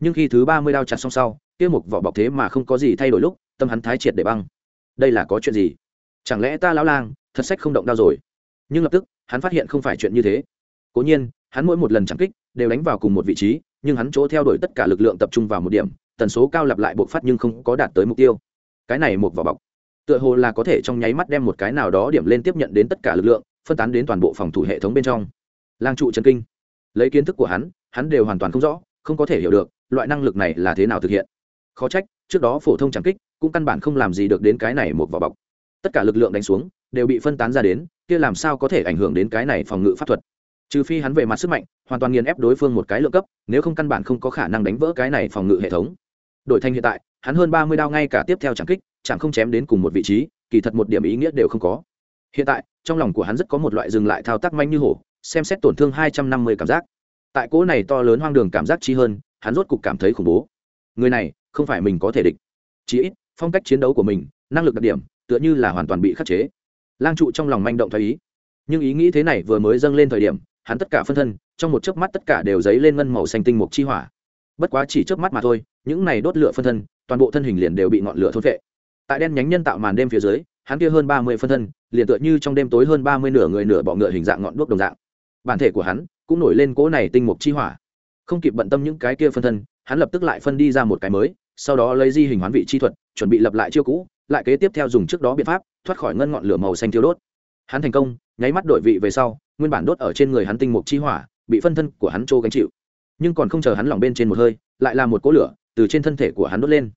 nhưng khi thứ ba mươi đao chặt xong sau, kia một vỏ bọc thế mà không có gì thay đổi lúc, tâm hắn thái triệt để băng. Đây là có chuyện gì? Chẳng lẽ ta lão lang, thật sách không động đao rồi? Nhưng lập tức, hắn phát hiện không phải chuyện như thế. Cố nhiên, hắn mỗi một lần chẳng kích, đều đánh vào cùng một vị trí, nhưng hắn chỗ theo đuổi tất cả lực lượng tập trung vào một điểm, tần số cao lặp lại bộc phát nhưng không có đạt tới mục tiêu. Cái này một vỏ bọc, tựa hồ là có thể trong nháy mắt đem một cái nào đó điểm lên tiếp nhận đến tất cả lực lượng, phân tán đến toàn bộ phòng thủ hệ thống bên trong. Lang trụ trần kinh. Lấy kiến thức của hắn hắn đều hoàn toàn không rõ, không có thể hiểu được loại năng lực này là thế nào thực hiện? Khó trách, trước đó phổ thông chẳng kích, cũng căn bản không làm gì được đến cái này một vỏ bọc. Tất cả lực lượng đánh xuống, đều bị phân tán ra đến, kia làm sao có thể ảnh hưởng đến cái này phòng ngự pháp thuật? Trừ phi hắn về mặt sức mạnh, hoàn toàn nghiền ép đối phương một cái lượng cấp, nếu không căn bản không có khả năng đánh vỡ cái này phòng ngự hệ thống. Đổi thành hiện tại, hắn hơn ba mươi đao ngay cả tiếp theo chẳng kích chẳng không chém đến cùng một vị trí, kỳ thật một điểm ý nghĩa đều không có. Hiện tại, trong lòng của hắn rất có một loại dừng lại thao tác manh như hổ, xem xét tổn thương hai trăm năm mươi cảm giác. Tại cỗ này to lớn hoang đường cảm giác chi hơn hắn rốt cục cảm thấy khủng bố. Người này, không phải mình có thể địch. Chỉ ít, phong cách chiến đấu của mình, năng lực đặc điểm, tựa như là hoàn toàn bị khắc chế. Lang trụ trong lòng manh động thoái ý. Nhưng ý nghĩ thế này vừa mới dâng lên thời điểm, hắn tất cả phân thân, trong một chớp mắt tất cả đều dấy lên ngân màu xanh tinh mục chi hỏa. Bất quá chỉ chớp mắt mà thôi, những này đốt lửa phân thân, toàn bộ thân hình liền đều bị ngọn lửa thôn vệ tại đen nhánh nhân tạo màn đêm phía dưới, hắn kia hơn ba mươi phân thân, liền tựa như trong đêm tối hơn ba mươi nửa người nửa bọ ngựa hình dạng ngọn đuốc đồng dạng. Bản thể của hắn cũng nổi lên cỗ này tinh mục chi hỏa không kịp bận tâm những cái kia phân thân, hắn lập tức lại phân đi ra một cái mới, sau đó lấy di hình hoán vị chi thuật, chuẩn bị lập lại chiêu cũ, lại kế tiếp theo dùng trước đó biện pháp, thoát khỏi ngân ngọn lửa màu xanh thiêu đốt. Hắn thành công, nháy mắt đổi vị về sau, nguyên bản đốt ở trên người hắn tinh mục chi hỏa, bị phân thân của hắn trô gánh chịu. Nhưng còn không chờ hắn lỏng bên trên một hơi, lại là một cỗ lửa từ trên thân thể của hắn đốt lên.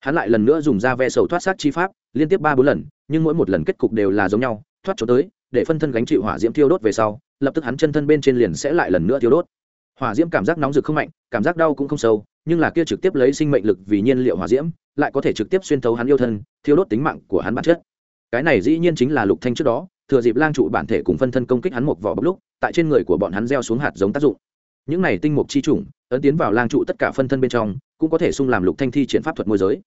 Hắn lại lần nữa dùng da ve sầu thoát sát chi pháp, liên tiếp ba bốn lần, nhưng mỗi một lần kết cục đều là giống nhau, thoát trốn tới, để phân thân gánh chịu hỏa diễm thiêu đốt về sau, lập tức hắn chân thân bên trên liền sẽ lại lần nữa thiêu đốt hỏa diễm cảm giác nóng rực không mạnh cảm giác đau cũng không sâu nhưng là kia trực tiếp lấy sinh mệnh lực vì nhiên liệu hỏa diễm lại có thể trực tiếp xuyên thấu hắn yêu thân thiêu đốt tính mạng của hắn bản chất. Cái này dĩ nhiên chính là lục thanh trước đó thừa dịp lang trụ bản thể cùng phân thân công kích hắn một vỏ bốc lúc tại trên người của bọn hắn gieo xuống hạt giống tác dụng. Những này tinh mục chi trùng, ấn tiến vào lang trụ tất cả phân thân bên trong cũng có thể sung làm lục thanh thi triển pháp thuật môi giới.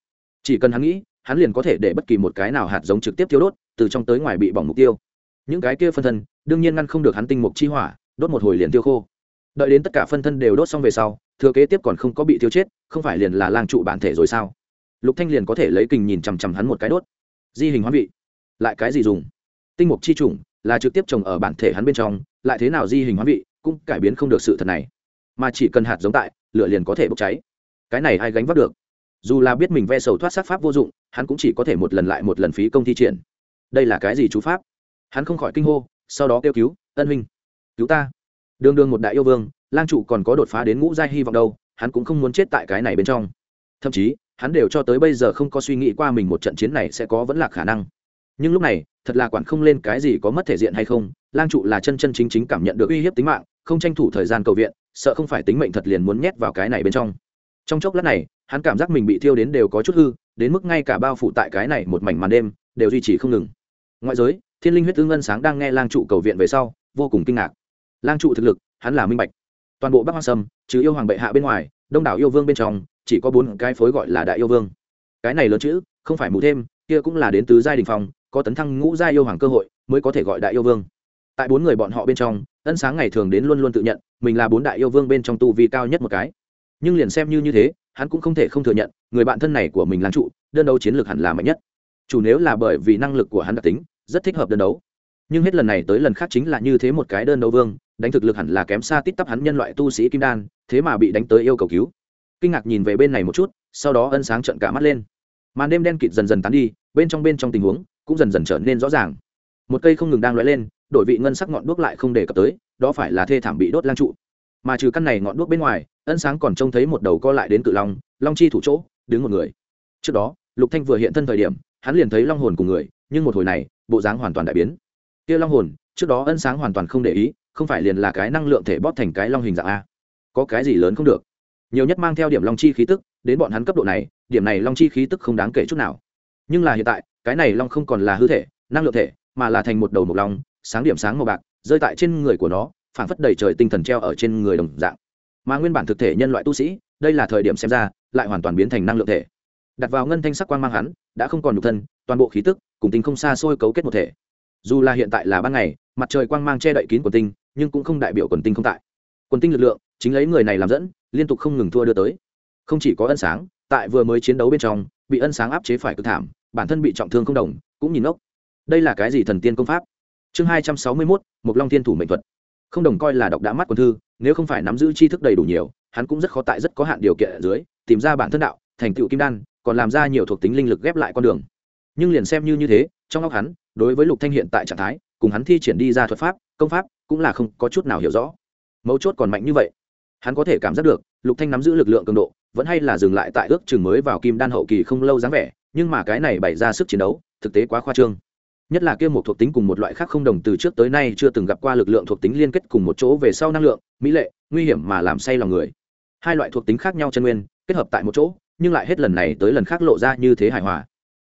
Chỉ cần hắn nghĩ hắn liền có thể để bất kỳ một cái nào hạt giống trực tiếp thiêu đốt từ trong tới ngoài bị bỏng mục tiêu. Những cái kia phân thân đương nhiên ngăn không được hắn tinh mục chi hỏa đốt một hồi liền tiêu khô đợi đến tất cả phân thân đều đốt xong về sau, thừa kế tiếp còn không có bị thiêu chết, không phải liền là lang trụ bản thể rồi sao? Lục thanh liền có thể lấy kình nhìn chằm chằm hắn một cái đốt. Di hình hóa vị. Lại cái gì dùng? Tinh mục chi trùng là trực tiếp trồng ở bản thể hắn bên trong, lại thế nào di hình hóa vị, cũng cải biến không được sự thật này. Mà chỉ cần hạt giống tại, lửa liền có thể bốc cháy. Cái này ai gánh vác được? Dù là biết mình ve sầu thoát sát pháp vô dụng, hắn cũng chỉ có thể một lần lại một lần phí công thi triển. Đây là cái gì chú pháp? Hắn không khỏi kinh hô, sau đó kêu cứu, ân huynh, cứu ta đương đương một đại yêu vương, lang trụ còn có đột phá đến ngũ giai hy vọng đâu, hắn cũng không muốn chết tại cái này bên trong. Thậm chí, hắn đều cho tới bây giờ không có suy nghĩ qua mình một trận chiến này sẽ có vẫn là khả năng. Nhưng lúc này, thật là quản không lên cái gì có mất thể diện hay không, lang trụ là chân chân chính chính cảm nhận được uy hiếp tính mạng, không tranh thủ thời gian cầu viện, sợ không phải tính mệnh thật liền muốn nhét vào cái này bên trong. Trong chốc lát này, hắn cảm giác mình bị thiêu đến đều có chút hư, đến mức ngay cả bao phủ tại cái này một mảnh màn đêm, đều duy trì không ngừng. Ngoại giới, thiên linh huyết tương ngân sáng đang nghe lang trụ cầu viện về sau, vô cùng kinh ngạc lang trụ thực lực, hắn là minh bạch. Toàn bộ bắc hoang sâm chứ yêu hoàng bệ hạ bên ngoài, đông đảo yêu vương bên trong, chỉ có bốn cái phối gọi là đại yêu vương. Cái này lớn chữ, không phải mù thêm, kia cũng là đến từ giai đình phong, có tấn thăng ngũ giai yêu hoàng cơ hội mới có thể gọi đại yêu vương. Tại bốn người bọn họ bên trong, ân sáng ngày thường đến luôn luôn tự nhận, mình là bốn đại yêu vương bên trong tu vi cao nhất một cái. Nhưng liền xem như như thế, hắn cũng không thể không thừa nhận, người bạn thân này của mình làm trụ, đơn đấu chiến lược hẳn là mạnh nhất. Chủ nếu là bởi vì năng lực của hắn đặc tính, rất thích hợp đơn đấu. Nhưng hết lần này tới lần khác chính là như thế một cái đơn đấu vương đánh thực lực hẳn là kém xa tít tắp hắn nhân loại tu sĩ kim đan, thế mà bị đánh tới yêu cầu cứu. Kinh ngạc nhìn về bên này một chút, sau đó ân sáng trận cả mắt lên. Màn đêm đen kịt dần dần tán đi, bên trong bên trong tình huống cũng dần dần trở nên rõ ràng. Một cây không ngừng đang lóe lên, đổi vị ngân sắc ngọn đuốc lại không đề cập tới, đó phải là thê thảm bị đốt lang trụ. Mà trừ căn này ngọn đuốc bên ngoài, ân sáng còn trông thấy một đầu co lại đến cự long long chi thủ chỗ, đứng một người. Trước đó, lục thanh vừa hiện thân thời điểm, hắn liền thấy long hồn của người, nhưng một hồi này, bộ dáng hoàn toàn đại biến. Kia long hồn, trước đó ân sáng hoàn toàn không để ý không phải liền là cái năng lượng thể bóp thành cái long hình dạng a? Có cái gì lớn không được? Nhiều nhất mang theo điểm long chi khí tức, đến bọn hắn cấp độ này, điểm này long chi khí tức không đáng kể chút nào. Nhưng là hiện tại, cái này long không còn là hư thể, năng lượng thể, mà là thành một đầu mộc long, sáng điểm sáng màu bạc, rơi tại trên người của nó phản phất đầy trời tinh thần treo ở trên người đồng dạng. Mà nguyên bản thực thể nhân loại tu sĩ, đây là thời điểm xem ra, lại hoàn toàn biến thành năng lượng thể. Đặt vào ngân thanh sắc quang mang hắn, đã không còn nhục thân, toàn bộ khí tức, cùng tinh không xa xôi cấu kết một thể. Dù là hiện tại là ban ngày, mặt trời quang mang che đậy kín quần tinh nhưng cũng không đại biểu quần tinh không tại. Quần tinh lực lượng, chính lấy người này làm dẫn, liên tục không ngừng thua đưa tới. Không chỉ có ân sáng, tại vừa mới chiến đấu bên trong, bị ân sáng áp chế phải cực thảm, bản thân bị trọng thương không đồng, cũng nhìn ngốc. Đây là cái gì thần tiên công pháp? Chương hai trăm sáu mươi mốt một long thiên thủ mệnh thuật. Không đồng coi là đọc đã mắt quân thư, nếu không phải nắm giữ tri thức đầy đủ nhiều, hắn cũng rất khó tại rất có hạn điều kiện ở dưới, tìm ra bản thân đạo, thành tựu kim đan, còn làm ra nhiều thuộc tính linh lực ghép lại con đường. Nhưng liền xem như như thế, trong óc hắn, đối với lục thanh hiện tại trạng thái, cùng hắn thi triển đi ra thuật pháp công pháp cũng là không có chút nào hiểu rõ. Mấu chốt còn mạnh như vậy. Hắn có thể cảm giác được, lục thanh nắm giữ lực lượng cường độ, vẫn hay là dừng lại tại ước chừng mới vào kim đan hậu kỳ không lâu dáng vẻ, nhưng mà cái này bày ra sức chiến đấu, thực tế quá khoa trương. Nhất là kia một thuộc tính cùng một loại khác không đồng từ trước tới nay chưa từng gặp qua lực lượng thuộc tính liên kết cùng một chỗ về sau năng lượng, mỹ lệ, nguy hiểm mà làm say lòng người. Hai loại thuộc tính khác nhau chân nguyên, kết hợp tại một chỗ, nhưng lại hết lần này tới lần khác lộ ra như thế hài hòa.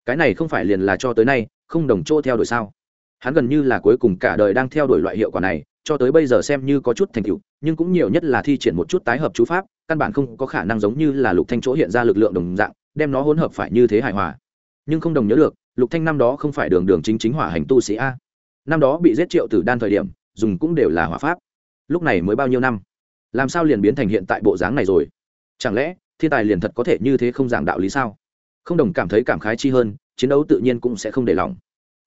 Cái này không phải liền là cho tới nay, không đồng chỗ theo đuổi sao? Hắn gần như là cuối cùng cả đời đang theo đuổi loại hiệu quả này, cho tới bây giờ xem như có chút thành tựu, nhưng cũng nhiều nhất là thi triển một chút tái hợp chú pháp, căn bản không có khả năng giống như là lục thanh chỗ hiện ra lực lượng đồng dạng, đem nó hỗn hợp phải như thế hài hòa. Nhưng không đồng nhớ được, lục thanh năm đó không phải đường đường chính chính hỏa hành tu sĩ a. Năm đó bị giết triệu tử đan thời điểm, dùng cũng đều là hỏa pháp. Lúc này mới bao nhiêu năm? Làm sao liền biến thành hiện tại bộ dáng này rồi? Chẳng lẽ, thiên tài liền thật có thể như thế không giảng đạo lý sao? Không đồng cảm thấy cảm khái chi hơn, chiến đấu tự nhiên cũng sẽ không để lòng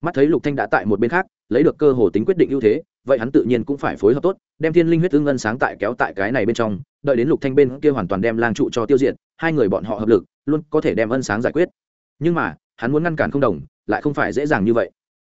mắt thấy lục thanh đã tại một bên khác, lấy được cơ hồ tính quyết định ưu thế, vậy hắn tự nhiên cũng phải phối hợp tốt, đem thiên linh huyết tương ngân sáng tại kéo tại cái này bên trong, đợi đến lục thanh bên kia hoàn toàn đem lang trụ cho tiêu diệt, hai người bọn họ hợp lực, luôn có thể đem ân sáng giải quyết. Nhưng mà, hắn muốn ngăn cản không đồng, lại không phải dễ dàng như vậy.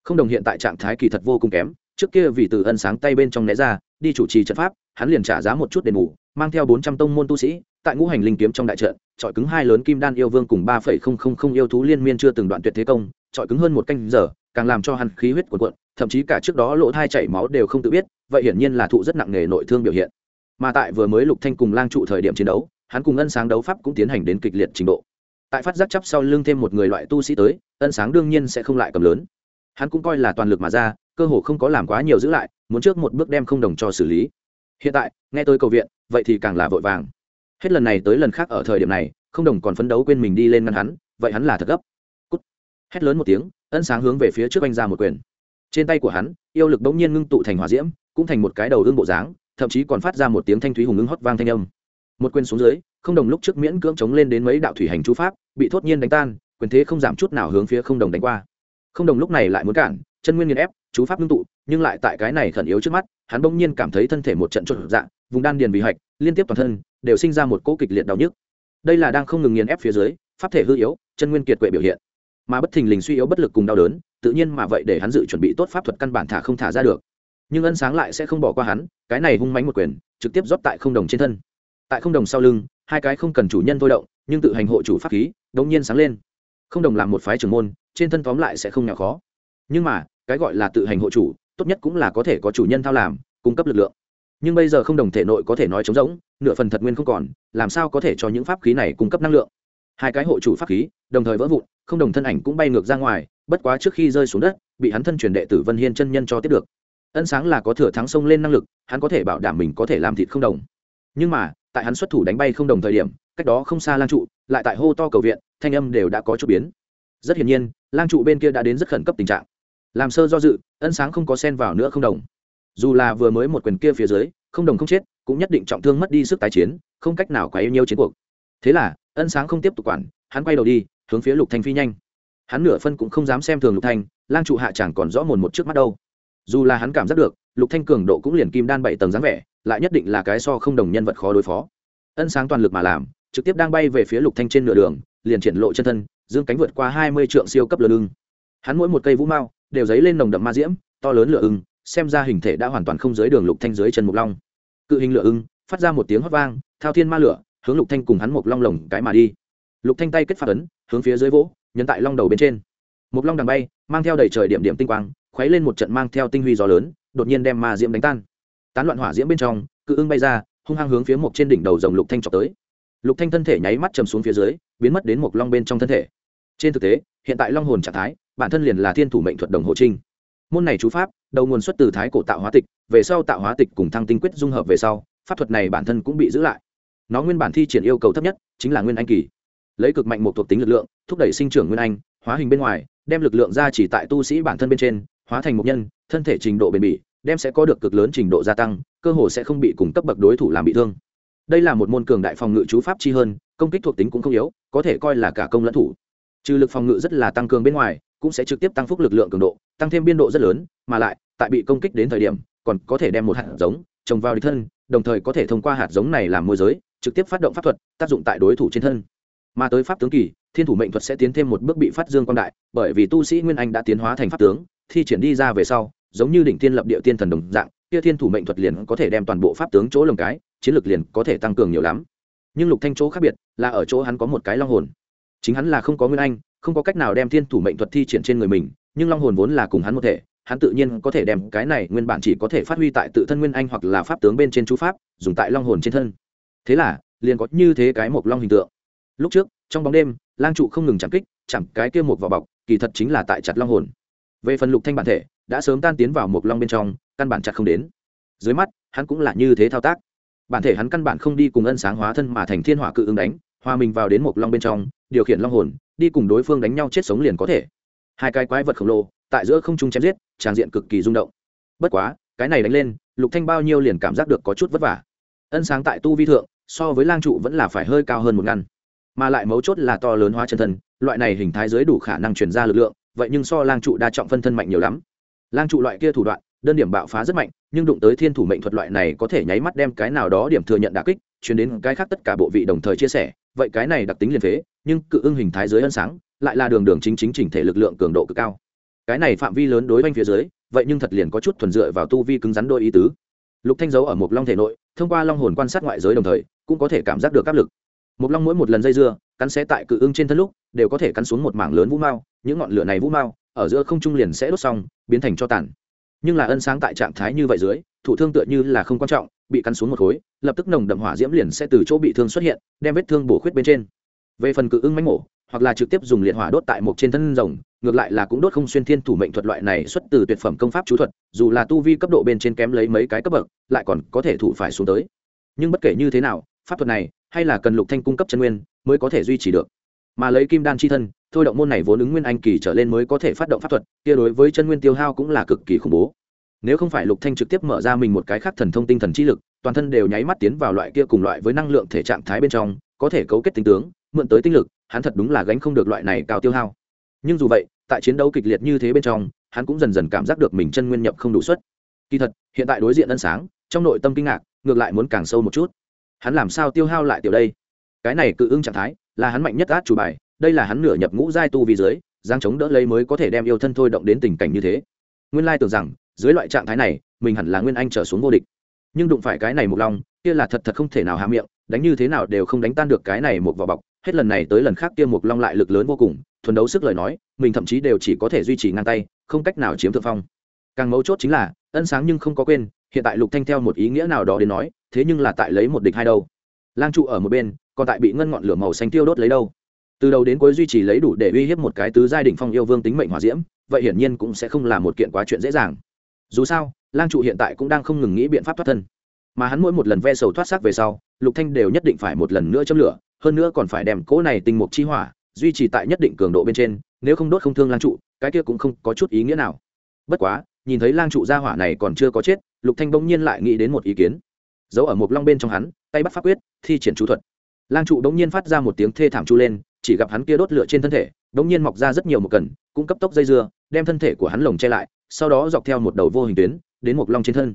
Không đồng hiện tại trạng thái kỳ thật vô cùng kém, trước kia vì từ ân sáng tay bên trong né ra, đi chủ trì trận pháp, hắn liền trả giá một chút đền bù, mang theo bốn trăm tông môn tu sĩ, tại ngũ hành linh kiếm trong đại trận trọi cứng hai lớn kim đan yêu vương cùng ba phẩy không không không yêu thú liên miên chưa từng đoạn tuyệt thế công trọi cứng hơn một canh giờ càng làm cho hắn khí huyết cuộn cuộn, thậm chí cả trước đó lỗ thai chảy máu đều không tự biết, vậy hiển nhiên là thụ rất nặng nề nội thương biểu hiện. Mà tại vừa mới lục thanh cùng lang trụ thời điểm chiến đấu, hắn cùng ân sáng đấu pháp cũng tiến hành đến kịch liệt trình độ. Tại phát giác chấp sau lưng thêm một người loại tu sĩ tới, ân sáng đương nhiên sẽ không lại cầm lớn. Hắn cũng coi là toàn lực mà ra, cơ hồ không có làm quá nhiều giữ lại, muốn trước một bước đem không đồng cho xử lý. Hiện tại, nghe tôi cầu viện, vậy thì càng là vội vàng. Hết lần này tới lần khác ở thời điểm này, không đồng còn phấn đấu quên mình đi lên ngăn hắn, vậy hắn là thật gấp hét lớn một tiếng, ân sáng hướng về phía trước anh ra một quyền. Trên tay của hắn, yêu lực bỗng nhiên ngưng tụ thành hỏa diễm, cũng thành một cái đầu đương bộ dáng, thậm chí còn phát ra một tiếng thanh thúy hùng ứng hót vang thanh âm. Một quyền xuống dưới, không đồng lúc trước miễn cưỡng chống lên đến mấy đạo thủy hành chú pháp, bị thốt nhiên đánh tan, quyền thế không giảm chút nào hướng phía không đồng đánh qua. Không đồng lúc này lại muốn cản, chân nguyên nghiền ép, chú pháp ngưng tụ, nhưng lại tại cái này khẩn yếu trước mắt, hắn bỗng nhiên cảm thấy thân thể một trận trộn dạng, vùng đan điền bị hạch, liên tiếp toàn thân, đều sinh ra một cỗ kịch liệt đau nhức. Đây là đang không ngừng nghiền ép phía dưới, pháp thể hư yếu, chân nguyên kiệt quệ biểu hiện mà bất thình lình suy yếu bất lực cùng đau đớn, tự nhiên mà vậy để hắn dự chuẩn bị tốt pháp thuật căn bản thả không thả ra được. Nhưng ân sáng lại sẽ không bỏ qua hắn, cái này hung mánh một quyền, trực tiếp rót tại không đồng trên thân. Tại không đồng sau lưng, hai cái không cần chủ nhân thôi động, nhưng tự hành hộ chủ pháp khí đống nhiên sáng lên. Không đồng làm một phái trưởng môn, trên thân tóm lại sẽ không nhỏ khó. Nhưng mà, cái gọi là tự hành hộ chủ, tốt nhất cũng là có thể có chủ nhân thao làm, cung cấp lực lượng. Nhưng bây giờ không đồng thể nội có thể nói trống rỗng, nửa phần thật nguyên không còn, làm sao có thể cho những pháp khí này cung cấp năng lượng? Hai cái hộ chủ pháp khí, đồng thời vỡ vụn, không đồng thân ảnh cũng bay ngược ra ngoài, bất quá trước khi rơi xuống đất, bị hắn thân truyền đệ tử vân hiên chân nhân cho tiếp được. Ân sáng là có thừa thắng sông lên năng lực, hắn có thể bảo đảm mình có thể làm thịt không đồng. Nhưng mà, tại hắn xuất thủ đánh bay không đồng thời điểm, cách đó không xa lang trụ, lại tại hô to cầu viện, thanh âm đều đã có chút biến. Rất hiển nhiên, lang trụ bên kia đã đến rất khẩn cấp tình trạng. Làm sơ do dự, ân sáng không có sen vào nữa không đồng. Dù là vừa mới một quyền kia phía dưới, không đồng không chết, cũng nhất định trọng thương mất đi sức tái chiến, không cách nào quá yêu nhiều chiến cuộc. Thế là ân sáng không tiếp tục quản, hắn quay đầu đi, hướng phía lục thanh phi nhanh. Hắn nửa phân cũng không dám xem thường lục thanh, lang trụ hạ chẳng còn rõ mồn một trước mắt đâu. Dù là hắn cảm giác được, lục thanh cường độ cũng liền kim đan bảy tầng dáng vẻ, lại nhất định là cái so không đồng nhân vật khó đối phó. Ân sáng toàn lực mà làm, trực tiếp đang bay về phía lục thanh trên nửa đường, liền triển lộ chân thân, dương cánh vượt qua hai mươi trượng siêu cấp lửa ưng hắn mỗi một cây vũ mao, đều dấy lên nồng đậm ma diễm, to lớn lửa ưng, xem ra hình thể đã hoàn toàn không dưới đường lục thanh dưới chân mục long. Cự hình lửa ưng, phát ra một tiếng hót vang, thao thiên ma lửa hướng lục thanh cùng hắn một long lồng cái mà đi. Lục thanh tay kết phát ấn, hướng phía dưới vỗ, nhấn tại long đầu bên trên. Một long đằng bay, mang theo đầy trời điểm điểm tinh quang, khuấy lên một trận mang theo tinh huy gió lớn, đột nhiên đem ma diễm đánh tan. Tán loạn hỏa diễm bên trong, cự ưng bay ra, hung hăng hướng phía một trên đỉnh đầu rồng lục thanh chọc tới. Lục thanh thân thể nháy mắt chầm xuống phía dưới, biến mất đến một long bên trong thân thể. Trên thực tế, hiện tại long hồn trạng thái, bản thân liền là thiên thủ mệnh thuật đồng hồ trinh. Môn này chú pháp, đầu nguồn xuất từ thái cổ tạo hóa tịch, về sau tạo hóa tịch cùng thăng tinh quyết dung hợp về sau, pháp thuật này bản thân cũng bị giữ lại nó nguyên bản thi triển yêu cầu thấp nhất chính là nguyên anh kỳ. Lấy cực mạnh một thuộc tính lực lượng, thúc đẩy sinh trưởng nguyên anh, hóa hình bên ngoài, đem lực lượng ra chỉ tại tu sĩ bản thân bên trên, hóa thành một nhân, thân thể trình độ bền bỉ, đem sẽ có được cực lớn trình độ gia tăng, cơ hồ sẽ không bị cùng cấp bậc đối thủ làm bị thương. Đây là một môn cường đại phòng ngự chú pháp chi hơn, công kích thuộc tính cũng không yếu, có thể coi là cả công lẫn thủ. Trừ lực phòng ngự rất là tăng cường bên ngoài, cũng sẽ trực tiếp tăng phúc lực lượng cường độ, tăng thêm biên độ rất lớn, mà lại, tại bị công kích đến thời điểm, còn có thể đem một hạt giống trồng vào địch thân, đồng thời có thể thông qua hạt giống này làm môi giới trực tiếp phát động pháp thuật, tác dụng tại đối thủ trên thân. Mà tới pháp tướng kỳ, thiên thủ mệnh thuật sẽ tiến thêm một bước bị phát dương quan đại, bởi vì tu sĩ nguyên anh đã tiến hóa thành pháp tướng, thi triển đi ra về sau, giống như đỉnh thiên lập địa tiên thần đồng dạng, kia thiên thủ mệnh thuật liền có thể đem toàn bộ pháp tướng chỗ lồng cái, chiến lược liền có thể tăng cường nhiều lắm. Nhưng lục thanh chỗ khác biệt, là ở chỗ hắn có một cái long hồn. Chính hắn là không có nguyên anh, không có cách nào đem thiên thủ mệnh thuật thi triển trên người mình, nhưng long hồn vốn là cùng hắn một thể, hắn tự nhiên có thể đem cái này nguyên bản chỉ có thể phát huy tại tự thân nguyên anh hoặc là pháp tướng bên trên chú pháp, dùng tại long hồn trên thân thế là, liền có như thế cái mộc long hình tượng. Lúc trước, trong bóng đêm, lang trụ không ngừng chạm kích, chạm cái kia một vào bọc, kỳ thật chính là tại chặt long hồn. Về phần lục thanh bản thể, đã sớm tan tiến vào mộc long bên trong, căn bản chặt không đến. Dưới mắt, hắn cũng là như thế thao tác. Bản thể hắn căn bản không đi cùng ân sáng hóa thân mà thành thiên hỏa cự ứng đánh, hòa mình vào đến một long bên trong, điều khiển long hồn, đi cùng đối phương đánh nhau chết sống liền có thể. Hai cái quái vật khổng lồ, tại giữa không trung chém giết, tràn diện cực kỳ rung động. Bất quá, cái này đánh lên, lục thanh bao nhiêu liền cảm giác được có chút vất vả. Ân sáng tại tu vi thượng so với lang trụ vẫn là phải hơi cao hơn một ngăn. Mà lại mấu chốt là to lớn hóa chân thân, loại này hình thái dưới đủ khả năng chuyển ra lực lượng, vậy nhưng so lang trụ đa trọng phân thân mạnh nhiều lắm. Lang trụ loại kia thủ đoạn, đơn điểm bạo phá rất mạnh, nhưng đụng tới thiên thủ mệnh thuật loại này có thể nháy mắt đem cái nào đó điểm thừa nhận đả kích chuyển đến cái khác tất cả bộ vị đồng thời chia sẻ. Vậy cái này đặc tính liền phế, nhưng cự ưng hình thái dưới ân sáng, lại là đường đường chính chính chỉnh thể lực lượng cường độ cực cao. Cái này phạm vi lớn đối với phía dưới, vậy nhưng thật liền có chút thuần dựa vào tu vi cứng rắn đôi ý tứ. Lục thanh dấu ở một long thể nội, thông qua long hồn quan sát ngoại giới đồng thời cũng có thể cảm giác được áp lực. Một long mỗi một lần dây dưa, cắn xé tại cự ưng trên thân lúc, đều có thể cắn xuống một mảng lớn vũ mao, những ngọn lửa này vũ mao, ở giữa không trung liền sẽ đốt xong, biến thành cho tàn. Nhưng là ân sáng tại trạng thái như vậy dưới, thủ thương tựa như là không quan trọng, bị cắn xuống một khối, lập tức nồng đậm hỏa diễm liền sẽ từ chỗ bị thương xuất hiện, đem vết thương bổ khuyết bên trên. Về phần cự ưng mánh mổ, hoặc là trực tiếp dùng liệt hỏa đốt tại một trên thân rồng, ngược lại là cũng đốt không xuyên thiên thủ mệnh thuật loại này xuất từ tuyệt phẩm công pháp chú thuật, dù là tu vi cấp độ bên trên kém lấy mấy cái cấp bậc, lại còn có thể thủ phải xuống tới. Nhưng bất kể như thế nào pháp thuật này, hay là cần lục thanh cung cấp chân nguyên, mới có thể duy trì được. Mà lấy kim đan chi thân, thôi động môn này vốn ứng nguyên anh kỳ trở lên mới có thể phát động pháp thuật, kia đối với chân nguyên tiêu hao cũng là cực kỳ khủng bố. Nếu không phải lục thanh trực tiếp mở ra mình một cái khác thần thông tinh thần chi lực, toàn thân đều nháy mắt tiến vào loại kia cùng loại với năng lượng thể trạng thái bên trong, có thể cấu kết tinh tướng, mượn tới tinh lực, hắn thật đúng là gánh không được loại này cao tiêu hao. Nhưng dù vậy, tại chiến đấu kịch liệt như thế bên trong, hắn cũng dần dần cảm giác được mình chân nguyên nhập không đủ suất. Kỳ thật, hiện tại đối diện ân sáng, trong nội tâm kinh ngạc, ngược lại muốn càng sâu một chút hắn làm sao tiêu hao lại tiểu đây? Cái này cự ưng trạng thái, là hắn mạnh nhất át chủ bài, đây là hắn nửa nhập ngũ giai tu vì dưới, giang chống đỡ lấy mới có thể đem yêu thân thôi động đến tình cảnh như thế. Nguyên lai tưởng rằng, dưới loại trạng thái này, mình hẳn là nguyên anh trở xuống vô địch. Nhưng đụng phải cái này một lòng, kia là thật thật không thể nào hạ miệng, đánh như thế nào đều không đánh tan được cái này một vỏ bọc. Hết lần này tới lần khác kia một long lại lực lớn vô cùng, thuần đấu sức lời nói, mình thậm chí đều chỉ có thể duy trì ngang tay, không cách nào chiếm thượng phong. Càng mấu chốt chính là, ân sáng nhưng không có quên hiện tại lục thanh theo một ý nghĩa nào đó đến nói, thế nhưng là tại lấy một địch hai đâu. Lang trụ ở một bên, còn tại bị ngân ngọn lửa màu xanh tiêu đốt lấy đâu. Từ đầu đến cuối duy trì lấy đủ để uy hiếp một cái tứ giai đỉnh phong yêu vương tính mệnh hỏa diễm, vậy hiển nhiên cũng sẽ không là một kiện quá chuyện dễ dàng. Dù sao, lang trụ hiện tại cũng đang không ngừng nghĩ biện pháp thoát thân. Mà hắn mỗi một lần ve sầu thoát xác về sau, lục thanh đều nhất định phải một lần nữa châm lửa, hơn nữa còn phải đem cỗ này tinh mục chi hỏa, duy trì tại nhất định cường độ bên trên, nếu không đốt không thương lang trụ, cái kia cũng không có chút ý nghĩa nào. Bất quá nhìn thấy lang trụ gia hỏa này còn chưa có chết, lục thanh bỗng nhiên lại nghĩ đến một ý kiến. Giấu ở một long bên trong hắn, tay bắt pháp quyết, thi triển chú thuật. Lang trụ bỗng nhiên phát ra một tiếng thê thảm chu lên, chỉ gặp hắn kia đốt lửa trên thân thể, bỗng nhiên mọc ra rất nhiều một cần, cũng cấp tốc dây dưa, đem thân thể của hắn lồng che lại, sau đó dọc theo một đầu vô hình tuyến, đến một long trên thân.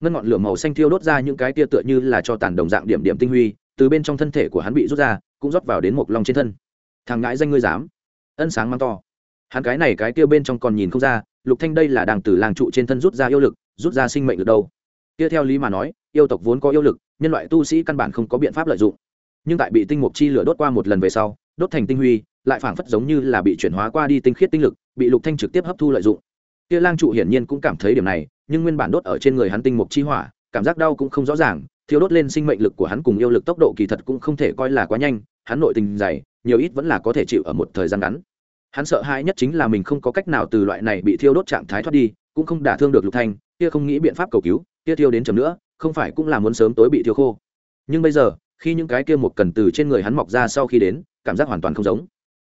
Ngân ngọn lửa màu xanh thiêu đốt ra những cái tia tựa như là cho tàn đồng dạng điểm điểm tinh huy, từ bên trong thân thể của hắn bị rút ra, cũng rót vào đến một long trên thân. Thằng ngãi danh ngươi dám. Ân sáng mang to. Hắn cái này cái tia bên trong còn nhìn không ra lục thanh đây là đang từ làng trụ trên thân rút ra yêu lực, rút ra sinh mệnh được đâu? Kia theo lý mà nói, yêu tộc vốn có yêu lực, nhân loại tu sĩ căn bản không có biện pháp lợi dụng. Nhưng tại bị tinh mục chi lửa đốt qua một lần về sau, đốt thành tinh huy, lại phảng phất giống như là bị chuyển hóa qua đi tinh khiết tinh lực, bị lục thanh trực tiếp hấp thu lợi dụng. Kia lang trụ hiển nhiên cũng cảm thấy điểm này, nhưng nguyên bản đốt ở trên người hắn tinh mục chi hỏa, cảm giác đau cũng không rõ ràng thiếu đốt lên sinh mệnh lực của hắn cùng yêu lực tốc độ kỳ thật cũng không thể coi là quá nhanh, hắn nội tình dày, nhiều ít vẫn là có thể chịu ở một thời gian ngắn hắn sợ hãi nhất chính là mình không có cách nào từ loại này bị thiêu đốt trạng thái thoát đi, cũng không đả thương được lục thanh, kia không nghĩ biện pháp cầu cứu, kia thiêu đến chậm nữa, không phải cũng là muốn sớm tối bị thiêu khô. Nhưng bây giờ, khi những cái kia một cần từ trên người hắn mọc ra sau khi đến, cảm giác hoàn toàn không giống.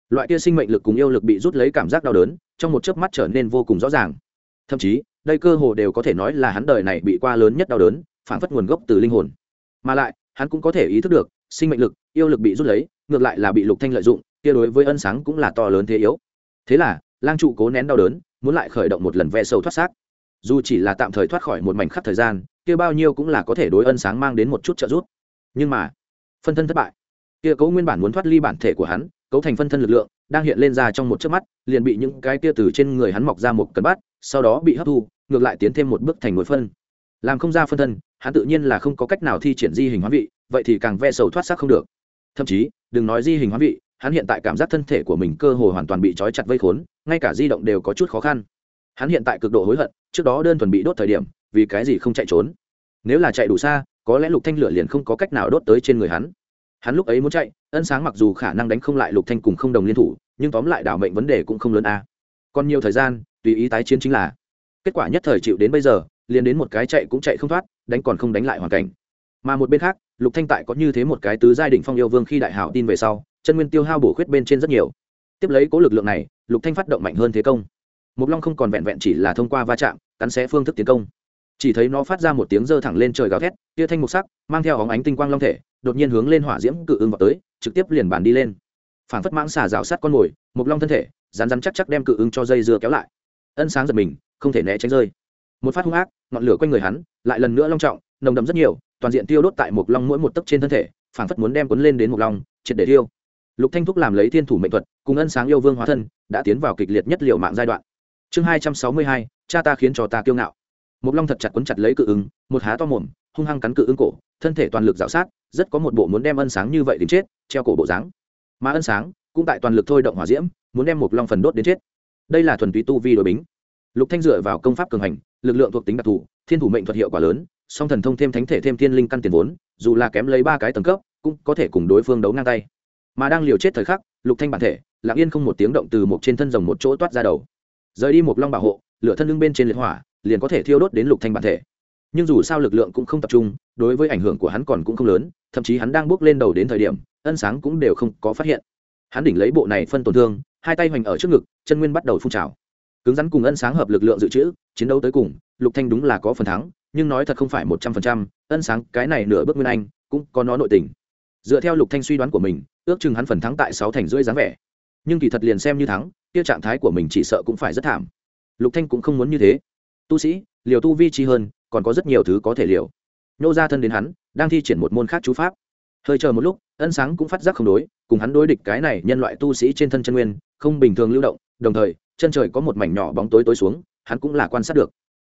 Loại kia sinh mệnh lực cùng yêu lực bị rút lấy cảm giác đau đớn, trong một chớp mắt trở nên vô cùng rõ ràng. Thậm chí, đây cơ hồ đều có thể nói là hắn đời này bị qua lớn nhất đau đớn, phản phất nguồn gốc từ linh hồn. Mà lại, hắn cũng có thể ý thức được, sinh mệnh lực, yêu lực bị rút lấy, ngược lại là bị lục thanh lợi dụng kia đối với ân sáng cũng là to lớn thế yếu. Thế là, lang trụ cố nén đau đớn, muốn lại khởi động một lần ve sâu thoát xác. Dù chỉ là tạm thời thoát khỏi một mảnh khắc thời gian, kia bao nhiêu cũng là có thể đối ân sáng mang đến một chút trợ giúp. Nhưng mà, phân thân thất bại. Kia cấu nguyên bản muốn thoát ly bản thể của hắn, cấu thành phân thân lực lượng, đang hiện lên ra trong một chớp mắt, liền bị những cái kia từ trên người hắn mọc ra một cần bát, sau đó bị hấp thu, ngược lại tiến thêm một bước thành mối phân. Làm không ra phân thân, hắn tự nhiên là không có cách nào thi triển di hình hóa vị, vậy thì càng ve sầu thoát xác không được. Thậm chí, đừng nói di hình hóa vị hắn hiện tại cảm giác thân thể của mình cơ hồ hoàn toàn bị trói chặt vây khốn, ngay cả di động đều có chút khó khăn. Hắn hiện tại cực độ hối hận, trước đó đơn thuần bị đốt thời điểm, vì cái gì không chạy trốn? Nếu là chạy đủ xa, có lẽ lục thanh lửa liền không có cách nào đốt tới trên người hắn. Hắn lúc ấy muốn chạy, ân sáng mặc dù khả năng đánh không lại lục thanh cùng không đồng liên thủ, nhưng tóm lại đảo mệnh vấn đề cũng không lớn a. Còn nhiều thời gian, tùy ý tái chiến chính là. Kết quả nhất thời chịu đến bây giờ, liền đến một cái chạy cũng chạy không thoát, đánh còn không đánh lại hoàn cảnh. Mà một bên khác, lục thanh tại có như thế một cái tứ giai đỉnh phong yêu vương khi đại hảo tin về sau chân nguyên tiêu hao bổ khuyết bên trên rất nhiều. Tiếp lấy cố lực lượng này, lục thanh phát động mạnh hơn thế công. Mục long không còn vẹn vẹn chỉ là thông qua va chạm, cắn xé phương thức tiến công. Chỉ thấy nó phát ra một tiếng dơ thẳng lên trời gào thét, tia thanh mục sắc, mang theo óng ánh tinh quang long thể, đột nhiên hướng lên hỏa diễm cự ưng vào tới, trực tiếp liền bàn đi lên. Phảng phất mãng xả rào sát con mồi mục long thân thể rán rán chắc chắc đem cự ưng cho dây dưa kéo lại. Ân sáng giật mình, không thể né tránh rơi. Một phát hung ác, ngọn lửa quanh người hắn, lại lần nữa long trọng, nồng đậm rất nhiều, toàn diện tiêu đốt tại mục long mỗi một tấc trên thân thể, phảng phất muốn đem cuốn lên đến mục long, triệt để tiêu lục thanh thúc làm lấy thiên thủ mệnh thuật, cùng ân sáng yêu vương hóa thân, đã tiến vào kịch liệt nhất liều mạng giai đoạn. Chương hai trăm sáu mươi hai, cha ta khiến cho ta kiêu ngạo. Một long thật chặt quấn chặt lấy cự ứng, một há to mồm, hung hăng cắn cự ứng cổ, thân thể toàn lực dạo sát, rất có một bộ muốn đem ân sáng như vậy đến chết, treo cổ bộ dáng. Mà ân sáng cũng tại toàn lực thôi động hỏa diễm, muốn đem một long phần đốt đến chết. Đây là thuần túy tu vi đối bính. Lục thanh dựa vào công pháp cường hành, lực lượng thuộc tính đặc thù, thiên thủ mệnh thuật hiệu quả lớn, song thần thông thêm thánh thể thêm thiên linh căn tiền vốn, dù là kém lấy ba cái tầng cấp, cũng có thể cùng đối phương đấu ngang tay mà đang liều chết thời khắc, lục thanh bản thể, lặng yên không một tiếng động từ một trên thân rồng một chỗ toát ra đầu. Rời đi một long bảo hộ, lửa thân lưng bên trên liệt hỏa, liền có thể thiêu đốt đến lục thanh bản thể. Nhưng dù sao lực lượng cũng không tập trung, đối với ảnh hưởng của hắn còn cũng không lớn, thậm chí hắn đang bước lên đầu đến thời điểm, ân sáng cũng đều không có phát hiện. Hắn đỉnh lấy bộ này phân tổn thương, hai tay hoành ở trước ngực, chân nguyên bắt đầu phun trào. Cứng rắn cùng ân sáng hợp lực lượng dự trữ, chiến đấu tới cùng, lục thanh đúng là có phần thắng, nhưng nói thật không phải một trăm phần trăm, ân sáng cái này nửa bước nguyên anh, cũng có nó nội tình. Dựa theo lục thanh suy đoán của mình ước chừng hắn phần thắng tại sáu thành rưỡi dáng vẻ. Nhưng kỳ thật liền xem như thắng, kia trạng thái của mình chỉ sợ cũng phải rất thảm. Lục thanh cũng không muốn như thế. Tu sĩ, liều tu vi chi hơn, còn có rất nhiều thứ có thể liều. Nhô ra thân đến hắn, đang thi triển một môn khác chú pháp. Hơi chờ một lúc, ân sáng cũng phát giác không đối, cùng hắn đối địch cái này nhân loại tu sĩ trên thân chân nguyên, không bình thường lưu động, đồng thời, chân trời có một mảnh nhỏ bóng tối tối xuống, hắn cũng là quan sát được.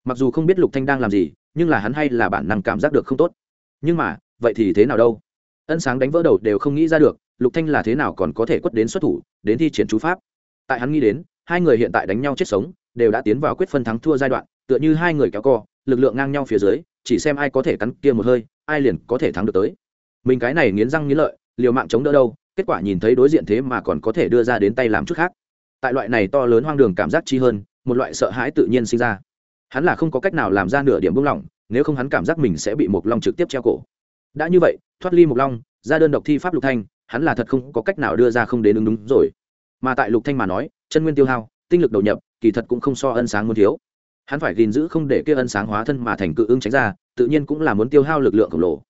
Mặc dù không biết lục thanh đang làm gì, nhưng là hắn hay là bản năng cảm giác được không tốt. Nhưng mà, vậy thì thế nào đâu? Ân sáng đánh vỡ đầu đều không nghĩ ra được lục thanh là thế nào còn có thể quất đến xuất thủ, đến thi triển chú pháp. Tại hắn nghĩ đến, hai người hiện tại đánh nhau chết sống, đều đã tiến vào quyết phân thắng thua giai đoạn, tựa như hai người kéo co, lực lượng ngang nhau phía dưới, chỉ xem ai có thể cắn kia một hơi, ai liền có thể thắng được tới. Mình cái này nghiến răng nghiến lợi, liều mạng chống đỡ đâu, kết quả nhìn thấy đối diện thế mà còn có thể đưa ra đến tay làm chút khác. Tại loại này to lớn hoang đường cảm giác chi hơn, một loại sợ hãi tự nhiên sinh ra. Hắn là không có cách nào làm ra nửa điểm buông lỏng, nếu không hắn cảm giác mình sẽ bị một long trực tiếp treo cổ. Đã như vậy, thoát ly một long, ra đơn độc thi pháp lục thanh hắn là thật không có cách nào đưa ra không đến ứng đúng rồi. Mà tại lục thanh mà nói, chân nguyên tiêu hao, tinh lực đầu nhập, kỳ thật cũng không so ân sáng muốn thiếu. Hắn phải gìn giữ không để kia ân sáng hóa thân mà thành cự ứng tránh ra, tự nhiên cũng là muốn tiêu hao lực lượng khổng lồ.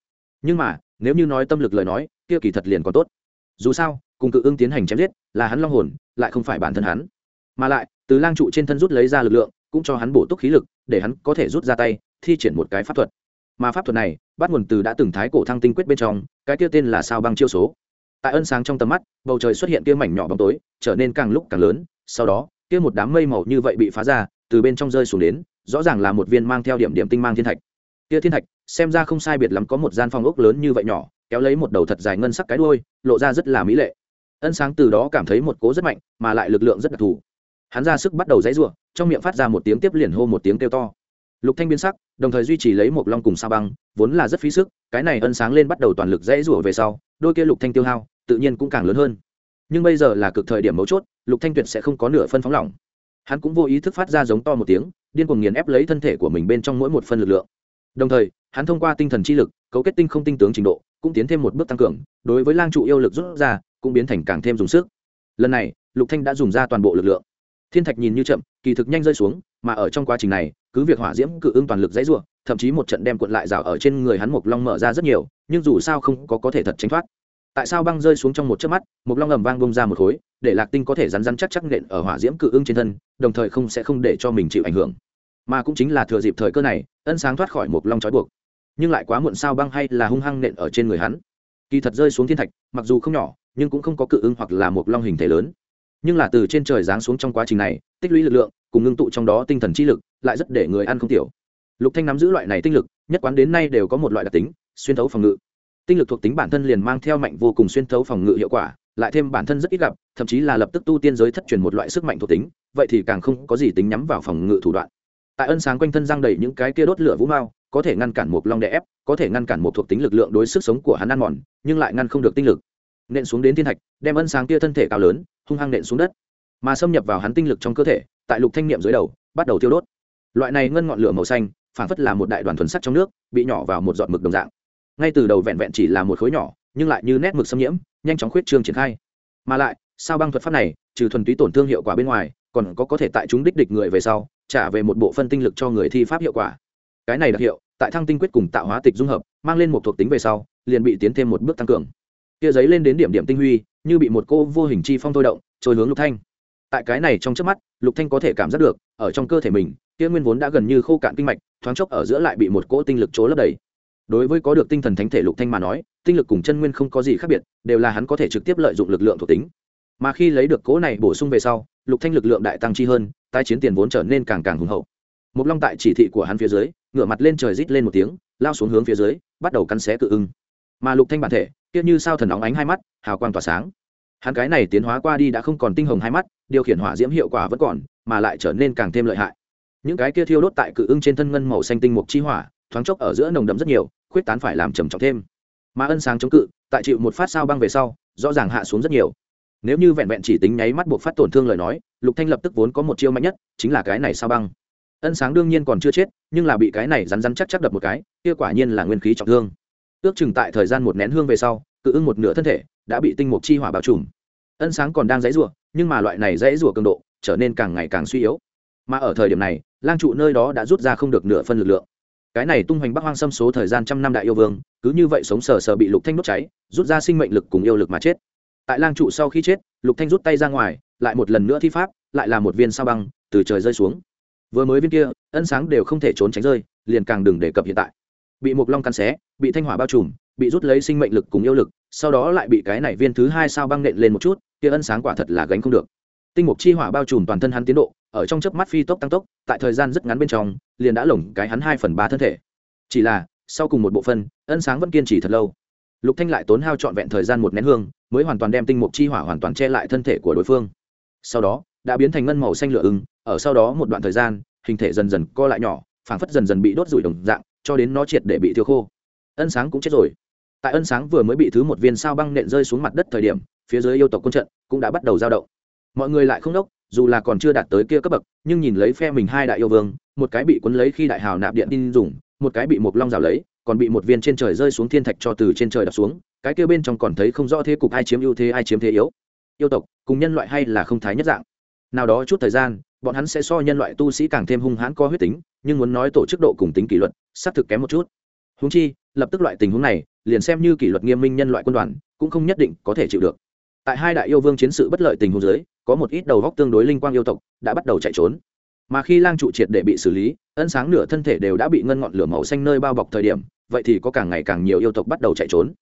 Nhưng mà, nếu như nói tâm lực lời nói, kia kỳ thật liền còn tốt. Dù sao, cùng cự ứng tiến hành chém giết, là hắn long hồn, lại không phải bản thân hắn. Mà lại, từ lang trụ trên thân rút lấy ra lực lượng, cũng cho hắn bổ túc khí lực, để hắn có thể rút ra tay, thi triển một cái pháp thuật. Mà pháp thuật này, bắt nguồn từ đã từng thái cổ thăng tinh quyết bên trong, cái kia tên là sao băng chiêu số tại ân sáng trong tầm mắt, bầu trời xuất hiện kia mảnh nhỏ bóng tối, trở nên càng lúc càng lớn, sau đó, kia một đám mây màu như vậy bị phá ra, từ bên trong rơi xuống đến, rõ ràng là một viên mang theo điểm điểm tinh mang thiên thạch. Kia thiên thạch, xem ra không sai biệt lắm có một gian phòng ốc lớn như vậy nhỏ, kéo lấy một đầu thật dài ngân sắc cái đuôi, lộ ra rất là mỹ lệ. Ân sáng từ đó cảm thấy một cố rất mạnh, mà lại lực lượng rất đặc thù. Hắn ra sức bắt đầu dãy ruộng trong miệng phát ra một tiếng tiếp liền hô một tiếng kêu to. Lục thanh biến sắc đồng thời duy trì lấy một long cùng sao băng, vốn là rất phí sức, cái này ân sáng lên bắt đầu toàn lực dãy rủa về sau, đôi kia lục thanh tiêu hao, tự nhiên cũng càng lớn hơn. Nhưng bây giờ là cực thời điểm mấu chốt, lục thanh tuyệt sẽ không có nửa phân phóng lỏng. Hắn cũng vô ý thức phát ra giống to một tiếng, điên cuồng nghiền ép lấy thân thể của mình bên trong mỗi một phân lực lượng. Đồng thời, hắn thông qua tinh thần chi lực, cấu kết tinh không tinh tướng trình độ, cũng tiến thêm một bước tăng cường, đối với lang trụ yêu lực rút ra, cũng biến thành càng thêm dùng sức. Lần này, lục thanh đã dùng ra toàn bộ lực lượng. Thiên thạch nhìn như chậm, kỳ thực nhanh rơi xuống, mà ở trong quá trình này cứ việc hỏa diễm cự ưng toàn lực dãy rủa, thậm chí một trận đem cuộn lại rào ở trên người hắn mộc long mở ra rất nhiều, nhưng dù sao không có có thể thật tránh thoát. Tại sao băng rơi xuống trong một chớp mắt, mộc long ầm vang bông ra một khối, để lạc tinh có thể rắn rắn chắc chắc nện ở hỏa diễm cự ưng trên thân, đồng thời không sẽ không để cho mình chịu ảnh hưởng. Mà cũng chính là thừa dịp thời cơ này, ân sáng thoát khỏi mộc long trói buộc. Nhưng lại quá muộn sao băng hay là hung hăng nện ở trên người hắn? Kỳ thật rơi xuống thiên thạch, mặc dù không nhỏ, nhưng cũng không có cự ưng hoặc là một long hình thể lớn. Nhưng là từ trên trời giáng xuống trong quá trình này, tích lũy lực lượng cùng ngưng tụ trong đó tinh thần chi lực, lại rất để người ăn không tiểu. Lục thanh nắm giữ loại này tinh lực, nhất quán đến nay đều có một loại đặc tính, xuyên thấu phòng ngự. Tinh lực thuộc tính bản thân liền mang theo mạnh vô cùng xuyên thấu phòng ngự hiệu quả, lại thêm bản thân rất ít gặp, thậm chí là lập tức tu tiên giới thất truyền một loại sức mạnh thuộc tính, vậy thì càng không có gì tính nhắm vào phòng ngự thủ đoạn. Tại ân sáng quanh thân giang đầy những cái kia đốt lửa vũ mao, có thể ngăn cản một long đè ép, có thể ngăn cản một thuộc tính lực lượng đối sức sống của hắn ăn mòn, nhưng lại ngăn không được tinh lực. Nện xuống đến thiên thạch, đem ân sáng kia thân thể cao lớn, hung hăng nện xuống đất. Mà xâm nhập vào hắn tinh lực trong cơ thể tại lục thanh niệm dưới đầu, bắt đầu tiêu đốt. Loại này ngân ngọn lửa màu xanh phản phất là một đại đoàn thuần sắt trong nước, bị nhỏ vào một giọt mực đồng dạng. Ngay từ đầu vẹn vẹn chỉ là một khối nhỏ, nhưng lại như nét mực xâm nhiễm, nhanh chóng khuyết trương triển khai. Mà lại, sao băng thuật pháp này, trừ thuần túy tổn thương hiệu quả bên ngoài, còn có có thể tại chúng đích địch người về sau, trả về một bộ phân tinh lực cho người thi pháp hiệu quả. Cái này đặc hiệu, tại thăng tinh quyết cùng tạo hóa tịch dung hợp, mang lên một thuộc tính về sau, liền bị tiến thêm một bước tăng cường. Kia giấy lên đến điểm điểm tinh huy, như bị một cô vô hình chi phong thôi động, trôi hướng lục thanh tại cái này trong trước mắt, lục thanh có thể cảm giác được, ở trong cơ thể mình, kia nguyên vốn đã gần như khô cạn kinh mạch, thoáng chốc ở giữa lại bị một cỗ tinh lực chỗ lấp đầy. Đối với có được tinh thần thánh thể lục thanh mà nói, tinh lực cùng chân nguyên không có gì khác biệt, đều là hắn có thể trực tiếp lợi dụng lực lượng thuộc tính. Mà khi lấy được cỗ này bổ sung về sau, lục thanh lực lượng đại tăng chi hơn, tái chiến tiền vốn trở nên càng càng hùng hậu. Một long tại chỉ thị của hắn phía dưới, ngửa mặt lên trời rít lên một tiếng, lao xuống hướng phía dưới, bắt đầu cắn xé cự ưng. Mà lục thanh bản thể, kia như sao thần óng ánh hai mắt, hào quang tỏa sáng hắn cái này tiến hóa qua đi đã không còn tinh hồng hai mắt, điều khiển hỏa diễm hiệu quả vẫn còn, mà lại trở nên càng thêm lợi hại. Những cái kia thiêu đốt tại cự ưng trên thân ngân màu xanh tinh mục chi hỏa, thoáng chốc ở giữa nồng đậm rất nhiều, khuyết tán phải làm trầm trọng thêm. Mà ân sáng chống cự, tại chịu một phát sao băng về sau, rõ ràng hạ xuống rất nhiều. Nếu như vẹn vẹn chỉ tính nháy mắt buộc phát tổn thương lời nói, lục thanh lập tức vốn có một chiêu mạnh nhất, chính là cái này sao băng. Ân sáng đương nhiên còn chưa chết, nhưng là bị cái này rắn rắn chắc chắc đập một cái, kia quả nhiên là nguyên khí trọng thương. Ước chừng tại thời gian một nén hương về sau, cự ưng một nửa thân thể đã bị tinh mục chi hỏa bao trùm. Ân sáng còn đang dãy rủa, nhưng mà loại này dãy rủa cường độ trở nên càng ngày càng suy yếu. Mà ở thời điểm này, lang trụ nơi đó đã rút ra không được nửa phân lực lượng. Cái này tung hoành bắc hoang xâm số thời gian trăm năm đại yêu vương, cứ như vậy sống sờ sờ bị lục thanh đốt cháy, rút ra sinh mệnh lực cùng yêu lực mà chết. Tại lang trụ sau khi chết, lục thanh rút tay ra ngoài, lại một lần nữa thi pháp, lại là một viên sao băng, từ trời rơi xuống. Vừa mới viên kia, ân sáng đều không thể trốn tránh rơi, liền càng đừng đề cập hiện tại. Bị một long căn xé, bị thanh hỏa bao trùm bị rút lấy sinh mệnh lực cùng yêu lực, sau đó lại bị cái này viên thứ hai sao băng nện lên một chút, kia ân sáng quả thật là gánh không được. Tinh mục chi hỏa bao trùm toàn thân hắn tiến độ, ở trong chớp mắt phi tốc tăng tốc, tại thời gian rất ngắn bên trong, liền đã lồng cái hắn hai phần ba thân thể. Chỉ là, sau cùng một bộ phân ân sáng vẫn kiên trì thật lâu. Lục thanh lại tốn hao trọn vẹn thời gian một nén hương, mới hoàn toàn đem tinh mục chi hỏa hoàn toàn che lại thân thể của đối phương. Sau đó, đã biến thành ngân màu xanh lửa ưng, ở sau đó một đoạn thời gian, hình thể dần dần co lại nhỏ, phảng phất dần dần bị đốt rủi đồng dạng, cho đến nó triệt để bị thiêu khô ân sáng cũng chết rồi. Tại ân sáng vừa mới bị thứ một viên sao băng nện rơi xuống mặt đất thời điểm, phía dưới yêu tộc quân trận cũng đã bắt đầu giao động. Mọi người lại không đốc, dù là còn chưa đạt tới kia cấp bậc, nhưng nhìn lấy phe mình hai đại yêu vương, một cái bị cuốn lấy khi đại hào nạp điện tin dùng, một cái bị một long rào lấy, còn bị một viên trên trời rơi xuống thiên thạch cho từ trên trời đập xuống, cái kia bên trong còn thấy không rõ thế cục ai chiếm ưu thế ai chiếm thế yếu. Yêu tộc, cùng nhân loại hay là không thái nhất dạng? Nào đó chút thời gian, bọn hắn sẽ so nhân loại tu sĩ càng thêm hung hãn có huyết tính, nhưng muốn nói tổ chức độ cùng tính kỷ luật, xác thực kém một chút. Húng chi lập tức loại tình huống này, liền xem như kỷ luật nghiêm minh nhân loại quân đoàn, cũng không nhất định có thể chịu được. Tại hai đại yêu vương chiến sự bất lợi tình huống dưới, có một ít đầu góc tương đối linh quang yêu tộc đã bắt đầu chạy trốn. Mà khi lang trụ triệt để bị xử lý ân sáng nửa thân thể đều đã bị ngân ngọn lửa màu xanh nơi bao bọc thời điểm, vậy thì có càng ngày càng nhiều yêu tộc bắt đầu chạy trốn.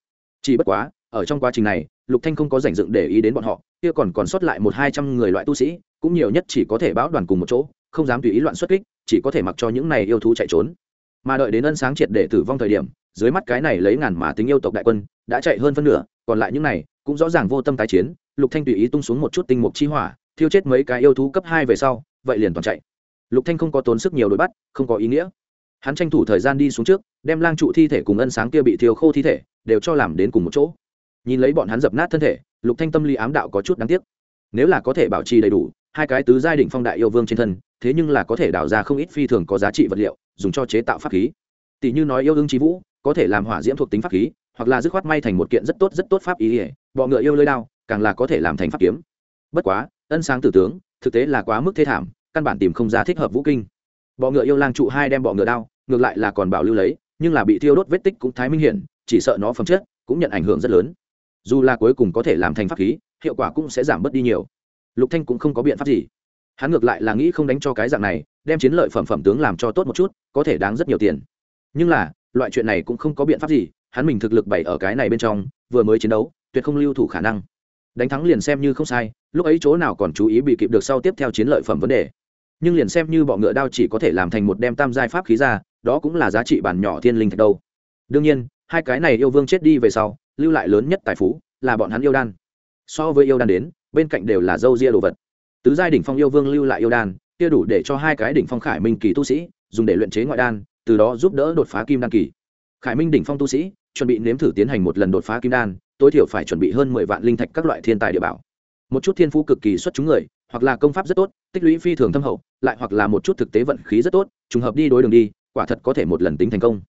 Chỉ bất quá, ở trong quá trình này, lục thanh không có rảnh dựng để ý đến bọn họ, kia còn còn sót lại một hai trăm người loại tu sĩ, cũng nhiều nhất chỉ có thể báo đoàn cùng một chỗ, không dám tùy ý loạn xuất kích, chỉ có thể mặc cho những này yêu thú chạy trốn. Mà đợi đến ân sáng triệt để tử vong thời điểm dưới mắt cái này lấy ngàn mà tính yêu tộc đại quân, đã chạy hơn phân nửa, còn lại những này, cũng rõ ràng vô tâm tái chiến, lục thanh tùy ý tung xuống một chút tinh mục chi hỏa, thiêu chết mấy cái yêu thú cấp hai về sau, vậy liền toàn chạy. Lục thanh không có tốn sức nhiều đối bắt, không có ý nghĩa. Hắn tranh thủ thời gian đi xuống trước, đem lang trụ thi thể cùng ân sáng kia bị thiêu khô thi thể, đều cho làm đến cùng một chỗ. Nhìn lấy bọn hắn dập nát thân thể, lục thanh tâm lý ám đạo có chút đáng tiếc. Nếu là có thể bảo trì đầy đủ, hai cái tứ giai đỉnh phong đại yêu vương trên thân, thế nhưng là có thể đào ra không ít phi thường có giá trị vật liệu, dùng cho chế tạo pháp khí. Tỷ như nói yêu đương trí vũ có thể làm hỏa diễm thuộc tính pháp khí, hoặc là dứt khoát may thành một kiện rất tốt rất tốt pháp ý ỉa bọ ngựa yêu lơi đao, càng là có thể làm thành pháp kiếm. Bất quá, ân sáng tử tướng, thực tế là quá mức thế thảm, căn bản tìm không ra thích hợp vũ kinh. Bọ ngựa yêu lang trụ hai đem bọ ngựa đao, ngược lại là còn bảo lưu lấy, nhưng là bị thiêu đốt vết tích cũng thái minh hiển, chỉ sợ nó phẩm chất cũng nhận ảnh hưởng rất lớn. Dù là cuối cùng có thể làm thành pháp khí, hiệu quả cũng sẽ giảm bớt đi nhiều. Lục thanh cũng không có biện pháp gì. Hắn ngược lại là nghĩ không đánh cho cái dạng này, đem chiến lợi phẩm phẩm tướng làm cho tốt một chút, có thể đáng rất nhiều tiền. Nhưng là loại chuyện này cũng không có biện pháp gì, hắn mình thực lực bày ở cái này bên trong, vừa mới chiến đấu, tuyệt không lưu thủ khả năng. Đánh thắng liền xem như không sai, lúc ấy chỗ nào còn chú ý bị kịp được sau tiếp theo chiến lợi phẩm vấn đề. Nhưng liền xem như bọ ngựa đao chỉ có thể làm thành một đem tam giai pháp khí ra, đó cũng là giá trị bản nhỏ thiên linh thạch đâu. Đương nhiên, hai cái này yêu vương chết đi về sau, lưu lại lớn nhất tài phú là bọn hắn yêu đan. So với yêu đan đến, bên cạnh đều là dâu ria đồ vật. Tứ giai đỉnh phong yêu vương lưu lại yêu đan, kia đủ để cho hai cái đỉnh phong khải minh kỳ tu sĩ dùng để luyện chế ngoại đan từ đó giúp đỡ đột phá kim đan kỳ. Khải minh đỉnh phong tu sĩ, chuẩn bị nếm thử tiến hành một lần đột phá kim đan, tối thiểu phải chuẩn bị hơn mười vạn linh thạch các loại thiên tài địa bảo. Một chút thiên phú cực kỳ xuất chúng người, hoặc là công pháp rất tốt, tích lũy phi thường thâm hậu, lại hoặc là một chút thực tế vận khí rất tốt, trùng hợp đi đối đường đi, quả thật có thể một lần tính thành công.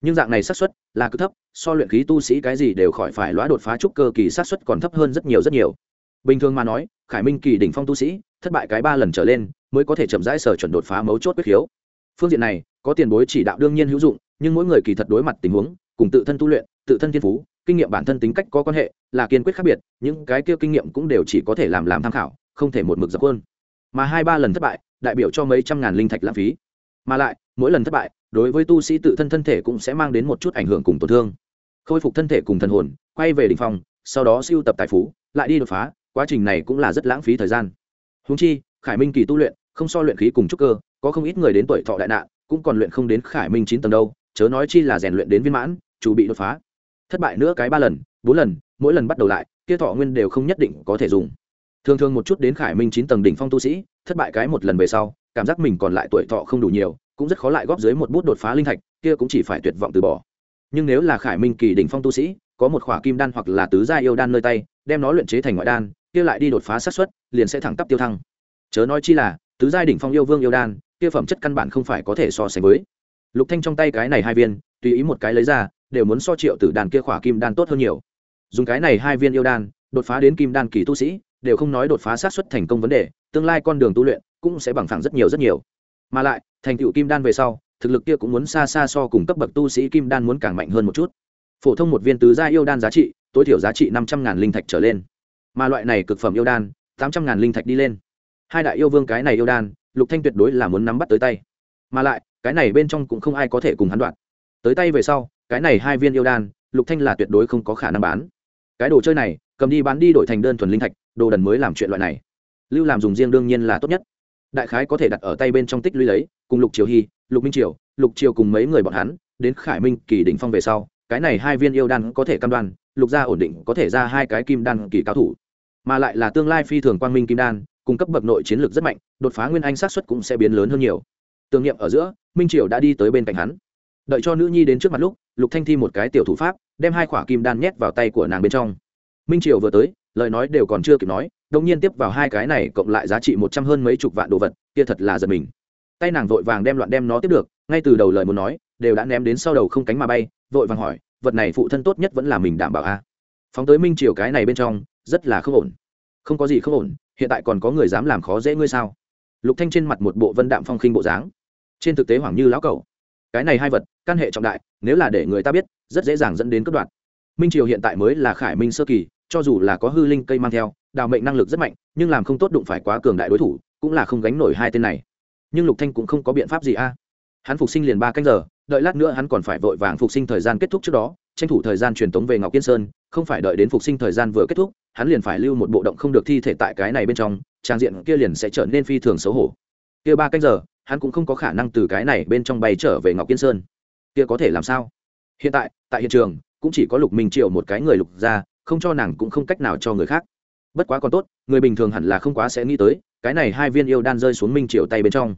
Nhưng dạng này xác suất là cứ thấp, so luyện khí tu sĩ cái gì đều khỏi phải lõa đột phá trúc cơ kỳ xác suất còn thấp hơn rất nhiều rất nhiều. Bình thường mà nói, khải minh kỳ đỉnh phong tu sĩ, thất bại cái ba lần trở lên, mới có thể chậm rãi sở chuẩn đột phá mấu chốt quyết khiếu phương diện này, có tiền bối chỉ đạo đương nhiên hữu dụng, nhưng mỗi người kỳ thật đối mặt tình huống, cùng tự thân tu luyện, tự thân thiên phú, kinh nghiệm bản thân tính cách có quan hệ, là kiên quyết khác biệt, những cái kia kinh nghiệm cũng đều chỉ có thể làm làm tham khảo, không thể một mực dập hơn mà hai ba lần thất bại, đại biểu cho mấy trăm ngàn linh thạch lãng phí. Mà lại, mỗi lần thất bại, đối với tu sĩ tự thân thân thể cũng sẽ mang đến một chút ảnh hưởng cùng tổn thương. Khôi phục thân thể cùng thần hồn, quay về đình phòng sau đó siêu tập tài phú, lại đi đột phá, quá trình này cũng là rất lãng phí thời gian. Húng chi, khải minh kỳ tu luyện, không so luyện khí cùng trúc cơ có không ít người đến tuổi thọ đại nạn, cũng còn luyện không đến khải minh chín tầng đâu, chớ nói chi là rèn luyện đến viên mãn, chủ bị đột phá. Thất bại nữa cái ba lần, bốn lần, mỗi lần bắt đầu lại, kia thọ nguyên đều không nhất định có thể dùng. Thường thường một chút đến khải minh chín tầng đỉnh phong tu sĩ, thất bại cái một lần về sau, cảm giác mình còn lại tuổi thọ không đủ nhiều, cũng rất khó lại góp dưới một bút đột phá linh thạch, kia cũng chỉ phải tuyệt vọng từ bỏ. Nhưng nếu là khải minh kỳ đỉnh phong tu sĩ, có một khỏa kim đan hoặc là tứ gia yêu đan nơi tay, đem nó luyện chế thành ngoại đan, kia lại đi đột phá sát xuất liền sẽ thẳng tắp tiêu thăng. Chớ nói chi là, tứ giai đỉnh phong yêu vương yêu đan kia phẩm chất căn bản không phải có thể so sánh với. Lục thanh trong tay cái này hai viên, tùy ý một cái lấy ra, đều muốn so triệu tử đàn kia khỏa kim đan tốt hơn nhiều. Dùng cái này hai viên yêu đan, đột phá đến kim đan kỳ tu sĩ, đều không nói đột phá sát xuất thành công vấn đề, tương lai con đường tu luyện cũng sẽ bằng phẳng rất nhiều rất nhiều. Mà lại, thành tựu kim đan về sau, thực lực kia cũng muốn xa xa so cùng cấp bậc tu sĩ kim đan muốn càng mạnh hơn một chút. Phổ thông một viên tứ gia yêu đan giá trị, tối thiểu giá trị năm trăm ngàn linh thạch trở lên. Mà loại này cực phẩm yêu đan, tám trăm ngàn linh thạch đi lên. Hai đại yêu vương cái này yêu đan lục thanh tuyệt đối là muốn nắm bắt tới tay. Mà lại, cái này bên trong cũng không ai có thể cùng hắn đoạn tới tay về sau, cái này hai viên yêu đan, lục thanh là tuyệt đối không có khả năng bán. Cái đồ chơi này, cầm đi bán đi đổi thành đơn thuần linh thạch, đồ đần mới làm chuyện loại này. Lưu làm dùng riêng đương nhiên là tốt nhất. Đại khái có thể đặt ở tay bên trong tích lũy lấy, cùng lục triều hy, lục minh triều, lục triều cùng mấy người bọn hắn, đến khải minh kỳ đỉnh phong về sau, cái này hai viên yêu đan có thể cam đoan, lục gia ổn định có thể ra hai cái kim đan kỳ cao thủ. Mà lại là tương lai phi thường quang minh kim đan cung cấp bậc nội chiến lược rất mạnh, đột phá nguyên anh sát xuất cũng sẽ biến lớn hơn nhiều. Tương niệm ở giữa, minh triều đã đi tới bên cạnh hắn. Đợi cho nữ nhi đến trước mặt lúc, lục thanh thi một cái tiểu thủ pháp, đem hai khỏa kim đan nhét vào tay của nàng bên trong. Minh triều vừa tới, lời nói đều còn chưa kịp nói, đột nhiên tiếp vào hai cái này cộng lại giá trị một trăm hơn mấy chục vạn đồ vật, kia thật là giật mình. Tay nàng vội vàng đem loạn đem nó tiếp được, ngay từ đầu lời muốn nói, đều đã ném đến sau đầu không cánh mà bay, vội vàng hỏi, vật này phụ thân tốt nhất vẫn là mình đảm bảo a à? phóng tới minh triều cái này bên trong, rất là không ổn. Không có gì không ổn hiện tại còn có người dám làm khó dễ ngươi sao? Lục thanh trên mặt một bộ vân đạm phong khinh bộ dáng. Trên thực tế hoảng như lão cẩu. cái này hai vật, căn hệ trọng đại, nếu là để người ta biết, rất dễ dàng dẫn đến cướp đoạt. Minh triều hiện tại mới là khải minh sơ kỳ, cho dù là có hư linh cây mang theo, đào mệnh năng lực rất mạnh, nhưng làm không tốt đụng phải quá cường đại đối thủ, cũng là không gánh nổi hai tên này. Nhưng lục thanh cũng không có biện pháp gì a. Hắn phục sinh liền ba canh giờ, đợi lát nữa hắn còn phải vội vàng phục sinh thời gian kết thúc trước đó, tranh thủ thời gian truyền tống về ngọc kiên sơn, không phải đợi đến phục sinh thời gian vừa kết thúc hắn liền phải lưu một bộ động không được thi thể tại cái này bên trong, trang diện kia liền sẽ trở nên phi thường xấu hổ. Kia ba canh giờ, hắn cũng không có khả năng từ cái này bên trong bay trở về ngọc kiên sơn. Kia có thể làm sao? Hiện tại tại hiện trường, cũng chỉ có lục minh triệu một cái người lục ra không cho nàng cũng không cách nào cho người khác. Bất quá còn tốt, người bình thường hẳn là không quá sẽ nghĩ tới, cái này hai viên yêu đan rơi xuống minh triều tay bên trong.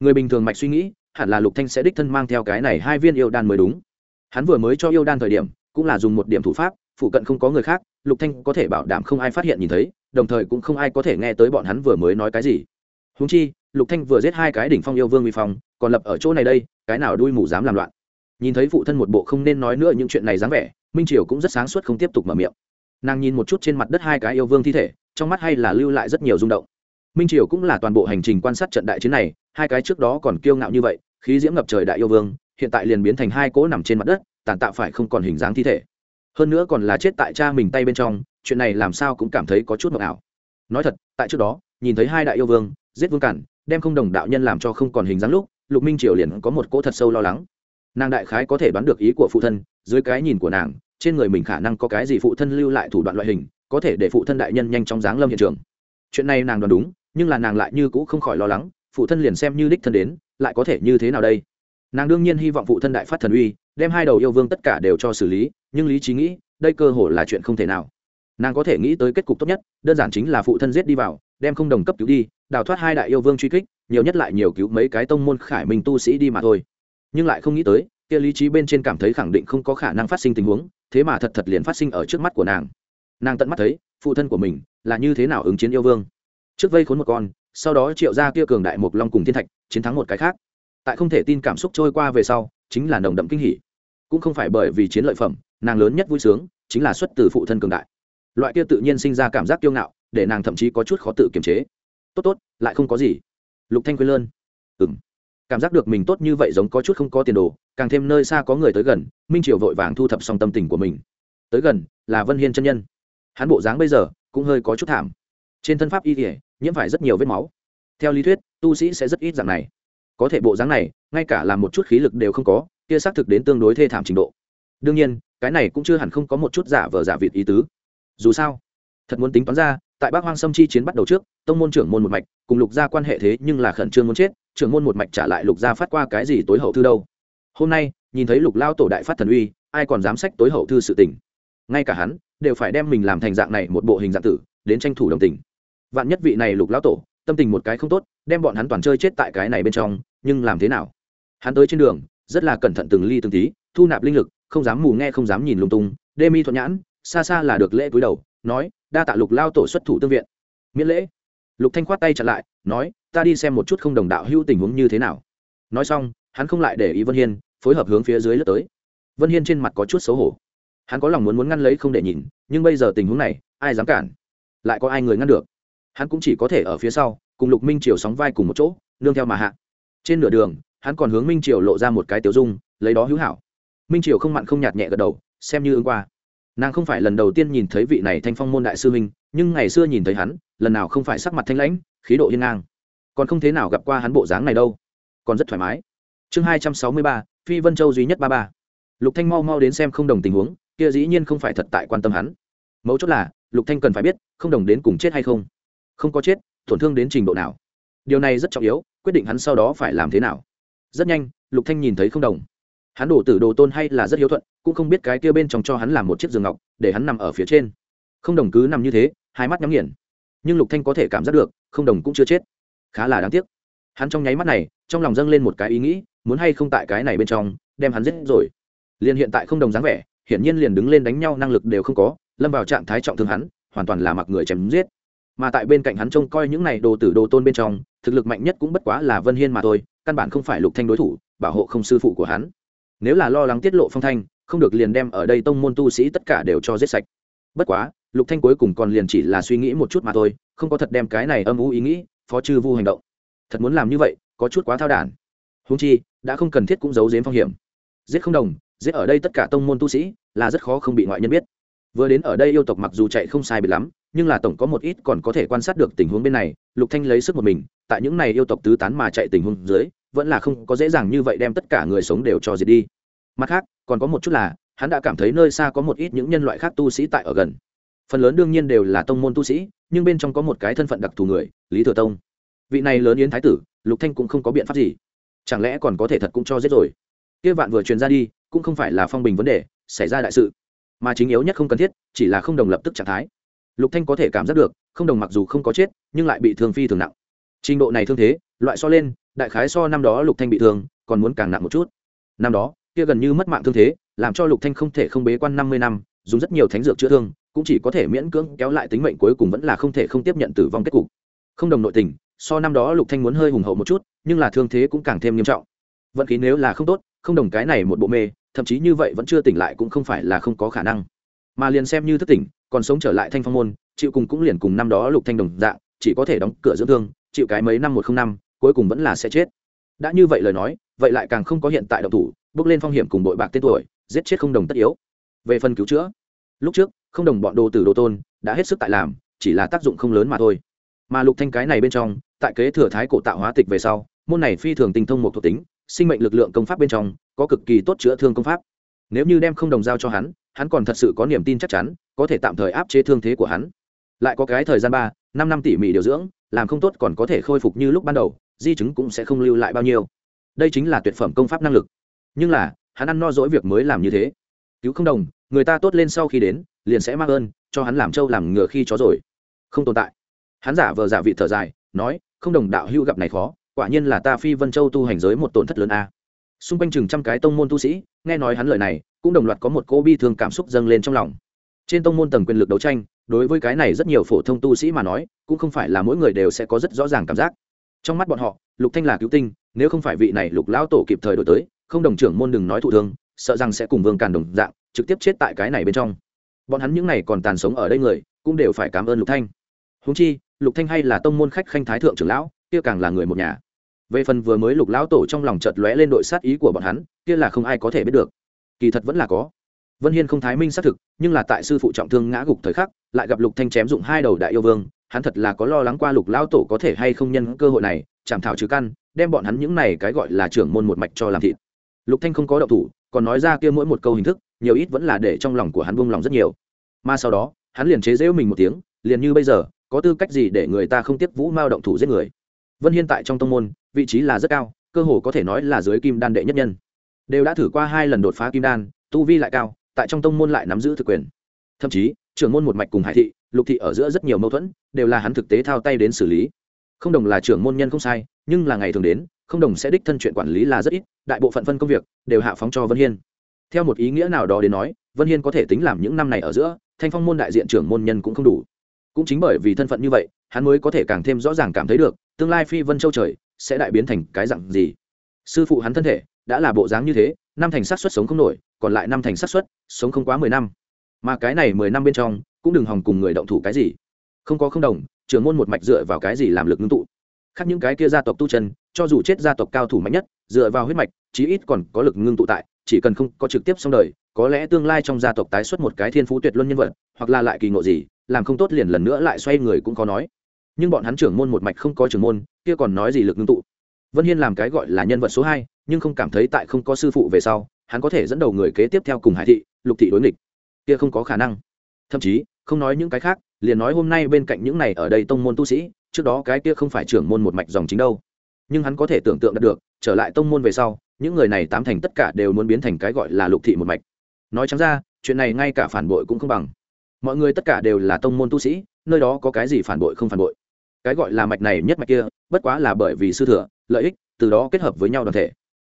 Người bình thường mạch suy nghĩ, hẳn là lục thanh sẽ đích thân mang theo cái này hai viên yêu đan mới đúng. Hắn vừa mới cho yêu đan thời điểm, cũng là dùng một điểm thủ pháp phụ cận không có người khác, lục thanh có thể bảo đảm không ai phát hiện nhìn thấy, đồng thời cũng không ai có thể nghe tới bọn hắn vừa mới nói cái gì. Huống chi, lục thanh vừa giết hai cái đỉnh phong yêu vương uy phong, còn lập ở chỗ này đây, cái nào đuôi mù dám làm loạn. Nhìn thấy phụ thân một bộ không nên nói nữa những chuyện này dáng vẻ, minh triều cũng rất sáng suốt không tiếp tục mở miệng. Nàng nhìn một chút trên mặt đất hai cái yêu vương thi thể, trong mắt hay là lưu lại rất nhiều rung động. Minh triều cũng là toàn bộ hành trình quan sát trận đại chiến này, hai cái trước đó còn kiêu ngạo như vậy, khí diễm ngập trời đại yêu vương, hiện tại liền biến thành hai cỗ nằm trên mặt đất, tàn tạo phải không còn hình dáng thi thể hơn nữa còn là chết tại cha mình tay bên trong, chuyện này làm sao cũng cảm thấy có chút mộng ảo. Nói thật, tại trước đó, nhìn thấy hai đại yêu vương, giết vương cản, đem không đồng đạo nhân làm cho không còn hình dáng lúc, lục minh triều liền có một cỗ thật sâu lo lắng. Nàng đại khái có thể đoán được ý của phụ thân, dưới cái nhìn của nàng, trên người mình khả năng có cái gì phụ thân lưu lại thủ đoạn loại hình, có thể để phụ thân đại nhân nhanh chóng giáng lâm hiện trường. Chuyện này nàng đoán đúng, nhưng là nàng lại như cũ không khỏi lo lắng, phụ thân liền xem như đích thân đến, lại có thể như thế nào đây? Nàng đương nhiên hy vọng phụ thân đại phát thần uy, đem hai đầu yêu vương tất cả đều cho xử lý nhưng lý trí nghĩ, đây cơ hồ là chuyện không thể nào. Nàng có thể nghĩ tới kết cục tốt nhất, đơn giản chính là phụ thân giết đi vào, đem không đồng cấp cứu đi, đào thoát hai đại yêu vương truy kích, nhiều nhất lại nhiều cứu mấy cái tông môn khải minh tu sĩ đi mà thôi. Nhưng lại không nghĩ tới, kia lý trí bên trên cảm thấy khẳng định không có khả năng phát sinh tình huống, thế mà thật thật liền phát sinh ở trước mắt của nàng. Nàng tận mắt thấy, phụ thân của mình là như thế nào ứng chiến yêu vương. Trước vây khốn một con, sau đó triệu ra kia cường đại mộc long cùng thiên thạch, chiến thắng một cái khác. Tại không thể tin cảm xúc trôi qua về sau, chính là nồng đậm kinh hỉ. Cũng không phải bởi vì chiến lợi phẩm nàng lớn nhất vui sướng chính là xuất từ phụ thân cường đại. Loại kia tự nhiên sinh ra cảm giác kiêu ngạo, để nàng thậm chí có chút khó tự kiềm chế. Tốt tốt, lại không có gì. Lục thanh quên lơn. Ừng cảm giác được mình tốt như vậy giống có chút không có tiền đồ, càng thêm nơi xa có người tới gần, minh triều vội vàng thu thập xong tâm tình của mình. Tới gần, là vân hiên chân nhân. Hắn bộ dáng bây giờ cũng hơi có chút thảm. Trên thân pháp y thể nhiễm phải rất nhiều vết máu. Theo lý thuyết, tu sĩ sẽ rất ít dạng này. Có thể bộ dáng này, ngay cả làm một chút khí lực đều không có, kia xác thực đến tương đối thê thảm trình độ. Đương nhiên cái này cũng chưa hẳn không có một chút giả vờ giả vịt ý tứ. Dù sao, thật muốn tính toán ra, tại bác hoang sâm chi chiến bắt đầu trước, tông môn trưởng môn một mạch, cùng lục gia quan hệ thế nhưng là khẩn trương muốn chết, trưởng môn một mạch trả lại lục gia phát qua cái gì tối hậu thư đâu. Hôm nay, nhìn thấy lục lao tổ đại phát thần uy, ai còn dám sách tối hậu thư sự tình? Ngay cả hắn, đều phải đem mình làm thành dạng này một bộ hình dạng tử, đến tranh thủ đồng tình. Vạn nhất vị này lục lao tổ, tâm tình một cái không tốt, đem bọn hắn toàn chơi chết tại cái này bên trong, nhưng làm thế nào? Hắn tới trên đường, rất là cẩn thận từng ly từng tí, thu nạp linh lực không dám mù nghe, không dám nhìn lung tung. Đê mi thuận nhãn, xa xa là được lễ cúi đầu, nói, đa tạ lục lao tổ xuất thủ tương viện. Miễn lễ. Lục thanh khoát tay chặn lại, nói, ta đi xem một chút không đồng đạo hữu tình huống như thế nào. Nói xong, hắn không lại để ý vân hiên, phối hợp hướng phía dưới lướt tới. Vân hiên trên mặt có chút xấu hổ. Hắn có lòng muốn muốn ngăn lấy không để nhìn, nhưng bây giờ tình huống này, ai dám cản? Lại có ai người ngăn được? Hắn cũng chỉ có thể ở phía sau, cùng lục minh triều sóng vai cùng một chỗ, nương theo mà hạ. Trên nửa đường, hắn còn hướng minh triều lộ ra một cái tiểu dung, lấy đó hữu hảo minh triều không mặn không nhạt nhẹ gật đầu xem như ứng qua nàng không phải lần đầu tiên nhìn thấy vị này thanh phong môn đại sư minh nhưng ngày xưa nhìn thấy hắn lần nào không phải sắc mặt thanh lãnh khí độ hiên ngang còn không thế nào gặp qua hắn bộ dáng này đâu còn rất thoải mái chương hai trăm sáu mươi ba phi vân châu duy nhất ba ba lục thanh mau mau đến xem không đồng tình huống kia dĩ nhiên không phải thật tại quan tâm hắn mấu chốt là lục thanh cần phải biết không đồng đến cùng chết hay không không có chết tổn thương đến trình độ nào điều này rất trọng yếu quyết định hắn sau đó phải làm thế nào rất nhanh lục thanh nhìn thấy không đồng hắn đổ tử đồ tôn hay là rất hiếu thuận, cũng không biết cái kia bên trong cho hắn làm một chiếc giường ngọc, để hắn nằm ở phía trên. Không đồng cứ nằm như thế, hai mắt nhắm nghiền. Nhưng lục thanh có thể cảm giác được, không đồng cũng chưa chết. Khá là đáng tiếc. Hắn trong nháy mắt này, trong lòng dâng lên một cái ý nghĩ, muốn hay không tại cái này bên trong, đem hắn giết rồi. Liền hiện tại không đồng dáng vẻ, hiển nhiên liền đứng lên đánh nhau năng lực đều không có, lâm vào trạng thái trọng thương hắn, hoàn toàn là mặc người chém giết. Mà tại bên cạnh hắn trông coi những này đồ tử đồ tôn bên trong, thực lực mạnh nhất cũng bất quá là vân hiên mà thôi, căn bản không phải lục thanh đối thủ, bảo hộ không sư phụ của hắn nếu là lo lắng tiết lộ phong thanh, không được liền đem ở đây tông môn tu sĩ tất cả đều cho giết sạch. Bất quá, lục thanh cuối cùng còn liền chỉ là suy nghĩ một chút mà thôi, không có thật đem cái này âm u ý nghĩ, phó chư vu hành động. Thật muốn làm như vậy, có chút quá thao đản. Huống chi, đã không cần thiết cũng giấu giếm phong hiểm. Giết không đồng, giết ở đây tất cả tông môn tu sĩ, là rất khó không bị ngoại nhân biết. Vừa đến ở đây yêu tộc mặc dù chạy không sai biệt lắm, nhưng là tổng có một ít còn có thể quan sát được tình huống bên này, lục thanh lấy sức một mình, tại những này yêu tộc tứ tán mà chạy tình huống dưới vẫn là không có dễ dàng như vậy đem tất cả người sống đều cho diệt đi. Mặt khác, còn có một chút là, hắn đã cảm thấy nơi xa có một ít những nhân loại khác tu sĩ tại ở gần. Phần lớn đương nhiên đều là tông môn tu sĩ, nhưng bên trong có một cái thân phận đặc thù người, lý thừa tông. Vị này lớn yến thái tử, lục thanh cũng không có biện pháp gì. Chẳng lẽ còn có thể thật cũng cho giết rồi? Kia vạn vừa truyền ra đi, cũng không phải là phong bình vấn đề, xảy ra đại sự. Mà chính yếu nhất không cần thiết, chỉ là không đồng lập tức trạng thái. Lục thanh có thể cảm giác được, không đồng mặc dù không có chết, nhưng lại bị thương phi thường nặng. Trình độ này thương thế, loại so lên đại khái so năm đó lục thanh bị thương, còn muốn càng nặng một chút. Năm đó, kia gần như mất mạng thương thế, làm cho lục thanh không thể không bế quan năm mươi năm, dùng rất nhiều thánh dược chữa thương, cũng chỉ có thể miễn cưỡng kéo lại tính mệnh cuối cùng vẫn là không thể không tiếp nhận tử vong kết cục. Không đồng nội tình, so năm đó lục thanh muốn hơi hùng hậu một chút, nhưng là thương thế cũng càng thêm nghiêm trọng. Vận khí nếu là không tốt, không đồng cái này một bộ mê, thậm chí như vậy vẫn chưa tỉnh lại cũng không phải là không có khả năng. Mà liền xem như thức tỉnh, còn sống trở lại thanh phong môn, chịu cùng cũng liền cùng năm đó lục thanh đồng dạng, chỉ có thể đóng cửa dưỡng thương, chịu cái mấy năm một không năm cuối cùng vẫn là sẽ chết. Đã như vậy lời nói, vậy lại càng không có hiện tại động thủ, bước lên phong hiểm cùng đội bạc tên tuổi, giết chết không đồng tất yếu. Về phần cứu chữa, lúc trước, không đồng bọn đồ tử đồ tôn, đã hết sức tại làm, chỉ là tác dụng không lớn mà thôi. Mà lục thanh cái này bên trong, tại kế thừa thái cổ tạo hóa tịch về sau, môn này phi thường tinh thông một thuộc tính, sinh mệnh lực lượng công pháp bên trong, có cực kỳ tốt chữa thương công pháp. Nếu như đem không đồng giao cho hắn hắn còn thật sự có niềm tin chắc chắn, có thể tạm thời áp chế thương thế của hắn. Lại có cái thời gian ba, năm năm tỉ mỉ điều dưỡng, làm không tốt còn có thể khôi phục như lúc ban đầu di chứng cũng sẽ không lưu lại bao nhiêu. Đây chính là tuyệt phẩm công pháp năng lực. Nhưng là, hắn ăn no dỗi việc mới làm như thế. Cứu không đồng, người ta tốt lên sau khi đến, liền sẽ mang ơn, cho hắn làm trâu làm ngựa khi chó rồi. Không tồn tại. Hắn giả vờ giả vị thở dài, nói, không đồng đạo hưu gặp này khó, quả nhiên là ta phi vân châu tu hành giới một tổn thất lớn a. Xung quanh chừng trăm cái tông môn tu sĩ, nghe nói hắn lời này, cũng đồng loạt có một cô bi thương cảm xúc dâng lên trong lòng. Trên tông môn tầng quyền lực đấu tranh, đối với cái này rất nhiều phổ thông tu sĩ mà nói, cũng không phải là mỗi người đều sẽ có rất rõ ràng cảm giác trong mắt bọn họ, lục thanh là cứu tinh, nếu không phải vị này lục lão tổ kịp thời đổi tới, không đồng trưởng môn đừng nói thụ thương, sợ rằng sẽ cùng vương càn đồng dạng, trực tiếp chết tại cái này bên trong. Bọn hắn những này còn tàn sống ở đây người, cũng đều phải cảm ơn lục thanh. Huống chi, lục thanh hay là tông môn khách khanh thái thượng trưởng lão, kia càng là người một nhà. Về phần vừa mới lục lão tổ trong lòng chợt lóe lên đội sát ý của bọn hắn, kia là không ai có thể biết được. Kỳ thật vẫn là có. Vân hiên không thái minh xác thực, nhưng là tại sư phụ trọng thương ngã gục thời khắc, lại gặp lục thanh chém dụng hai đầu đại yêu vương hắn thật là có lo lắng qua lục lão tổ có thể hay không nhân cơ hội này, chạm thảo trừ căn, đem bọn hắn những này cái gọi là trưởng môn một mạch cho làm thịt. Lục thanh không có động thủ, còn nói ra kia mỗi một câu hình thức, nhiều ít vẫn là để trong lòng của hắn buông lòng rất nhiều. Mà sau đó, hắn liền chế giễu mình một tiếng, liền như bây giờ, có tư cách gì để người ta không tiếp vũ mao động thủ giết người? Vân hiên tại trong tông môn, vị trí là rất cao, cơ hồ có thể nói là dưới kim đan đệ nhất nhân. Đều đã thử qua hai lần đột phá kim đan, tu vi lại cao, tại trong tông môn lại nắm giữ thực quyền. Thậm chí, trưởng môn một mạch cùng hải thị lục thị ở giữa rất nhiều mâu thuẫn, đều là hắn thực tế thao tay đến xử lý. Không đồng là trưởng môn nhân không sai, nhưng là ngày thường đến, không đồng sẽ đích thân chuyện quản lý là rất ít, đại bộ phận phân công việc, đều hạ phóng cho vân hiên. Theo một ý nghĩa nào đó đến nói, vân hiên có thể tính làm những năm này ở giữa, thanh phong môn đại diện trưởng môn nhân cũng không đủ. Cũng chính bởi vì thân phận như vậy, hắn mới có thể càng thêm rõ ràng cảm thấy được, tương lai phi vân châu trời, sẽ đại biến thành cái dặn gì. Sư phụ hắn thân thể, đã là bộ dáng như thế, năm thành sát xuất sống không nổi, còn lại năm thành sát xuất sống không quá mười năm. Mà cái này mười năm bên trong cũng đừng hòng cùng người động thủ cái gì. Không có không đồng, trưởng môn một mạch dựa vào cái gì làm lực ngưng tụ? Khác những cái kia gia tộc tu chân, cho dù chết gia tộc cao thủ mạnh nhất, dựa vào huyết mạch, chí ít còn có lực ngưng tụ tại, chỉ cần không có trực tiếp xong đời, có lẽ tương lai trong gia tộc tái xuất một cái thiên phú tuyệt luân nhân vật, hoặc là lại kỳ ngộ gì, làm không tốt liền lần nữa lại xoay người cũng có nói. Nhưng bọn hắn trưởng môn một mạch không có trưởng môn, kia còn nói gì lực ngưng tụ? Vân hiên làm cái gọi là nhân vật số hai, nhưng không cảm thấy tại không có sư phụ về sau, hắn có thể dẫn đầu người kế tiếp theo cùng hải thị, lục thị đối nghịch. Kia không có khả năng thậm chí, không nói những cái khác, liền nói hôm nay bên cạnh những này ở đây tông môn tu sĩ, trước đó cái kia không phải trưởng môn một mạch dòng chính đâu. Nhưng hắn có thể tưởng tượng được, trở lại tông môn về sau, những người này tám thành tất cả đều muốn biến thành cái gọi là lục thị một mạch. Nói chẳng ra, chuyện này ngay cả phản bội cũng không bằng. Mọi người tất cả đều là tông môn tu sĩ, nơi đó có cái gì phản bội không phản bội. Cái gọi là mạch này nhất mạch kia, bất quá là bởi vì sư thừa, lợi ích, từ đó kết hợp với nhau đoàn thể.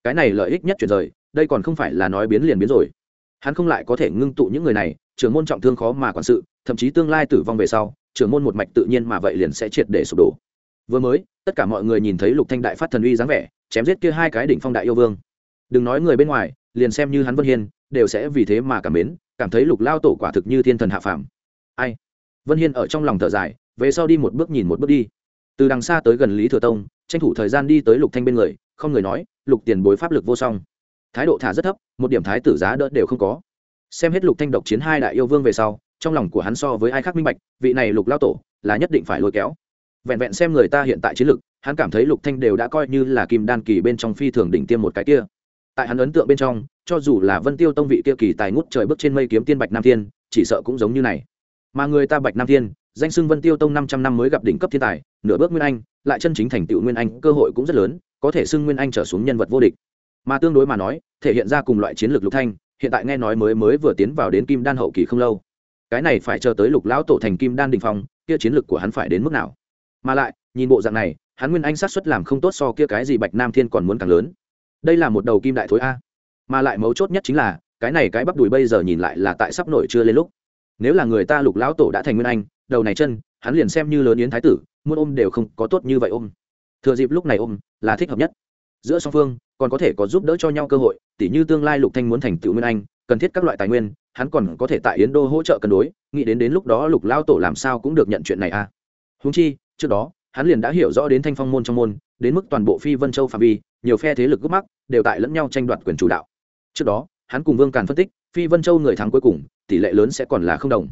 Cái này lợi ích nhất chuyển rời, đây còn không phải là nói biến liền biến rồi. Hắn không lại có thể ngưng tụ những người này trưởng môn trọng thương khó mà quản sự, thậm chí tương lai tử vong về sau, trưởng môn một mạch tự nhiên mà vậy liền sẽ triệt để sụp đổ. Vừa mới, tất cả mọi người nhìn thấy lục thanh đại phát thần uy dáng vẻ, chém giết kia hai cái đỉnh phong đại yêu vương. Đừng nói người bên ngoài, liền xem như hắn vân hiên, đều sẽ vì thế mà cảm mến, cảm thấy lục lao tổ quả thực như thiên thần hạ phàm. Ai? Vân hiên ở trong lòng thở dài, về sau đi một bước nhìn một bước đi. Từ đằng xa tới gần lý thừa tông, tranh thủ thời gian đi tới lục thanh bên người, không người nói, lục tiền bối pháp lực vô song. Thái độ thả rất thấp, một điểm thái tử giá đỡ đều không có xem hết lục thanh độc chiến hai đại yêu vương về sau, trong lòng của hắn so với ai khác minh bạch, vị này lục lao tổ là nhất định phải lôi kéo. Vẹn vẹn xem người ta hiện tại chiến lực, hắn cảm thấy lục thanh đều đã coi như là kim đan kỳ bên trong phi thường đỉnh tiêm một cái kia. Tại hắn ấn tượng bên trong, cho dù là vân tiêu tông vị kia kỳ tài ngút trời bước trên mây kiếm tiên bạch nam thiên, chỉ sợ cũng giống như này. Mà người ta bạch nam thiên, danh xưng vân tiêu tông năm trăm năm mới gặp đỉnh cấp thiên tài, nửa bước nguyên anh, lại chân chính thành tựu nguyên anh, cơ hội cũng rất lớn, có thể xưng nguyên anh trở xuống nhân vật vô địch. Mà tương đối mà nói, thể hiện ra cùng loại chiến lược lục thanh hiện tại nghe nói mới mới vừa tiến vào đến kim đan hậu kỳ không lâu. Cái này phải chờ tới lục lão tổ thành kim đan đình phong, kia chiến lược của hắn phải đến mức nào? Mà lại, nhìn bộ dạng này, hắn nguyên anh sát xuất làm không tốt so kia cái gì bạch nam thiên còn muốn càng lớn. Đây là một đầu kim đại thối a. Mà lại mấu chốt nhất chính là, cái này cái bắp đùi bây giờ nhìn lại là tại sắp nổi chưa lên lúc. Nếu là người ta lục lão tổ đã thành nguyên anh, đầu này chân, hắn liền xem như lớn yến thái tử, muốn ôm đều không có tốt như vậy ôm. Thừa dịp lúc này ôm, là thích hợp nhất. Giữa song phương, còn có thể có giúp đỡ cho nhau cơ hội tỉ như tương lai lục thanh muốn thành tựu nguyên anh, cần thiết các loại tài nguyên, hắn còn có thể tại yến đô hỗ trợ cân đối, nghĩ đến đến lúc đó lục lao tổ làm sao cũng được nhận chuyện này à. Húng chi, trước đó, hắn liền đã hiểu rõ đến thanh phong môn trong môn, đến mức toàn bộ phi vân châu phạm vi, nhiều phe thế lực gấp mắc, đều tại lẫn nhau tranh đoạt quyền chủ đạo. Trước đó, hắn cùng vương càn phân tích, phi vân châu người thắng cuối cùng, tỷ lệ lớn sẽ còn là không đồng.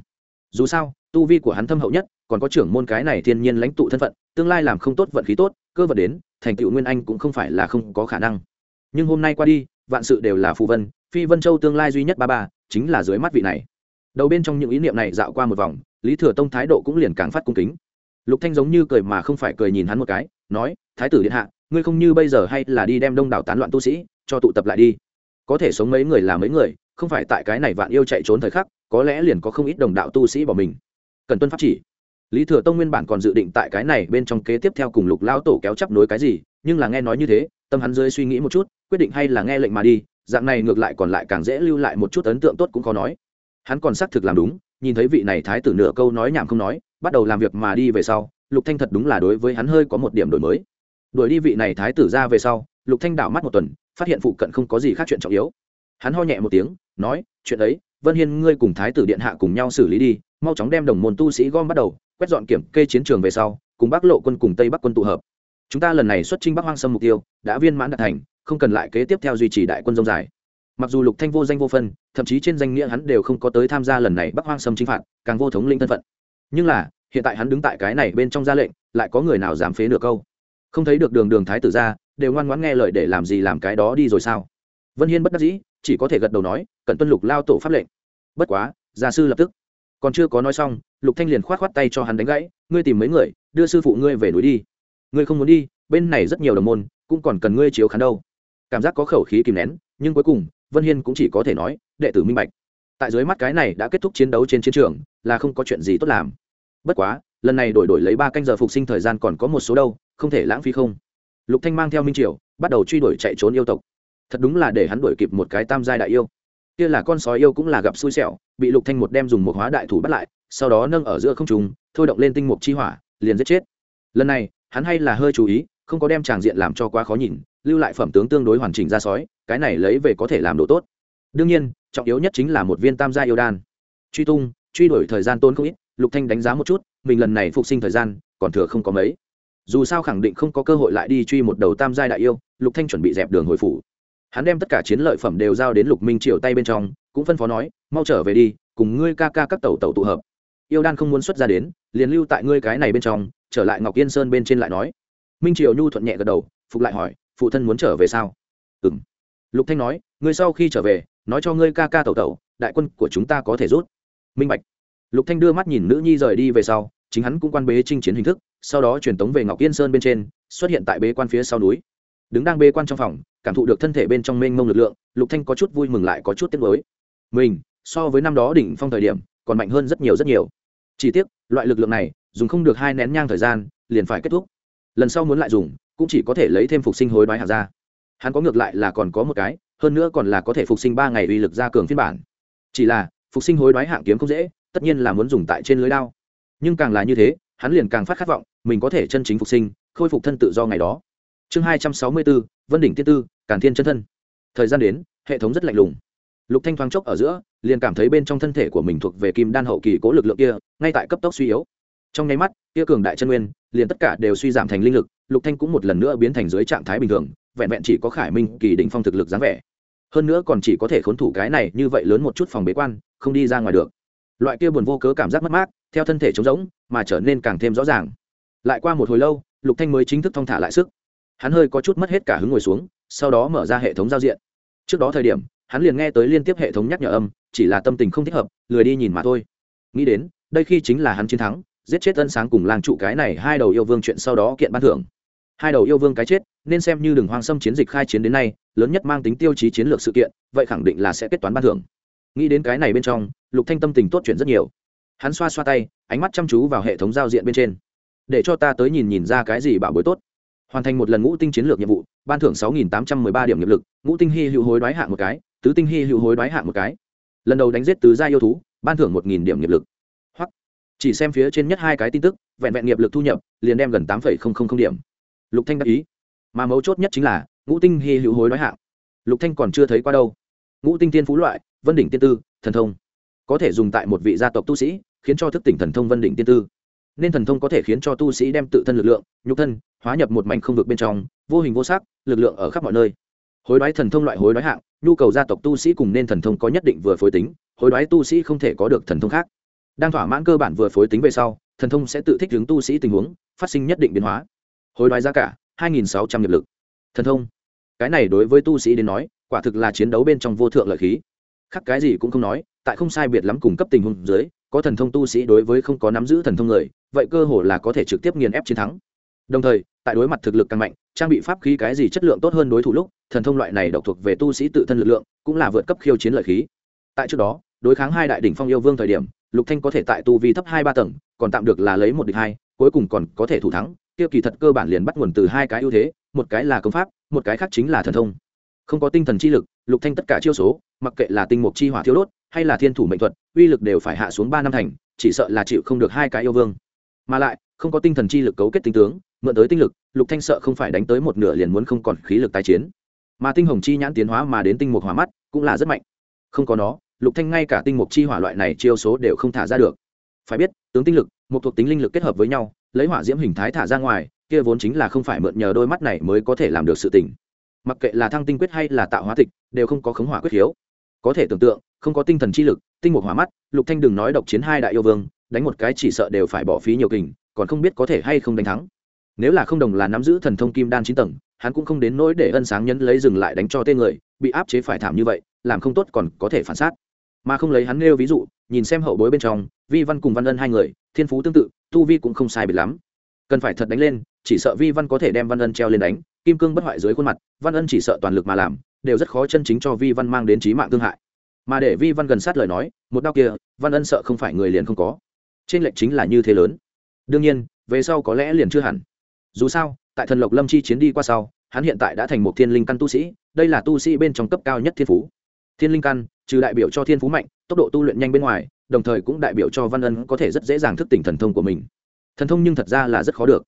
Dù sao, tu vi của hắn thâm hậu nhất, còn có trưởng môn cái này thiên nhiên lãnh tụ thân phận, tương lai làm không tốt vận khí tốt, cơ vật đến, thành tựu nguyên anh cũng không phải là không có khả năng. Nhưng hôm nay qua đi vạn sự đều là phù vân, phi vân châu tương lai duy nhất ba ba, chính là dưới mắt vị này. Đầu bên trong những ý niệm này dạo qua một vòng, lý thừa tông thái độ cũng liền càng phát cung kính. Lục thanh giống như cười mà không phải cười nhìn hắn một cái, nói, thái tử điện hạ, ngươi không như bây giờ hay là đi đem đông đảo tán loạn tu sĩ, cho tụ tập lại đi. Có thể sống mấy người là mấy người, không phải tại cái này vạn yêu chạy trốn thời khắc, có lẽ liền có không ít đồng đạo tu sĩ bỏ mình. Cần tuân pháp chỉ. Lý thừa tông nguyên bản còn dự định tại cái này bên trong kế tiếp theo cùng lục lao tổ kéo chấp nối cái gì, nhưng là nghe nói như thế tâm hắn dưới suy nghĩ một chút, quyết định hay là nghe lệnh mà đi, dạng này ngược lại còn lại càng dễ lưu lại một chút ấn tượng tốt cũng khó nói. Hắn còn xác thực làm đúng, nhìn thấy vị này thái tử nửa câu nói nhảm không nói, bắt đầu làm việc mà đi về sau, lục thanh thật đúng là đối với hắn hơi có một điểm đổi mới. Đuổi đi vị này thái tử ra về sau, lục thanh đảo mắt một tuần, phát hiện phụ cận không có gì khác chuyện trọng yếu. Hắn ho nhẹ một tiếng, nói, chuyện ấy, vân hiên ngươi cùng thái tử điện hạ cùng nhau xử lý đi, mau chóng đem đồng môn tu sĩ gom bắt đầu, quét dọn kiểm kê chiến trường về sau, cùng bắc lộ quân cùng tây bắc quân tụ hợp chúng ta lần này xuất chinh bắc hoang sâm mục tiêu, đã viên mãn đạt thành, không cần lại kế tiếp theo duy trì đại quân dông dài. Mặc dù lục thanh vô danh vô phân, thậm chí trên danh nghĩa hắn đều không có tới tham gia lần này bắc hoang sâm chinh phạt, càng vô thống linh thân phận. Nhưng là, hiện tại hắn đứng tại cái này bên trong ra lệnh, lại có người nào dám phế nửa câu? Không thấy được đường đường thái tử ra, đều ngoan ngoãn nghe lời để làm gì làm cái đó đi rồi sao? Vân hiên bất đắc dĩ, chỉ có thể gật đầu nói cần tuân lục lao tổ pháp lệnh. Bất quá, gia sư lập tức. Còn chưa có nói xong, lục thanh liền khoát khoát tay cho hắn đánh gãy, ngươi tìm mấy người, đưa sư phụ ngươi về núi đi ngươi không muốn đi, bên này rất nhiều đồng môn, cũng còn cần ngươi chiếu khán đâu. Cảm giác có khẩu khí kìm nén, nhưng cuối cùng, vân hiên cũng chỉ có thể nói, đệ tử minh bạch. Tại dưới mắt cái này đã kết thúc chiến đấu trên chiến trường, là không có chuyện gì tốt làm. Bất quá, lần này đổi đổi lấy ba canh giờ phục sinh thời gian còn có một số đâu, không thể lãng phí không. Lục thanh mang theo minh triều, bắt đầu truy đuổi chạy trốn yêu tộc. Thật đúng là để hắn đuổi kịp một cái tam giai đại yêu. Kia là con sói yêu cũng là gặp xui xẻo, bị lục thanh một đem dùng một hóa đại thủ bắt lại, sau đó nâng ở giữa không trung, thôi động lên tinh mục chi hỏa, liền giết chết. Lần này hắn hay là hơi chú ý, không có đem tràng diện làm cho quá khó nhìn, lưu lại phẩm tướng tương đối hoàn chỉnh ra sói, cái này lấy về có thể làm đồ tốt. đương nhiên, trọng yếu nhất chính là một viên tam gia yêu đan. truy tung, truy đuổi thời gian tôn không ít, lục thanh đánh giá một chút, mình lần này phục sinh thời gian, còn thừa không có mấy. dù sao khẳng định không có cơ hội lại đi truy một đầu tam giai đại yêu, lục thanh chuẩn bị dẹp đường hồi phủ. hắn đem tất cả chiến lợi phẩm đều giao đến lục minh triều tay bên trong, cũng phân phó nói, mau trở về đi, cùng ngươi ca ca các tàu tàu tụ hợp. yêu đan không muốn xuất ra đến, liền lưu tại ngươi cái này bên trong trở lại ngọc yên sơn bên trên lại nói. Minh triều nhu thuận nhẹ gật đầu, phục lại hỏi, phụ thân muốn trở về sao? Ừ m lục thanh nói, ngươi sau khi trở về, nói cho ngươi ca ca tẩu tẩu, đại quân của chúng ta có thể rút. Minh bạch. Lục thanh đưa mắt nhìn nữ nhi rời đi về sau, chính hắn cũng quan bế chinh chiến hình thức, sau đó truyền tống về ngọc yên sơn bên trên, xuất hiện tại bế quan phía sau núi. Đứng đang bế quan trong phòng, cảm thụ được thân thể bên trong mênh mông lực lượng, lục thanh có chút vui mừng lại có chút tiếc nuối. Mình, so với năm đó đỉnh phong thời điểm, còn mạnh hơn rất nhiều rất nhiều. Chỉ tiếc, loại lực lượng này dùng không được hai nén nhang thời gian, liền phải kết thúc. Lần sau muốn lại dùng, cũng chỉ có thể lấy thêm phục sinh hối đoái hạt ra. Hắn có ngược lại là còn có một cái, hơn nữa còn là có thể phục sinh ba ngày uy lực ra cường phiên bản. Chỉ là, phục sinh hối đoái hạng kiếm không dễ, tất nhiên là muốn dùng tại trên lưới đao. Nhưng càng là như thế, hắn liền càng phát khát vọng, mình có thể chân chính phục sinh, khôi phục thân tự do ngày đó. Chương hai trăm sáu mươi bốn, vân đỉnh tiên tư, càn thiên chân thân. Thời gian đến, hệ thống rất lạnh lùng. Lục thanh thoáng chốc ở giữa, liền cảm thấy bên trong thân thể của mình thuộc về kim đan hậu kỳ cố lực lượng kia, ngay tại cấp tốc suy yếu trong nháy mắt kia cường đại chân nguyên liền tất cả đều suy giảm thành linh lực, lục thanh cũng một lần nữa biến thành dưới trạng thái bình thường, vẹn vẹn chỉ có khải minh, kỳ đỉnh phong thực lực dáng vẻ. Hơn nữa còn chỉ có thể khốn thủ cái này như vậy lớn một chút phòng bế quan, không đi ra ngoài được. Loại kia buồn vô cớ cảm giác mất mát, theo thân thể trống rỗng, mà trở nên càng thêm rõ ràng. Lại qua một hồi lâu, lục thanh mới chính thức thong thả lại sức. Hắn hơi có chút mất hết cả hứng ngồi xuống, sau đó mở ra hệ thống giao diện. Trước đó thời điểm, hắn liền nghe tới liên tiếp hệ thống nhắc nhở âm, chỉ là tâm tình không thích hợp, lười đi nhìn mà thôi. Nghĩ đến, đây khi chính là hắn chiến thắng giết chết ân sáng cùng làng trụ cái này hai đầu yêu vương chuyện sau đó kiện ban thưởng. Hai đầu yêu vương cái chết, nên xem như đường hoang xâm chiến dịch khai chiến đến nay, lớn nhất mang tính tiêu chí chiến lược sự kiện, vậy khẳng định là sẽ kết toán ban thưởng. Nghĩ đến cái này bên trong, lục thanh tâm tình tốt chuyện rất nhiều. Hắn xoa xoa tay, ánh mắt chăm chú vào hệ thống giao diện bên trên. Để cho ta tới nhìn nhìn ra cái gì bảo bối tốt. Hoàn thành một lần ngũ tinh chiến lược nhiệm vụ, ban thưởng sáu nghìn tám trăm mười ba điểm nghiệp lực, ngũ tinh hy hữu hối đoái hạng một cái, tứ tinh hy hữu hối đoái hạng một cái. Lần đầu đánh giết tứ gia yêu thú, ban thưởng một nghìn điểm nghiệp lực chỉ xem phía trên nhất hai cái tin tức, vẹn vẹn nghiệp lực thu nhập, liền đem gần tám điểm. Lục thanh đáp ý. Mà mấu chốt nhất chính là, ngũ tinh hy hữu hối nói hạng. Lục thanh còn chưa thấy qua đâu. Ngũ tinh tiên phú loại, vân đỉnh tiên tư, thần thông. Có thể dùng tại một vị gia tộc tu sĩ, khiến cho thức tỉnh thần thông vân đỉnh tiên tư. Nên thần thông có thể khiến cho tu sĩ đem tự thân lực lượng, nhục thân, hóa nhập một mảnh không vực bên trong, vô hình vô sắc, lực lượng ở khắp mọi nơi. Hối đoái thần thông loại hối đoái hạng, nhu cầu gia tộc tu sĩ cùng nên thần thông có nhất định vừa phối tính, hối đoái tu sĩ không thể có được thần thông khác đang thỏa mãn cơ bản vừa phối tính về sau, thần thông sẽ tự thích hướng tu sĩ tình huống, phát sinh nhất định biến hóa. Hối đoái giá cả 2.600 nghiệp lực. Thần thông. Cái này đối với tu sĩ đến nói, quả thực là chiến đấu bên trong vô thượng lợi khí. Khắc cái gì cũng không nói, tại không sai biệt lắm cung cấp tình huống dưới, có thần thông tu sĩ đối với không có nắm giữ thần thông người, vậy cơ hồ là có thể trực tiếp nghiền ép chiến thắng. Đồng thời, tại đối mặt thực lực càng mạnh, trang bị pháp khí cái gì chất lượng tốt hơn đối thủ lúc, thần thông loại này độc thuộc về tu sĩ tự thân lực lượng, cũng là vượt cấp khiêu chiến lợi khí. Tại trước đó, đối kháng hai đại đỉnh phong yêu vương thời điểm lục thanh có thể tại tu vi thấp hai ba tầng, còn tạm được là lấy một địch hai, cuối cùng còn có thể thủ thắng, kia kỳ thật cơ bản liền bắt nguồn từ hai cái ưu thế, một cái là công pháp, một cái khác chính là thần thông. Không có tinh thần chi lực, lục thanh tất cả chiêu số, mặc kệ là tinh mục chi hỏa thiêu đốt, hay là thiên thủ mệnh thuật, uy lực đều phải hạ xuống ba năm thành, chỉ sợ là chịu không được hai cái yêu vương. Mà lại, không có tinh thần chi lực cấu kết tinh tướng, mượn tới tinh lực, lục thanh sợ không phải đánh tới một nửa liền muốn không còn khí lực tái chiến. Mà tinh hồng chi nhãn tiến hóa mà đến tinh mục hỏa mắt, cũng là rất mạnh. Không có nó lục thanh ngay cả tinh mục chi hỏa loại này chiêu số đều không thả ra được. Phải biết, tướng tinh lực, một thuộc tính linh lực kết hợp với nhau, lấy hỏa diễm hình thái thả ra ngoài, kia vốn chính là không phải mượn nhờ đôi mắt này mới có thể làm được sự tình. Mặc kệ là thăng tinh quyết hay là tạo hóa tịch, đều không có khống hỏa quyết hiếu. Có thể tưởng tượng, không có tinh thần chi lực, tinh mục hỏa mắt, lục thanh đừng nói độc chiến hai đại yêu vương, đánh một cái chỉ sợ đều phải bỏ phí nhiều kình, còn không biết có thể hay không đánh thắng. Nếu là không đồng là nắm giữ thần thông kim đan chín tầng, hắn cũng không đến nỗi để ân sáng nhân lấy dừng lại đánh cho tên người, bị áp chế phải thảm như vậy, làm không tốt còn có thể phản sát mà không lấy hắn nêu ví dụ, nhìn xem hậu bối bên trong, vi văn cùng văn ân hai người, thiên phú tương tự, tu vi cũng không sai biệt lắm. Cần phải thật đánh lên, chỉ sợ vi văn có thể đem văn ân treo lên đánh, kim cương bất hoại dưới khuôn mặt, văn ân chỉ sợ toàn lực mà làm, đều rất khó chân chính cho vi văn mang đến trí mạng thương hại. Mà để vi văn gần sát lời nói, một đau kia, văn ân sợ không phải người liền không có. Trên lệnh chính là như thế lớn. Đương nhiên, về sau có lẽ liền chưa hẳn. Dù sao, tại thần lộc lâm chi chiến đi qua sau, hắn hiện tại đã thành một thiên linh căn tu sĩ, đây là tu sĩ bên trong cấp cao nhất thiên phú. Thiên linh căn trừ đại biểu cho thiên phú mạnh, tốc độ tu luyện nhanh bên ngoài, đồng thời cũng đại biểu cho văn ân có thể rất dễ dàng thức tỉnh thần thông của mình. Thần thông nhưng thật ra là rất khó được.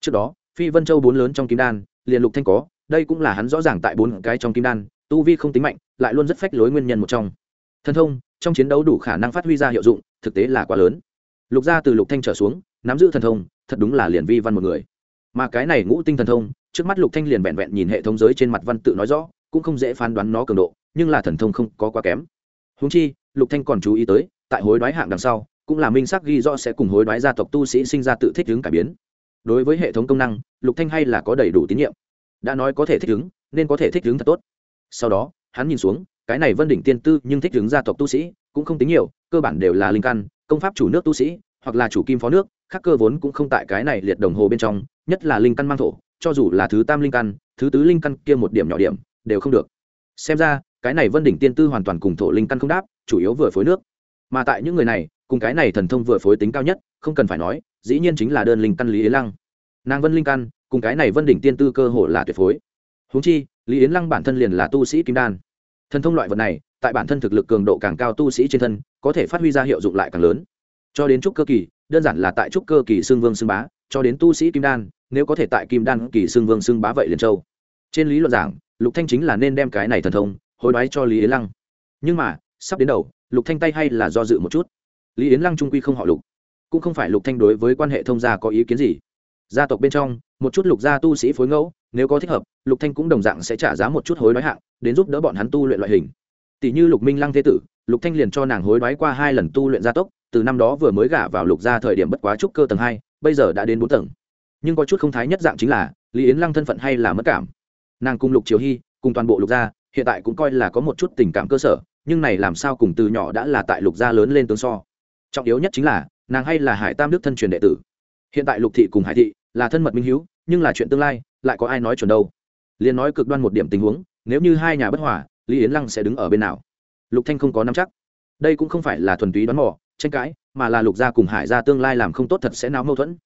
Trước đó, phi vân châu bốn lớn trong kim đan, liền lục thanh có, đây cũng là hắn rõ ràng tại bốn cái trong kim đan, tu vi không tính mạnh, lại luôn rất phách lối nguyên nhân một trong. Thần thông, trong chiến đấu đủ khả năng phát huy ra hiệu dụng, thực tế là quá lớn. Lục gia từ lục thanh trở xuống, nắm giữ thần thông, thật đúng là liền vi văn một người. Mà cái này ngũ tinh thần thông, trước mắt lục thanh liền vẹn vẹn nhìn hệ thống giới trên mặt văn tự nói rõ, cũng không dễ phán đoán nó cường độ nhưng là thần thông không có quá kém. Húng chi, lục thanh còn chú ý tới, tại hối đoái hạng đằng sau, cũng là minh xác ghi rõ sẽ cùng hối đoái gia tộc tu sĩ sinh ra tự thích ứng cải biến. Đối với hệ thống công năng, lục thanh hay là có đầy đủ tín nhiệm. Đã nói có thể thích ứng, nên có thể thích ứng thật tốt. Sau đó, hắn nhìn xuống, cái này vân đỉnh tiên tư nhưng thích ứng gia tộc tu sĩ, cũng không tính nhiều, cơ bản đều là linh căn, công pháp chủ nước tu sĩ, hoặc là chủ kim phó nước, khác cơ vốn cũng không tại cái này liệt đồng hồ bên trong, nhất là linh căn mang thổ, cho dù là thứ tam linh căn, thứ tứ linh căn kia một điểm nhỏ điểm, đều không được. Xem ra cái này vân đỉnh tiên tư hoàn toàn cùng thổ linh căn không đáp, chủ yếu vừa phối nước. Mà tại những người này, cùng cái này thần thông vừa phối tính cao nhất, không cần phải nói, dĩ nhiên chính là đơn linh căn lý yến lăng. Nàng vân linh căn, cùng cái này vân đỉnh tiên tư cơ hồ là tuyệt phối. Húng chi, lý yến lăng bản thân liền là tu sĩ kim đan. Thần thông loại vật này, tại bản thân thực lực cường độ càng cao tu sĩ trên thân, có thể phát huy ra hiệu dụng lại càng lớn. Cho đến trúc cơ kỳ, đơn giản là tại trúc cơ kỳ xương vương xương bá, cho đến tu sĩ kim đan, nếu có thể tại kim đan kỳ xương vương xương bá vậy liền châu. Trên lý luận giảng, lục thanh chính là nên đem cái này thần thông hối đoái cho lý yến lăng. Nhưng mà, sắp đến đầu, lục thanh tay hay là do dự một chút. Lý yến lăng trung quy không họ lục. Cũng không phải lục thanh đối với quan hệ thông gia có ý kiến gì. Gia tộc bên trong, một chút lục gia tu sĩ phối ngẫu, nếu có thích hợp, lục thanh cũng đồng dạng sẽ trả giá một chút hối đoái hạng, đến giúp đỡ bọn hắn tu luyện loại hình. Tỷ như lục minh lăng thế tử, lục thanh liền cho nàng hối đoái qua hai lần tu luyện gia tốc, từ năm đó vừa mới gả vào lục gia thời điểm bất quá trúc cơ tầng hai, bây giờ đã đến bốn tầng. Nhưng có chút không thái nhất dạng chính là, lý yến lăng thân phận hay là mất cảm. Nàng cùng lục triều hy, cùng toàn bộ lục gia hiện tại cũng coi là có một chút tình cảm cơ sở, nhưng này làm sao cùng từ nhỏ đã là tại lục gia lớn lên tướng so. Trọng yếu nhất chính là, nàng hay là hải tam đức thân truyền đệ tử. Hiện tại lục thị cùng hải thị là thân mật minh hữu nhưng là chuyện tương lai, lại có ai nói chuẩn đâu. Liền nói cực đoan một điểm tình huống, nếu như hai nhà bất hòa, lý yến lăng sẽ đứng ở bên nào? Lục thanh không có nắm chắc. Đây cũng không phải là thuần túy đoán mò, tranh cãi, mà là lục gia cùng hải gia tương lai làm không tốt thật sẽ náo mâu thuẫn.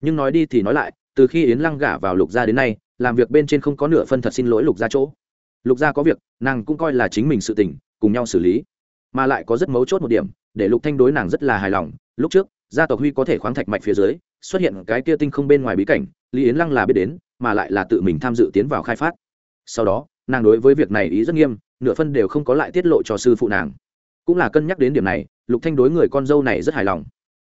Nhưng nói đi thì nói lại, từ khi yến lăng gả vào lục gia đến nay, làm việc bên trên không có nửa phân thật xin lỗi lục gia chỗ lục gia có việc, nàng cũng coi là chính mình sự tình, cùng nhau xử lý. Mà lại có rất mấu chốt một điểm, để lục thanh đối nàng rất là hài lòng. Lúc trước, gia tộc huy có thể khoáng thạch mạch phía dưới, xuất hiện cái kia tinh không bên ngoài bí cảnh, lý yến lăng là biết đến, mà lại là tự mình tham dự tiến vào khai phát. Sau đó, nàng đối với việc này ý rất nghiêm, nửa phân đều không có lại tiết lộ cho sư phụ nàng. Cũng là cân nhắc đến điểm này, lục thanh đối người con dâu này rất hài lòng.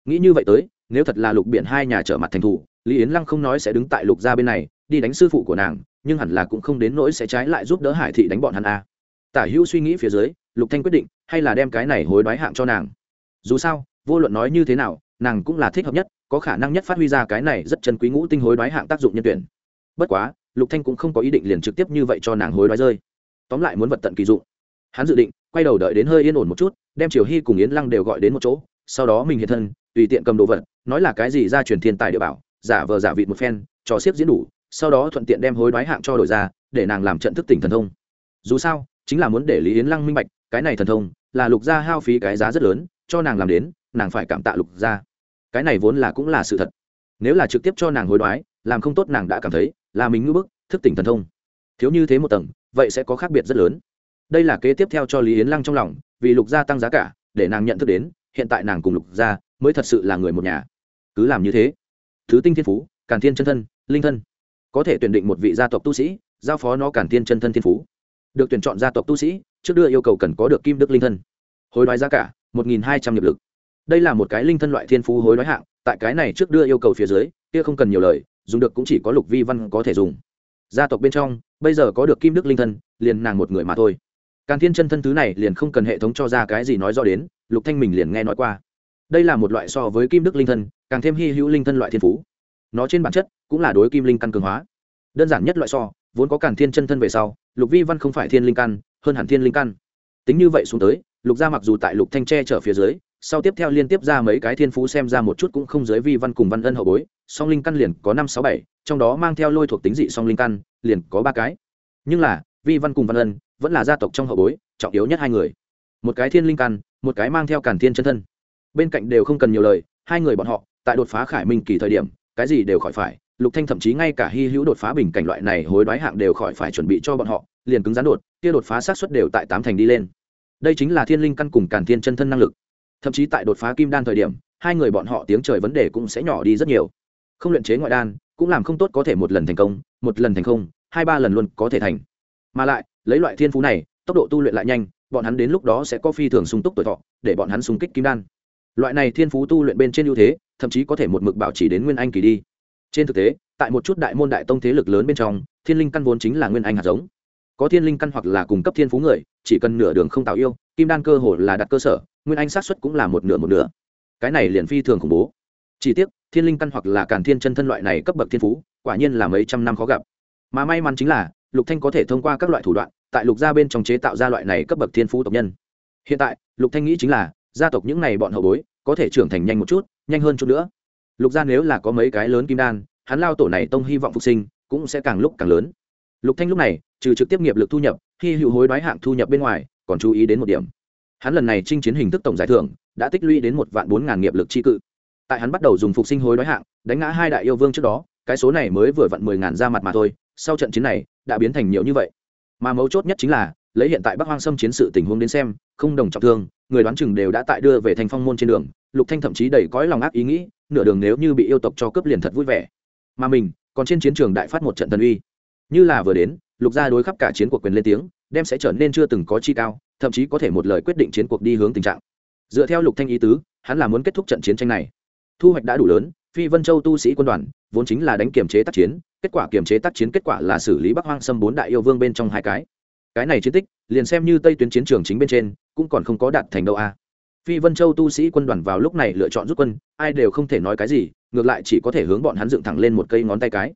Nghĩ như vậy tới, nếu thật là lục biển hai nhà trở mặt thành thủ, lý yến lăng không nói sẽ đứng tại lục gia bên này, đi đánh sư phụ của nàng nhưng hẳn là cũng không đến nỗi sẽ trái lại giúp đỡ hải thị đánh bọn hắn a tả hữu suy nghĩ phía dưới, lục thanh quyết định, hay là đem cái này hối đoái hạng cho nàng. Dù sao, vô luận nói như thế nào, nàng cũng là thích hợp nhất, có khả năng nhất phát huy ra cái này rất chân quý ngũ tinh hối đoái hạng tác dụng nhân tuyển. Bất quá, lục thanh cũng không có ý định liền trực tiếp như vậy cho nàng hối đoái rơi. Tóm lại muốn vật tận kỳ dụng. Hắn dự định, quay đầu đợi đến hơi yên ổn một chút, đem triều hy cùng yến lăng đều gọi đến một chỗ, sau đó mình hiện thân, tùy tiện cầm đồ vật, nói là cái gì ra truyền thiên tài địa bảo, giả vờ giả vịt một phen trò xiếc diễn đủ sau đó thuận tiện đem hối đoái hạng cho đổi ra, để nàng làm trận thức tỉnh thần thông. Dù sao, chính là muốn để lý yến lăng minh bạch, cái này thần thông là lục gia hao phí cái giá rất lớn, cho nàng làm đến, nàng phải cảm tạ lục gia. Cái này vốn là cũng là sự thật. Nếu là trực tiếp cho nàng hối đoái, làm không tốt nàng đã cảm thấy là mình ngưỡng bức, thức tỉnh thần thông. Thiếu như thế một tầng, vậy sẽ có khác biệt rất lớn. Đây là kế tiếp theo cho lý yến lăng trong lòng, vì lục gia tăng giá cả, để nàng nhận thức đến, hiện tại nàng cùng lục gia mới thật sự là người một nhà. Cứ làm như thế. Thứ tinh thiên phú, càn thiên chân thân, linh thân có thể tuyển định một vị gia tộc tu sĩ, giao phó nó cản thiên chân thân thiên phú. Được tuyển chọn gia tộc tu sĩ, trước đưa yêu cầu cần có được kim đức linh thân. Hối đoái giá cả, một nghìn hai trăm nghiệp lực. Đây là một cái linh thân loại thiên phú hối đoái hạng, tại cái này trước đưa yêu cầu phía dưới, kia không cần nhiều lời, dùng được cũng chỉ có lục vi văn có thể dùng. Gia tộc bên trong, bây giờ có được kim đức linh thân, liền nàng một người mà thôi. Càn thiên chân thân thứ này liền không cần hệ thống cho ra cái gì nói rõ đến, lục thanh mình liền nghe nói qua. Đây là một loại so với kim đức linh thân, càng thêm hy hữu linh thân loại thiên phú. Nó trên bản chất cũng là đối kim linh căn cường hóa. Đơn giản nhất loại so, vốn có cản thiên chân thân về sau, lục vi văn không phải thiên linh căn, hơn hẳn thiên linh căn. Tính như vậy xuống tới, lục gia mặc dù tại lục thanh tre trở phía dưới, sau tiếp theo liên tiếp ra mấy cái thiên phú xem ra một chút cũng không dưới vi văn cùng văn ân hậu bối, song linh căn liền có năm sáu bảy, trong đó mang theo lôi thuộc tính dị song linh căn, liền có ba cái. Nhưng là, vi văn cùng văn ân vẫn là gia tộc trong hậu bối, trọng yếu nhất hai người. Một cái thiên linh căn, một cái mang theo cản thiên chân thân. Bên cạnh đều không cần nhiều lời, hai người bọn họ, tại đột phá khải minh kỳ thời điểm, cái gì đều khỏi phải lục thanh thậm chí ngay cả hy hữu đột phá bình cảnh loại này hối đoái hạng đều khỏi phải chuẩn bị cho bọn họ liền cứng rắn đột kia đột phá sát suất đều tại tám thành đi lên. Đây chính là thiên linh căn cùng càn thiên chân thân năng lực. Thậm chí tại đột phá kim đan thời điểm hai người bọn họ tiếng trời vấn đề cũng sẽ nhỏ đi rất nhiều. Không luyện chế ngoại đan cũng làm không tốt có thể một lần thành công một lần thành không, hai ba lần luôn có thể thành. Mà lại lấy loại thiên phú này tốc độ tu luyện lại nhanh bọn hắn đến lúc đó sẽ có phi thường sung túc tuổi thọ để bọn hắn sung kích kim đan. Loại này thiên phú tu luyện bên trên ưu thế thậm chí có thể một mực bảo trì đến nguyên anh kỳ đi trên thực tế, tại một chút đại môn đại tông thế lực lớn bên trong, thiên linh căn vốn chính là nguyên anh hạt giống. Có thiên linh căn hoặc là cung cấp thiên phú người, chỉ cần nửa đường không tạo yêu, kim đan cơ hồ là đặt cơ sở, nguyên anh sát xuất cũng là một nửa một nửa. Cái này liền phi thường khủng bố. Chỉ tiếc, thiên linh căn hoặc là càn thiên chân thân loại này cấp bậc thiên phú, quả nhiên là mấy trăm năm khó gặp. Mà may mắn chính là, lục thanh có thể thông qua các loại thủ đoạn, tại lục gia bên trong chế tạo ra loại này cấp bậc thiên phú tộc nhân. Hiện tại, lục thanh nghĩ chính là, gia tộc những này bọn hậu bối, có thể trưởng thành nhanh một chút, nhanh hơn chút nữa lục gia nếu là có mấy cái lớn kim đan, hắn lao tổ này tông hy vọng phục sinh, cũng sẽ càng lúc càng lớn. Lục thanh lúc này, trừ trực tiếp nghiệp lực thu nhập khi hữu hối đoái hạng thu nhập bên ngoài, còn chú ý đến một điểm. Hắn lần này chinh chiến hình thức tổng giải thưởng, đã tích lũy đến một vạn bốn ngàn nghiệp lực chi cự. Tại hắn bắt đầu dùng phục sinh hối đoái hạng, đánh ngã hai đại yêu vương trước đó, cái số này mới vừa vặn mười ngàn ra mặt mà thôi, sau trận chiến này, đã biến thành nhiều như vậy. Mà mấu chốt nhất chính là, lấy hiện tại bắc hoang sâm chiến sự tình huống đến xem, không đồng trọng thương, người đoán chừng đều đã tại đưa về thành phong môn trên đường, lục thanh thậm chí đầy cõi lòng ác ý nghĩ nửa đường nếu như bị yêu tộc cho cướp liền thật vui vẻ. Mà mình, còn trên chiến trường đại phát một trận thần uy. Như là vừa đến, lục gia đối khắp cả chiến cuộc quyền lên tiếng, đem sẽ trở nên chưa từng có chi cao, thậm chí có thể một lời quyết định chiến cuộc đi hướng tình trạng. Dựa theo lục thanh ý tứ, hắn là muốn kết thúc trận chiến tranh này. Thu hoạch đã đủ lớn, phi vân châu tu sĩ quân đoàn, vốn chính là đánh kiềm chế tác chiến, kết quả kiềm chế tác chiến kết quả là xử lý bắc hoang xâm bốn đại yêu vương bên trong hai cái. Cái này chiến tích, liền xem như tây tuyến chiến trường chính bên trên, cũng còn không có đạt thành đâu a phi vân châu tu sĩ quân đoàn vào lúc này lựa chọn rút quân, ai đều không thể nói cái gì, ngược lại chỉ có thể hướng bọn hắn dựng thẳng lên một cây ngón tay cái.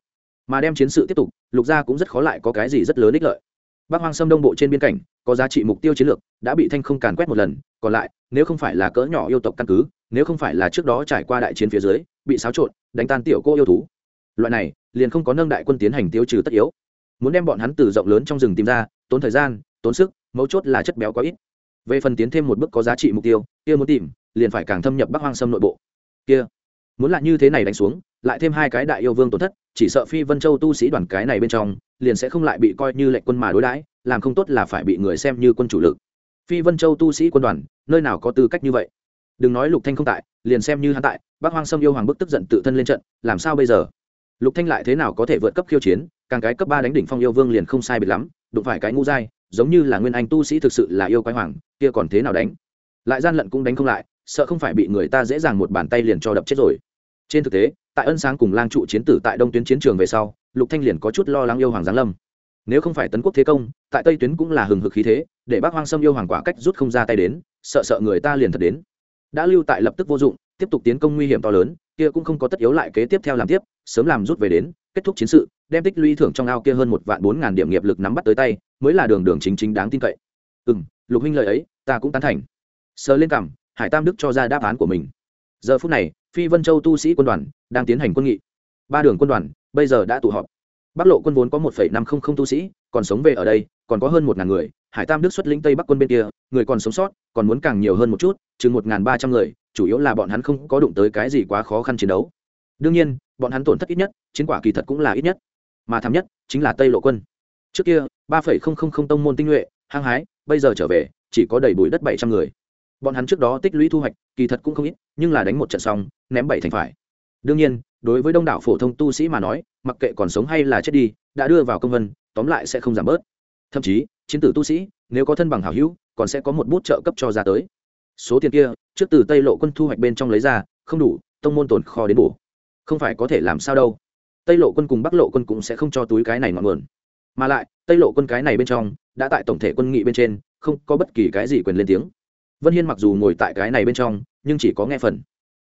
Mà đem chiến sự tiếp tục, lục gia cũng rất khó lại có cái gì rất lớn ích lợi. Bắc hoang sâm đông bộ trên biên cảnh, có giá trị mục tiêu chiến lược, đã bị thanh không càn quét một lần, còn lại, nếu không phải là cỡ nhỏ yêu tộc căn cứ, nếu không phải là trước đó trải qua đại chiến phía dưới, bị xáo trộn, đánh tan tiểu cô yêu thú. Loại này, liền không có nâng đại quân tiến hành tiêu trừ tất yếu. Muốn đem bọn hắn từ rộng lớn trong rừng tìm ra, tốn thời gian, tốn sức, mấu chốt là chất béo quá ít. Về phần tiến thêm một bước có giá trị mục tiêu kia muốn tìm, liền phải càng thâm nhập bắc hoang sâm nội bộ. Kia, muốn là như thế này đánh xuống, lại thêm hai cái đại yêu vương tổn thất, chỉ sợ phi vân châu tu sĩ đoàn cái này bên trong, liền sẽ không lại bị coi như lệnh quân mà đối đãi, làm không tốt là phải bị người xem như quân chủ lực. Phi vân châu tu sĩ quân đoàn, nơi nào có tư cách như vậy? Đừng nói lục thanh không tại, liền xem như hắn tại bác hoang sâm yêu hoàng bức tức giận tự thân lên trận, làm sao bây giờ? Lục thanh lại thế nào có thể vượt cấp khiêu chiến, càng cái cấp ba đánh đỉnh phong yêu vương liền không sai biệt lắm, đụng phải cái ngu dai giống như là nguyên anh tu sĩ thực sự là yêu quái hoàng, kia còn thế nào đánh? Lại gian lận cũng đánh không lại, sợ không phải bị người ta dễ dàng một bàn tay liền cho đập chết rồi. Trên thực tế, tại ân sáng cùng lang trụ chiến tử tại đông tuyến chiến trường về sau, lục thanh liền có chút lo lắng yêu hoàng giáng lâm. Nếu không phải tấn quốc thế công, tại tây tuyến cũng là hừng hực khí thế, để bác hoang sâm yêu hoàng quả cách rút không ra tay đến, sợ sợ người ta liền thật đến. Đã lưu tại lập tức vô dụng, tiếp tục tiến công nguy hiểm to lớn, kia cũng không có tất yếu lại kế tiếp theo làm tiếp, sớm làm rút về đến, kết thúc chiến sự, đem tích lũy thưởng trong ao kia hơn một vạn bốn ngàn điểm nghiệp lực nắm bắt tới tay, mới là đường đường chính chính đáng tin cậy. Ừ lục huynh lời ấy, ta cũng tán thành sờ lên cảm, hải tam đức cho ra đáp án của mình. Giờ phút này, phi vân châu tu sĩ quân đoàn đang tiến hành quân nghị. Ba đường quân đoàn bây giờ đã tụ họp. Bắc lộ quân vốn có một năm trăm linh tu sĩ, còn sống về ở đây, còn có hơn một ngàn người. Hải tam đức xuất lĩnh tây bắc quân bên kia, người còn sống sót, còn muốn càng nhiều hơn một chút, chừng một ba trăm người, chủ yếu là bọn hắn không có đụng tới cái gì quá khó khăn chiến đấu. Đương nhiên, bọn hắn tổn thất ít nhất, chiến quả kỳ thật cũng là ít nhất. Mà thảm nhất chính là tây lộ quân. Trước kia, ba phẩy không không không tông môn tinh nhuệ, hăng hái, bây giờ trở về, chỉ có đầy bụi đất bảy trăm người bọn hắn trước đó tích lũy thu hoạch, kỳ thật cũng không ít, nhưng là đánh một trận xong, ném bảy thành phải. Đương nhiên, đối với đông đảo phổ thông tu sĩ mà nói, mặc kệ còn sống hay là chết đi, đã đưa vào công vân, tóm lại sẽ không giảm bớt. Thậm chí, chiến tử tu sĩ, nếu có thân bằng hảo hữu, còn sẽ có một bút trợ cấp cho ra tới. Số tiền kia, trước từ tây lộ quân thu hoạch bên trong lấy ra, không đủ, tông môn tồn kho đến bổ. Không phải có thể làm sao đâu. Tây lộ quân cùng bắc lộ quân cũng sẽ không cho túi cái này ngọn nguồn. Mà lại, tây lộ quân cái này bên trong, đã tại tổng thể quân nghị bên trên, không có bất kỳ cái gì quyền lên tiếng vân hiên mặc dù ngồi tại cái này bên trong, nhưng chỉ có nghe phần.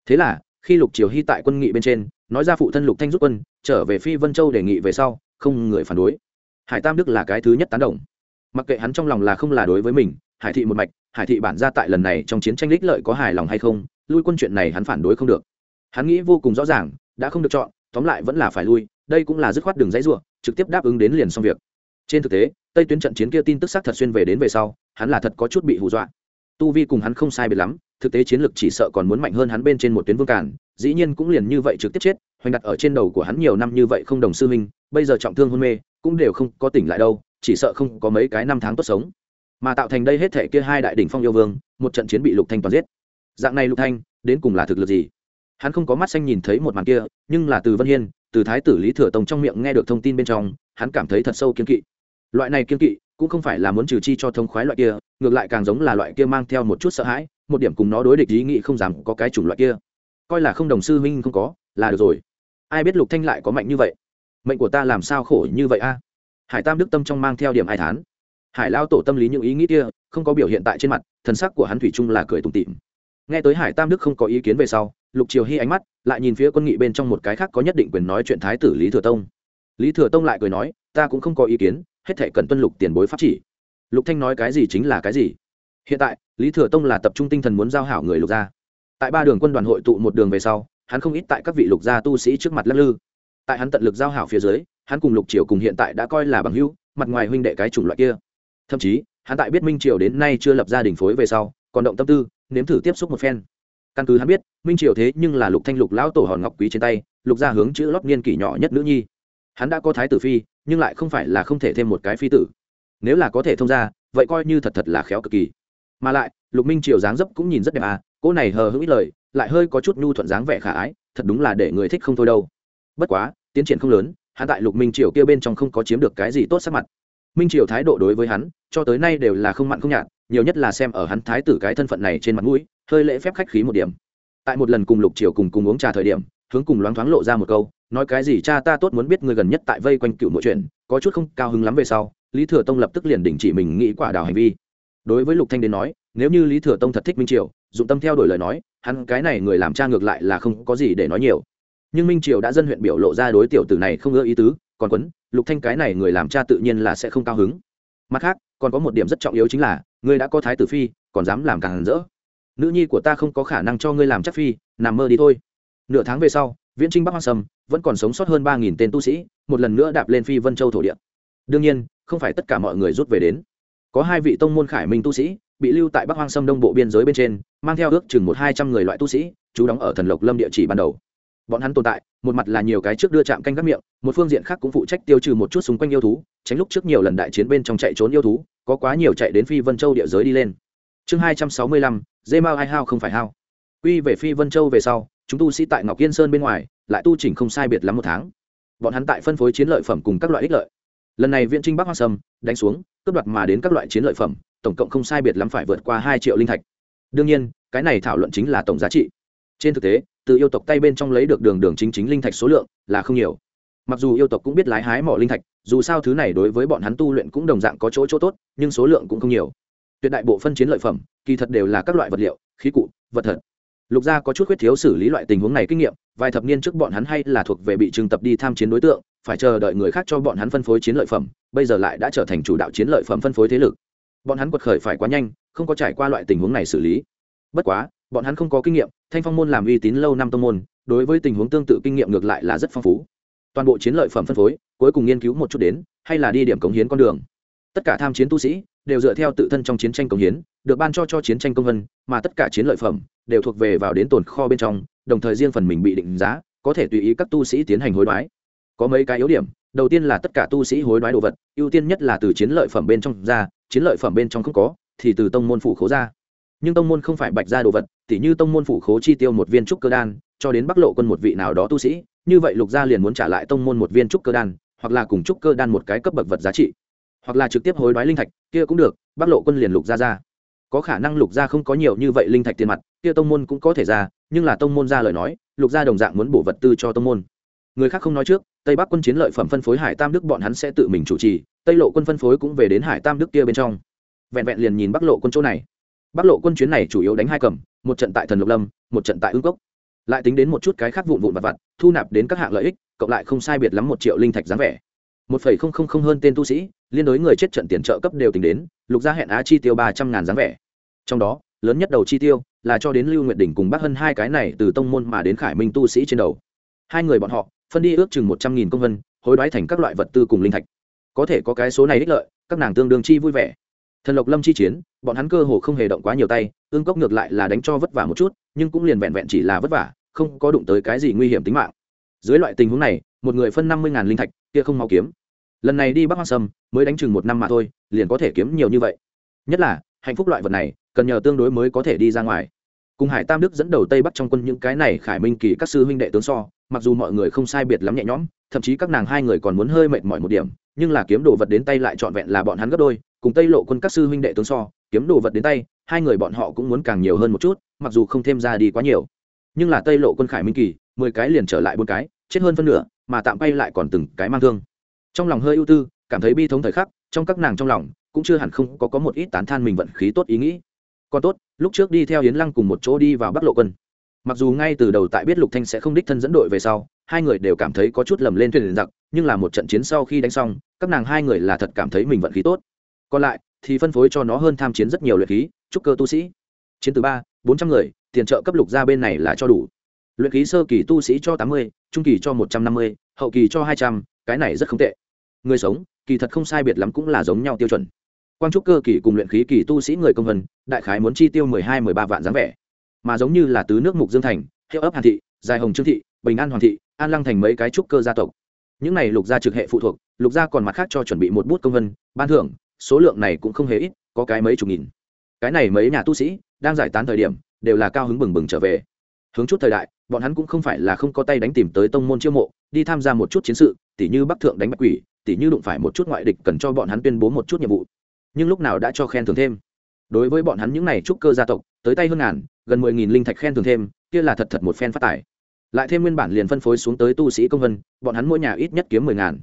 Thế là, khi lục triều hy tại quân nghị bên trên, nói ra phụ thân lục thanh rút quân, trở về phi vân châu đề nghị về sau, không người phản đối. Hải tam đức là cái thứ nhất tán đồng. Mặc kệ hắn trong lòng là không là đối với mình, hải thị một mạch, hải thị bản ra tại lần này trong chiến tranh đích lợi có hài lòng hay không, lui quân chuyện này hắn phản đối không được. Hắn nghĩ vô cùng rõ ràng, đã không được chọn, tóm lại vẫn là phải lui, đây cũng là dứt khoát đường dãy ruộng trực tiếp đáp ứng đến liền xong việc. Trên thực tế, tây tuyến trận chiến kia tin tức xác thật xuyên về đến về sau, hắn là thật có chút bị hù dọa tu vi cùng hắn không sai biệt lắm, thực tế chiến lược chỉ sợ còn muốn mạnh hơn hắn bên trên một tuyến vương cản dĩ nhiên cũng liền như vậy trực tiếp chết, hoành đặt ở trên đầu của hắn nhiều năm như vậy không đồng sư huynh, bây giờ trọng thương hôn mê, cũng đều không có tỉnh lại đâu, chỉ sợ không có mấy cái năm tháng tốt sống. Mà tạo thành đây hết thể kia hai đại đỉnh phong yêu vương, một trận chiến bị lục thanh toàn giết. Dạng này lục thanh, đến cùng là thực lực gì? Hắn không có mắt xanh nhìn thấy một màn kia, nhưng là từ vân hiên, từ thái tử lý thừa tông trong miệng nghe được thông tin bên trong, hắn cảm thấy thật sâu kiên kỵ. Loại này kiên kỵ, cũng không phải là muốn trừ chi cho thông khoái loại kia ngược lại càng giống là loại kia mang theo một chút sợ hãi, một điểm cùng nó đối địch ý nghĩ không dám có cái chủng loại kia. Coi là không đồng sư huynh không có, là được rồi. Ai biết lục thanh lại có mạnh như vậy? Mệnh của ta làm sao khổ như vậy a? Hải tam đức tâm trong mang theo điểm ai thán. Hải lao tổ tâm lý những ý nghĩ kia, không có biểu hiện tại trên mặt, thần sắc của hắn thủy chung là cười tủm tỉm. Nghe tới hải tam đức không có ý kiến về sau, lục triều hy ánh mắt, lại nhìn phía quân nghị bên trong một cái khác có nhất định quyền nói chuyện thái tử lý thừa tông. Lý thừa tông lại cười nói, ta cũng không có ý kiến, hết thể cần tuân lục tiền bối pháp chỉ lục thanh nói cái gì chính là cái gì. Hiện tại, lý thừa tông là tập trung tinh thần muốn giao hảo người lục gia. Tại ba đường quân đoàn hội tụ một đường về sau, hắn không ít tại các vị lục gia tu sĩ trước mặt lắc lư. Tại hắn tận lực giao hảo phía dưới, hắn cùng lục triều cùng hiện tại đã coi là bằng hữu, mặt ngoài huynh đệ cái chủng loại kia. Thậm chí, hắn tại biết minh triều đến nay chưa lập gia đình phối về sau, còn động tâm tư, nếm thử tiếp xúc một phen. Căn cứ hắn biết, minh triều thế nhưng là lục thanh lục lão tổ hòn ngọc quý trên tay, lục gia hướng chữ lót niên kỷ nhỏ nhất nữ nhi. Hắn đã có thái tử phi, nhưng lại không phải là không thể thêm một cái phi tử nếu là có thể thông ra, vậy coi như thật thật là khéo cực kỳ. Mà lại, lục minh triều dáng dấp cũng nhìn rất đẹp à cô này hờ hững ít lời, lại hơi có chút nhu thuận dáng vẻ khả ái, thật đúng là để người thích không thôi đâu. Bất quá, tiến triển không lớn, hắn tại lục minh triều kia bên trong không có chiếm được cái gì tốt sắc mặt. Minh triều thái độ đối với hắn, cho tới nay đều là không mặn không nhạt, nhiều nhất là xem ở hắn thái tử cái thân phận này trên mặt mũi, hơi lễ phép khách khí một điểm. Tại một lần cùng lục triều cùng cùng uống trà thời điểm, hướng cùng loáng thoáng lộ ra một câu nói cái gì cha ta tốt muốn biết người gần nhất tại vây quanh cựu nội chuyện, có chút không cao hứng lắm về sau, lý thừa tông lập tức liền đình chỉ mình nghĩ quả đào hành vi. Đối với lục thanh đến nói, nếu như lý thừa tông thật thích minh triều, dụng tâm theo đuổi lời nói, hắn cái này người làm cha ngược lại là không có gì để nói nhiều. Nhưng minh triều đã dân huyện biểu lộ ra đối tiểu tử này không ưa ý tứ, còn quấn, lục thanh cái này người làm cha tự nhiên là sẽ không cao hứng. Mặt khác, còn có một điểm rất trọng yếu chính là ngươi đã có thái tử phi, còn dám làm càng rỡ. Nữ nhi của ta không có khả năng cho ngươi làm chắc phi, nằm mơ đi thôi. Nửa tháng về sau viễn trinh bắc Hoang sâm, vẫn còn sống sót hơn ba nghìn tên tu sĩ, một lần nữa đạp lên phi vân châu thổ địa. Đương nhiên, không phải tất cả mọi người rút về đến. Có hai vị tông môn khải minh tu sĩ, bị lưu tại bắc hoang sâm đông bộ biên giới bên trên, mang theo ước chừng một hai trăm người loại tu sĩ chú đóng ở thần lộc lâm địa chỉ ban đầu. Bọn hắn tồn tại, một mặt là nhiều cái trước đưa chạm canh gác miệng, một phương diện khác cũng phụ trách tiêu trừ một chút xung quanh yêu thú, tránh lúc trước nhiều lần đại chiến bên trong chạy trốn yêu thú, có quá nhiều chạy đến phi vân châu địa giới đi lên. Chương hai trăm sáu mươi lăm, dê mao hai hao không phải hao. Quy về phi vân châu về sau chúng tu sĩ tại ngọc yên sơn bên ngoài, lại tu chỉnh không sai biệt lắm một tháng. Bọn hắn tại phân phối chiến lợi phẩm cùng các loại ích lợi. Lần này viện trinh bắc hoa sâm đánh xuống, cướp đoạt mà đến các loại chiến lợi phẩm, tổng cộng không sai biệt lắm phải vượt qua hai triệu linh thạch. Đương nhiên, cái này thảo luận chính là tổng giá trị. Trên thực tế, từ yêu tộc tay bên trong lấy được đường đường chính chính linh thạch số lượng là không nhiều. Mặc dù yêu tộc cũng biết lái hái mỏ linh thạch, dù sao thứ này đối với bọn hắn tu luyện cũng đồng dạng có chỗ chỗ tốt, nhưng số lượng cũng không nhiều. Tuyệt đại bộ phân chiến lợi phẩm, kỳ thật đều là các loại vật liệu, khí cụ, vật thật lục gia có chút khuyết thiếu xử lý loại tình huống này kinh nghiệm, vài thập niên trước bọn hắn hay là thuộc về bị trừng tập đi tham chiến đối tượng, phải chờ đợi người khác cho bọn hắn phân phối chiến lợi phẩm, bây giờ lại đã trở thành chủ đạo chiến lợi phẩm phân phối thế lực. Bọn hắn quật khởi phải quá nhanh, không có trải qua loại tình huống này xử lý. Bất quá, bọn hắn không có kinh nghiệm, thanh phong môn làm uy tín lâu năm tông môn, đối với tình huống tương tự kinh nghiệm ngược lại là rất phong phú. Toàn bộ chiến lợi phẩm phân phối, cuối cùng nghiên cứu một chút đến, hay là đi điểm cống hiến con đường tất cả tham chiến tu sĩ đều dựa theo tự thân trong chiến tranh công hiến, được ban cho cho chiến tranh công vân, mà tất cả chiến lợi phẩm đều thuộc về vào đến tồn kho bên trong, đồng thời riêng phần mình bị định giá, có thể tùy ý các tu sĩ tiến hành hối đoái. Có mấy cái yếu điểm, đầu tiên là tất cả tu sĩ hối đoái đồ vật, ưu tiên nhất là từ chiến lợi phẩm bên trong ra, chiến lợi phẩm bên trong không có, thì từ tông môn phủ khố ra. Nhưng tông môn không phải bạch ra đồ vật, tỉ như tông môn phủ khố chi tiêu một viên trúc cơ đan, cho đến bắc lộ quân một vị nào đó tu sĩ, như vậy lục gia liền muốn trả lại tông môn một viên trúc cơ đan, hoặc là cùng trúc cơ đan một cái cấp bậc vật giá trị hoặc là trực tiếp hối đoái linh thạch, kia cũng được, bắc lộ quân liền lục ra ra. Có khả năng lục ra không có nhiều như vậy linh thạch tiền mặt, kia tông môn cũng có thể ra, nhưng là tông môn ra lời nói, lục ra đồng dạng muốn bổ vật tư cho tông môn. Người khác không nói trước, tây bắc quân chiến lợi phẩm phân phối hải tam đức bọn hắn sẽ tự mình chủ trì, tây lộ quân phân phối cũng về đến hải tam đức kia bên trong. Vẹn vẹn liền nhìn bắc lộ quân chỗ này. Bắc lộ quân chuyến này chủ yếu đánh hai cầm, một trận tại thần lục lâm, một trận tại ương cốc. Lại tính đến một chút cái khác vụn vụn vặt vặt, thu nạp đến các hạng lợi ích, cộng lại không sai biệt lắm một triệu linh thạch dáng vẻ một phẩy không không không hơn tên tu sĩ, liên đối người chết trận tiền trợ cấp đều tính đến, lục gia hẹn á chi tiêu ba trăm ngàn dáng vẻ. Trong đó, lớn nhất đầu chi tiêu là cho đến lưu nguyệt đỉnh cùng bác hân hai cái này từ tông môn mà đến khải minh tu sĩ trên đầu. Hai người bọn họ, phân đi ước chừng một trăm nghìn công vân, hối đoái thành các loại vật tư cùng linh thạch. Có thể có cái số này ích lợi, các nàng tương đương chi vui vẻ. Thần lộc lâm chi chiến, bọn hắn cơ hồ không hề động quá nhiều tay, ương cốc ngược lại là đánh cho vất vả một chút, nhưng cũng liền vẹn vẹn chỉ là vất vả, không có đụng tới cái gì nguy hiểm tính mạng. Dưới loại tình huống này, một người phân năm mươi linh thạch kia không mau kiếm. Lần này đi bắc hoa sâm, mới đánh chừng một năm mà thôi, liền có thể kiếm nhiều như vậy. Nhất là, hạnh phúc loại vật này, cần nhờ tương đối mới có thể đi ra ngoài. Cùng hải tam đức dẫn đầu tây bắc trong quân những cái này khải minh kỳ các sư huynh đệ tướng so, mặc dù mọi người không sai biệt lắm nhẹ nhõm, thậm chí các nàng hai người còn muốn hơi mệt mỏi một điểm, nhưng là kiếm đồ vật đến tay lại trọn vẹn là bọn hắn gấp đôi, cùng tây lộ quân các sư huynh đệ tướng so, kiếm đồ vật đến tay, hai người bọn họ cũng muốn càng nhiều hơn một chút, mặc dù không thêm ra đi quá nhiều. Nhưng là tây lộ quân khải minh kỳ, mười cái liền trở lại bốn cái, chết hơn phân nửa mà tạm bay lại còn từng cái mang thương. Trong lòng hơi ưu tư, cảm thấy bi thống thời khắc, trong các nàng trong lòng, cũng chưa hẳn không có có một ít tán than mình vận khí tốt ý nghĩ. Còn tốt, lúc trước đi theo yến lăng cùng một chỗ đi vào bắc lộ quân. Mặc dù ngay từ đầu tại biết lục thanh sẽ không đích thân dẫn đội về sau, hai người đều cảm thấy có chút lầm lên thuyền giặc, nhưng là một trận chiến sau khi đánh xong, các nàng hai người là thật cảm thấy mình vận khí tốt. Còn lại, thì phân phối cho nó hơn tham chiến rất nhiều luyện khí, trúc cơ tu sĩ. Chiến từ ba, bốn trăm người, tiền trợ cấp lục ra bên này là cho đủ luyện khí sơ kỳ tu sĩ cho tám mươi, trung kỳ cho một trăm năm mươi, hậu kỳ cho hai trăm, cái này rất không tệ. Người sống, kỳ thật không sai biệt lắm cũng là giống nhau tiêu chuẩn. Quang trúc cơ kỳ cùng luyện khí kỳ tu sĩ người công vân, đại khái muốn chi tiêu mười hai, mười ba vạn dáng vẻ. Mà giống như là tứ nước mục dương thành, hiệu ấp hàn thị, dài hồng trương thị, bình an hoàng thị, an lăng thành mấy cái trúc cơ gia tộc. Những này lục gia trực hệ phụ thuộc, lục gia còn mặt khác cho chuẩn bị một bút công vân, ban thưởng, số lượng này cũng không hề ít, có cái mấy chục nghìn. Cái này mấy nhà tu sĩ, đang giải tán thời điểm, đều là cao hứng bừng bừng trở về hướng chút thời đại, bọn hắn cũng không phải là không có tay đánh tìm tới tông môn chiêu mộ, đi tham gia một chút chiến sự, tỉ như bắc thượng đánh bạch quỷ, tỉ như đụng phải một chút ngoại địch cần cho bọn hắn tuyên bố một chút nhiệm vụ. Nhưng lúc nào đã cho khen thưởng thêm? Đối với bọn hắn những n à y trúc cơ gia tộc, tới tay hơn ngàn, gần mười nghìn linh thạch khen thưởng thêm, kia là thật thật một phen phát tài. Lại thêm nguyên bản liền phân phối xuống tới tu sĩ công vân, bọn hắn mỗi nhà ít nhất kiếm mười ngàn.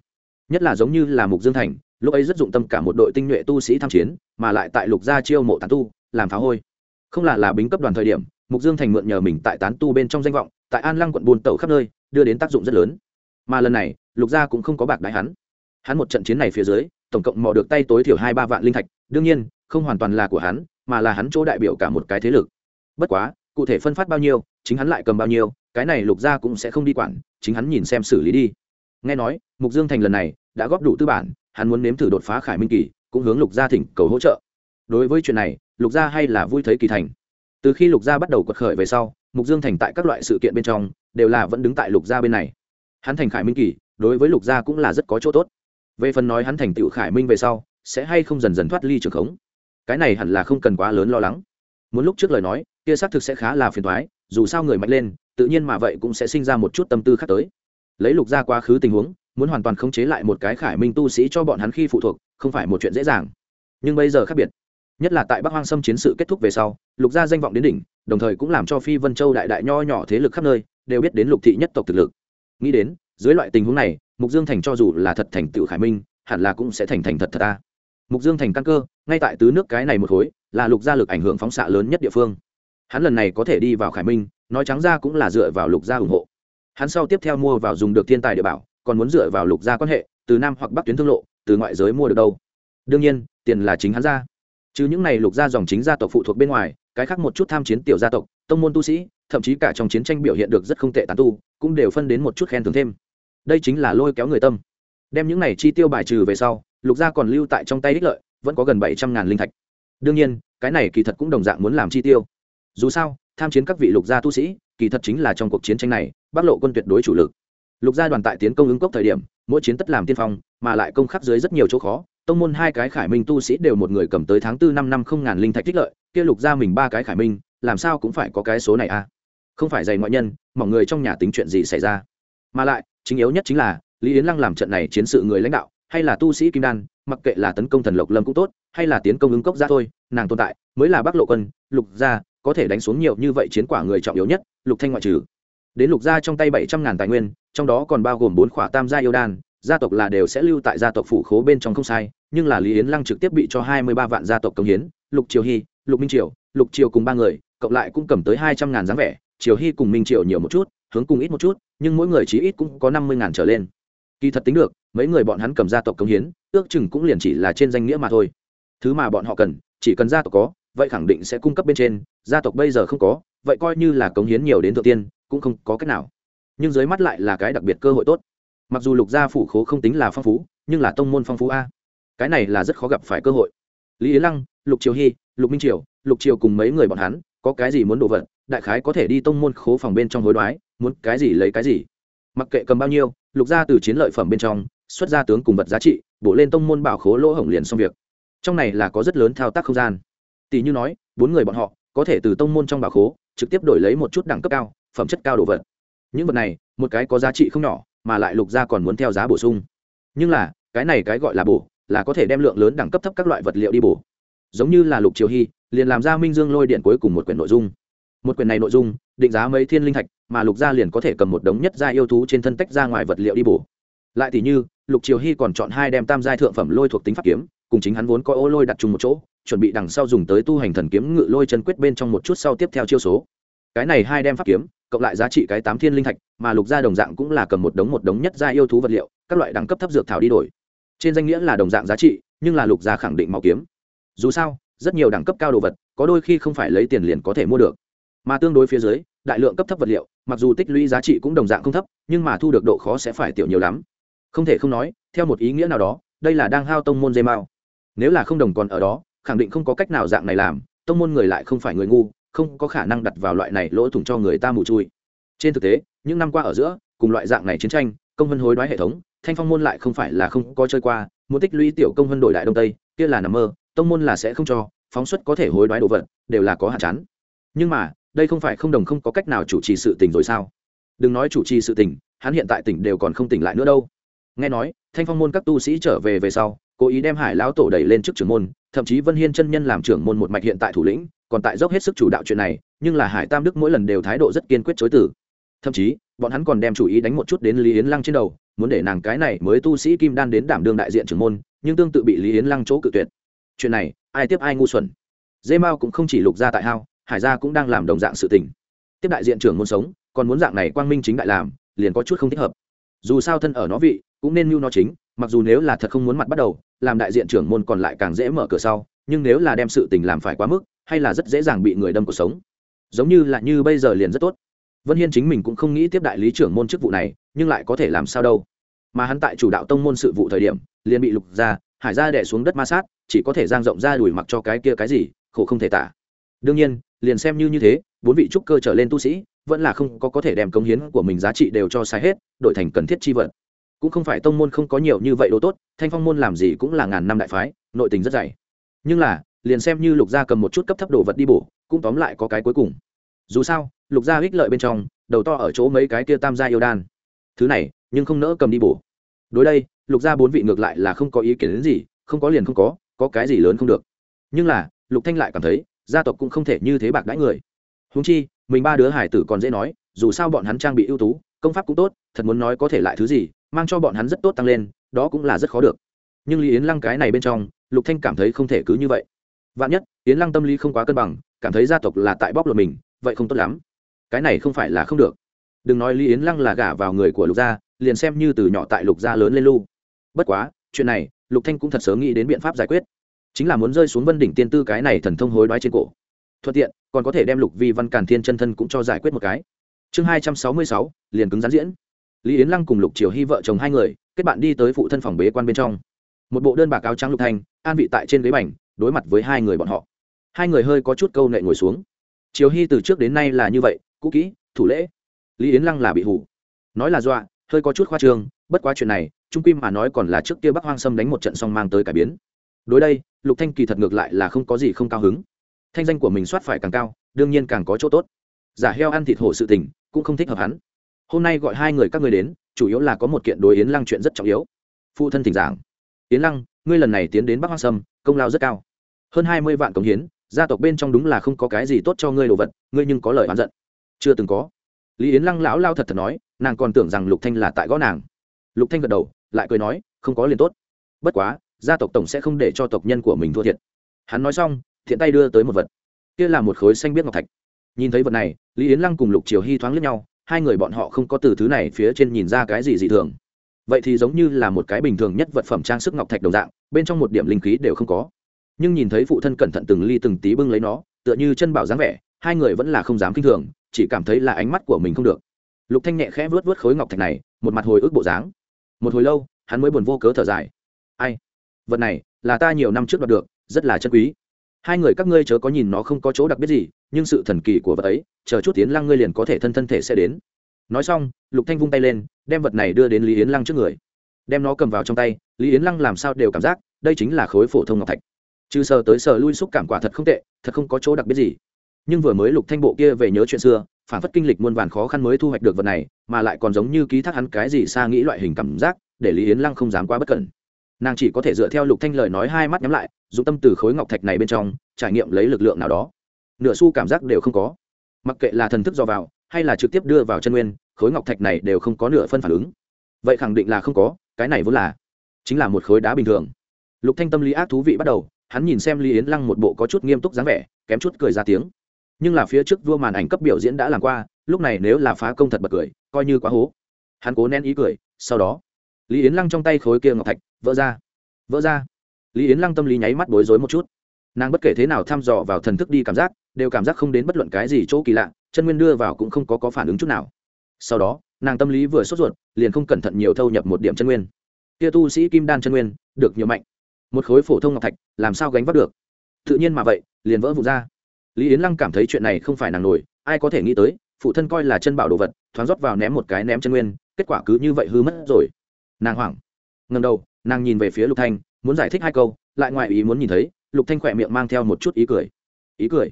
Nhất là giống như là mục dương thành, lúc ấy rất dụng tâm cả một đội tinh nhuệ tu sĩ tham chiến, mà lại tại lục gia chiêu mộ tán tu, làm phá hôi. Không là là bính cấp đoàn thời điểm mục dương thành mượn nhờ mình tại tán tu bên trong danh vọng, tại an lăng quận buôn tẩu khắp nơi, đưa đến tác dụng rất lớn. Mà lần này, lục gia cũng không có bạc đại hắn. Hắn một trận chiến này phía dưới, tổng cộng mò được tay tối thiểu hai ba vạn linh thạch, đương nhiên, không hoàn toàn là của hắn, mà là hắn chỗ đại biểu cả một cái thế lực. Bất quá, cụ thể phân phát bao nhiêu, chính hắn lại cầm bao nhiêu, cái này lục gia cũng sẽ không đi quản, chính hắn nhìn xem xử lý đi. Nghe nói, mục dương thành lần này đã góp đủ tư bản, hắn muốn nếm thử đột phá khải minh kỳ, cũng hướng lục gia thỉnh cầu hỗ trợ. Đối với chuyện này, lục gia hay là vui thấy kỳ thành từ khi lục gia bắt đầu quật khởi về sau, mục dương thành tại các loại sự kiện bên trong đều là vẫn đứng tại lục gia bên này. Hắn thành khải minh kỳ, đối với lục gia cũng là rất có chỗ tốt. Về phần nói hắn thành tựu khải minh về sau, sẽ hay không dần dần thoát ly trường khống. Cái này hẳn là không cần quá lớn lo lắng. Muốn lúc trước lời nói, kia xác thực sẽ khá là phiền thoái dù sao người mạnh lên, tự nhiên mà vậy cũng sẽ sinh ra một chút tâm tư khác tới. Lấy lục gia quá khứ tình huống, muốn hoàn toàn khống chế lại một cái khải minh tu sĩ cho bọn hắn khi phụ thuộc, không phải một chuyện dễ dàng. Nhưng bây giờ khác biệt nhất là tại bắc hoang sâm chiến sự kết thúc về sau, lục gia danh vọng đến đỉnh, đồng thời cũng làm cho phi vân châu đại đại nho nhỏ thế lực khắp nơi đều biết đến lục thị nhất tộc thực lực. Nghĩ đến, dưới loại tình huống này, mục dương thành cho dù là thật thành tựu khải minh, hẳn là cũng sẽ thành thành thật thật ta mục dương thành căn cơ, ngay tại tứ nước cái này một khối, là lục gia lực ảnh hưởng phóng xạ lớn nhất địa phương. Hắn lần này có thể đi vào khải minh, nói trắng ra cũng là dựa vào lục gia ủng hộ. Hắn sau tiếp theo mua vào dùng được thiên tài địa bảo, còn muốn dựa vào lục gia quan hệ, từ nam hoặc bắc tuyến thương lộ, từ ngoại giới mua được đâu? Đương nhiên, tiền là chính hắn ra chứ những này lục gia dòng chính gia tộc phụ thuộc bên ngoài, cái khác một chút tham chiến tiểu gia tộc, tông môn tu sĩ, thậm chí cả trong chiến tranh biểu hiện được rất không tệ tán tu, cũng đều phân đến một chút khen thưởng thêm. Đây chính là lôi kéo người tâm. Đem những này chi tiêu bài trừ về sau, lục gia còn lưu tại trong tay đích lợi, vẫn có gần bảy trăm ngàn linh thạch. Đương nhiên, cái này kỳ thật cũng đồng dạng muốn làm chi tiêu. Dù sao, tham chiến các vị lục gia tu sĩ, kỳ thật chính là trong cuộc chiến tranh này, bắc lộ quân tuyệt đối chủ lực. Lục gia đoàn tại tiến công ứng cốc thời điểm, mỗi chiến tất làm tiên phong, mà lại công khắc dưới rất nhiều chỗ khó tông môn hai cái khải minh tu sĩ đều một người cầm tới tháng tư năm năm không ngàn linh thạch tích lợi, kia lục gia mình ba cái khải minh, làm sao cũng phải có cái số này a à? không phải dày ngoại nhân, mọi người trong nhà tính chuyện gì xảy ra mà lại, chính yếu nhất chính là, lý yến lăng làm trận này chiến sự người lãnh đạo, hay là tu sĩ kim đan, mặc kệ là tấn công thần lộc lâm cũng tốt, hay là tiến công ứng cốc ra thôi, nàng tồn tại, mới là bắc lộ quân, lục gia, có thể đánh xuống nhiều như vậy chiến quả người trọng yếu nhất, lục thanh ngoại trừ đến lục gia trong tay bảy trăm ngàn tài nguyên, trong đó còn bao gồm bốn khỏa tam gia yêu đan gia tộc là đều sẽ lưu tại gia tộc phủ khố bên trong không sai, nhưng là lý yến lăng trực tiếp bị cho hai mươi ba vạn gia tộc công hiến, lục triều hy, lục minh triều, lục triều cùng ba người, cộng lại cũng cầm tới hai trăm ngàn dáng vẻ, triều hy cùng minh triều nhiều một chút, hướng cùng ít một chút, nhưng mỗi người chí ít cũng có năm mươi ngàn trở lên. Kỳ thật tính được, mấy người bọn hắn cầm gia tộc công hiến, ước chừng cũng liền chỉ là trên danh nghĩa mà thôi. Thứ mà bọn họ cần, chỉ cần gia tộc có, vậy khẳng định sẽ cung cấp bên trên, gia tộc bây giờ không có, vậy coi như là cống hiến nhiều đến thượng tiên, cũng không có cách nào. Nhưng dưới mắt lại là cái đặc biệt cơ hội tốt mặc dù lục gia phủ khố không tính là phong phú, nhưng là tông môn phong phú a. Cái này là rất khó gặp phải cơ hội. Lý ý lăng, lục triều hy, lục minh triều, lục triều cùng mấy người bọn hắn, có cái gì muốn đổ vật, đại khái có thể đi tông môn khố phòng bên trong hối đoái, muốn cái gì lấy cái gì. Mặc kệ cầm bao nhiêu, lục gia từ chiến lợi phẩm bên trong, xuất ra tướng cùng vật giá trị, bổ lên tông môn bảo khố lỗ hổng liền xong việc. Trong này là có rất lớn thao tác không gian. Tỷ như nói, bốn người bọn họ, có thể từ tông môn trong bảo khố, trực tiếp đổi lấy một chút đẳng cấp cao, phẩm chất cao đồ vật. Những vật này, một cái có giá trị không nhỏ mà lại lục gia còn muốn theo giá bổ sung. Nhưng là, cái này cái gọi là bổ, là có thể đem lượng lớn đẳng cấp thấp các loại vật liệu đi bổ. Giống như là lục triều hy, liền làm ra minh dương lôi điện cuối cùng một quyển nội dung. Một quyển này nội dung, định giá mấy thiên linh thạch, mà lục gia liền có thể cầm một đống nhất gia yêu thú trên thân tách ra ngoài vật liệu đi bổ. Lại thì như, lục triều hy còn chọn hai đem tam giai thượng phẩm lôi thuộc tính pháp kiếm, cùng chính hắn vốn có ô lôi đặt chung một chỗ, chuẩn bị đằng sau dùng tới tu hành thần kiếm ngự lôi chân quyết bên trong một chút sau tiếp theo chiêu số. Cái này hai đem pháp kiếm cộng lại giá trị cái tám thiên linh thạch, mà lục gia đồng dạng cũng là cầm một đống một đống nhất gia yêu thú vật liệu, các loại đẳng cấp thấp dược thảo đi đổi. Trên danh nghĩa là đồng dạng giá trị, nhưng là lục gia khẳng định mạo kiếm. Dù sao, rất nhiều đẳng cấp cao đồ vật, có đôi khi không phải lấy tiền liền có thể mua được. Mà tương đối phía dưới, đại lượng cấp thấp vật liệu, mặc dù tích lũy giá trị cũng đồng dạng không thấp, nhưng mà thu được độ khó sẽ phải tiểu nhiều lắm. Không thể không nói, theo một ý nghĩa nào đó, đây là đang hao tông môn dây mao. Nếu là không đồng còn ở đó, khẳng định không có cách nào dạng này làm, tông môn người lại không phải người ngu không có khả năng đặt vào loại này lỗ thủng cho người ta mù chui. Trên thực tế, những năm qua ở giữa, cùng loại dạng này chiến tranh, công vân hối đoái hệ thống, thanh phong môn lại không phải là không có chơi qua, muốn tích lũy tiểu công vân đổi đại đông tây, kia là nằm mơ, tông môn là sẽ không cho, phóng xuất có thể hối đoái đồ vật, đều là có hạn chán. Nhưng mà, đây không phải không đồng không có cách nào chủ trì sự tình rồi sao? Đừng nói chủ trì sự tình, hắn hiện tại tỉnh đều còn không tỉnh lại nữa đâu. Nghe nói, thanh phong môn các tu sĩ trở về về sau, cố ý đem hải lão tổ đẩy lên trước trưởng môn thậm chí vân hiên chân nhân làm trưởng môn một mạch hiện tại thủ lĩnh, còn tại dốc hết sức chủ đạo chuyện này, nhưng là hải tam đức mỗi lần đều thái độ rất kiên quyết chối từ. Thậm chí, bọn hắn còn đem chủ ý đánh một chút đến lý yến lăng trên đầu, muốn để nàng cái này mới tu sĩ kim đan đến đảm đương đại diện trưởng môn, nhưng tương tự bị lý yến lăng chỗ cự tuyệt. Chuyện này, ai tiếp ai ngu xuẩn. Dê mao cũng không chỉ lục ra tại hao, hải gia cũng đang làm đồng dạng sự tình. Tiếp đại diện trưởng môn sống, còn muốn dạng này quang minh chính đại làm, liền có chút không thích hợp. Dù sao thân ở nó vị, cũng nên mưu nó chính, mặc dù nếu là thật không muốn mặt bắt đầu làm đại diện trưởng môn còn lại càng dễ mở cửa sau, nhưng nếu là đem sự tình làm phải quá mức, hay là rất dễ dàng bị người đâm cuộc sống. Giống như là như bây giờ liền rất tốt. Vân hiên chính mình cũng không nghĩ tiếp đại lý trưởng môn chức vụ này, nhưng lại có thể làm sao đâu. Mà hắn tại chủ đạo tông môn sự vụ thời điểm, liền bị lục ra, hải ra đẻ xuống đất ma sát, chỉ có thể giang rộng ra đùi mặc cho cái kia cái gì, khổ không thể tả. Đương nhiên, liền xem như như thế, bốn vị trúc cơ trở lên tu sĩ, vẫn là không có có thể đem công hiến của mình giá trị đều cho sai hết, đổi thành cần thiết chi vật cũng không phải tông môn không có nhiều như vậy đồ tốt, thanh phong môn làm gì cũng là ngàn năm đại phái, nội tình rất dày. Nhưng là, liền xem như lục gia cầm một chút cấp thấp đồ vật đi bổ, cũng tóm lại có cái cuối cùng. Dù sao, lục gia ích lợi bên trong, đầu to ở chỗ mấy cái kia tam gia yêu đan. Thứ này, nhưng không nỡ cầm đi bổ. Đối đây, lục gia bốn vị ngược lại là không có ý kiến đến gì, không có liền không có có cái gì lớn không được. Nhưng là, lục thanh lại cảm thấy, gia tộc cũng không thể như thế bạc đãi người. Huống chi, mình ba đứa hải tử còn dễ nói, dù sao bọn hắn trang bị ưu tú, công pháp cũng tốt, thật muốn nói có thể lại thứ gì mang cho bọn hắn rất tốt tăng lên, đó cũng là rất khó được. Nhưng lý yến lăng cái này bên trong, lục thanh cảm thấy không thể cứ như vậy. Vạn nhất, yến lăng tâm lý không quá cân bằng, cảm thấy gia tộc là tại bóc lột mình, vậy không tốt lắm. Cái này không phải là không được. Đừng nói lý yến lăng là gả vào người của lục gia, liền xem như từ nhỏ tại lục gia lớn lên lu bất quá, chuyện này, lục thanh cũng thật sớm nghĩ đến biện pháp giải quyết. Chính là muốn rơi xuống vân đỉnh tiên tư cái này thần thông hối đoái trên cổ. Thuận tiện, còn có thể đem lục vi văn càn thiên chân thân cũng cho giải quyết một cái. Chương hai trăm sáu mươi sáu, liền cứng rắn diễn lý yến lăng cùng lục triều hy vợ chồng hai người, kết bạn đi tới phụ thân phòng bế quan bên trong. Một bộ đơn bạc áo trắng lục thanh, an vị tại trên ghế bành, đối mặt với hai người bọn họ. Hai người hơi có chút câu nệ ngồi xuống. Triều hy từ trước đến nay là như vậy, cũ kỹ, thủ lễ. Lý yến lăng là bị hủ. Nói là dọa, hơi có chút khoa trương, bất quá chuyện này, trung kim mà nói còn là trước kia bắc hoang sâm đánh một trận xong mang tới cải biến. Đối đây, lục thanh kỳ thật ngược lại là không có gì không cao hứng. Thanh danh của mình soát phải càng cao, đương nhiên càng có chỗ tốt. Giả heo ăn thịt hổ sự tình, cũng không thích hợp hắn hôm nay gọi hai người các ngươi đến, chủ yếu là có một kiện đối yến lăng chuyện rất trọng yếu. Phụ thân thỉnh giảng. Yến lăng, ngươi lần này tiến đến bắc hoang sâm, công lao rất cao. Hơn hai mươi vạn cống hiến, gia tộc bên trong đúng là không có cái gì tốt cho ngươi đồ vật, ngươi nhưng có lời oán giận. Chưa từng có. Lý yến lăng lão lao thật thật nói, nàng còn tưởng rằng lục thanh là tại gõ nàng. Lục thanh gật đầu, lại cười nói, không có liền tốt. Bất quá, gia tộc tổng sẽ không để cho tộc nhân của mình thua thiệt. Hắn nói xong, thiện tay đưa tới một vật. Kia là một khối xanh biết ngọc thạch. Nhìn thấy vật này, lý yến lăng cùng lục triều hy thoáng lướt nhau hai người bọn họ không có từ thứ này phía trên nhìn ra cái gì dị thường. Vậy thì giống như là một cái bình thường nhất vật phẩm trang sức ngọc thạch đồng dạng, bên trong một điểm linh khí đều không có. Nhưng nhìn thấy phụ thân cẩn thận từng ly từng tí bưng lấy nó, tựa như chân bảo dáng vẻ, hai người vẫn là không dám kinh thường, chỉ cảm thấy là ánh mắt của mình không được. Lục thanh nhẹ khẽ vớt vớt khối ngọc thạch này, một mặt hồi ức bộ dáng. Một hồi lâu, hắn mới buồn vô cớ thở dài. Ai, vật này là ta nhiều năm trước đoạt được, rất là chân quý. Hai người các ngươi chớ có nhìn nó không có chỗ đặc biệt gì nhưng sự thần kỳ của vật ấy, chờ chút tiến lăng ngươi liền có thể thân thân thể sẽ đến. Nói xong, lục thanh vung tay lên, đem vật này đưa đến lý yến lăng trước người. Đem nó cầm vào trong tay, lý yến lăng làm sao đều cảm giác, đây chính là khối phổ thông ngọc thạch. Trừ sờ tới sờ lui xúc cảm quả thật không tệ, thật không có chỗ đặc biệt gì. Nhưng vừa mới lục thanh bộ kia về nhớ chuyện xưa, phản phất kinh lịch muôn vàn khó khăn mới thu hoạch được vật này, mà lại còn giống như ký thác hắn cái gì xa nghĩ loại hình cảm giác, để lý yến lăng không dám quá bất cẩn. Nàng chỉ có thể dựa theo lục thanh lời nói hai mắt nhắm lại dùng tâm từ khối ngọc thạch này bên trong, trải nghiệm lấy lực lượng nào đó nửa xu cảm giác đều không có. Mặc kệ là thần thức do vào, hay là trực tiếp đưa vào chân nguyên, khối ngọc thạch này đều không có nửa phân phản ứng. Vậy khẳng định là không có, cái này vốn là chính là một khối đá bình thường. Lục thanh tâm lý ác thú vị bắt đầu, hắn nhìn xem lý yến lăng một bộ có chút nghiêm túc dáng vẻ, kém chút cười ra tiếng. Nhưng là phía trước vua màn ảnh cấp biểu diễn đã làm qua, lúc này nếu là phá công thật bật cười, coi như quá hố. Hắn cố nén ý cười, sau đó, lý yến lăng trong tay khối kia ngọc thạch, vỡ ra vỡ ra. Lý yến lăng tâm lý nháy mắt bối rối một chút nàng bất kể thế nào thăm dò vào thần thức đi cảm giác đều cảm giác không đến bất luận cái gì chỗ kỳ lạ chân nguyên đưa vào cũng không có, có phản ứng chút nào. Sau đó nàng tâm lý vừa sốt ruột liền không cẩn thận nhiều thâu nhập một điểm chân nguyên. Kia tu sĩ kim đan chân nguyên được nhiều mạnh. Một khối phổ thông ngọc thạch làm sao gánh vác được? Tự nhiên mà vậy liền vỡ vụt ra. Lý yến lăng cảm thấy chuyện này không phải nàng nổi ai có thể nghĩ tới phụ thân coi là chân bảo đồ vật thoáng rót vào ném một cái ném chân nguyên kết quả cứ như vậy hư mất rồi. Nàng hoảng. Ngần đầu nàng nhìn về phía lục thanh muốn giải thích hai câu lại ngoại ý muốn nhìn thấy, lục thanh khỏe miệng mang theo một chút ý cười. Ý cười?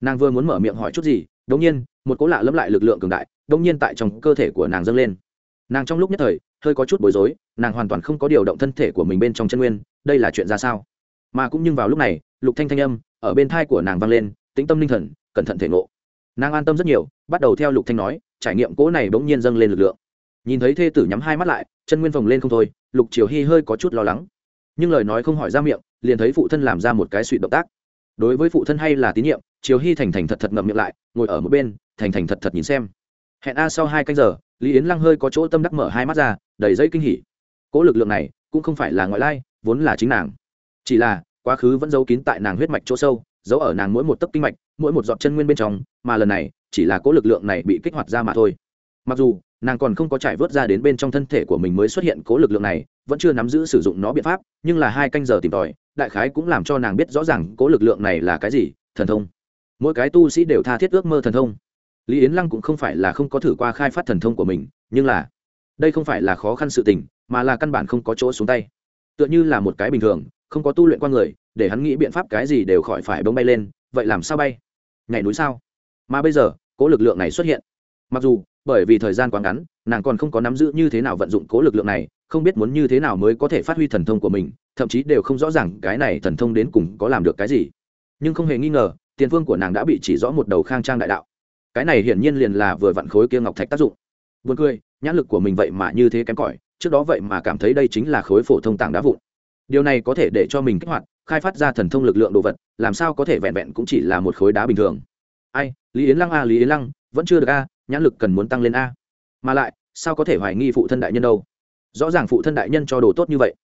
Nàng vừa muốn mở miệng hỏi chút gì đống nhiên, một cỗ lạ lẫm lại lực lượng cường đại đống nhiên tại trong cơ thể của nàng dâng lên. Nàng trong lúc nhất thời, hơi có chút bối rối, nàng hoàn toàn không có điều động thân thể của mình bên trong chân nguyên, đây là chuyện ra sao? Mà cũng nhưng vào lúc này, lục thanh thanh âm ở bên thai của nàng vang lên, tĩnh tâm linh thần, cẩn thận thể ngộ. Nàng an tâm rất nhiều, bắt đầu theo lục thanh nói, trải nghiệm cỗ này bỗng nhiên dâng lên lực lượng. Nhìn thấy thê tử nhắm hai mắt lại, chân nguyên vồng lên không thôi, lục triều hy hơi có chút lo lắng nhưng lời nói không hỏi ra miệng, liền thấy phụ thân làm ra một cái suy động tác. Đối với phụ thân hay là tín nhiệm chiều hy thành thành thật thật ngậm miệng lại, ngồi ở một bên, thành thành thật thật nhìn xem. Hẹn a sau hai canh giờ, lý yến lăng hơi có chỗ tâm đắc mở hai mắt ra, đầy dây kinh hỉ. Cỗ lực lượng này, cũng không phải là ngoại lai, vốn là chính nàng. Chỉ là, quá khứ vẫn giấu kín tại nàng huyết mạch chỗ sâu, giấu ở nàng mỗi một tấc kinh mạch, mỗi một giọt chân nguyên bên trong, mà lần này, chỉ là cỗ lực lượng này bị kích hoạt ra mà thôi. Mặc dù, nàng còn không có trải vớt ra đến bên trong thân thể của mình mới xuất hiện cố lực lượng này vẫn chưa nắm giữ sử dụng nó biện pháp, nhưng là hai canh giờ tìm tòi, đại khái cũng làm cho nàng biết rõ ràng cố lực lượng này là cái gì, thần thông. Mỗi cái tu sĩ đều tha thiết ước mơ thần thông. Lý yến lăng cũng không phải là không có thử qua khai phát thần thông của mình, nhưng là đây không phải là khó khăn sự tình, mà là căn bản không có chỗ xuống tay. Tựa như là một cái bình thường, không có tu luyện qua người, để hắn nghĩ biện pháp cái gì đều khỏi phải bông bay lên, vậy làm sao bay? Nhảy núi sao? Mà bây giờ, cố lực lượng này xuất hiện. Mặc dù bởi vì thời gian quá ngắn nàng còn không có nắm giữ như thế nào vận dụng cố lực lượng này không biết muốn như thế nào mới có thể phát huy thần thông của mình thậm chí đều không rõ ràng cái này thần thông đến cùng có làm được cái gì. Nhưng không hề nghi ngờ tiền vương của nàng đã bị chỉ rõ một đầu khang trang đại đạo. Cái này hiển nhiên liền là vừa vặn khối kia ngọc thạch tác dụng. Buồn cười, nhãn lực của mình vậy mà như thế kém cỏi, trước đó vậy mà cảm thấy đây chính là khối phổ thông tảng đá vụn. điều này có thể để cho mình kích hoạt khai phát ra thần thông lực lượng đồ vật làm sao có thể vẹn vẹn cũng chỉ là một khối đá bình thường. Ai lý yến lăng a lý yến lăng vẫn chưa được a nhãn lực cần muốn tăng lên a. Mà lại, sao có thể hoài nghi phụ thân đại nhân đâu? Rõ ràng phụ thân đại nhân cho đồ tốt như vậy.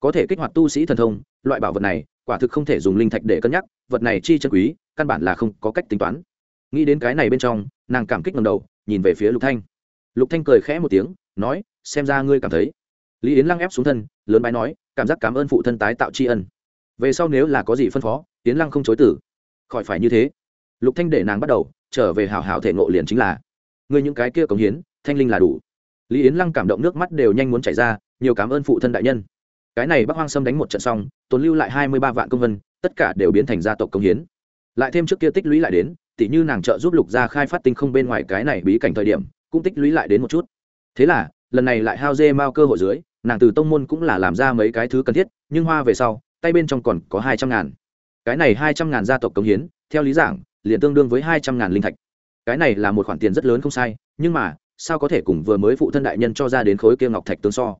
Có thể kích hoạt tu sĩ thần thông, loại bảo vật này, quả thực không thể dùng linh thạch để cân nhắc, vật này chi chân quý, căn bản là không có cách tính toán. Nghĩ đến cái này bên trong, nàng cảm kích ngầm đầu, nhìn về phía lục thanh. Lục thanh cười khẽ một tiếng, nói, xem ra ngươi cảm thấy. Lý yến lăng ép xuống thân, lớn bái nói, cảm giác cảm ơn phụ thân tái tạo tri ân. Về sau nếu là có gì phân phó, yến lăng không chối tử khỏi phải như thế. Lục thanh để nàng bắt đầu, trở về hảo hảo thể ngộ liền chính là ngươi những cái kia cống hiến, thanh linh là đủ. Lý yến lăng cảm động nước mắt đều nhanh muốn chảy ra, nhiều cảm ơn phụ thân đại nhân. Cái này bắc hoang sâm đánh một trận xong, tồn lưu lại hai mươi ba vạn công vân, tất cả đều biến thành gia tộc công hiến. Lại thêm trước kia tích lũy lại đến, tỉ như nàng trợ giúp lục gia khai phát tinh không bên ngoài cái này bí cảnh thời điểm, cũng tích lũy lại đến một chút. Thế là, lần này lại hao dê mao cơ hội dưới, nàng từ tông môn cũng là làm ra mấy cái thứ cần thiết, nhưng hoa về sau, tay bên trong còn có hai trăm ngàn. Cái này hai trăm ngàn gia tộc công hiến, theo lý giảng, liền tương đương với hai trăm ngàn linh thạch cái này là một khoản tiền rất lớn không sai, nhưng mà, sao có thể cùng vừa mới phụ thân đại nhân cho ra đến khối kia ngọc thạch tương so?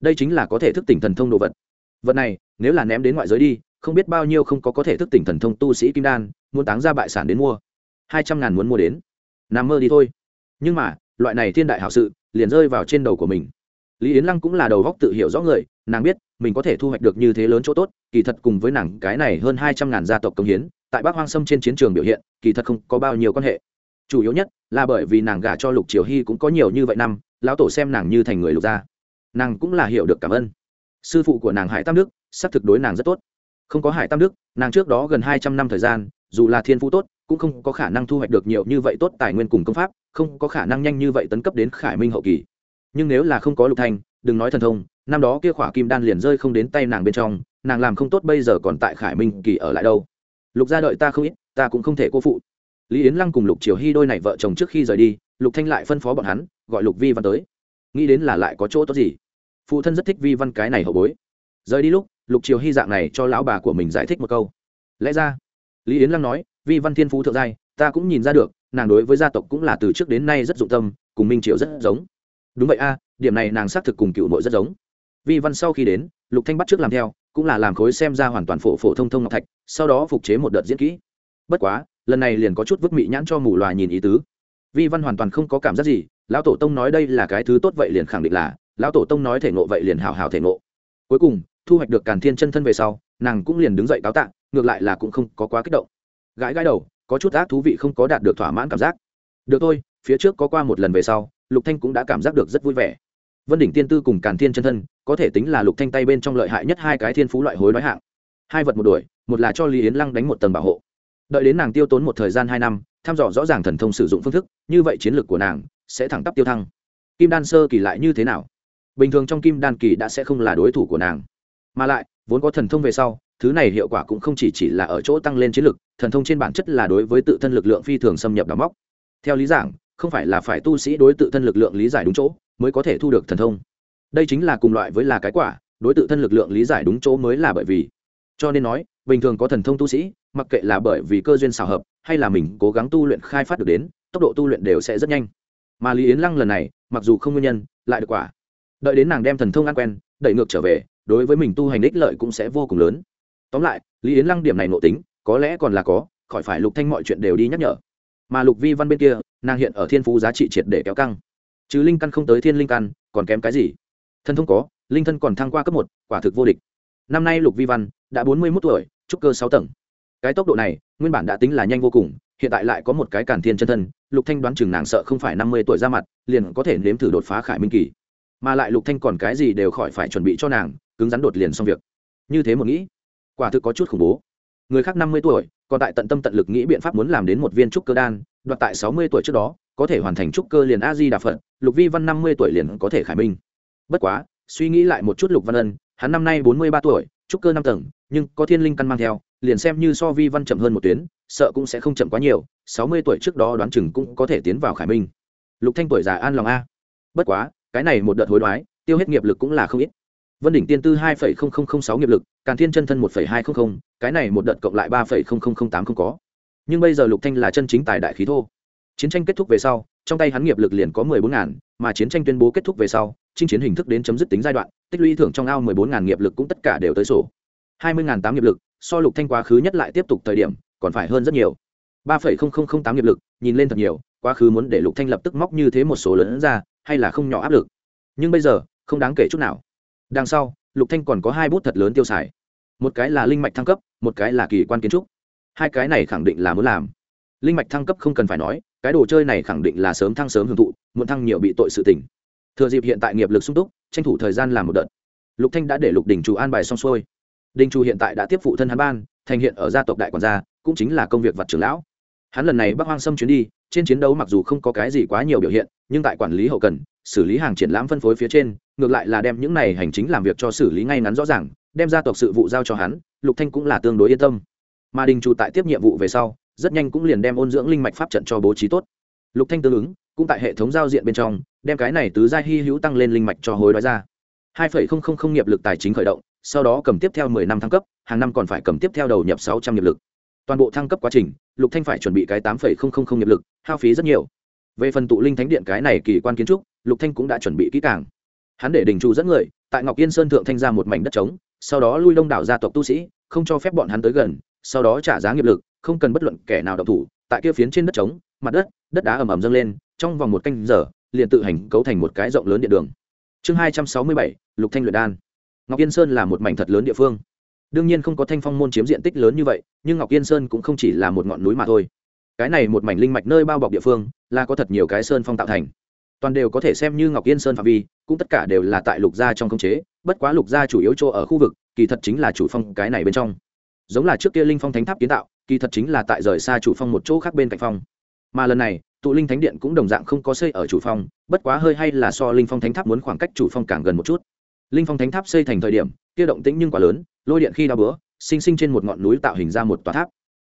Đây chính là có thể thức tỉnh thần thông đồ vật. Vật này, nếu là ném đến ngoại giới đi, không biết bao nhiêu không có có thể thức tỉnh thần thông tu sĩ kim đan, muốn táng ra bại sản đến mua. Hai trăm ngàn muốn mua đến. Nằm mơ đi thôi. Nhưng mà, loại này thiên đại hảo sự, liền rơi vào trên đầu của mình. Lý yến lăng cũng là đầu góc tự hiểu rõ người, nàng biết, mình có thể thu hoạch được như thế lớn chỗ tốt, kỳ thật cùng với nàng cái này hơn hai trăm ngàn gia tộc công hiến, tại bắc hoang sâm trên chiến trường biểu hiện, kỳ thật không có bao nhiêu quan hệ chủ yếu nhất là bởi vì nàng gả cho lục triều hy cũng có nhiều như vậy năm, lão tổ xem nàng như thành người lục gia. Nàng cũng là hiểu được cảm ơn. Sư phụ của nàng hải tam đức sắp thực đối nàng rất tốt. Không có hải tam đức, nàng trước đó gần hai trăm năm thời gian, dù là thiên phú tốt, cũng không có khả năng thu hoạch được nhiều như vậy tốt tài nguyên cùng công pháp, không có khả năng nhanh như vậy tấn cấp đến khải minh hậu kỳ. Nhưng nếu là không có lục thanh đừng nói thần thông, năm đó kia khỏa kim đan liền rơi không đến tay nàng bên trong, nàng làm không tốt bây giờ còn tại khải minh kỳ ở lại đâu. Lục gia đợi ta không ít, ta cũng không thể cô phụ lý yến lăng cùng lục triều hy đôi này vợ chồng trước khi rời đi, lục thanh lại phân phó bọn hắn, gọi lục vi văn tới. Nghĩ đến là lại có chỗ tốt gì? Phụ thân rất thích vi văn cái này hậu bối. Rời đi lúc, lục triều hy dạng này cho lão bà của mình giải thích một câu. Lẽ ra, lý yến lăng nói, vi văn thiên phú thượng giai, ta cũng nhìn ra được, nàng đối với gia tộc cũng là từ trước đến nay rất dụng tâm, cùng minh triệu rất giống. Đúng vậy a, điểm này nàng xác thực cùng cựu nội rất giống. Vi văn sau khi đến, lục thanh bắt trước làm theo, cũng là làm khối xem ra hoàn toàn phổ phổ thông thông ngọc thạch, sau đó phục chế một đợt diễn kỹ. Bất quá lần này liền có chút vứt mị nhãn cho mù loà nhìn ý tứ. Vi văn hoàn toàn không có cảm giác gì, lão tổ tông nói đây là cái thứ tốt vậy liền khẳng định là, lão tổ tông nói thể ngộ vậy liền hào hào thể ngộ. Cuối cùng, thu hoạch được càn thiên chân thân về sau, nàng cũng liền đứng dậy cáo tạ ngược lại là cũng không có quá kích động. Gãi gãi đầu, có chút ác thú vị không có đạt được thỏa mãn cảm giác. Được thôi, phía trước có qua một lần về sau, lục thanh cũng đã cảm giác được rất vui vẻ. Vân đỉnh tiên tư cùng càn thiên chân thân, có thể tính là lục thanh tay bên trong lợi hại nhất hai cái thiên phú loại hối nói hạng. Hai vật một đuổi, một là cho lý yến lăng đánh một tầng bảo hộ đợi đến nàng tiêu tốn một thời gian hai năm, thăm dò rõ ràng thần thông sử dụng phương thức, như vậy chiến lược của nàng sẽ thẳng tắp tiêu thăng. Kim đan sơ kỳ lại như thế nào? Bình thường trong kim đan kỳ đã sẽ không là đối thủ của nàng. Mà lại, vốn có thần thông về sau, thứ này hiệu quả cũng không chỉ chỉ là ở chỗ tăng lên chiến lực thần thông trên bản chất là đối với tự thân lực lượng phi thường xâm nhập đóng móc theo lý giảng, không phải là phải tu sĩ đối tự thân lực lượng lý giải đúng chỗ mới có thể thu được thần thông. Đây chính là cùng loại với là cái quả, đối tự thân lực lượng lý giải đúng chỗ mới là bởi vì. Cho nên nói bình thường có thần thông tu sĩ, mặc kệ là bởi vì cơ duyên xào hợp, hay là mình cố gắng tu luyện khai phát được đến, tốc độ tu luyện đều sẽ rất nhanh. Mà lý yến lăng lần này, mặc dù không nguyên nhân, lại được quả. Đợi đến nàng đem thần thông ăn quen, đẩy ngược trở về, đối với mình tu hành ích lợi cũng sẽ vô cùng lớn. Tóm lại, lý yến lăng điểm này nộ tính, có lẽ còn là có, khỏi phải lục thanh mọi chuyện đều đi nhắc nhở. Mà lục vi văn bên kia, nàng hiện ở thiên phú giá trị triệt để kéo căng. Chứ linh căn không tới thiên linh căn, còn kém cái gì? Thân thông có, linh thân còn thăng qua cấp một, quả thực vô địch. Năm nay lục vi văn đã bốn mươi mốt tuổi trúc cơ sáu tầng. Cái tốc độ này, nguyên bản đã tính là nhanh vô cùng, hiện tại lại có một cái cản thiên chân thân, lục thanh đoán chừng nàng sợ không phải năm mươi tuổi ra mặt, liền có thể nếm thử đột phá khải minh kỳ. Mà lại lục thanh còn cái gì đều khỏi phải chuẩn bị cho nàng, cứng rắn đột liền xong việc. Như thế một nghĩ, quả thực có chút khủng bố. Người khác năm mươi tuổi, còn tại tận tâm tận lực nghĩ biện pháp muốn làm đến một viên trúc cơ đan, đoạt tại sáu mươi tuổi trước đó, có thể hoàn thành trúc cơ liền a di đà phật, lục vi văn năm mươi tuổi liền có thể khải minh. Bất quá, suy nghĩ lại một chút lục văn ân, hắn năm nay bốn mươi ba tuổi, trúc cơ năm tầng nhưng có thiên linh căn mang theo, liền xem như so vi văn chậm hơn một tuyến, sợ cũng sẽ không chậm quá nhiều, sáu mươi tuổi trước đó đoán chừng cũng có thể tiến vào khải minh. Lục thanh tuổi già an lòng a. Bất quá, cái này một đợt hối đoái, tiêu hết nghiệp lực cũng là không ít. Vân đỉnh tiên tư hai sáu nghiệp lực, càn thiên chân thân một hai trăm linh cái này một đợt cộng lại ba tám không có. Nhưng bây giờ lục thanh là chân chính tài đại khí thô. Chiến tranh kết thúc về sau, trong tay hắn nghiệp lực liền có mười bốn ngàn, mà chiến tranh tuyên bố kết thúc về sau, chinh chiến hình thức đến chấm dứt tính giai đoạn, tích lũy thưởng trong ao mười bốn ngàn nghiệp lực cũng tất cả đều tới sổ hai mươi ngàn tám nghiệp lực, so lục thanh quá khứ nhất lại tiếp tục thời điểm, còn phải hơn rất nhiều. ba phẩy không không không tám nghiệp lực, nhìn lên thật nhiều, quá khứ muốn để lục thanh lập tức móc như thế một số lớn ra, hay là không nhỏ áp lực. Nhưng bây giờ, không đáng kể chút nào. Đằng sau, lục thanh còn có hai bút thật lớn tiêu xài. Một cái là linh mạch thăng cấp, một cái là kỳ quan kiến trúc. Hai cái này khẳng định là muốn làm. Linh mạch thăng cấp không cần phải nói, cái đồ chơi này khẳng định là sớm thăng sớm hưởng thụ muộn thăng nhiều bị tội sự tỉnh thừa dịp hiện tại nghiệp lực sung túc, tranh thủ thời gian làm một đợt. Lục thanh đã để lục đỉnh chủ an bài xong xuôi đình chu hiện tại đã tiếp phụ thân hắn ban, thành hiện ở gia tộc đại quản gia, cũng chính là công việc vật trưởng lão. Hắn lần này bắc hoang xâm chuyến đi, trên chiến đấu mặc dù không có cái gì quá nhiều biểu hiện, nhưng tại quản lý hậu cần, xử lý hàng triển lãm phân phối phía trên, ngược lại là đem những này hành chính làm việc cho xử lý ngay ngắn rõ ràng, đem gia tộc sự vụ giao cho hắn, lục thanh cũng là tương đối yên tâm. Mà đình chủ tại tiếp nhiệm vụ về sau, rất nhanh cũng liền đem ôn dưỡng linh mạch pháp trận cho bố trí tốt. Lục thanh tương ứng, cũng tại hệ thống giao diện bên trong, đem cái này tứ gia hy hữu tăng lên linh mạch cho hối đoái ra. Hai phẩy không không không nghiệp lực tài chính khởi động sau đó cầm tiếp theo mười năm thăng cấp, hàng năm còn phải cầm tiếp theo đầu nhập sáu trăm nghiệp lực. Toàn bộ thăng cấp quá trình, lục thanh phải chuẩn bị cái tám phẩy không không không nghiệp lực, hao phí rất nhiều. Về phần tụ linh thánh điện cái này kỳ quan kiến trúc, lục thanh cũng đã chuẩn bị kỹ càng. Hắn để đình trụ dẫn người, tại ngọc yên sơn thượng thanh ra một mảnh đất trống, sau đó lui đông đảo gia tộc tu sĩ, không cho phép bọn hắn tới gần, sau đó trả giá nghiệp lực, không cần bất luận kẻ nào động thủ, tại kia phiến trên đất trống, mặt đất đất đá ầm ầm dâng lên, trong vòng một canh giờ, liền tự hành cấu thành một cái rộng lớn điện đường. Chương hai trăm sáu mươi bảy, lục thanh luyện đan ngọc yên sơn là một mảnh thật lớn địa phương. Đương nhiên không có thanh phong môn chiếm diện tích lớn như vậy, nhưng ngọc yên sơn cũng không chỉ là một ngọn núi mà thôi. Cái này một mảnh linh mạch nơi bao bọc địa phương, là có thật nhiều cái sơn phong tạo thành. Toàn đều có thể xem như ngọc yên sơn phạm vi, cũng tất cả đều là tại lục gia trong khống chế, bất quá lục gia chủ yếu chỗ ở khu vực, kỳ thật chính là chủ phong cái này bên trong. Giống là trước kia linh phong thánh tháp kiến tạo, kỳ thật chính là tại rời xa chủ phong một chỗ khác bên cạnh phong. Mà lần này, tụ linh thánh điện cũng đồng dạng không có xây ở chủ phong, bất quá hơi hay là so linh phong thánh tháp muốn khoảng cách chủ phong càng gần một chút linh phong thánh tháp xây thành thời điểm, kia động tĩnh nhưng quá lớn, lôi điện khi đao bữa, sinh sinh trên một ngọn núi tạo hình ra một tòa tháp.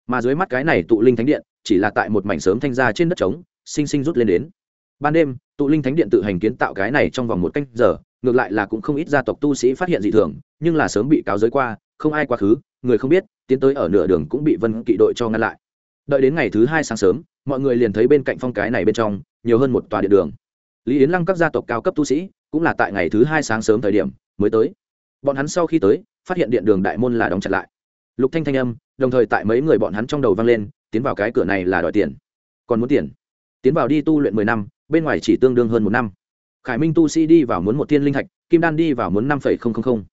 Mà dưới mắt cái này tụ linh thánh điện, chỉ là tại một mảnh sớm thanh ra trên đất trống, sinh sinh rút lên đến. Ban đêm, tụ linh thánh điện tự hành kiến tạo cái này trong vòng một canh giờ, ngược lại là cũng không ít gia tộc tu sĩ phát hiện dị thường, nhưng là sớm bị cáo giới qua, không ai quá khứ, người không biết, tiến tới ở nửa đường cũng bị vân kỵ đội cho ngăn lại. Đợi đến ngày thứ hai sáng sớm, mọi người liền thấy bên cạnh phong cái này bên trong, nhiều hơn một tòa điện đường. Lý yến lăng các gia tộc cao cấp tu sĩ cũng là tại ngày thứ hai sáng sớm thời điểm mới tới. Bọn hắn sau khi tới, phát hiện điện đường đại môn là đóng chặt lại. Lục thanh thanh âm, đồng thời tại mấy người bọn hắn trong đầu vang lên, tiến vào cái cửa này là đòi tiền. Còn muốn tiền? Tiến vào đi tu luyện mười năm, bên ngoài chỉ tương đương hơn một năm. Khải minh tu sĩ đi vào muốn một thiên linh thạch, kim đan đi vào muốn năm phẩy không không không.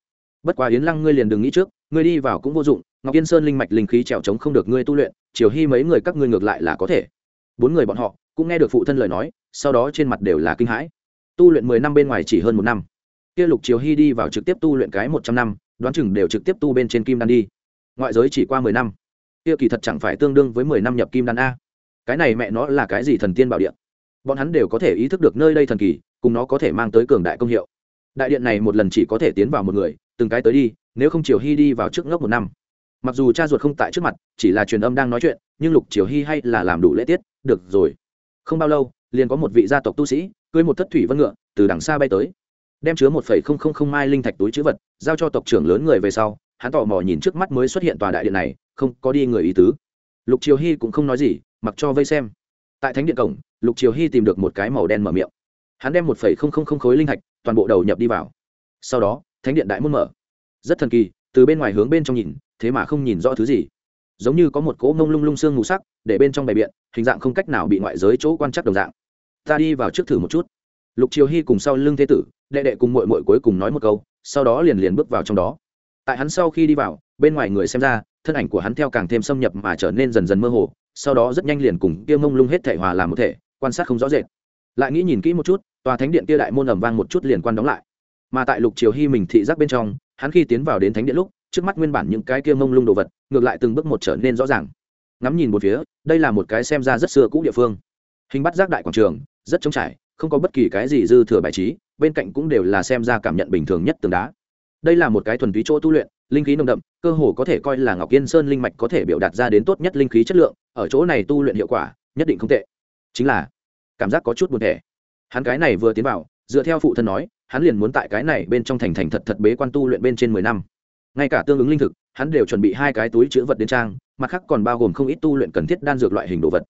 Bất quá yến lăng ngươi liền đừng nghĩ trước, ngươi đi vào cũng vô dụng, ngọc yên sơn linh mạch linh khí trèo trống không được ngươi tu luyện, chiều hy mấy người các ngươi ngược lại là có thể. Bốn người bọn họ cũng nghe được phụ thân lời nói, sau đó trên mặt đều là kinh hãi tu luyện mười năm bên ngoài chỉ hơn một năm. Kia lục chiều hy đi vào trực tiếp tu luyện cái một trăm năm, đoán chừng đều trực tiếp tu bên trên kim đan đi. Ngoại giới chỉ qua mười năm. Kia kỳ thật chẳng phải tương đương với mười năm nhập kim đan a. Cái này mẹ nó là cái gì thần tiên bảo điện bọn hắn đều có thể ý thức được nơi đây thần kỳ, cùng nó có thể mang tới cường đại công hiệu. Đại điện này một lần chỉ có thể tiến vào một người, từng cái tới đi, nếu không triều hy đi vào trước ngốc một năm. Mặc dù cha ruột không tại trước mặt, chỉ là truyền âm đang nói chuyện, nhưng lục triều hy hay là làm đủ lễ tiết, được rồi. Không bao lâu, liền có một vị gia tộc tu sĩ cưới một thất thủy vân ngựa, từ đằng xa bay tới. Đem chứa một phẩy không không không mai linh thạch túi chữ vật, giao cho tộc trưởng lớn người về sau, hắn tò mò nhìn trước mắt mới xuất hiện tòa đại điện này, không có đi người ý tứ. Lục triều hy cũng không nói gì, mặc cho vây xem. Tại thánh điện cổng, lục triều hy tìm được một cái màu đen mở miệng. Hắn đem một phẩy không không không khối linh thạch, toàn bộ đầu nhập đi vào. Sau đó, thánh điện đại môn mở. Rất thần kỳ, từ bên ngoài hướng bên trong nhìn, thế mà không nhìn rõ thứ gì. Giống như có một cỗ mông lung lung xương mù sắc, để bên trong bày biện, hình dạng không cách nào bị ngoại giới chỗ quan trắc đồng dạng ta đi vào trước thử một chút. Lục triều hy cùng sau lưng thế tử, đệ đệ cùng mội mội cuối cùng nói một câu, sau đó liền liền bước vào trong đó. Tại hắn sau khi đi vào, bên ngoài người xem ra, thân ảnh của hắn theo càng thêm xâm nhập mà trở nên dần dần mơ hồ, sau đó rất nhanh liền cùng kia mông lung hết thể hòa làm một thể, quan sát không rõ rệt. Lại nghĩ nhìn kỹ một chút, tòa thánh điện kia đại môn ẩm vang một chút liền quan đóng lại. Mà tại lục triều hy mình thị giác bên trong, hắn khi tiến vào đến thánh điện lúc, trước mắt nguyên bản những cái kia mông lung đồ vật, ngược lại từng bước một trở nên rõ ràng. Ngắm nhìn một phía, đây là một cái xem ra rất xưa cũ địa phương. Hình bắt giác đại quảng trường rất trống trải, không có bất kỳ cái gì dư thừa bài trí, bên cạnh cũng đều là xem ra cảm nhận bình thường nhất tường đá. Đây là một cái thuần túy chỗ tu luyện, linh khí nồng đậm, cơ hồ có thể coi là ngọc yên sơn linh mạch có thể biểu đạt ra đến tốt nhất linh khí chất lượng, ở chỗ này tu luyện hiệu quả, nhất định không tệ. Chính là, cảm giác có chút buồn thẻ. Hắn cái này vừa tiến vào, dựa theo phụ thân nói, hắn liền muốn tại cái này bên trong thành thành thật thật bế quan tu luyện bên trên mười năm. Ngay cả tương ứng linh thực, hắn đều chuẩn bị hai cái túi chữ vật đến trang, mặt khác còn bao gồm không ít tu luyện cần thiết đan dược loại hình đồ vật.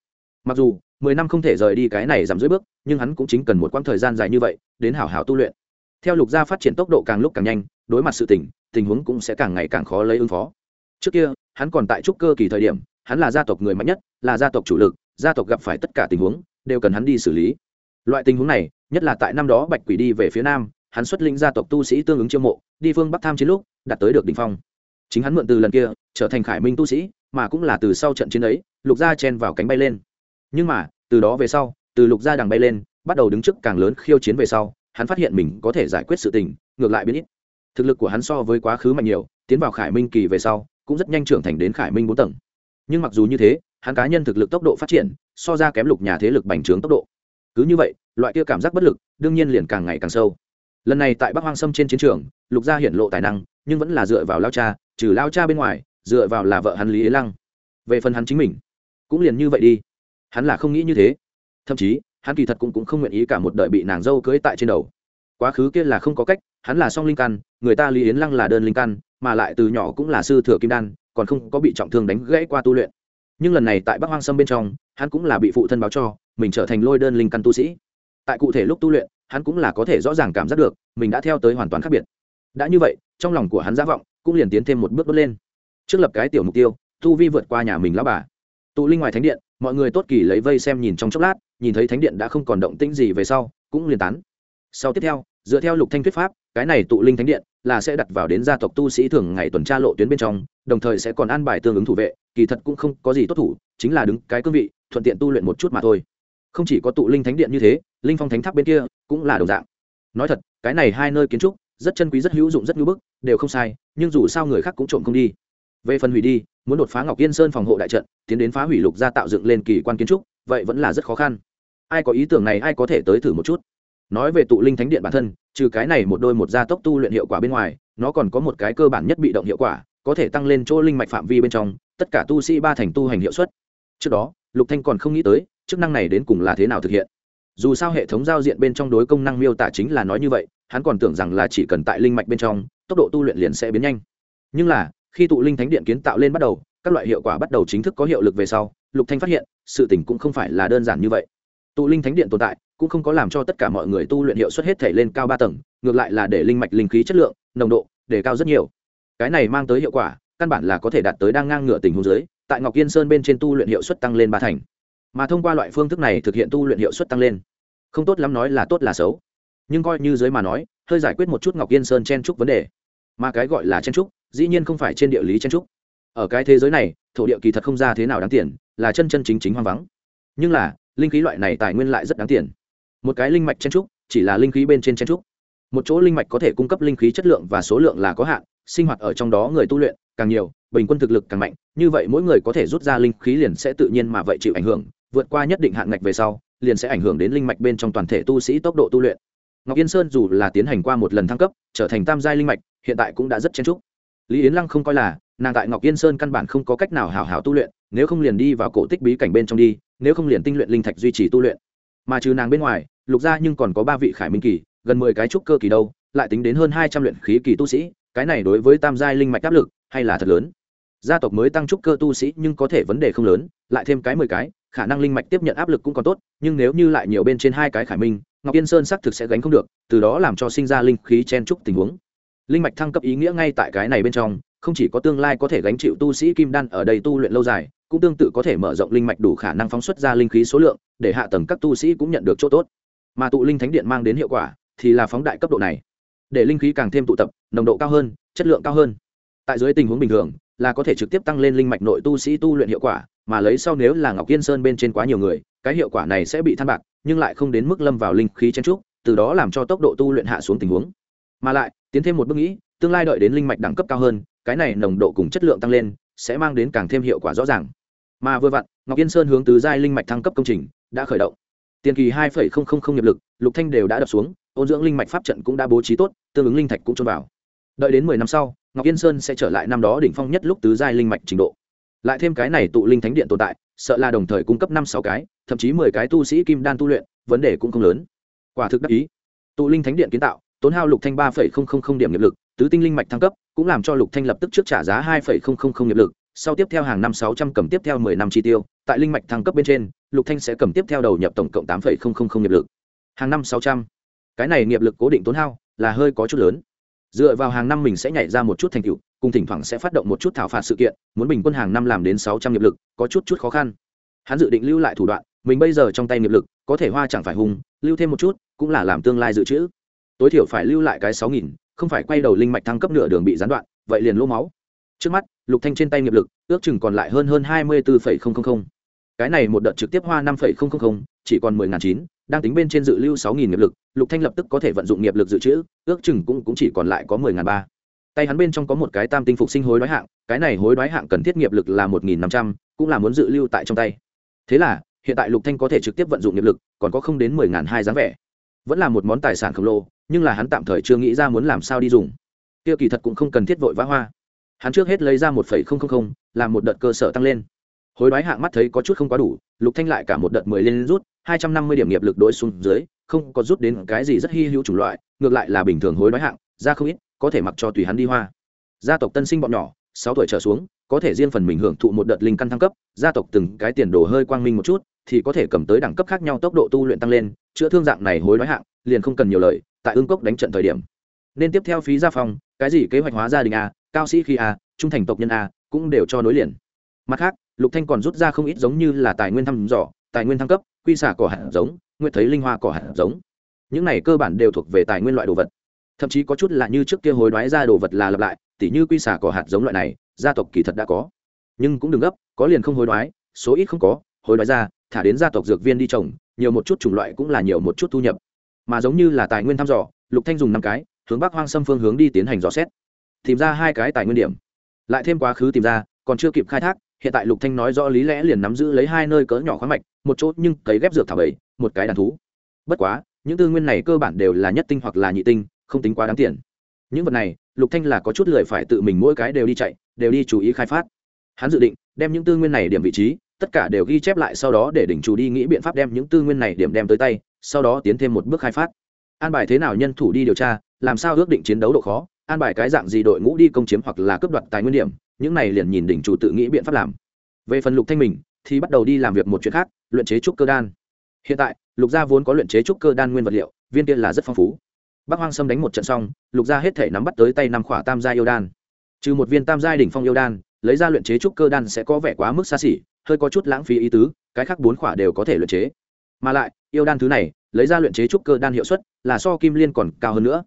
Mặc dù mười năm không thể rời đi cái này giảm dưới bước, nhưng hắn cũng chính cần một quãng thời gian dài như vậy, đến hảo hảo tu luyện. Theo lục gia phát triển tốc độ càng lúc càng nhanh, đối mặt sự tình tình huống cũng sẽ càng ngày càng khó lấy ứng phó. Trước kia, hắn còn tại trúc cơ kỳ thời điểm, hắn là gia tộc người mạnh nhất, là gia tộc chủ lực, gia tộc gặp phải tất cả tình huống, đều cần hắn đi xử lý. Loại tình huống này, nhất là tại năm đó bạch quỷ đi về phía nam, hắn xuất linh gia tộc tu sĩ tương ứng chiêu mộ, đi phương bắc tham chiến lúc, đạt tới được đ ỉ n h phong. Chính hắn mượn từ lần kia, trở thành khải minh tu sĩ, mà cũng là từ sau trận chiến ấy, lục gia chen vào cánh bay lên nhưng mà, từ đó về sau, từ lục gia đằng bay lên, bắt đầu đứng trước càng lớn khiêu chiến về sau, hắn phát hiện mình có thể giải quyết sự tình, ngược lại biến ít. Thực lực của hắn so với quá khứ mạnh nhiều, tiến vào khải minh kỳ về sau, cũng rất nhanh trưởng thành đến khải minh bốn tầng. Nhưng mặc dù như thế, hắn cá nhân thực lực tốc độ phát triển, so ra kém lục nhà thế lực bành trướng tốc độ. Cứ như vậy, loại kia cảm giác bất lực, đương nhiên liền càng ngày càng sâu. Lần này tại bắc hoang sâm trên chiến trường, lục gia hiện lộ tài năng, nhưng vẫn là dựa vào lao cha, trừ lao cha bên ngoài, dựa vào là vợ hắn lý ế lăng. Về phần hắn chính mình, cũng liền như vậy đi hắn là không nghĩ như thế. Thậm chí hắn kỳ thật cũng, cũng không nguyện ý cả một đời bị nàng dâu cưới tại trên đầu. Quá khứ kia là không có cách hắn là song linh căn người ta lý yến lăng là đơn linh căn mà lại từ nhỏ cũng là sư thừa kim đan còn không có bị trọng thương đánh gãy qua tu luyện. Nhưng lần này tại bắc hoang sâm bên trong hắn cũng là bị phụ thân báo cho mình trở thành lôi đơn linh căn tu sĩ. Tại cụ thể lúc tu luyện hắn cũng là có thể rõ ràng cảm giác được mình đã theo tới hoàn toàn khác biệt. Đã như vậy trong lòng của hắn giả vọng cũng liền tiến thêm một bước đốt lên. Trước lập cái tiểu mục tiêu tu vi vượt qua nhà mình lão bà. Tụ linh ngoài thánh điện mọi người tốt kỳ lấy vây xem nhìn trong chốc lát, nhìn thấy thánh điện đã không còn động tĩnh gì về sau, cũng liền tán. Sau tiếp theo, dựa theo lục thanh thuyết pháp, cái này tụ linh thánh điện là sẽ đặt vào đến gia tộc tu sĩ thường ngày tuần tra lộ tuyến bên trong, đồng thời sẽ còn an bài tương ứng thủ vệ, kỳ thật cũng không có gì tốt thủ, chính là đứng cái cương vị, thuận tiện tu luyện một chút mà thôi. Không chỉ có tụ linh thánh điện như thế, linh phong thánh tháp bên kia cũng là đồng dạng. Nói thật, cái này hai nơi kiến trúc rất chân quý, rất hữu dụng, rất ngưỡng bức, đều không sai, nhưng dù sao người khác cũng trộm không đi về phần hủy đi, muốn đột phá ngọc yên sơn phòng hộ đại trận, tiến đến phá hủy lục gia tạo dựng lên kỳ quan kiến trúc, vậy vẫn là rất khó khăn. Ai có ý tưởng này ai có thể tới thử một chút. Nói về tụ linh thánh điện bản thân, trừ cái này một đôi một gia tốc tu luyện hiệu quả bên ngoài, nó còn có một cái cơ bản nhất bị động hiệu quả, có thể tăng lên chỗ linh mạch phạm vi bên trong, tất cả tu sĩ ba thành tu hành hiệu suất. Trước đó, lục thanh còn không nghĩ tới, chức năng này đến cùng là thế nào thực hiện. Dù sao hệ thống giao diện bên trong đối công năng miêu tả chính là nói như vậy, hắn còn tưởng rằng là chỉ cần tại linh mạch bên trong, tốc độ tu luyện liền sẽ biến nhanh. Nhưng là khi tụ linh thánh điện kiến tạo lên bắt đầu, các loại hiệu quả bắt đầu chính thức có hiệu lực về sau, lục thanh phát hiện, sự tình cũng không phải là đơn giản như vậy. Tụ linh thánh điện tồn tại, cũng không có làm cho tất cả mọi người tu luyện hiệu suất hết thể lên cao ba tầng, ngược lại là để linh mạch linh khí chất lượng, nồng độ để cao rất nhiều. Cái này mang tới hiệu quả, căn bản là có thể đạt tới đang ngang ngửa tình huống dưới, tại ngọc yên sơn bên trên tu luyện hiệu suất tăng lên ba thành. Mà thông qua loại phương thức này thực hiện tu luyện hiệu suất tăng lên. Không tốt lắm nói là tốt là xấu. Nhưng coi như dưới mà nói, hơi giải quyết một chút ngọc yên sơn chen trúc vấn đề. Mà cái gọi là chen trúc dĩ nhiên không phải trên địa lý chen trúc. Ở cái thế giới này, thổ địa kỳ thật không ra thế nào đáng tiền, là chân chân chính chính hoang vắng. Nhưng là, linh khí loại này tài nguyên lại rất đáng tiền. Một cái linh mạch chen trúc, chỉ là linh khí bên trên chen trúc. Một chỗ linh mạch có thể cung cấp linh khí chất lượng và số lượng là có hạn, sinh hoạt ở trong đó người tu luyện càng nhiều, bình quân thực lực càng mạnh, như vậy mỗi người có thể rút ra linh khí liền sẽ tự nhiên mà vậy chịu ảnh hưởng, vượt qua nhất định hạn ngạch về sau, liền sẽ ảnh hưởng đến linh mạch bên trong toàn thể tu sĩ tốc độ tu luyện. Ngọc yên sơn dù là tiến hành qua một lần thăng cấp, trở thành tam giai linh mạch, hiện tại cũng đã rất chen trúc lý yến lăng không coi là, nàng tại ngọc yên sơn căn bản không có cách nào hảo hảo tu luyện, nếu không liền đi vào cổ tích bí cảnh bên trong đi, nếu không liền tinh luyện linh thạch duy trì tu luyện. Mà trừ nàng bên ngoài, lục gia nhưng còn có ba vị khải minh kỳ, gần mười cái trúc cơ kỳ đâu, lại tính đến hơn hai trăm luyện khí kỳ tu sĩ, cái này đối với tam giai linh mạch áp lực hay là thật lớn. Gia tộc mới tăng trúc cơ tu sĩ nhưng có thể vấn đề không lớn, lại thêm cái mười cái, khả năng linh mạch tiếp nhận áp lực cũng còn tốt, nhưng nếu như lại nhiều bên trên hai cái khải minh, ngọc yên sơn xác thực sẽ gánh không được, từ đó làm cho sinh ra linh khí chen trúc tình huống linh mạch thăng cấp ý nghĩa ngay tại cái này bên trong, không chỉ có tương lai có thể gánh chịu tu sĩ kim đan ở đây tu luyện lâu dài, cũng tương tự có thể mở rộng linh mạch đủ khả năng phóng xuất ra linh khí số lượng, để hạ tầng các tu sĩ cũng nhận được chỗ tốt. Mà tụ linh thánh điện mang đến hiệu quả thì là phóng đại cấp độ này. Để linh khí càng thêm tụ tập, nồng độ cao hơn, chất lượng cao hơn. Tại dưới tình huống bình thường, là có thể trực tiếp tăng lên linh mạch nội tu sĩ tu luyện hiệu quả, mà lấy sau nếu là ngọc yên sơn bên trên quá nhiều người, cái hiệu quả này sẽ bị than bạc, nhưng lại không đến mức lâm vào linh khí chen trúc từ đó làm cho tốc độ tu luyện hạ xuống tình huống. Mà lại tiến thêm một bước nghĩ, tương lai đợi đến linh mạch đẳng cấp cao hơn, cái này nồng độ cùng chất lượng tăng lên, sẽ mang đến càng thêm hiệu quả rõ ràng. Mà vừa vặn, ngọc yên sơn hướng tứ giai linh mạch thăng cấp công trình đã khởi động. Tiền kỳ hai nghiệp lực, lục thanh đều đã đập xuống, ôn dưỡng linh mạch pháp trận cũng đã bố trí tốt, tương ứng linh thạch cũng trôn vào. Đợi đến mười năm sau, ngọc yên sơn sẽ trở lại năm đó đỉnh phong nhất lúc tứ giai linh mạch trình độ. Lại thêm cái này tụ linh thánh điện tồn tại, sợ là đồng thời cung cấp năm sáu cái, thậm chí mười cái tu sĩ kim đan tu luyện, vấn đề cũng không lớn. Quả thực đắc ý. Tụ linh thánh điện kiến tạo tốn hao lục thanh ba điểm nghiệp lực, tứ tinh linh mạch thăng cấp, cũng làm cho lục thanh lập tức trước trả giá hai nghiệp lực, sau tiếp theo hàng năm sáu trăm cầm tiếp theo mười năm chi tiêu, tại linh mạch thăng cấp bên trên, lục thanh sẽ cầm tiếp theo đầu nhập tổng cộng tám nghiệp lực. Hàng năm sáu trăm, cái này nghiệp lực cố định tốn hao là hơi có chút lớn. Dựa vào hàng năm mình sẽ nhảy ra một chút thành tựu, cùng thỉnh thoảng sẽ phát động một chút thảo phạt sự kiện, muốn bình quân hàng năm làm đến sáu trăm nghiệp lực, có chút chút khó khăn. Hắn dự định lưu lại thủ đoạn, mình bây giờ trong tay nghiệp lực, có thể hoa chẳng phải hùng, lưu thêm một chút, cũng là làm tương lai dự trữ tối thiểu phải lưu lại cái sáu nghìn không phải quay đầu linh mạch thăng cấp nửa đường bị gián đoạn vậy liền lỗ máu. Trước mắt lục thanh trên tay nghiệp lực ước chừng còn lại hơn hơn hai mươi bốn cái này một đợt trực tiếp hoa năm chỉ còn mười chín đang tính bên trên dự lưu sáu nghìn nghiệp lực lục thanh lập tức có thể vận dụng nghiệp lực dự trữ ước chừng cũng, cũng chỉ còn lại có mười ba. Tay hắn bên trong có một cái tam tinh phục sinh hối đoái hạng cái này hối đoái hạng cần thiết nghiệp lực là một nghìn năm trăm cũng là muốn dự lưu tại trong tay. Thế là hiện tại lục thanh có thể trực tiếp vận dụng nghiệp lực còn có không đến mười ngàn hai dáng vẻ. Vẫn là một món tài sản khổng lồ nhưng là hắn tạm thời chưa nghĩ ra muốn làm sao đi dùng. Kia kỳ thật cũng không cần thiết vội vã hoa. Hắn trước hết lấy ra một phẩy không không không, làm một đợt cơ sở tăng lên. Hối đoái hạng mắt thấy có chút không quá đủ, lục thanh lại cả một đợt mười lên rút, hai trăm năm mươi điểm nghiệp lực đối xuống dưới, không có rút đến cái gì rất hy hữu chủng loại, ngược lại là bình thường hối đoái hạng, ra không ít, có thể mặc cho tùy hắn đi hoa. Gia tộc tân sinh bọn nhỏ, sáu tuổi trở xuống, có thể riêng phần mình hưởng thụ một đợt linh căn thăng cấp, gia tộc từng cái tiền đồ hơi quang minh một chút, thì có thể cầm tới đẳng cấp khác nhau tốc độ tu luyện tăng lên, chữa thương dạng này hối đoái hạng, liền không cần nhiều lời tại ương cốc đánh trận thời điểm. Nên tiếp theo phí gia phòng cái gì kế hoạch hóa gia đình a cao sĩ khi a trung thành tộc nhân a cũng đều cho nối liền. Mặt khác, lục thanh còn rút ra không ít giống như là tài nguyên thăm dò, tài nguyên thăng cấp, quy xả cỏ hạt giống nguyện thấy linh hoa cỏ hạt giống. Những này cơ bản đều thuộc về tài nguyên loại đồ vật. Thậm chí có chút là như trước kia hối đoái ra đồ vật là lặp lại, tỉ như quy xả cỏ hạt giống loại này, gia tộc kỳ thật đã có. Nhưng cũng đừng gấp, có liền không hối đoái, số ít không có, hối đoái ra, thả đến gia tộc dược viên đi trồng, nhiều một chút chủng loại cũng là nhiều một chút thu nhập mà giống như là tài nguyên thăm dò, lục thanh dùng năm cái, hướng bắc hoang xâm phương hướng đi tiến hành dò xét. Tìm ra hai cái tài nguyên điểm. Lại thêm quá khứ tìm ra, còn chưa kịp khai thác, hiện tại lục thanh nói rõ lý lẽ liền nắm giữ lấy hai nơi cỡ nhỏ khoáng mạch, một chỗ nhưng cấy ghép dược thảo bảy một cái đàn thú. Bất quá, những tư nguyên này cơ bản đều là nhất tinh hoặc là nhị tinh, không tính quá đáng tiền. Những vật này, lục thanh là có chút lười phải tự mình mỗi cái đều đi chạy, đều đi chú ý khai phát. Hắn dự định, đem những tư nguyên này điểm vị trí tất cả đều ghi chép lại sau đó để đỉnh chủ đi nghĩ biện pháp đem những tư nguyên này điểm đem tới tay, sau đó tiến thêm một bước khai phát. An bài thế nào nhân thủ đi điều tra, làm sao ước định chiến đấu độ khó, an bài cái dạng gì đội ngũ đi công chiếm hoặc là cướp đoạt tài nguyên điểm, những này liền nhìn đỉnh chủ tự nghĩ biện pháp làm. Về phần lục thanh mình, thì bắt đầu đi làm việc một chuyện khác, luyện chế trúc cơ đan. Hiện tại, lục gia vốn có luyện chế trúc cơ đan nguyên vật liệu, viên tiên là rất phong phú. Bắc hoang sâm đánh một trận xong, lục gia hết thể nắm bắt tới tay năm khỏa tam gia yêu đan. Trừ một viên tam gia đỉnh phong yêu đan, lấy ra luyện chế trúc cơ đan sẽ có vẻ quá mức xa xỉ hơi có chút lãng phí ý tứ, cái khác bốn khỏa đều có thể luyện chế. Mà lại, yêu đan thứ này, lấy ra luyện chế trúc cơ đan hiệu suất là so kim liên còn cao hơn nữa.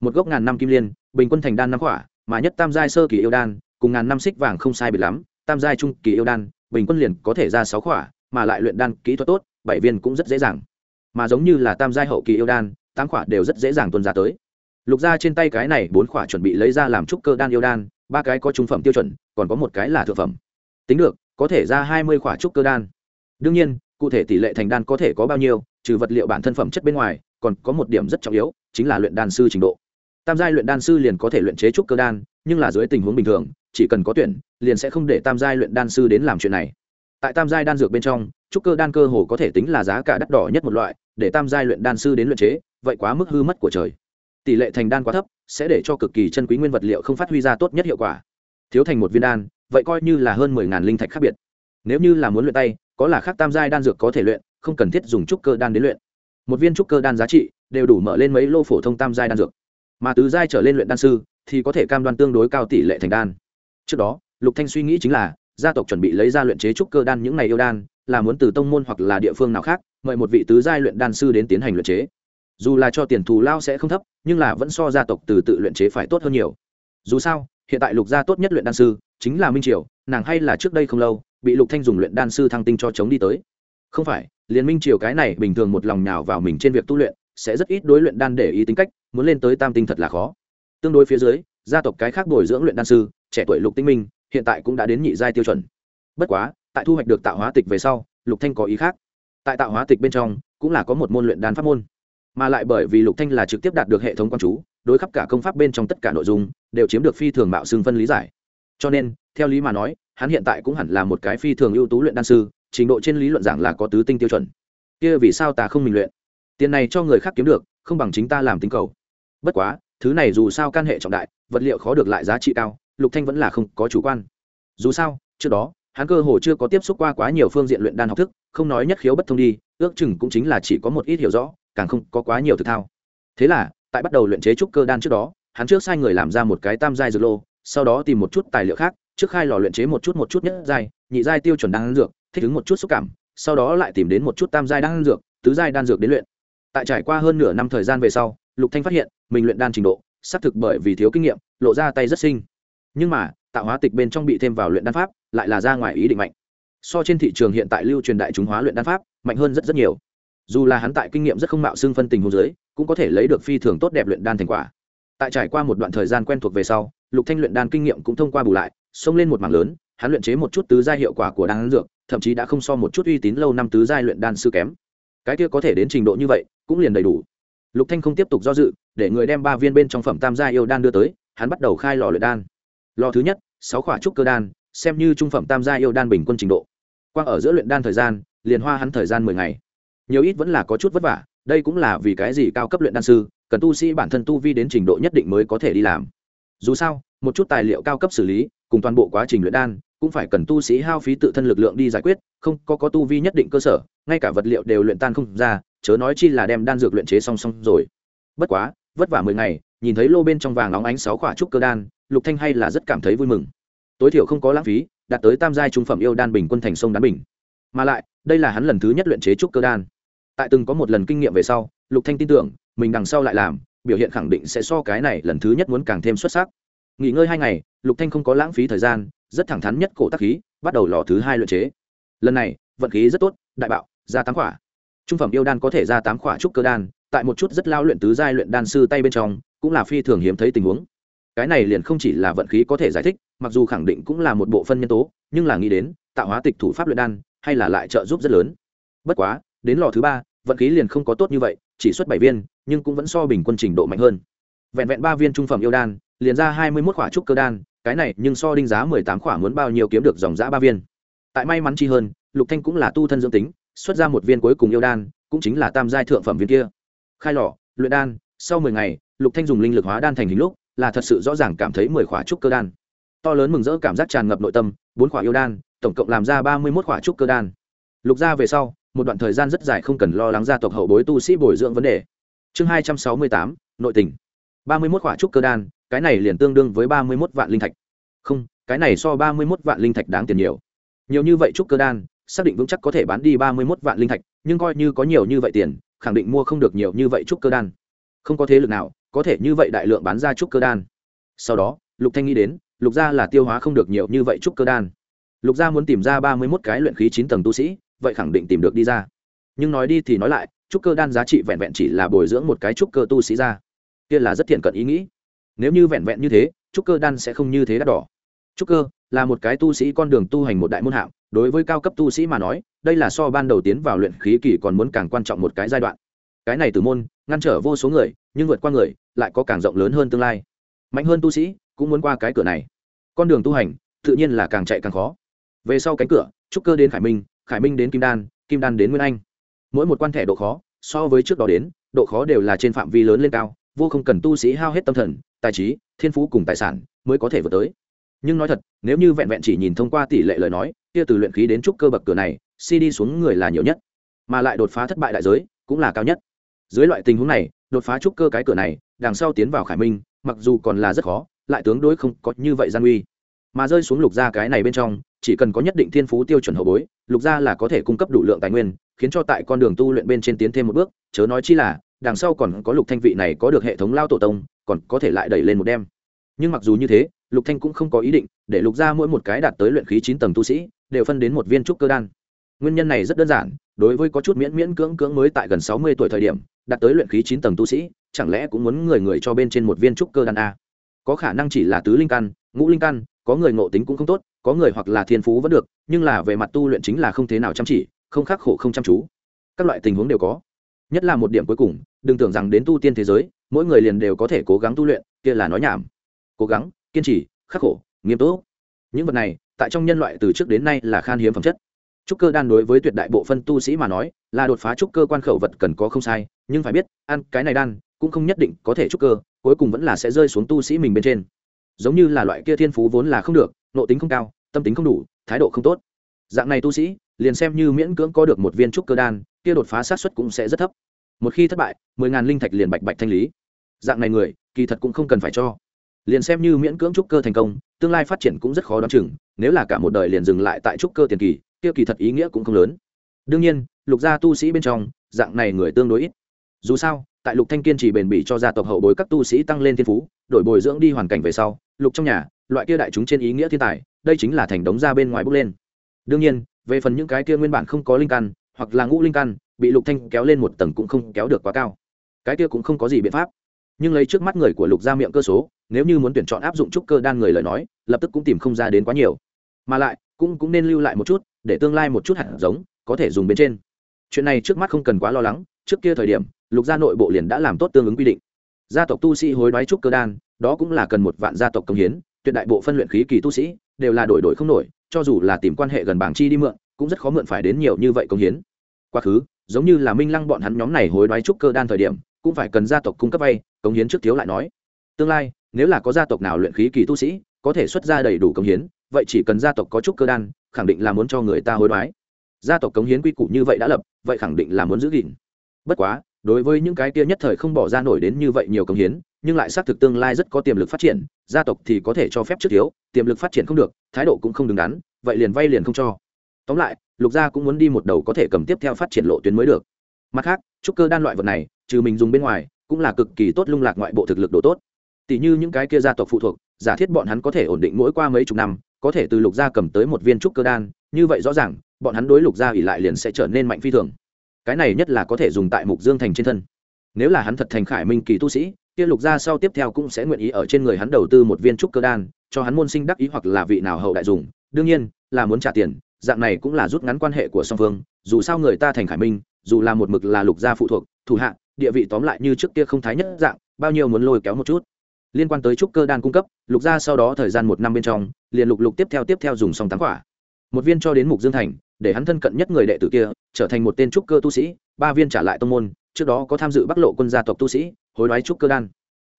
Một gốc ngàn năm kim liên, bình quân thành đan năm khỏa, mà nhất tam giai sơ kỳ yêu đan, cùng ngàn năm xích vàng không sai biệt lắm, tam giai trung kỳ yêu đan, bình quân liền có thể ra sáu khỏa, mà lại luyện đan kỹ thuật tốt, bảy viên cũng rất dễ dàng. Mà giống như là tam giai hậu kỳ yêu đan, tám khỏa đều rất dễ dàng tuân ra tới. Lục ra trên tay cái này bốn khỏa chuẩn bị lấy ra làm trúc cơ đan yêu đan, ba cái có trung phẩm tiêu chuẩn, còn có một cái là thượng phẩm. Tính được có thể ra hai mươi quả trúc cơ đan. Đương nhiên, cụ thể tỷ lệ thành đan có thể có bao nhiêu, trừ vật liệu bản thân phẩm chất bên ngoài, còn có một điểm rất trọng yếu, chính là luyện đan sư trình độ. Tam giai luyện đan sư liền có thể luyện chế trúc cơ đan, nhưng là dưới tình huống bình thường, chỉ cần có tuyển, liền sẽ không để tam giai luyện đan sư đến làm chuyện này. Tại tam giai đan dược bên trong, trúc cơ đan cơ hồ có thể tính là giá cả đắt đỏ nhất một loại, để tam giai luyện đan sư đến luyện chế, vậy quá mức hư mất của trời. Tỷ lệ thành đan quá thấp, sẽ để cho cực kỳ chân quý nguyên vật liệu không phát huy ra tốt nhất hiệu quả. Thiếu thành một viên đan vậy coi như là hơn mười ngàn linh thạch khác biệt. Nếu như là muốn luyện tay, có là khác tam giai đan dược có thể luyện, không cần thiết dùng trúc cơ đan đến luyện. Một viên trúc cơ đan giá trị đều đủ mở lên mấy lô phổ thông tam giai đan dược. Mà tứ giai trở lên luyện đan sư thì có thể cam đoan tương đối cao tỷ lệ thành đan. Trước đó, lục thanh suy nghĩ chính là, gia tộc chuẩn bị lấy ra luyện chế trúc cơ đan những này yêu đan, là muốn từ tông môn hoặc là địa phương nào khác, mời một vị tứ giai luyện đan sư đến tiến hành luyện chế. Dù là cho tiền thù lao sẽ không thấp, nhưng là vẫn so gia tộc từ tự luyện chế phải tốt hơn nhiều. Dù sao hiện tại lục gia tốt nhất luyện đan sư chính là minh triều, nàng hay là trước đây không lâu bị lục thanh dùng luyện đan sư thăng tinh cho chống đi tới. Không phải, liền minh triều cái này bình thường một lòng nhào vào mình trên việc tu luyện, sẽ rất ít đối luyện đan để ý tính cách, muốn lên tới tam tinh thật là khó. Tương đối phía dưới, gia tộc cái khác bồi dưỡng luyện đan sư, trẻ tuổi lục tinh minh, hiện tại cũng đã đến nhị giai tiêu chuẩn. Bất quá, tại thu hoạch được tạo hóa tịch về sau, lục thanh có ý khác. Tại tạo hóa tịch bên trong, cũng là có một môn luyện đan pháp môn. Mà lại bởi vì lục thanh là trực tiếp đạt được hệ thống quan chú đối khắp cả công pháp bên trong tất cả nội dung, đều chiếm được phi thường mạo xương phân lý giải. Cho nên, theo lý mà nói, hắn hiện tại cũng hẳn là một cái phi thường ưu tú luyện đan sư, trình độ trên lý luận giảng là có tứ tinh tiêu chuẩn. Kia vì sao ta không mình luyện? Tiền này cho người khác kiếm được, không bằng chính ta làm tính cầu. Bất quá, thứ này dù sao can hệ trọng đại, vật liệu khó được lại giá trị cao, lục thanh vẫn là không có chủ quan. Dù sao, trước đó, hắn cơ hồ chưa có tiếp xúc qua quá nhiều phương diện luyện đan học thức, không nói nhất khiếu bất thông đi, ước chừng cũng chính là chỉ có một ít hiểu rõ, càng không có quá nhiều thực thao. Thế là tại bắt đầu luyện chế trúc cơ đan trước đó, hắn trước sai người làm ra một cái tam giai dược lô, sau đó tìm một chút tài liệu khác, trước khai lò luyện chế một chút một chút nhất giai, nhị giai tiêu chuẩn đan dược, thích ứng một chút xúc cảm, sau đó lại tìm đến một chút tam giai đan dược, tứ giai đan dược đến luyện. Tại trải qua hơn nửa năm thời gian về sau, lục thanh phát hiện, mình luyện đan trình độ, xác thực bởi vì thiếu kinh nghiệm, lộ ra tay rất sinh nhưng mà, tạo hóa tịch bên trong bị thêm vào luyện đan pháp, lại là ra ngoài ý định mạnh. So trên thị trường hiện tại lưu truyền đại chúng hóa luyện đan pháp, mạnh hơn rất rất nhiều. Dù là hắn tại kinh nghiệm rất không mạo xương phân tình hồ dưới cũng có thể lấy được phi thường tốt đẹp luyện đan thành quả. Tại trải qua một đoạn thời gian quen thuộc về sau, lục thanh luyện đan kinh nghiệm cũng thông qua bù lại, xông lên một mảng lớn, hắn luyện chế một chút tứ giai hiệu quả của đan dược, thậm chí đã không so một chút uy tín lâu năm tứ giai luyện đan sư kém. Cái kia có thể đến trình độ như vậy, cũng liền đầy đủ. Lục thanh không tiếp tục do dự, để người đem ba viên bên trong phẩm tam giai yêu đan đưa tới, hắn bắt đầu khai lò luyện đan. Lò thứ nhất, sáu khỏa trúc cơ đan, xem như trung phẩm tam giai yêu đan bình quân trình độ. Quang ở giữa luyện đan thời gian, liền hoa hắn thời gian mười ngày. Nhiều ít vẫn là có chút vất vả đây cũng là vì cái gì cao cấp luyện đan sư, cần tu sĩ bản thân tu vi đến trình độ nhất định mới có thể đi làm. Dù sao, một chút tài liệu cao cấp xử lý, cùng toàn bộ quá trình luyện đan, cũng phải cần tu sĩ hao phí tự thân lực lượng đi giải quyết, không có có tu vi nhất định cơ sở, ngay cả vật liệu đều luyện tan không ra, chớ nói chi là đem đan dược luyện chế song song rồi. Bất quá, vất vả mười ngày, nhìn thấy lô bên trong vàng óng ánh sáu quả trúc cơ đan, lục thanh hay là rất cảm thấy vui mừng. Tối thiểu không có lãng phí, đạt tới tam giai trung phẩm yêu đan bình quân thành sông đan bình. Mà lại, đây là hắn lần thứ nhất luyện chế trúc cơ đan tại từng có một lần kinh nghiệm về sau, lục thanh tin tưởng, mình đằng sau lại làm, biểu hiện khẳng định sẽ so cái này lần thứ nhất muốn càng thêm xuất sắc. Nghỉ ngơi hai ngày, lục thanh không có lãng phí thời gian, rất thẳng thắn nhất cổ tác khí, bắt đầu lò thứ hai luyện chế. Lần này, vận khí rất tốt, đại bạo, ra tám quả. Trung phẩm yêu đan có thể ra tám quả trúc cơ đan, tại một chút rất lao luyện tứ giai luyện đan sư tay bên trong, cũng là phi thường hiếm thấy tình huống. Cái này liền không chỉ là vận khí có thể giải thích, mặc dù khẳng định cũng là một bộ phân nhân tố, nhưng là nghĩ đến, tạo hóa tịch thủ pháp luyện đan, hay là lại trợ giúp rất lớn. Bất quá đến lò thứ ba, vận khí liền không có tốt như vậy, chỉ xuất bảy viên, nhưng cũng vẫn so bình quân trình độ mạnh hơn. Vẹn vẹn ba viên trung phẩm yêu đan, liền ra hai mươi mốt khỏa trúc cơ đan, cái này nhưng so đinh giá mười tám khỏa muốn bao nhiêu kiếm được dòng giã ba viên. Tại may mắn chi hơn, lục thanh cũng là tu thân dưỡng tính, xuất ra một viên cuối cùng yêu đan, cũng chính là tam giai thượng phẩm viên kia. Khai lò, luyện đan, sau mười ngày, lục thanh dùng linh lực hóa đan thành hình lúc, là thật sự rõ ràng cảm thấy mười khỏa trúc cơ đan. To lớn mừng rỡ cảm giác tràn ngập nội tâm, bốn khỏa yêu đan, tổng cộng làm ra ba mươi mốt khỏa trúc cơ đan. Lục ra về sau một đoạn thời gian rất dài không cần lo lắng gia tộc hậu bối tu sĩ bồi dưỡng vấn đề. Chương hai trăm sáu mươi tám, nội tình. ba mươi mốt khỏa trúc cơ đan, cái này liền tương đương với ba mươi mốt vạn linh thạch. Không, cái này so ba mươi mốt vạn linh thạch đáng tiền nhiều. Nhiều như vậy trúc cơ đan, xác định vững chắc có thể bán đi ba mươi mốt vạn linh thạch, nhưng coi như có nhiều như vậy tiền, khẳng định mua không được nhiều như vậy trúc cơ đan. Không có thế lực nào có thể như vậy đại lượng bán ra trúc cơ đan. Sau đó, lục thanh nghĩ đến, lục gia là tiêu hóa không được nhiều như vậy trúc cơ đan. Lục gia muốn tìm ra ba mươi mốt cái luyện khí chín tầng tu sĩ vậy khẳng định tìm được đi ra. Nhưng nói đi thì nói lại, trúc cơ đan giá trị vẹn vẹn chỉ là bồi dưỡng một cái trúc cơ tu sĩ ra. Kia là rất thiện cận ý nghĩ. Nếu như vẹn vẹn như thế, trúc cơ đan sẽ không như thế đắt đỏ. Trúc cơ là một cái tu sĩ con đường tu hành một đại môn hạng, đối với cao cấp tu sĩ mà nói, đây là so ban đầu tiến vào luyện khí kỳ còn muốn càng quan trọng một cái giai đoạn. Cái này từ môn, ngăn trở vô số người, nhưng vượt qua người, lại có càng rộng lớn hơn tương lai. Mạnh hơn tu sĩ, cũng muốn qua cái cửa này. Con đường tu hành, tự nhiên là càng chạy càng khó. Về sau cánh cửa, trúc cơ đến khải minh khải minh đến kim đan kim đan đến nguyên anh. Mỗi một quan thẻ độ khó, so với trước đó đến, độ khó đều là trên phạm vi lớn lên cao, vô không cần tu sĩ hao hết tâm thần, tài trí, thiên phú cùng tài sản mới có thể vượt tới. Nhưng nói thật, nếu như vẹn vẹn chỉ nhìn thông qua tỷ lệ lời nói, kia từ luyện khí đến trúc cơ bậc cửa này si đi xuống người là nhiều nhất. Mà lại đột phá thất bại đại giới, cũng là cao nhất. Dưới loại tình huống này, đột phá trúc cơ cái cửa này, đằng sau tiến vào khải minh, mặc dù còn là rất khó, lại tướng đối không có như vậy gian uy mà rơi xuống lục gia cái này bên trong, chỉ cần có nhất định thiên phú tiêu chuẩn hậu bối, lục gia là có thể cung cấp đủ lượng tài nguyên, khiến cho tại con đường tu luyện bên trên tiến thêm một bước, chớ nói chi là, đằng sau còn có lục thanh vị này có được hệ thống lao tổ tông, còn có thể lại đẩy lên một đêm nhưng mặc dù như thế, lục thanh cũng không có ý định để lục gia mỗi một cái đạt tới luyện khí chín tầng tu sĩ đều phân đến một viên trúc cơ đan. Nguyên nhân này rất đơn giản, đối với có chút miễn miễn cưỡng cưỡng mới tại gần sáu mươi tuổi thời điểm, đạt tới luyện khí chín tầng tu sĩ, chẳng lẽ cũng muốn người người cho bên trên một viên trúc cơ đan a? Có khả năng chỉ là tứ linh căn, ngũ linh căn có người ngộ tính cũng không tốt, có người hoặc là thiên phú vẫn được, nhưng là về mặt tu luyện chính là không thế nào chăm chỉ, không khắc khổ, không chăm chú. Các loại tình huống đều có. Nhất là một điểm cuối cùng, đừng tưởng rằng đến tu tiên thế giới, mỗi người liền đều có thể cố gắng tu luyện, kia là nói nhảm. Cố gắng, kiên trì, khắc khổ, nghiêm túc. Những vật này, tại trong nhân loại từ trước đến nay là khan hiếm phẩm chất. Trúc cơ đan đối với tuyệt đại bộ phân tu sĩ mà nói, là đột phá trúc cơ quan khẩu vật cần có không sai, nhưng phải biết, ăn cái này đan, cũng không nhất định có thể trúc cơ, cuối cùng vẫn là sẽ rơi xuống tu sĩ mình bên trên giống như là loại kia thiên phú vốn là không được, nộ tính không cao, tâm tính không đủ, thái độ không tốt. Dạng này tu sĩ, liền xem như miễn cưỡng có được một viên trúc cơ đan, kia đột phá sát xuất cũng sẽ rất thấp. Một khi thất bại, mười ngàn linh thạch liền bạch bạch thanh lý. Dạng này người, kỳ thật cũng không cần phải cho. Liền xem như miễn cưỡng trúc cơ thành công, tương lai phát triển cũng rất khó đoán chừng, nếu là cả một đời liền dừng lại tại trúc cơ tiền kỳ, kia kỳ thật ý nghĩa cũng không lớn. Đương nhiên, lục gia tu sĩ bên trong, dạng này người tương đối ít. Dù sao tại lục thanh kiên chỉ bền bỉ cho gia tộc hậu bối các tu sĩ tăng lên thiên phú, đổi bồi dưỡng đi hoàn cảnh về sau, lục trong nhà, loại kia đại chúng trên ý nghĩa thiên tài, đây chính là thành đống ra bên ngoài bước lên. Đương nhiên, về phần những cái kia nguyên bản không có linh căn, hoặc là ngũ linh căn, bị lục thanh kéo lên một tầng cũng không kéo được quá cao. Cái kia cũng không có gì biện pháp. Nhưng lấy trước mắt người của lục gia miệng cơ số, nếu như muốn tuyển chọn áp dụng trúc cơ đan người lời nói, lập tức cũng tìm không ra đến quá nhiều. Mà lại, cũng cũng nên lưu lại một chút, để tương lai một chút hạt giống, có thể dùng bên trên. Chuyện này trước mắt không cần quá lo lắng, trước kia thời điểm lục gia nội bộ liền đã làm tốt tương ứng quy định. Gia tộc tu sĩ hối đoái trúc cơ đan, đó cũng là cần một vạn gia tộc công hiến, tuyệt đại bộ phân luyện khí kỳ tu sĩ, đều là đổi đổi không nổi, cho dù là tìm quan hệ gần bảng chi đi mượn, cũng rất khó mượn phải đến nhiều như vậy công hiến. Quá khứ, giống như là minh lăng bọn hắn nhóm này hối đoái trúc cơ đan thời điểm, cũng phải cần gia tộc cung cấp vay công hiến trước thiếu lại nói. Tương lai, nếu là có gia tộc nào luyện khí kỳ tu sĩ, có thể xuất ra đầy đủ công hiến, vậy chỉ cần gia tộc có trúc cơ đan, khẳng định là muốn cho người ta hối đoái. Gia tộc cống hiến quy củ như vậy đã lập, vậy khẳng định là muốn giữ gìn. Bất quá đối với những cái kia nhất thời không bỏ ra nổi đến như vậy nhiều công hiến, nhưng lại xác thực tương lai rất có tiềm lực phát triển, gia tộc thì có thể cho phép trước thiếu, tiềm lực phát triển không được, thái độ cũng không đứng đắn, vậy liền vay liền không cho. Tóm lại, lục gia cũng muốn đi một đầu có thể cầm tiếp theo phát triển lộ tuyến mới được. Mặt khác trúc cơ đan loại vật này, trừ mình dùng bên ngoài, cũng là cực kỳ tốt lung lạc ngoại bộ thực lực độ tốt. Tỷ như những cái kia gia tộc phụ thuộc, giả thiết bọn hắn có thể ổn định mỗi qua mấy chục năm, có thể từ lục gia cầm tới một viên trúc cơ đan, như vậy rõ ràng, bọn hắn đối lục gia ỉ lại liền sẽ trở nên mạnh phi thường cái này nhất là có thể dùng tại mục dương thành trên thân. Nếu là hắn thật thành khải minh kỳ tu sĩ, kia lục gia sau tiếp theo cũng sẽ nguyện ý ở trên người hắn đầu tư một viên trúc cơ đan, cho hắn môn sinh đắc ý hoặc là vị nào hậu đại dùng. Đương nhiên, là muốn trả tiền, dạng này cũng là rút ngắn quan hệ của song phương. Dù sao người ta thành khải minh, dù là một mực là lục gia phụ thuộc, thủ hạ, địa vị tóm lại như trước kia không thái nhất dạng, bao nhiêu muốn lôi kéo một chút. Liên quan tới trúc cơ đan cung cấp, lục gia sau đó thời gian một năm bên trong, liền lục lục tiếp theo tiếp theo dùng xong tám quả. Một viên cho đến mục dương thành để hắn thân cận nhất người đệ tử kia, trở thành một tên trúc cơ tu sĩ, ba viên trả lại tông môn, trước đó có tham dự bắc lộ quân gia tộc tu sĩ, hối đoái trúc cơ đan.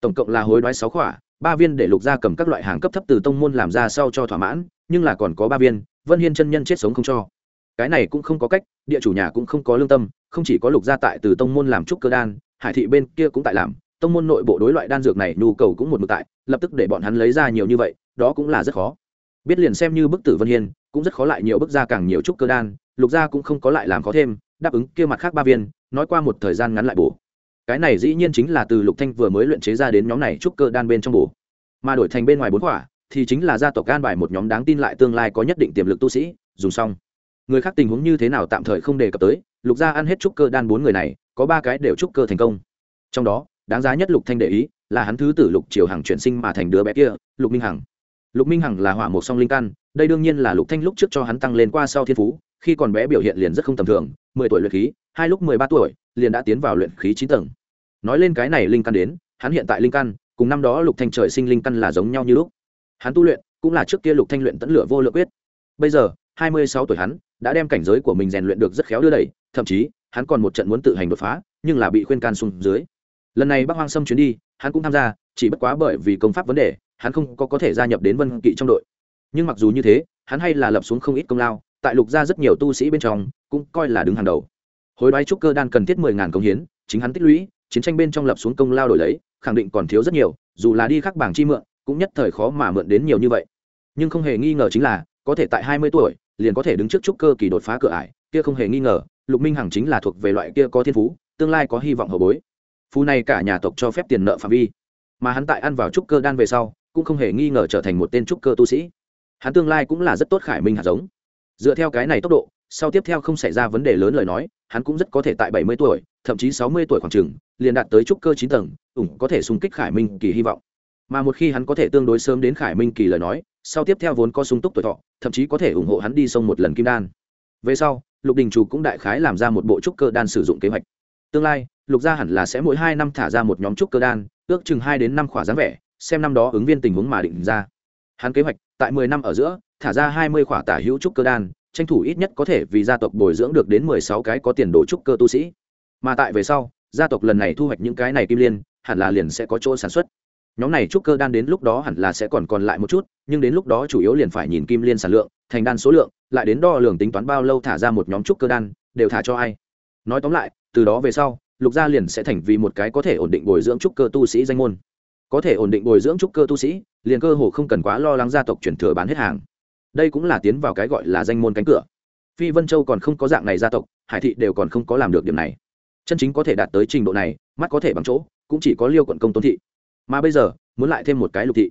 Tổng cộng là hối đoái sáu khỏa, ba viên để lục gia cầm các loại hàng cấp thấp từ tông môn làm ra sau cho thỏa mãn, nhưng là còn có ba viên, vân hiên chân nhân chết sống không cho. Cái này cũng không có cách, địa chủ nhà cũng không có lương tâm, không chỉ có lục gia tại từ tông môn làm trúc cơ đan, hải thị bên kia cũng tại làm, tông môn nội bộ đối loại đan dược này nhu cầu cũng một mực tại, lập tức để bọn hắn lấy ra nhiều như vậy, đó cũng là rất khó. Biết liền xem như bức tử vân hiên cũng rất khó lại nhiều bước ra càng nhiều trúc cơ đan, lục gia cũng không có lại làm khó thêm, đáp ứng kia mặt khác ba viên, nói qua một thời gian ngắn lại bổ. Cái này dĩ nhiên chính là từ lục thanh vừa mới luyện chế ra đến nhóm này trúc cơ đan bên trong bổ. Mà đổi thành bên ngoài bốn quả, thì chính là gia tộc gan bài một nhóm đáng tin lại tương lai có nhất định tiềm lực tu sĩ, dùng xong. Người khác tình huống như thế nào tạm thời không đề cập tới, lục gia ăn hết trúc cơ đan bốn người này, có ba cái đều trúc cơ thành công. Trong đó, đáng giá nhất lục thanh để ý, là hắn thứ tử lục triều hằng chuyển sinh mà thành đứa bé kia, lục minh hằng. Lục minh hằng là hỏa một song linh căn đây đương nhiên là lục thanh lúc trước cho hắn tăng lên qua sau thiên phú, khi còn bé biểu hiện liền rất không tầm thường, mười tuổi luyện khí, hai lúc mười ba tuổi, liền đã tiến vào luyện khí chín tầng. Nói lên cái này linh căn đến, hắn hiện tại linh căn, cùng năm đó lục thanh trời sinh linh căn là giống nhau như lúc. Hắn tu luyện, cũng là trước kia lục thanh luyện tẫn lửa vô lượng quyết. Bây giờ, hai mươi sáu tuổi hắn, đã đem cảnh giới của mình rèn luyện được rất khéo đưa đẩy, thậm chí, hắn còn một trận muốn tự hành đột phá, nhưng là bị khuyên can xuống dưới. Lần này bắc hoang sâm chuyến đi, hắn cũng tham gia, chỉ bất quá bởi vì công pháp vấn đề, hắn không có có thể gia nhập đến vân kỵ trong đội nhưng mặc dù như thế, hắn hay là lập xuống không ít công lao, tại lục gia rất nhiều tu sĩ bên trong, cũng coi là đứng hàng đầu. Hối đoái trúc cơ đan cần thiết mười ngàn công hiến, chính hắn tích lũy, chiến tranh bên trong lập xuống công lao đổi lấy, khẳng định còn thiếu rất nhiều, dù là đi khắc bảng chi mượn, cũng nhất thời khó mà mượn đến nhiều như vậy. Nhưng không hề nghi ngờ chính là, có thể tại hai mươi tuổi, liền có thể đứng trước trúc cơ kỳ đột phá cửa ải, kia không hề nghi ngờ, lục minh hằng chính là thuộc về loại kia có thiên phú, tương lai có hy vọng hậu bối. Phú này cả nhà tộc cho phép tiền nợ phạm vi. Mà hắn tại ăn vào trúc cơ đan về sau, cũng không hề nghi ngờ trở thành một tên trúc cơ tu sĩ hắn tương lai cũng là rất tốt khải minh hạt giống. Dựa theo cái này tốc độ sau tiếp theo không xảy ra vấn đề lớn lời nói hắn cũng rất có thể tại bảy mươi tuổi thậm chí sáu mươi tuổi khoảng trường, liền đạt tới trúc cơ chín tầng ủng có thể xung kích khải minh kỳ hy vọng. Mà một khi hắn có thể tương đối sớm đến khải minh kỳ lời nói sau tiếp theo vốn có sung túc tuổi thọ thậm chí có thể ủng hộ hắn đi sông một lần kim đan. Về sau lục đình chủ cũng đại khái làm ra một bộ trúc cơ đan sử dụng kế hoạch. Tương lai lục gia hẳn là sẽ mỗi hai năm thả ra một nhóm trúc cơ đan ước chừng hai đến năm khỏa dáng vẻ xem năm đó ứng viên tình huống mà định ra hắn kế hoạch, tại mười năm ở giữa, thả ra hai mươi khỏa tả hữu trúc cơ đan, tranh thủ ít nhất có thể vì gia tộc bồi dưỡng được đến mười sáu cái có tiền đồ trúc cơ tu sĩ. Mà tại về sau, gia tộc lần này thu hoạch những cái này kim liên, hẳn là liền sẽ có chỗ sản xuất. Nhóm này trúc cơ đan đến lúc đó hẳn là sẽ còn còn lại một chút, nhưng đến lúc đó chủ yếu liền phải nhìn kim liên sản lượng, thành đan số lượng, lại đến đo lường tính toán bao lâu thả ra một nhóm trúc cơ đan, đều thả cho ai. Nói tóm lại, từ đó về sau, lục gia liền sẽ thành vì một cái có thể ổn định bồi dưỡng trúc cơ tu sĩ danh môn có thể ổn định bồi dưỡng trúc cơ tu sĩ, liền cơ hồ không cần quá lo lắng gia tộc chuyển thừa bán hết hàng. Đây cũng là tiến vào cái gọi là danh môn cánh cửa. Phi vân châu còn không có dạng này gia tộc, hải thị đều còn không có làm được điểm này. Chân chính có thể đạt tới trình độ này, mắt có thể bằng chỗ, cũng chỉ có liêu quận công tôn thị. Mà bây giờ, muốn lại thêm một cái lục thị.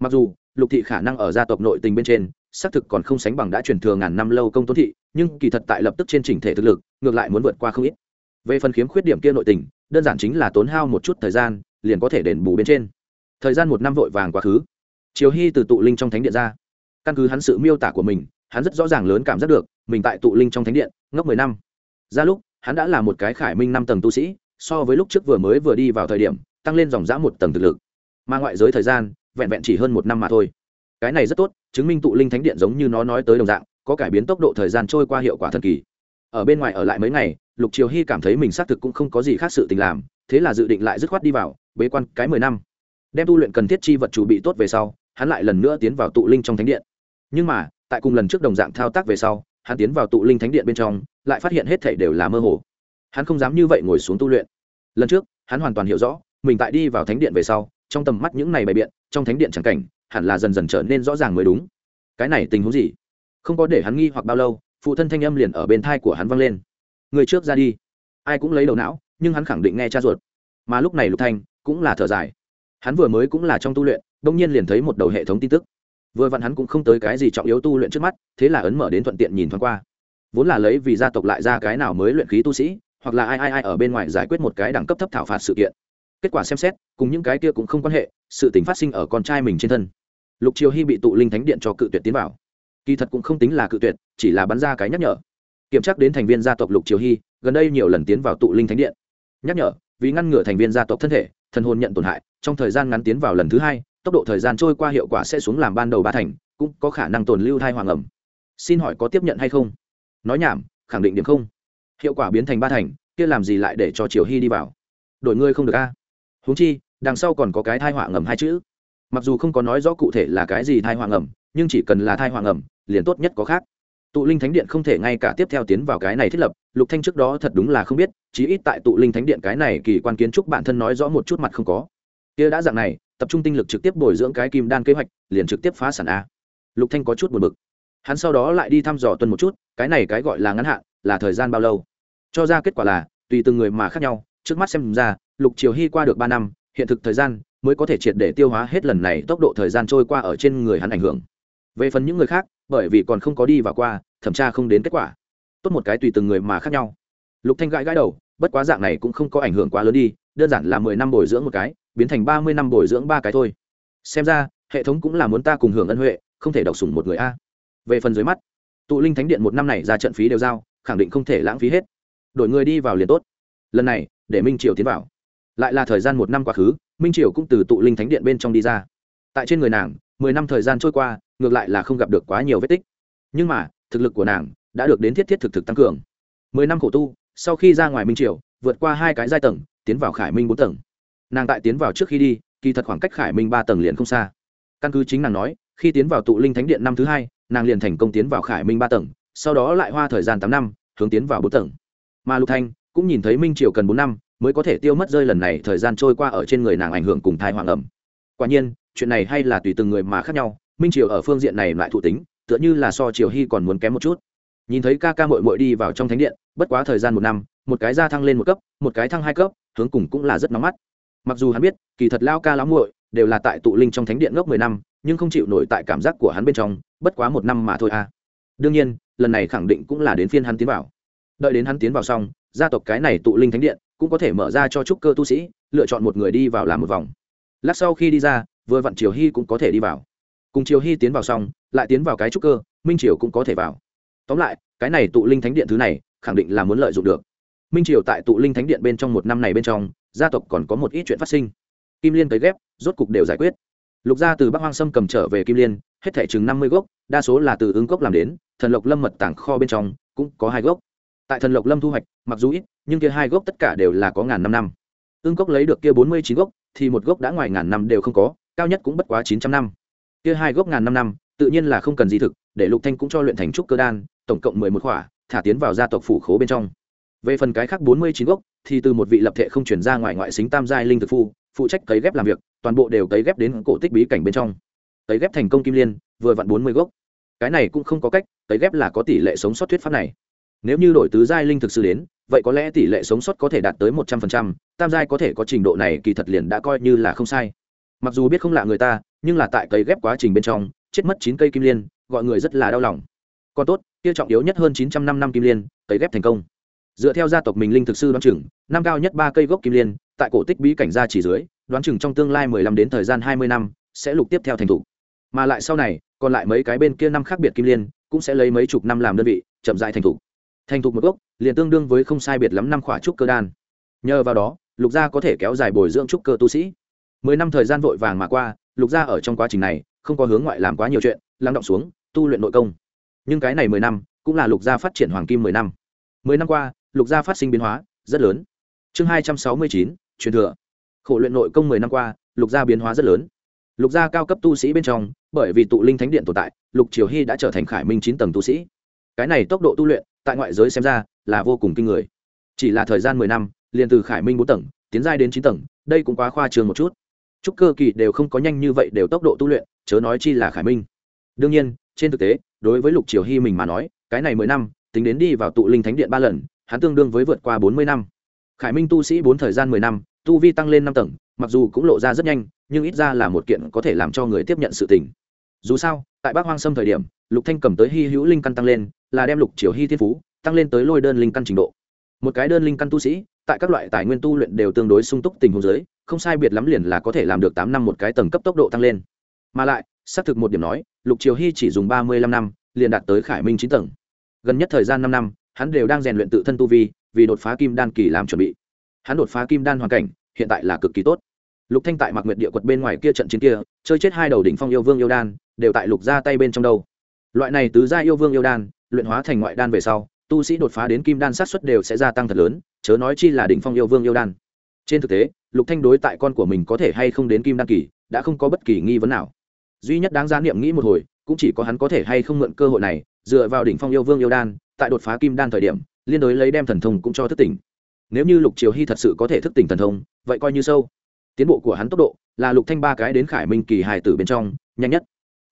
Mặc dù, lục thị khả năng ở gia tộc nội tình bên trên, xác thực còn không sánh bằng đã truyền thừa ngàn năm lâu công tôn thị, nhưng kỳ thật tại lập tức trên trình thể thực lực, ngược lại muốn vượt qua không ít. Về phần khiếm khuyết điểm kia nội tình, đơn giản chính là tốn hao một chút thời gian liền có thể đền bù bên trên. Thời gian một năm vội vàng quá khứ. Chiều hy từ tụ linh trong thánh điện ra. Căn cứ hắn sự miêu tả của mình, hắn rất rõ ràng lớn cảm giác được, mình tại tụ linh trong thánh điện, ngốc mười năm. Ra lúc, hắn đã là một cái khải minh năm tầng tu sĩ, so với lúc trước vừa mới vừa đi vào thời điểm, tăng lên dòng dã một tầng thực lực. Mà ngoại giới thời gian, vẹn vẹn chỉ hơn một năm mà thôi. Cái này rất tốt, chứng minh tụ linh thánh điện giống như nó nói tới đồng dạng, có cải biến tốc độ thời gian trôi qua hiệu quả thần kỳ. Ở bên ngoài ở lại mấy ngày, lục triều hy cảm thấy mình xác thực cũng không có gì khác sự tình làm thế là dự định lại dứt khoát đi vào, bế quan cái mười năm. Đem tu luyện cần thiết chi vật chủ bị tốt về sau, hắn lại lần nữa tiến vào tụ linh trong thánh điện. Nhưng mà, tại cùng lần trước đồng dạng thao tác về sau, hắn tiến vào tụ linh thánh điện bên trong, lại phát hiện hết thảy đều là mơ hồ. Hắn không dám như vậy ngồi xuống tu luyện. Lần trước, hắn hoàn toàn hiểu rõ, mình tại đi vào thánh điện về sau, trong tầm mắt những này bày biện, trong thánh điện chẳng cảnh, hẳn là dần dần trở nên rõ ràng mới đúng. Cái này tình huống gì? Không có để hắn nghi hoặc bao lâu, phụ thân thanh âm liền ở bên thai của hắn vang lên. Người trước ra đi. Ai cũng lấy đầu não nhưng hắn khẳng định nghe cha ruột. Mà lúc này lục thanh cũng là thở dài. Hắn vừa mới cũng là trong tu luyện, đông nhiên liền thấy một đầu hệ thống tin tức. Vừa vặn hắn cũng không tới cái gì trọng yếu tu luyện trước mắt, thế là ấn mở đến thuận tiện nhìn thoáng qua. Vốn là lấy vì gia tộc lại ra cái nào mới luyện khí tu sĩ, hoặc là ai ai ai ở bên ngoài giải quyết một cái đẳng cấp thấp thảo phạt sự kiện. Kết quả xem xét, cùng những cái kia cũng không quan hệ, sự tình phát sinh ở con trai mình trên thân. Lục triều hy bị tụ linh thánh điện cho cự tuyệt tiến vào. Kỳ thật cũng không tính là cự tuyệt, chỉ là bắn ra cái nhắc nhở. Kiểm tra đến thành viên gia tộc lục triều hy gần đây nhiều lần tiến vào tụ linh thánh điện nhắc nhở, vì ngăn ngừa thành viên gia tộc thân thể, thần hồn nhận tổn hại, trong thời gian ngắn tiến vào lần thứ hai, tốc độ thời gian trôi qua hiệu quả sẽ xuống làm ban đầu ba thành, cũng có khả năng tồn lưu thai hoàng ẩm. Xin hỏi có tiếp nhận hay không? Nói nhảm, khẳng định điểm không. Hiệu quả biến thành ba thành, kia làm gì lại để cho triều hy đi vào? Đổi ngươi không được a. Huống chi, đằng sau còn có cái thai họa ngầm hai chữ. Mặc dù không có nói rõ cụ thể là cái gì thai họa ngầm nhưng chỉ cần là thai họa ngầm liền tốt nhất có khác tụ linh thánh điện không thể ngay cả tiếp theo tiến vào cái này thiết lập, lục thanh trước đó thật đúng là không biết, chí ít tại tụ linh thánh điện cái này kỳ quan kiến trúc bản thân nói rõ một chút mặt không có. Kia đã dạng này, tập trung tinh lực trực tiếp bồi dưỡng cái kim đan kế hoạch, liền trực tiếp phá sản a. Lục thanh có chút buồn bực. Hắn sau đó lại đi thăm dò tuần một chút, cái này cái gọi là ngắn hạn, là thời gian bao lâu? Cho ra kết quả là, tùy từng người mà khác nhau, trước mắt xem ra, lục triều hy qua được ba năm, hiện thực thời gian mới có thể triệt để tiêu hóa hết lần này tốc độ thời gian trôi qua ở trên người hắn ảnh hưởng. Về phần những người khác bởi vì còn không có đi vào qua, thẩm tra không đến kết quả. Tốt một cái tùy từng người mà khác nhau. Lục thanh gãi gãi đầu, bất quá dạng này cũng không có ảnh hưởng quá lớn đi, đơn giản là mười năm bồi dưỡng một cái, biến thành ba mươi năm bồi dưỡng ba cái thôi. Xem ra, hệ thống cũng là muốn ta cùng hưởng ân huệ, không thể độc sủng một người a. Về phần dưới mắt, tụ linh thánh điện một năm này ra trận phí đều giao, khẳng định không thể lãng phí hết. Đổi người đi vào liền tốt. Lần này, để minh triều tiến vào. Lại là thời gian một năm quá khứ, minh triều cũng từ tụ linh thánh điện bên trong đi ra. Tại trên người nàng, mười năm thời gian trôi qua ngược lại là không gặp được quá nhiều vết tích. Nhưng mà, thực lực của nàng đã được đến thiết thiết thực thực tăng cường. Mười năm khổ tu, sau khi ra ngoài minh triều, vượt qua hai cái giai tầng, tiến vào khải minh bốn tầng. Nàng tại tiến vào trước khi đi, kỳ thật khoảng cách khải minh ba tầng liền không xa. Căn cứ chính nàng nói, khi tiến vào tụ linh thánh điện năm thứ hai, nàng liền thành công tiến vào khải minh ba tầng, sau đó lại hoa thời gian tám năm, hướng tiến vào bốn tầng. Mà lục thanh cũng nhìn thấy minh triều cần bốn năm, mới có thể tiêu mất rơi lần này thời gian trôi qua ở trên người nàng ảnh hưởng cùng thai hoàng ẩm. Quả nhiên, chuyện này hay là tùy từng người mà khác nhau minh triều ở phương diện này lại thụ tính, tựa như là so triều hy còn muốn kém một chút. Nhìn thấy ca ca mội mội đi vào trong thánh điện, bất quá thời gian một năm, một cái gia thăng lên một cấp, một cái thăng hai cấp, hướng cùng cũng là rất nóng mắt. Mặc dù hắn biết, kỳ thật lao ca lão muội đều là tại tụ linh trong thánh điện ngốc mười năm, nhưng không chịu nổi tại cảm giác của hắn bên trong, bất quá một năm mà thôi à. Đương nhiên, lần này khẳng định cũng là đến phiên hắn tiến vào. Đợi đến hắn tiến vào xong, gia tộc cái này tụ linh thánh điện cũng có thể mở ra cho trúc cơ tu sĩ, lựa chọn một người đi vào làm một vòng. Lát sau khi đi ra, vừa vặn triều hy cũng có thể đi vào cùng triều hy tiến vào xong, lại tiến vào cái trúc cơ, minh triều cũng có thể vào. Tóm lại, cái này tụ linh thánh điện thứ này, khẳng định là muốn lợi dụng được. Minh triều tại tụ linh thánh điện bên trong một năm này bên trong, gia tộc còn có một ít chuyện phát sinh. Kim liên tới ghép, rốt cục đều giải quyết. Lục gia từ bắc hoang sâm cầm trở về kim liên, hết thẻ chừng năm mươi gốc, đa số là từ ứng cốc làm đến, thần lộc lâm mật tảng kho bên trong, cũng có hai gốc. Tại thần lộc lâm thu hoạch, mặc dù ít, nhưng kia hai gốc tất cả đều là có ngàn năm năm. Ương cốc lấy được kia bốn mươi chín gốc, thì một gốc đã ngoài ngàn năm đều không có, cao nhất cũng bất quá chín trăm năm kia hai gốc ngàn năm năm, tự nhiên là không cần gì thực, để lục thanh cũng cho luyện thành trúc cơ đan, tổng cộng mười một khỏa, thả tiến vào gia tộc phủ khố bên trong. Về phần cái khác bốn mươi chín gốc, thì từ một vị lập thể không chuyển ra ngoài ngoại xính tam giai linh thực phu, phụ trách cấy ghép làm việc, toàn bộ đều cấy ghép đến cổ tích bí cảnh bên trong. Cấy ghép thành công kim liên, vừa vặn bốn mươi gốc. Cái này cũng không có cách, cấy ghép là có tỷ lệ sống sót thuyết pháp này. Nếu như đổi tứ giai linh thực sư đến, vậy có lẽ tỷ lệ sống sót có thể đạt tới một trăm phần trăm, tam giai có thể có trình độ này kỳ thật liền đã coi như là không sai. Mặc dù biết không lạ người ta nhưng là tại cấy ghép quá trình bên trong, chết mất chín cây kim liên, gọi người rất là đau lòng. Còn tốt, kia trọng yếu nhất hơn chín trăm năm năm kim liên, cấy ghép thành công. Dựa theo gia tộc mình linh thực sư đoán chừng, năm cao nhất ba cây gốc kim liên, tại cổ tích bí cảnh gia chỉ dưới, đoán chừng trong tương lai mười lăm đến thời gian hai mươi năm, sẽ lục tiếp theo thành thủ. Mà lại sau này, còn lại mấy cái bên kia năm khác biệt kim liên, cũng sẽ lấy mấy chục năm làm đơn vị, chậm dại thành thủ. Thành thục một gốc, liền tương đương với không sai biệt lắm năm khỏa trúc cơ đan. Nhờ vào đó, lục gia có thể kéo dài bồi dưỡng trúc cơ tu sĩ. Mười năm thời gian vội vàng mà qua lục gia ở trong quá trình này không có hướng ngoại làm quá nhiều chuyện, lắng động xuống, tu luyện nội công. Nhưng cái này mười năm cũng là lục gia phát triển hoàng kim mười năm. Mười năm qua, lục gia phát sinh biến hóa rất lớn. Chương hai trăm sáu mươi chín, truyền thừa. Khổ luyện nội công mười năm qua, lục gia biến hóa rất lớn. Lục gia cao cấp tu sĩ bên trong, bởi vì tụ linh thánh điện tồn tại, lục triều hy đã trở thành khải minh chín tầng tu sĩ. Cái này tốc độ tu luyện, tại ngoại giới xem ra, là vô cùng kinh người. Chỉ là thời gian mười năm, liền từ khải minh bốn tầng, tiến giai đến chín tầng, đây cũng quá khoa trường một chút chúc cơ kỳ đều không có nhanh như vậy đều tốc độ tu luyện, chớ nói chi là khải minh. Đương nhiên, trên thực tế, đối với lục triều hy mình mà nói, cái này mười năm, tính đến đi vào tụ linh thánh điện ba lần, hắn tương đương với vượt qua bốn mươi năm. Khải minh tu sĩ bốn thời gian mười năm, tu vi tăng lên năm tầng, mặc dù cũng lộ ra rất nhanh, nhưng ít ra là một kiện có thể làm cho người tiếp nhận sự tình. Dù sao, tại Bác hoang sâm thời điểm, lục thanh cầm tới hy hữu linh căn tăng lên, là đem lục triều hy thiên phú, tăng lên tới lôi đơn linh căn trình độ. Một cái đơn linh căn tu sĩ, tại các loại tài nguyên tu luyện đều tương đối sung túc tình huống giới không sai biệt lắm liền là có thể làm được tám năm một cái tầng cấp tốc độ tăng lên. Mà lại, xác thực một điểm nói, lục triều hy chỉ dùng ba mươi lăm năm, liền đạt tới khải minh chín tầng. Gần nhất thời gian năm năm, hắn đều đang rèn luyện tự thân tu vi, vì đột phá kim đan kỳ làm chuẩn bị. Hắn đột phá kim đan hoàn cảnh, hiện tại là cực kỳ tốt. Lục thanh tại mặc nguyệt địa quật bên ngoài kia trận chiến kia, chơi chết hai đầu đỉnh phong yêu vương yêu đan, đều tại lục ra tay bên trong đâu. Loại này tứ gia yêu vương yêu đan, luyện hóa thành ngoại đan về sau, tu sĩ đột phá đến kim đan sát xuất đều sẽ gia tăng thật lớn, chớ nói chi là đỉnh phong yêu vương yêu đan. Trên thực tế lục thanh đối tại con của mình có thể hay không đến kim đan kỳ, đã không có bất kỳ nghi vấn nào. Duy nhất đáng giá niệm nghĩ một hồi, cũng chỉ có hắn có thể hay không mượn cơ hội này, dựa vào đỉnh phong yêu vương yêu đan, tại đột phá kim đan thời điểm, liên đối lấy đem thần thông cũng cho thức tỉnh. Nếu như lục triều hy thật sự có thể thức tỉnh thần thông, vậy coi như sâu. Tiến bộ của hắn tốc độ là lục thanh ba cái đến khải minh kỳ hài tử bên trong, nhanh nhất.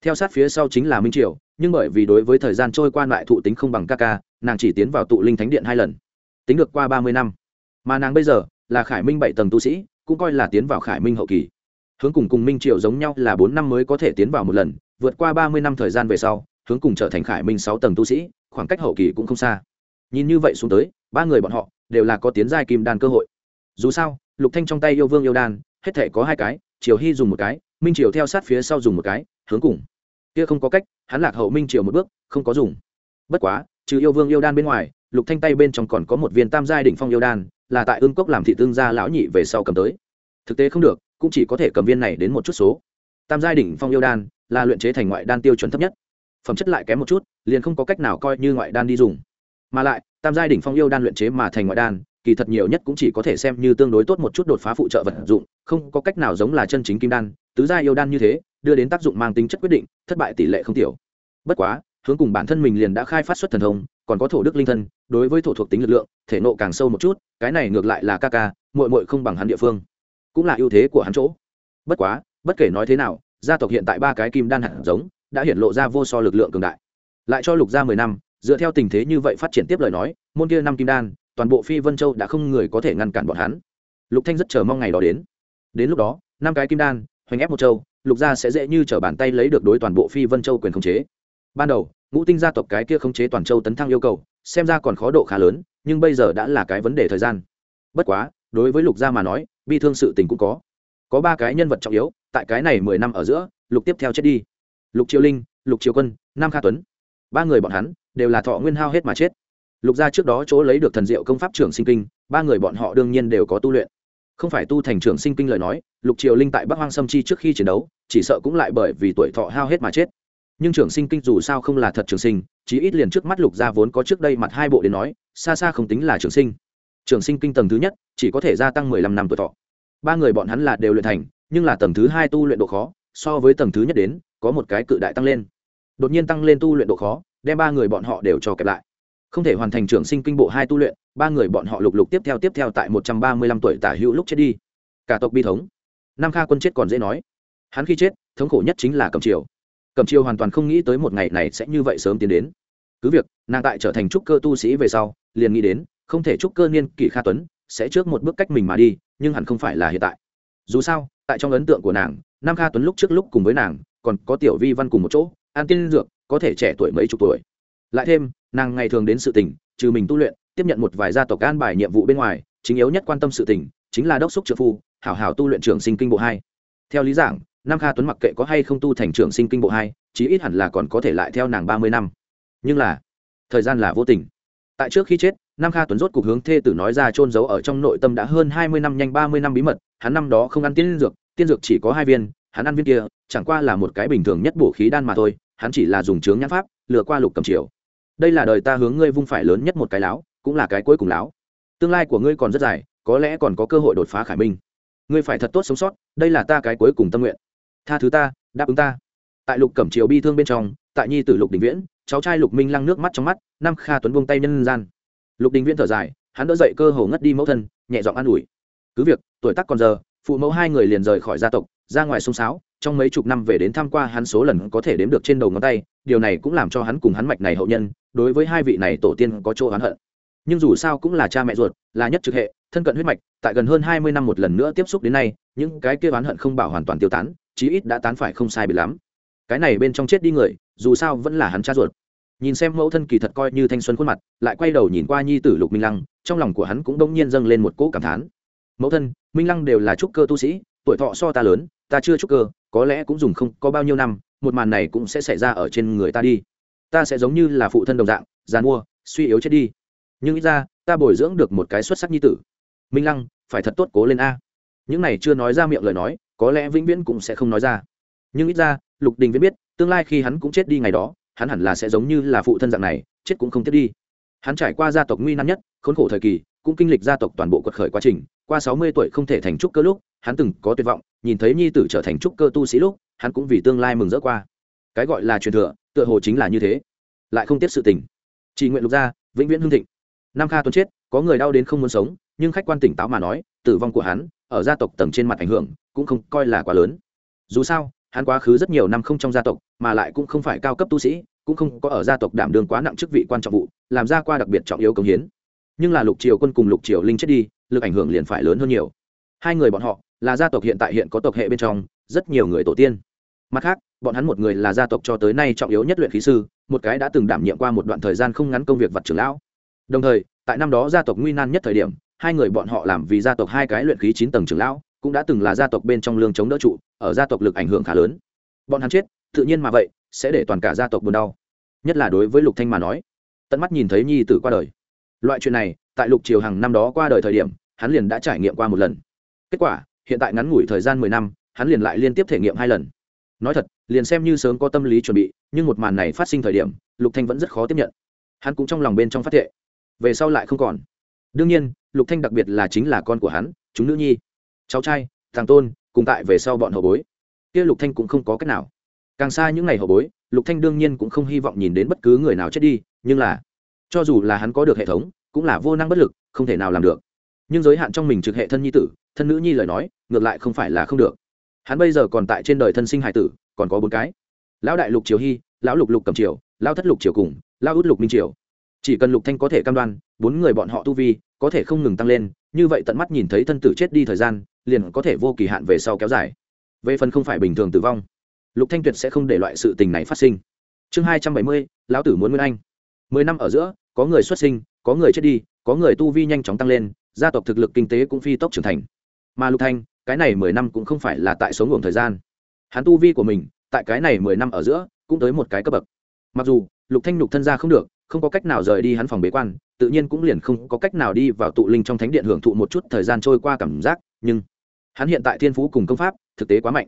Theo sát phía sau chính là minh triều, nhưng bởi vì đối với thời gian trôi qua lại thụ tính không bằng ca ca, nàng chỉ tiến vào tụ linh thánh điện hai lần. Tính được qua ba mươi năm. Mà nàng bây giờ là khải minh bảy tầng tu sĩ cũng coi là tiến vào khải minh hậu kỳ. Hướng cùng cùng minh triều giống nhau là bốn năm mới có thể tiến vào một lần, vượt qua ba mươi năm thời gian về sau, hướng cùng trở thành khải minh sáu tầng tu sĩ, khoảng cách hậu kỳ cũng không xa. Nhìn như vậy xuống tới, ba người bọn họ đều là có tiến giai kim đan cơ hội. Dù sao, lục thanh trong tay yêu vương yêu đan, hết thể có hai cái, triều hy dùng một cái, minh triều theo sát phía sau dùng một cái, hướng cùng. Kia không có cách, hắn lạc hậu minh triều một bước, không có dùng. Bất quá, trừ yêu vương yêu đan bên ngoài, lục thanh tay bên trong còn có một viên tam giai đỉnh phong yêu đan là tại ương cốc làm thị tương gia lão nhị về sau cầm tới. Thực tế không được, cũng chỉ có thể cầm viên này đến một chút số. Tam giai đỉnh phong yêu đan là luyện chế thành ngoại đan tiêu chuẩn thấp nhất. Phẩm chất lại kém một chút, liền không có cách nào coi như ngoại đan đi dùng. Mà lại, tam giai đỉnh phong yêu đan luyện chế mà thành ngoại đan, kỳ thật nhiều nhất cũng chỉ có thể xem như tương đối tốt một chút đột phá phụ trợ vật dụng, không có cách nào giống là chân chính kim đan, tứ giai yêu đan như thế, đưa đến tác dụng mang tính chất quyết định, thất bại tỷ lệ không tiểu. Bất quá, hướng cùng bản thân mình liền đã khai phát xuất thần thông còn có thổ đức linh thân, đối với thổ thuộc tính lực lượng, thể nộ càng sâu một chút, cái này ngược lại là ca ca, muội muội không bằng hắn địa phương. Cũng là ưu thế của hắn chỗ. Bất quá, bất kể nói thế nào, gia tộc hiện tại ba cái kim đan hạt giống, đã hiện lộ ra vô so lực lượng cường đại. Lại cho lục gia mười năm, dựa theo tình thế như vậy phát triển tiếp lời nói, môn kia năm kim đan, toàn bộ phi vân châu đã không người có thể ngăn cản bọn hắn. Lục thanh rất chờ mong ngày đó đến. Đến lúc đó, năm cái kim đan, hoành ép một châu, lục gia sẽ dễ như trở bàn tay lấy được đối toàn bộ phi vân châu quyền khống chế. Ban đầu ngũ tinh gia tộc cái kia khống chế toàn châu tấn thăng yêu cầu, xem ra còn khó độ khá lớn, nhưng bây giờ đã là cái vấn đề thời gian. Bất quá, đối với lục gia mà nói, bi thương sự tình cũng có. Có ba cái nhân vật trọng yếu, tại cái này mười năm ở giữa, lục tiếp theo chết đi. Lục triều linh, lục triều quân, nam kha tuấn. Ba người bọn hắn, đều là thọ nguyên hao hết mà chết. Lục gia trước đó chỗ lấy được thần diệu công pháp trưởng sinh kinh, ba người bọn họ đương nhiên đều có tu luyện. Không phải tu thành trưởng sinh kinh lời nói, lục triều linh tại bắc hoang sâm chi trước khi chiến đấu, chỉ sợ cũng lại bởi vì tuổi thọ hao hết mà chết nhưng trưởng sinh kinh dù sao không là thật trường sinh, chí ít liền trước mắt lục gia vốn có trước đây mặt hai bộ đến nói, xa xa không tính là trường sinh. Trường sinh kinh tầng thứ nhất, chỉ có thể gia tăng mười lăm năm tuổi thọ. Ba người bọn hắn là đều luyện thành, nhưng là tầng thứ hai tu luyện độ khó, so với tầng thứ nhất đến, có một cái cự đại tăng lên. Đột nhiên tăng lên tu luyện độ khó, đem ba người bọn họ đều cho kẹp lại. Không thể hoàn thành trưởng sinh kinh bộ hai tu luyện, ba người bọn họ lục lục tiếp theo tiếp theo tại một trăm ba mươi lăm tuổi tả hữu lúc chết đi. Cả tộc bi thống. Nam kha quân chết còn dễ nói. Hắn khi chết, thống khổ nhất chính là cầm triều. Cẩm Chiêu hoàn toàn không nghĩ tới một ngày này sẽ như vậy sớm tiến đến. Cứ việc, nàng tại trở thành trúc cơ tu sĩ về sau, liền nghĩ đến, không thể trúc cơ niên kỷ kha tuấn sẽ trước một bước cách mình mà đi, nhưng hẳn không phải là hiện tại. Dù sao, tại trong ấn tượng của nàng nam kha tuấn lúc trước lúc cùng với nàng, còn có tiểu vi văn cùng một chỗ, an tiên dược, có thể trẻ tuổi mấy chục tuổi. Lại thêm, nàng ngày thường đến sự tình, trừ mình tu luyện, tiếp nhận một vài gia tộc an bài nhiệm vụ bên ngoài, chính yếu nhất quan tâm sự tình, chính là đốc xúc trợ phu, hảo hảo tu luyện trưởng sinh kinh bộ hai. Theo lý giảng nam kha tuấn mặc kệ có hay không tu thành trưởng sinh kinh bộ hai, chí ít hẳn là còn có thể lại theo nàng ba mươi năm. Nhưng là, thời gian là vô tình. Tại trước khi chết nam kha tuấn rốt cuộc hướng thê tử nói ra trôn giấu ở trong nội tâm đã hơn hai mươi năm nhanh ba mươi năm bí mật, hắn năm đó không ăn tiên dược tiên dược chỉ có hai viên, hắn ăn viên kia, chẳng qua là một cái bình thường nhất bổ khí đan mà thôi, hắn chỉ là dùng chướng nhãn pháp, lừa qua lục cầm triều. Đây là đời ta hướng ngươi vung phải lớn nhất một cái láo, cũng là cái cuối cùng láo. Tương lai của ngươi còn rất dài, có lẽ còn có cơ hội đột phá khải minh. Ngươi phải thật tốt sống sót, đây là ta cái cuối cùng tâm nguyện tha thứ ta, đáp ứng ta. Tại lục cẩm triều bi thương bên trong, tại nhi tử lục đình viễn, cháu trai lục minh lăng nước mắt trong mắt nam kha tuấn buông tay nhân gian. Lục đình viễn thở dài, hắn đỡ dậy cơ hồ ngất đi mẫu thân, nhẹ giọng an ủi. Cứ việc, tuổi tác còn giờ, phụ mẫu hai người liền rời khỏi gia tộc, ra ngoài sông sáo, trong mấy chục năm về đến tham qua hắn số lần có thể đếm được trên đầu ngón tay, điều này cũng làm cho hắn cùng hắn mạch này hậu nhân, đối với hai vị này tổ tiên có chỗ oán hận. Nhưng dù sao cũng là cha mẹ ruột, là nhất trực hệ, thân cận huyết mạch, tại gần hơn hai mươi năm một lần nữa tiếp xúc đến nay, những cái kia oán hận không bảo hoàn toàn tiêu tán chí ít đã tán phải không sai bị lắm. Cái này bên trong chết đi người, dù sao vẫn là hắn cha ruột. Nhìn xem mẫu thân kỳ thật coi như thanh xuân khuôn mặt, lại quay đầu nhìn qua nhi tử lục minh lăng, trong lòng của hắn cũng đông nhiên dâng lên một cỗ cảm thán. Mẫu thân, minh lăng đều là trúc cơ tu sĩ, tuổi thọ so ta lớn, ta chưa trúc cơ, có lẽ cũng dùng không có bao nhiêu năm, một màn này cũng sẽ xảy ra ở trên người ta đi. Ta sẽ giống như là phụ thân đồng dạng giàn mua suy yếu chết đi. Nhưng ít ra, ta bồi dưỡng được một cái xuất sắc nhi tử. Minh lăng, phải thật tốt cố lên a. Những này chưa nói ra miệng lời nói có lẽ vĩnh viễn cũng sẽ không nói ra. Nhưng ít ra, lục đình viễn biết, tương lai khi hắn cũng chết đi ngày đó, hắn hẳn là sẽ giống như là phụ thân dạng này, chết cũng không tiếp đi. Hắn trải qua gia tộc nguy nan nhất, khốn khổ thời kỳ, cũng kinh lịch gia tộc toàn bộ quật khởi quá trình. Qua sáu mươi tuổi không thể thành trúc cơ lúc, hắn từng có tuyệt vọng, nhìn thấy nhi tử trở thành trúc cơ tu sĩ lúc, hắn cũng vì tương lai mừng rỡ qua. Cái gọi là truyền thừa, tựa hồ chính là như thế. Lại không tiếp sự tình. Chỉ nguyện lục gia, vĩnh viễn hương thịnh. Nam kha tuấn chết, có người đau đến không muốn sống, nhưng khách quan tỉnh táo mà nói, tử vong của hắn ở gia tộc tầng trên mặt ảnh hưởng, cũng không coi là quá lớn. Dù sao, hắn quá khứ rất nhiều năm không trong gia tộc, mà lại cũng không phải cao cấp tu sĩ, cũng không có ở gia tộc đảm đương quá nặng chức vị quan trọng vụ, làm ra qua đặc biệt trọng yếu công hiến. Nhưng là lục triều quân cùng lục triều linh chết đi, lực ảnh hưởng liền phải lớn hơn nhiều. Hai người bọn họ, là gia tộc hiện tại hiện có tộc hệ bên trong, rất nhiều người tổ tiên. Mặt khác, bọn hắn một người là gia tộc cho tới nay trọng yếu nhất luyện khí sư, một cái đã từng đảm nhiệm qua một đoạn thời gian không ngắn công việc vật trưởng lão. Đồng thời, tại năm đó gia tộc nguy nan nhất thời điểm hai người bọn họ làm vì gia tộc hai cái luyện khí chín tầng trưởng lão, cũng đã từng là gia tộc bên trong lương chống đỡ trụ, ở gia tộc lực ảnh hưởng khá lớn. Bọn hắn chết, tự nhiên mà vậy, sẽ để toàn cả gia tộc buồn đau. Nhất là đối với lục thanh mà nói. Tận mắt nhìn thấy nhi tử qua đời. Loại chuyện này, tại lục triều hàng năm đó qua đời thời điểm, hắn liền đã trải nghiệm qua một lần. Kết quả, hiện tại ngắn ngủi thời gian mười năm, hắn liền lại liên tiếp thể nghiệm hai lần. Nói thật, liền xem như sớm có tâm lý chuẩn bị, nhưng một màn này phát sinh thời điểm, lục thanh vẫn rất khó tiếp nhận. Hắn cũng trong lòng bên trong phát thệ. Về sau lại không còn đương nhiên, lục thanh đặc biệt là chính là con của hắn, chúng nữ nhi. Cháu trai thằng tôn, cùng tại về sau bọn hậu bối. Kia lục thanh cũng không có cách nào. Càng xa những ngày hậu bối, lục thanh đương nhiên cũng không hy vọng nhìn đến bất cứ người nào chết đi, nhưng là, cho dù là hắn có được hệ thống, cũng là vô năng bất lực, không thể nào làm được. Nhưng giới hạn trong mình trực hệ thân nhi tử, thân nữ nhi lời nói, ngược lại không phải là không được. Hắn bây giờ còn tại trên đời thân sinh hải tử, còn có bốn cái. Lão đại lục triều hy, lão lục lục cầm triều, lão thất lục triều cùng, lão út lục minh triều chỉ cần lục thanh có thể cam đoan, bốn người bọn họ tu vi có thể không ngừng tăng lên, như vậy tận mắt nhìn thấy thân tử chết đi thời gian, liền có thể vô kỳ hạn về sau kéo dài. Về phần không phải bình thường tử vong, lục thanh tuyệt sẽ không để loại sự tình này phát sinh. Chương hai trăm bảy mươi, lão tử muốn nguyên anh. Mười năm ở giữa, có người xuất sinh, có người chết đi, có người tu vi nhanh chóng tăng lên, gia tộc thực lực kinh tế cũng phi tốc trưởng thành. Mà lục thanh, cái này mười năm cũng không phải là tại số ngưỡng thời gian. Hắn tu vi của mình, tại cái này mười năm ở giữa, cũng tới một cái cấp bậc. Mặc dù, lục thanh lục thân gia không được không có cách nào rời đi hắn phòng bế quan, tự nhiên cũng liền không có cách nào đi vào tụ linh trong thánh điện hưởng thụ một chút thời gian trôi qua cảm giác, nhưng hắn hiện tại thiên phú cùng công pháp, thực tế quá mạnh.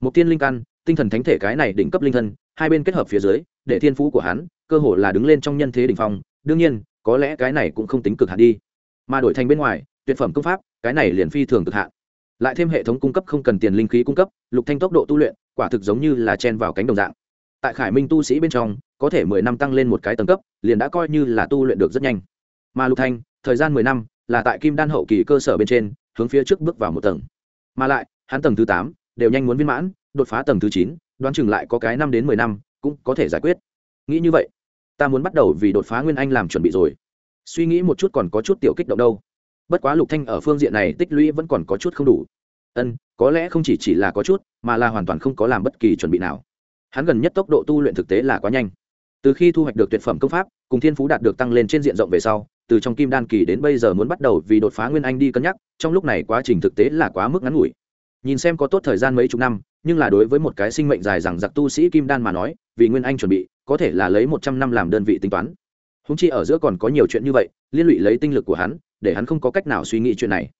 Một tiên linh căn, tinh thần thánh thể cái này đỉnh cấp linh thân, hai bên kết hợp phía dưới, để thiên phú của hắn, cơ hồ là đứng lên trong nhân thế đỉnh phong, đương nhiên, có lẽ cái này cũng không tính cực hạn đi. Mà đổi thành bên ngoài, tuyệt phẩm công pháp, cái này liền phi thường cực hạn. Lại thêm hệ thống cung cấp không cần tiền linh khí cung cấp, lục thanh tốc độ tu luyện, quả thực giống như là chen vào cánh đồng dạng. Tại khải minh tu sĩ bên trong có thể mười năm tăng lên một cái tầng cấp, liền đã coi như là tu luyện được rất nhanh. Mà lục thanh, thời gian mười năm, là tại kim đan hậu kỳ cơ sở bên trên, hướng phía trước bước vào một tầng. Mà lại, hắn tầng thứ tám, đều nhanh muốn viên mãn, đột phá tầng thứ chín, đoán chừng lại có cái năm đến mười năm, cũng có thể giải quyết. Nghĩ như vậy, ta muốn bắt đầu vì đột phá nguyên anh làm chuẩn bị rồi. Suy nghĩ một chút còn có chút tiểu kích động đâu. Bất quá lục thanh ở phương diện này tích lũy vẫn còn có chút không đủ. Ân, có lẽ không chỉ chỉ là có chút, mà là hoàn toàn không có làm bất kỳ chuẩn bị nào. Hắn gần nhất tốc độ tu luyện thực tế là quá nhanh từ khi thu hoạch được tuyệt phẩm công pháp, cùng thiên phú đạt được tăng lên trên diện rộng về sau, từ trong kim đan kỳ đến bây giờ muốn bắt đầu vì đột phá nguyên anh đi cân nhắc, trong lúc này quá trình thực tế là quá mức ngắn ngủi. Nhìn xem có tốt thời gian mấy chục năm, nhưng là đối với một cái sinh mệnh dài rằng giặc tu sĩ kim đan mà nói, vì nguyên anh chuẩn bị, có thể là lấy một trăm năm làm đơn vị tính toán. Húng chi ở giữa còn có nhiều chuyện như vậy, liên lụy lấy tinh lực của hắn, để hắn không có cách nào suy nghĩ chuyện này.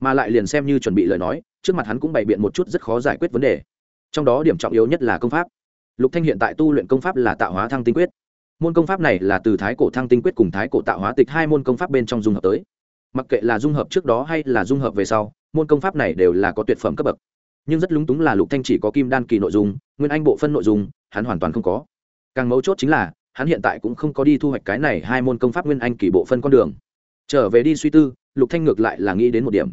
Mà lại liền xem như chuẩn bị lời nói, trước mặt hắn cũng bày biện một chút rất khó giải quyết vấn đề. Trong đó điểm trọng yếu nhất là công pháp lục thanh hiện tại tu luyện công pháp là tạo hóa thăng tinh quyết. Môn công pháp này là từ thái cổ thăng tinh quyết cùng thái cổ tạo hóa tịch hai môn công pháp bên trong dung hợp tới. Mặc kệ là dung hợp trước đó hay là dung hợp về sau, môn công pháp này đều là có tuyệt phẩm cấp bậc. Nhưng rất lúng túng là lục thanh chỉ có kim đan kỳ nội dung, nguyên anh bộ phân nội dung, hắn hoàn toàn không có. Càng mấu chốt chính là, hắn hiện tại cũng không có đi thu hoạch cái này hai môn công pháp nguyên anh kỳ bộ phân con đường. Trở về đi suy tư, lục thanh ngược lại là nghĩ đến một điểm.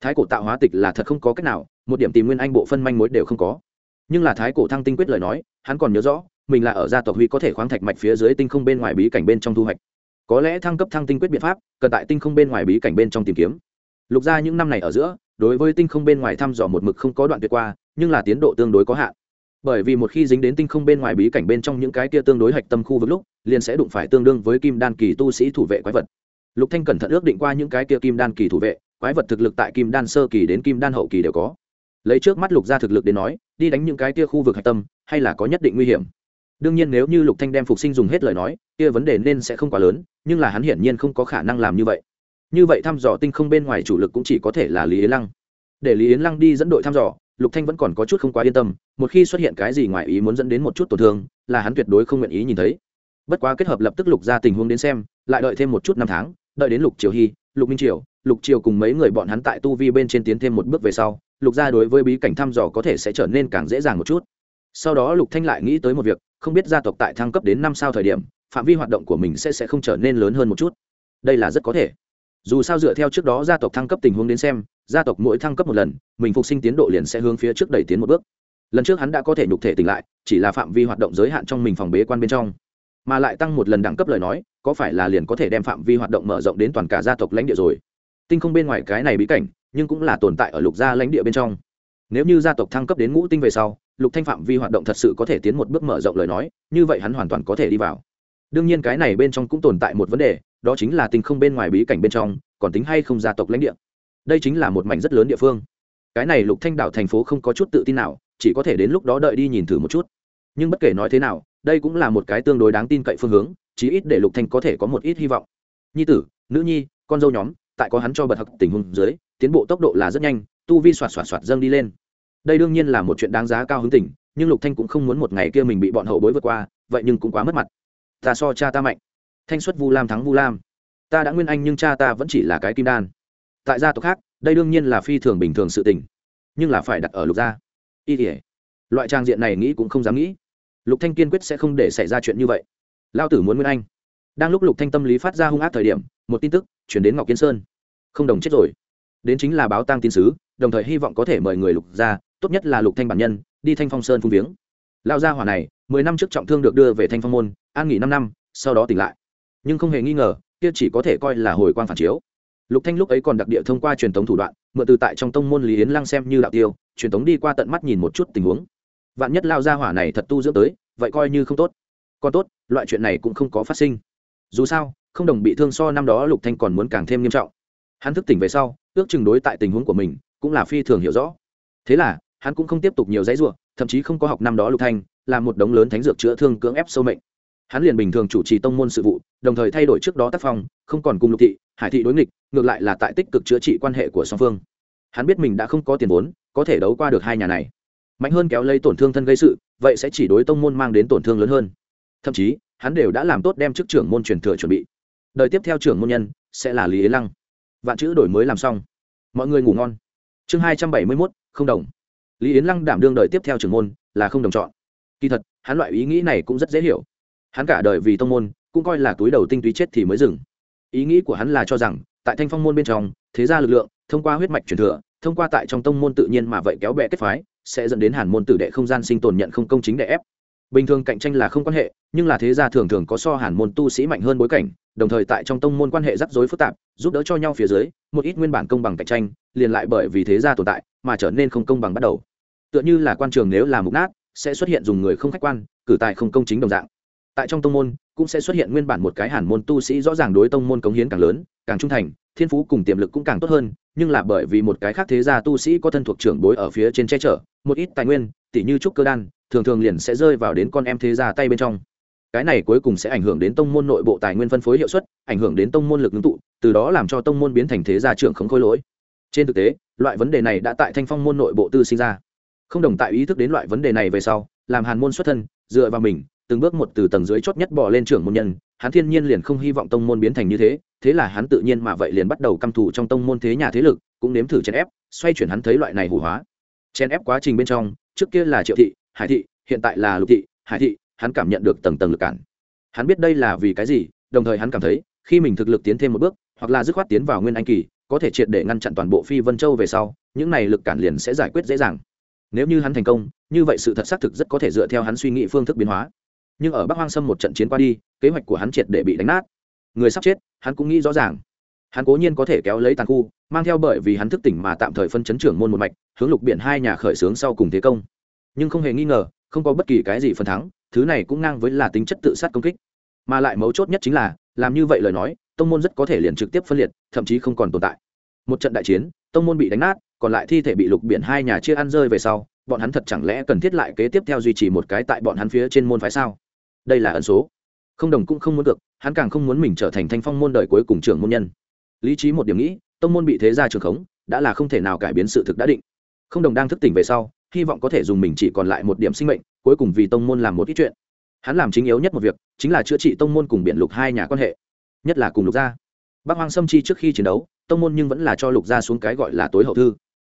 Thái cổ tạo hóa tịch là thật không có cách nào, một điểm tìm nguyên anh bộ phân manh mối đều không có nhưng là thái cổ thăng tinh quyết lời nói, hắn còn nhớ rõ, mình là ở gia tộc huy có thể khoáng thạch mạch phía dưới tinh không bên ngoài bí cảnh bên trong thu hoạch. Có lẽ thăng cấp thăng tinh quyết biện pháp, cần tại tinh không bên ngoài bí cảnh bên trong tìm kiếm. Lục ra những năm này ở giữa, đối với tinh không bên ngoài thăm dò một mực không có đoạn tuyệt qua, nhưng là tiến độ tương đối có hạn. Bởi vì một khi dính đến tinh không bên ngoài bí cảnh bên trong những cái kia tương đối hạch tâm khu vực lúc, liền sẽ đụng phải tương đương với kim đan kỳ tu sĩ thủ vệ quái vật. Lục thanh cẩn thận ước định qua những cái kia kim đan kỳ thủ vệ, quái vật thực lực tại kim đan sơ kỳ đến kim đan hậu kỳ đều có lấy trước mắt lục ra thực lực đến nói, đi đánh những cái kia khu vực hạch tâm, hay là có nhất định nguy hiểm. Đương nhiên nếu như lục thanh đem phục sinh dùng hết lời nói, kia vấn đề nên sẽ không quá lớn, nhưng là hắn hiển nhiên không có khả năng làm như vậy. Như vậy thăm dò tinh không bên ngoài chủ lực cũng chỉ có thể là lý yến lăng. Để lý yến lăng đi dẫn đội thăm dò, lục thanh vẫn còn có chút không quá yên tâm, một khi xuất hiện cái gì ngoài ý muốn dẫn đến một chút tổn thương, là hắn tuyệt đối không nguyện ý nhìn thấy. Bất quá kết hợp lập tức lục ra tình huống đến xem, lại đợi thêm một chút năm tháng, đợi đến lục triều hy, lục minh triều lục triều cùng mấy người bọn hắn tại tu vi bên trên tiến thêm một bước về sau, lục gia đối với bí cảnh thăm dò có thể sẽ trở nên càng dễ dàng một chút. Sau đó lục thanh lại nghĩ tới một việc, không biết gia tộc tại thăng cấp đến năm sao thời điểm, phạm vi hoạt động của mình sẽ sẽ không trở nên lớn hơn một chút. Đây là rất có thể. Dù sao dựa theo trước đó gia tộc thăng cấp tình huống đến xem, gia tộc mỗi thăng cấp một lần, mình phục sinh tiến độ liền sẽ hướng phía trước đẩy tiến một bước. Lần trước hắn đã có thể nhục thể tỉnh lại, chỉ là phạm vi hoạt động giới hạn trong mình phòng bế quan bên trong. Mà lại tăng một lần đẳng cấp lời nói, có phải là liền có thể đem phạm vi hoạt động mở rộng đến toàn cả gia tộc lãnh địa rồi? Tinh không bên ngoài cái này bí cảnh, nhưng cũng là tồn tại ở lục gia lãnh địa bên trong. Nếu như gia tộc thăng cấp đến ngũ tinh về sau, lục thanh phạm vi hoạt động thật sự có thể tiến một bước mở rộng lời nói, như vậy hắn hoàn toàn có thể đi vào. Đương nhiên cái này bên trong cũng tồn tại một vấn đề, đó chính là tinh không bên ngoài bí cảnh bên trong, còn tính hay không gia tộc lãnh địa. Đây chính là một mảnh rất lớn địa phương. Cái này lục thanh đảo thành phố không có chút tự tin nào, chỉ có thể đến lúc đó đợi đi nhìn thử một chút. Nhưng bất kể nói thế nào, đây cũng là một cái tương đối đáng tin cậy phương hướng, chí ít để lục thanh có thể có một ít hy vọng. Nhi tử, nữ nhi, con dâu nhóm tại có hắn cho bật hặc tình huống dưới, tiến bộ tốc độ là rất nhanh, tu vi xoạt xoạt xoạt dâng đi lên. Đây đương nhiên là một chuyện đáng giá cao hứng tỉnh nhưng lục thanh cũng không muốn một ngày kia mình bị bọn hậu bối vượt qua, vậy nhưng cũng quá mất mặt. Ta so cha ta mạnh. Thanh xuất vu lam thắng vu lam. Ta đã nguyên anh nhưng cha ta vẫn chỉ là cái kim đan. Tại gia tộc khác, đây đương nhiên là phi thường bình thường sự tình, nhưng là phải đặt ở lục gia. Y thể loại trang diện này nghĩ cũng không dám nghĩ. Lục thanh kiên quyết sẽ không để xảy ra chuyện như vậy. Lao tử muốn nguyên anh. Đang lúc lục thanh tâm lý phát ra hung ác thời điểm, một tin tức chuyển đến ngọc kiên sơn. Không đồng chết rồi. Đến chính là báo tang tin sứ, đồng thời hy vọng có thể mời người lục ra tốt nhất là lục thanh bản nhân, đi thanh phong sơn phung viếng. Lao gia hỏa này, mười năm trước trọng thương được đưa về thanh phong môn, an nghỉ năm năm, sau đó tỉnh lại. Nhưng không hề nghi ngờ, kia chỉ có thể coi là hồi quang phản chiếu. Lục thanh lúc ấy còn đặc địa thông qua truyền thống thủ đoạn, mượn từ tại trong tông môn lý yến lăng xem như đạo tiêu, truyền thống đi qua tận mắt nhìn một chút tình huống. Vạn nhất lao gia hỏa này thật tu dưỡng tới, vậy coi như không tốt. Còn tốt, loại chuyện này cũng không có phát sinh. Dù sao không đồng bị thương so năm đó lục thanh còn muốn càng thêm nghiêm trọng. Hắn thức tỉnh về sau, ước chừng đối tại tình huống của mình cũng là phi thường hiểu rõ. Thế là, hắn cũng không tiếp tục nhiều dãy ruộng thậm chí không có học năm đó lục thanh làm một đống lớn thánh dược chữa thương cưỡng ép sâu mệnh. Hắn liền bình thường chủ trì tông môn sự vụ, đồng thời thay đổi trước đó tác phong, không còn cùng lục thị, hải thị đối nghịch, ngược lại là tại tích cực chữa trị quan hệ của song phương. Hắn biết mình đã không có tiền vốn, có thể đấu qua được hai nhà này. Mạnh hơn kéo lấy tổn thương thân gây sự, vậy sẽ chỉ đối tông môn mang đến tổn thương lớn hơn. Thậm chí, hắn đều đã làm tốt đem chức trưởng môn truyền thừa chuẩn bị đời tiếp theo trưởng môn nhân sẽ là lý yến lăng. Vạn chữ đổi mới làm xong. Mọi người ngủ ngon. Chương hai trăm bảy mươi mốt, không đồng. Lý yến lăng đảm đương đời tiếp theo trưởng môn là không đồng chọn. Kỳ thật, hắn loại ý nghĩ này cũng rất dễ hiểu. Hắn cả đời vì tông môn, cũng coi là túi đầu tinh túy chết thì mới dừng. Ý nghĩ của hắn là cho rằng, tại thanh phong môn bên trong, thế gia lực lượng, thông qua huyết mạch truyền thừa, thông qua tại trong tông môn tự nhiên mà vậy kéo bè kết phái, sẽ dẫn đến hàn môn tử đệ không gian sinh tồn nhận không công chính đệ ép bình thường cạnh tranh là không quan hệ, nhưng là thế gia thường thường có so hàn môn tu sĩ mạnh hơn bối cảnh, đồng thời tại trong tông môn quan hệ rắc rối phức tạp, giúp đỡ cho nhau phía dưới, một ít nguyên bản công bằng cạnh tranh, liền lại bởi vì thế gia tồn tại mà trở nên không công bằng bắt đầu. Tựa như là quan trường nếu là mục nát, sẽ xuất hiện dùng người không khách quan, cử tài không công chính đồng dạng. Tại trong tông môn, cũng sẽ xuất hiện nguyên bản một cái hàn môn tu sĩ rõ ràng đối tông môn cống hiến càng lớn, càng trung thành, thiên phú cùng tiềm lực cũng càng tốt hơn, nhưng là bởi vì một cái khác thế gia tu sĩ có thân thuộc trưởng bối ở phía trên che chở, một ít tài nguyên tỷ như trúc cơ đan thường thường liền sẽ rơi vào đến con em thế gia tay bên trong. Cái này cuối cùng sẽ ảnh hưởng đến tông môn nội bộ tài nguyên phân phối hiệu suất, ảnh hưởng đến tông môn lực ngưng tụ, từ đó làm cho tông môn biến thành thế gia trưởng khống khôi lỗi. Trên thực tế, loại vấn đề này đã tại thanh phong môn nội bộ tư sinh ra. Không đồng tại ý thức đến loại vấn đề này về sau, làm hàn môn xuất thân, dựa vào mình, từng bước một từ tầng dưới chót nhất bỏ lên trưởng môn nhân, hắn thiên nhiên liền không hy vọng tông môn biến thành như thế thế là hắn tự nhiên mà vậy liền bắt đầu căm thù trong tông môn thế nhà thế lực, cũng nếm thử chèn ép, xoay chuyển hắn thấy loại này hủ hóa. Chèn ép quá trình bên trong, trước kia là triệu thị hải thị, hiện tại là lục thị, hải thị, hắn cảm nhận được tầng tầng lực cản. Hắn biết đây là vì cái gì, đồng thời hắn cảm thấy, khi mình thực lực tiến thêm một bước, hoặc là dứt khoát tiến vào nguyên anh kỳ, có thể triệt để ngăn chặn toàn bộ phi vân châu về sau, những này lực cản liền sẽ giải quyết dễ dàng. Nếu như hắn thành công, như vậy sự thật xác thực rất có thể dựa theo hắn suy nghĩ phương thức biến hóa. Nhưng ở bắc hoang sâm một trận chiến qua đi, kế hoạch của hắn triệt để bị đánh nát. Người sắp chết, hắn cũng nghĩ rõ ràng. Hắn cố nhiên có thể kéo lấy tàn khu, mang theo bởi vì hắn thức tỉnh mà tạm thời phân chấn trưởng môn một mạch, hướng lục biển hai nhà khởi xướng sau cùng thế công nhưng không hề nghi ngờ, không có bất kỳ cái gì phần thắng, thứ này cũng ngang với là tính chất tự sát công kích. Mà lại mấu chốt nhất chính là, làm như vậy lời nói, tông môn rất có thể liền trực tiếp phân liệt, thậm chí không còn tồn tại. Một trận đại chiến, tông môn bị đánh nát, còn lại thi thể bị lục biển hai nhà chia ăn rơi về sau, bọn hắn thật chẳng lẽ cần thiết lại kế tiếp theo duy trì một cái tại bọn hắn phía trên môn phái sao? Đây là ẩn số. Không đồng cũng không muốn được, hắn càng không muốn mình trở thành thanh phong môn đời cuối cùng trưởng môn nhân. Lý trí một điểm nghĩ, tông môn bị thế gia trường khống, đã là không thể nào cải biến sự thực đã định. Không đồng đang thức tỉnh về sau hy vọng có thể dùng mình chỉ còn lại một điểm sinh mệnh, cuối cùng vì tông môn làm một ít chuyện. Hắn làm chính yếu nhất một việc, chính là chữa trị tông môn cùng biện lục hai nhà quan hệ, nhất là cùng lục gia. Bác hoang sâm chi trước khi chiến đấu, tông môn nhưng vẫn là cho lục gia xuống cái gọi là tối hậu thư.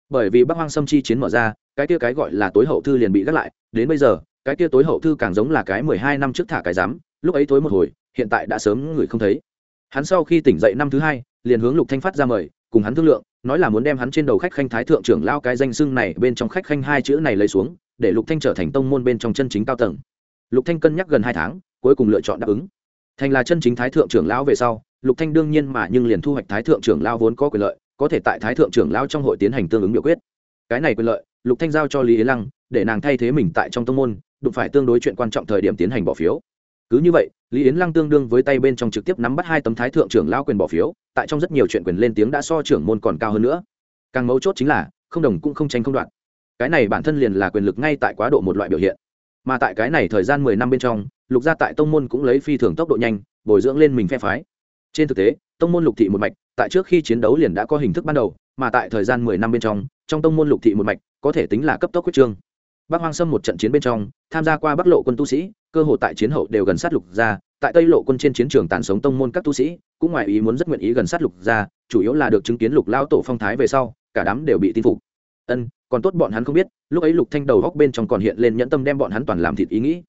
Bởi vì bác hoang sâm chi chiến mở ra, cái kia cái gọi là tối hậu thư liền bị gác lại, đến bây giờ, cái kia tối hậu thư càng giống là cái mười hai năm trước thả cái giám, lúc ấy tối một hồi, hiện tại đã sớm người không thấy. Hắn sau khi tỉnh dậy năm thứ hai, liền hướng lục thanh phát ra mời, cùng hắn thương lượng nói là muốn đem hắn trên đầu khách khanh thái thượng trưởng lao cái danh xưng này bên trong khách khanh hai chữ này lấy xuống, để lục thanh trở thành tông môn bên trong chân chính cao tầng. Lục thanh cân nhắc gần hai tháng, cuối cùng lựa chọn đáp ứng. Thành là chân chính thái thượng trưởng lão về sau, lục thanh đương nhiên mà nhưng liền thu hoạch thái thượng trưởng lao vốn có quyền lợi, có thể tại thái thượng trưởng lao trong hội tiến hành tương ứng biểu quyết. Cái này quyền lợi, lục thanh giao cho lý yến lăng, để nàng thay thế mình tại trong tông môn, đụng phải tương đối chuyện quan trọng thời điểm tiến hành bỏ phiếu cứ như vậy, lý yến lăng tương đương với tay bên trong trực tiếp nắm bắt hai tấm thái thượng trưởng lao quyền bỏ phiếu, tại trong rất nhiều chuyện quyền lên tiếng đã so trưởng môn còn cao hơn nữa. Càng mấu chốt chính là, không đồng cũng không tranh không đoạn cái này bản thân liền là quyền lực ngay tại quá độ một loại biểu hiện. Mà tại cái này thời gian mười năm bên trong, lục gia tại tông môn cũng lấy phi thường tốc độ nhanh, bồi dưỡng lên mình phe phái. Trên thực tế, tông môn lục thị một mạch, tại trước khi chiến đấu liền đã có hình thức ban đầu, mà tại thời gian mười năm bên trong trong tông môn lục thị một mạch, có thể tính là cấp tốc quyết trương. Bắc hoang sâm một trận chiến bên trong, tham gia qua bắc lộ quân tu sĩ cơ hội tại chiến hậu đều gần sát lục gia, tại tây lộ quân trên chiến trường tàn sống tông môn các tu sĩ, cũng ngoài ý muốn rất nguyện ý gần sát lục gia, chủ yếu là được chứng kiến lục lao tổ phong thái về sau, cả đám đều bị tin phục. Ân, còn tốt bọn hắn không biết, lúc ấy lục thanh đầu góc bên trong còn hiện lên nhẫn tâm đem bọn hắn toàn làm thịt ý nghĩ.